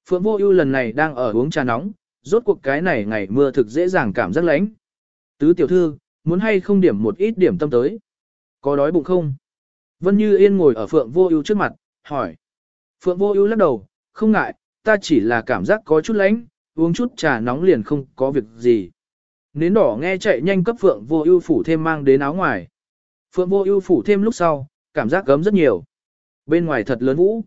Phượng Vô Ưu lần này đang ở uống trà nóng, rốt cuộc cái này ngày mưa thực dễ dàng cảm giác lạnh. Tứ tiểu thư, muốn hay không điểm một ít điểm tâm tới? Có đói bụng không? Vân Như Yên ngồi ở Phượng Vô Ưu trước mặt, hỏi. Phượng Vô Ưu lắc đầu, không ngại, ta chỉ là cảm giác có chút lạnh, uống chút trà nóng liền không có việc gì. Nến đỏ nghe chạy nhanh cấp Phượng Vô Ưu phủ thêm mang đến áo ngoài. Phượng Vô Ưu phủ thêm lúc sau, cảm giác gấm rất nhiều. Bên ngoài thật lớn vũ.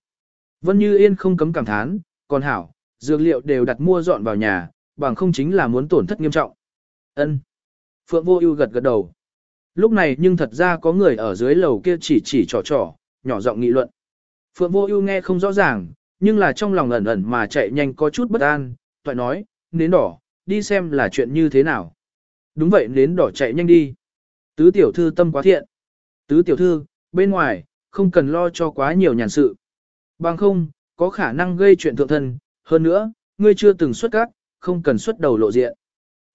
Vân Như Yên không cấm cảm thán, còn hảo, dược liệu đều đặt mua dọn vào nhà, bằng không chính là muốn tổn thất nghiêm trọng. Ân. Phượng Vô Ưu gật gật đầu. Lúc này nhưng thật ra có người ở dưới lầu kia chỉ chỉ trò trò, nhỏ giọng nghị luận. Phượng Vô Ưu nghe không rõ ràng, nhưng là trong lòng ẩn ẩn mà chạy nhanh có chút bất an, toại nói, nến đỏ, đi xem là chuyện như thế nào. Đúng vậy nến đỏ chạy nhanh đi. Tứ tiểu thư tâm quá thiện. Tứ tiểu thư, bên ngoài, không cần lo cho quá nhiều nhàn sự. Bằng không, có khả năng gây chuyện thượng thân, hơn nữa, ngươi chưa từng xuất cát, không cần xuất đầu lộ diện.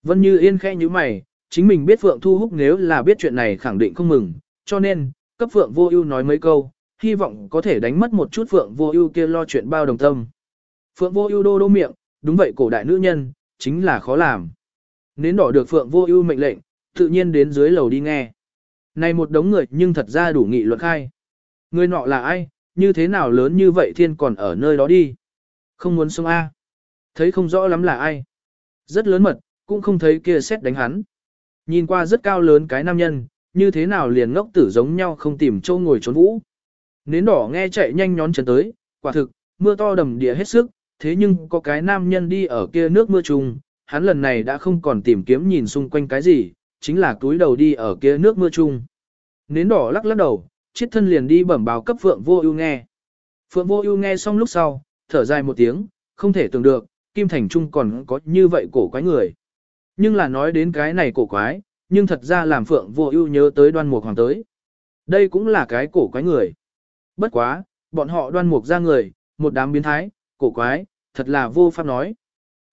Vân Như Yên khẽ như mày, chính mình biết Phượng Thu Húc nếu là biết chuyện này khẳng định không mừng, cho nên, cấp Phượng Vô Ưu nói mấy câu, hy vọng có thể đánh mất một chút Phượng Vô Ưu kia lo chuyện bao đồng tâm. Phượng Vô Ưu đô đô miệng, đúng vậy cổ đại nữ nhân, chính là khó làm. Nến đỏ được Phượng Vô Ưu mệnh lệnh, tự nhiên đến dưới lầu đi nghe. Này một đống người nhưng thật ra đủ nghị luận khai. Người nọ là ai, như thế nào lớn như vậy thiên còn ở nơi đó đi. Không muốn sống A. Thấy không rõ lắm là ai. Rất lớn mật, cũng không thấy kia xét đánh hắn. Nhìn qua rất cao lớn cái nam nhân, như thế nào liền ngốc tử giống nhau không tìm châu ngồi trốn vũ. Nến đỏ nghe chạy nhanh nhón chân tới, quả thực, mưa to đầm địa hết sức, thế nhưng có cái nam nhân đi ở kia nước mưa trùng, hắn lần này đã không còn tìm kiếm nhìn xung quanh cái gì, chính là túi đầu đi ở kia nước mưa trùng. Nến đỏ lắc lắc đầu, chiếc thân liền đi bẩm báo cấp Phượng Vô Ưu nghe. Phượng Vô Ưu nghe xong lúc sau, thở dài một tiếng, không thể tưởng được, Kim Thành Trung còn có như vậy cổ quái người. Nhưng là nói đến cái này cổ quái, nhưng thật ra làm Phượng Vô Ưu nhớ tới Đoan Mục Hoàng tới. Đây cũng là cái cổ quái người. Bất quá, bọn họ Đoan Mục ra người, một đám biến thái, cổ quái, thật là vô pháp nói.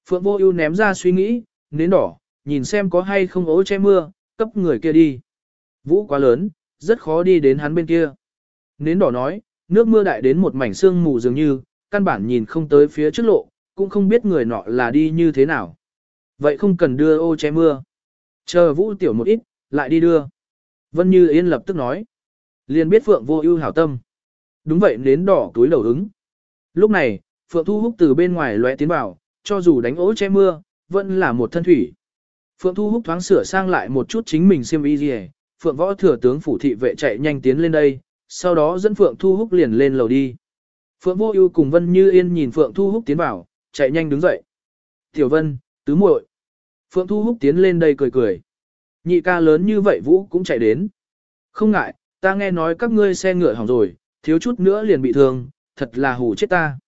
Phượng Vô Ưu ném ra suy nghĩ, nến đỏ, nhìn xem có hay không ố che mưa, cấp người kia đi. Vũ quá lớn, rất khó đi đến hắn bên kia. Nến đỏ nói, nước mưa đại đến một mảnh sương mù dường như, căn bản nhìn không tới phía trước lộ, cũng không biết người nọ là đi như thế nào. Vậy không cần đưa ô che mưa. Chờ vũ tiểu một ít, lại đi đưa. Vân Như Yên lập tức nói. liền biết Phượng vô ưu hảo tâm. Đúng vậy nến đỏ túi đầu ứng. Lúc này, Phượng Thu Húc từ bên ngoài lóe tiến vào, cho dù đánh ố che mưa, vẫn là một thân thủy. Phượng Thu Húc thoáng sửa sang lại một chút chính mình xiêm y gì Phượng Võ thừa tướng phủ thị vệ chạy nhanh tiến lên đây, sau đó dẫn Phượng Thu Húc liền lên lầu đi. Phượng Vô Ưu cùng Vân Như Yên nhìn Phượng Thu Húc tiến vào, chạy nhanh đứng dậy. "Tiểu Vân, tứ muội." Phượng Thu Húc tiến lên đây cười cười. Nhị ca lớn như vậy Vũ cũng chạy đến. "Không ngại, ta nghe nói các ngươi xe ngựa hỏng rồi, thiếu chút nữa liền bị thương, thật là hù chết ta."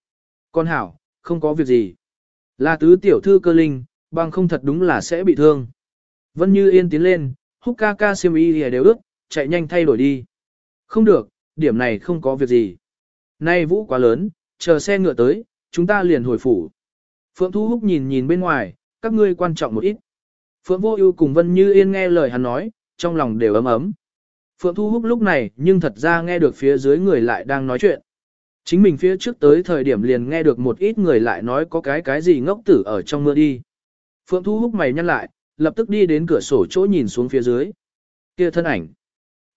"Con hảo, không có việc gì." Là tứ tiểu thư cơ linh, bằng không thật đúng là sẽ bị thương. Vân Như Yên tiến lên, húc ca ca siêm y đều ước, chạy nhanh thay đổi đi. Không được, điểm này không có việc gì. Nay vũ quá lớn, chờ xe ngựa tới, chúng ta liền hồi phủ. Phượng Thu Húc nhìn nhìn bên ngoài, các ngươi quan trọng một ít. Phượng Vô Ưu cùng Vân Như Yên nghe lời hắn nói, trong lòng đều ấm ấm. Phượng Thu Húc lúc này, nhưng thật ra nghe được phía dưới người lại đang nói chuyện. Chính mình phía trước tới thời điểm liền nghe được một ít người lại nói có cái cái gì ngốc tử ở trong mưa đi. Phượng Thu Húc mày nhăn lại, lập tức đi đến cửa sổ chỗ nhìn xuống phía dưới. Kia thân ảnh.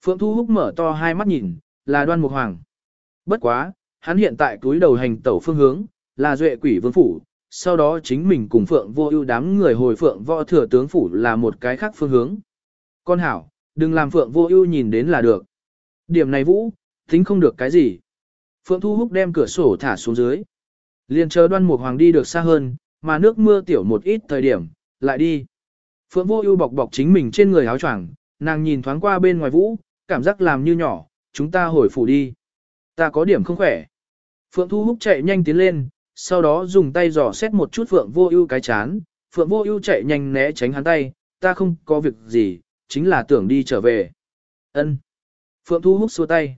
Phượng Thu Húc mở to hai mắt nhìn, là đoan mục hoàng. Bất quá, hắn hiện tại túi đầu hành tẩu phương hướng, là duệ quỷ vương phủ, sau đó chính mình cùng Phượng Vô Ưu đám người hồi Phượng Võ Thừa tướng phủ là một cái khác phương hướng. Con hảo, đừng làm Phượng Vô Ưu nhìn đến là được. Điểm này Vũ, tính không được cái gì. Phượng Thu Húc đem cửa sổ thả xuống dưới. Liền chờ Đoan Mục Hoàng đi được xa hơn, mà nước mưa tiểu một ít thời điểm, lại đi. Phượng Vô Ưu bọc bọc chính mình trên người áo choàng, nàng nhìn thoáng qua bên ngoài Vũ, cảm giác làm như nhỏ, chúng ta hồi phủ đi. Ta có điểm không khỏe. Phượng Thu Húc chạy nhanh tiến lên, sau đó dùng tay dò xét một chút Phượng Vô Ưu cái chán, Phượng Vô Ưu chạy nhanh né tránh hắn tay, ta không có việc gì, chính là tưởng đi trở về. Ân. Phượng Thu Húc xua tay.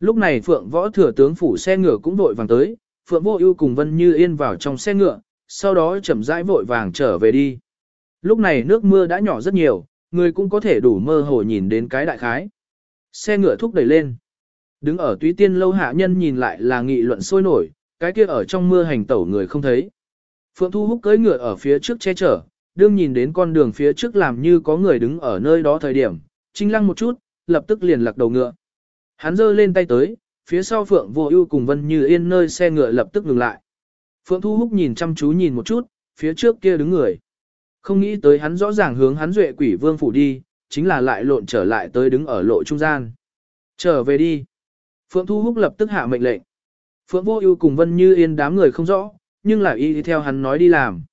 Lúc này Phượng Võ thừa tướng phủ xe ngựa cũng vội vàng tới, Phượng Vô Ưu cùng Vân Như Yên vào trong xe ngựa, sau đó chậm rãi vội vàng trở về đi. Lúc này nước mưa đã nhỏ rất nhiều, người cũng có thể đủ mơ hồ nhìn đến cái đại khái. Xe ngựa thúc đẩy lên. Đứng ở túy tiên lâu hạ nhân nhìn lại là nghị luận sôi nổi, cái kia ở trong mưa hành tẩu người không thấy. Phượng Thu Húc cưỡi ngựa ở phía trước che chở, đương nhìn đến con đường phía trước làm như có người đứng ở nơi đó thời điểm, trinh lăng một chút, lập tức liền lạc đầu ngựa. Hắn giơ lên tay tới, phía sau Phượng Vô Ưu cùng Vân Như Yên nơi xe ngựa lập tức ngừng lại. Phượng Thu Húc nhìn chăm chú nhìn một chút, phía trước kia đứng người. Không nghĩ tới hắn rõ ràng hướng hắn duệ quỷ vương phủ đi, chính là lại lộn trở lại tới đứng ở lộ trung gian. Trở về đi. Phượng Thu Húc lập tức hạ mệnh lệnh. Phượng Vô Ưu cùng Vân Như Yên đám người không rõ, nhưng lại y theo hắn nói đi làm.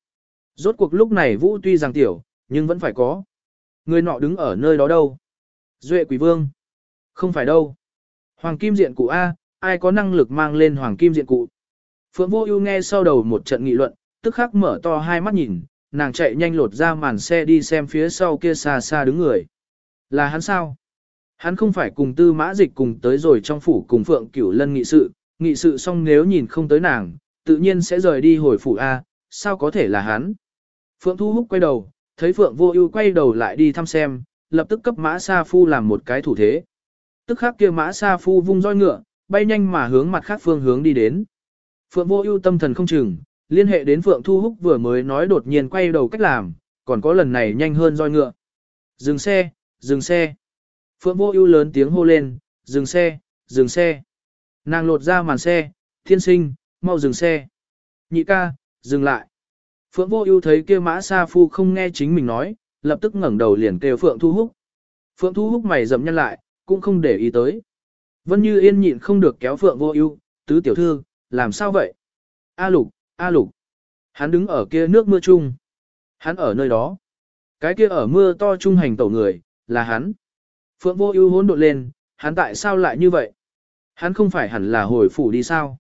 Rốt cuộc lúc này Vũ tuy rằng tiểu, nhưng vẫn phải có. Người nọ đứng ở nơi đó đâu? Duệ Quỷ Vương. Không phải đâu. Hoàng Kim Diện Cụ A, ai có năng lực mang lên Hoàng Kim Diện Cụ? Phượng Vô Ưu nghe sau đầu một trận nghị luận, tức khắc mở to hai mắt nhìn, nàng chạy nhanh lột ra màn xe đi xem phía sau kia xa xa đứng người. Là hắn sao? Hắn không phải cùng tư mã dịch cùng tới rồi trong phủ cùng Phượng Cửu Lân nghị sự, nghị sự xong nếu nhìn không tới nàng, tự nhiên sẽ rời đi hồi phủ A, sao có thể là hắn? Phượng Thu Húc quay đầu, thấy Phượng Vô Ưu quay đầu lại đi thăm xem, lập tức cấp Mã Sa Phu làm một cái thủ thế. Tức khắc kia Mã Sa Phu vung roi ngựa, bay nhanh mà hướng mặt khác phương hướng đi đến. Phượng Vô Ưu tâm thần không chừng, liên hệ đến Phượng Thu Húc vừa mới nói đột nhiên quay đầu cách làm, còn có lần này nhanh hơn roi ngựa. Dừng xe, dừng xe. Phượng Vô Ưu lớn tiếng hô lên, dừng xe, dừng xe. Nàng lột ra màn xe, thiên sinh, mau dừng xe. Nhị ca, dừng lại. Phượng Vô Ưu thấy kia Mã Sa Phu không nghe chính mình nói, lập tức ngẩng đầu liền kêu Phượng Thu Húc. Phượng Thu Húc mày rậm nhăn lại, cũng không để ý tới. Vân Như Yên nhịn không được kéo Phượng Vô Ưu, "Tứ tiểu thư, làm sao vậy?" "A Lục, A Lục." Hắn đứng ở kia nước mưa chung. Hắn ở nơi đó. Cái kia ở mưa to trung hành tẩu người, là hắn. Phượng Vô Ưu hỗn độn lên, hắn tại sao lại như vậy? Hắn không phải hẳn là hồi phủ đi sao?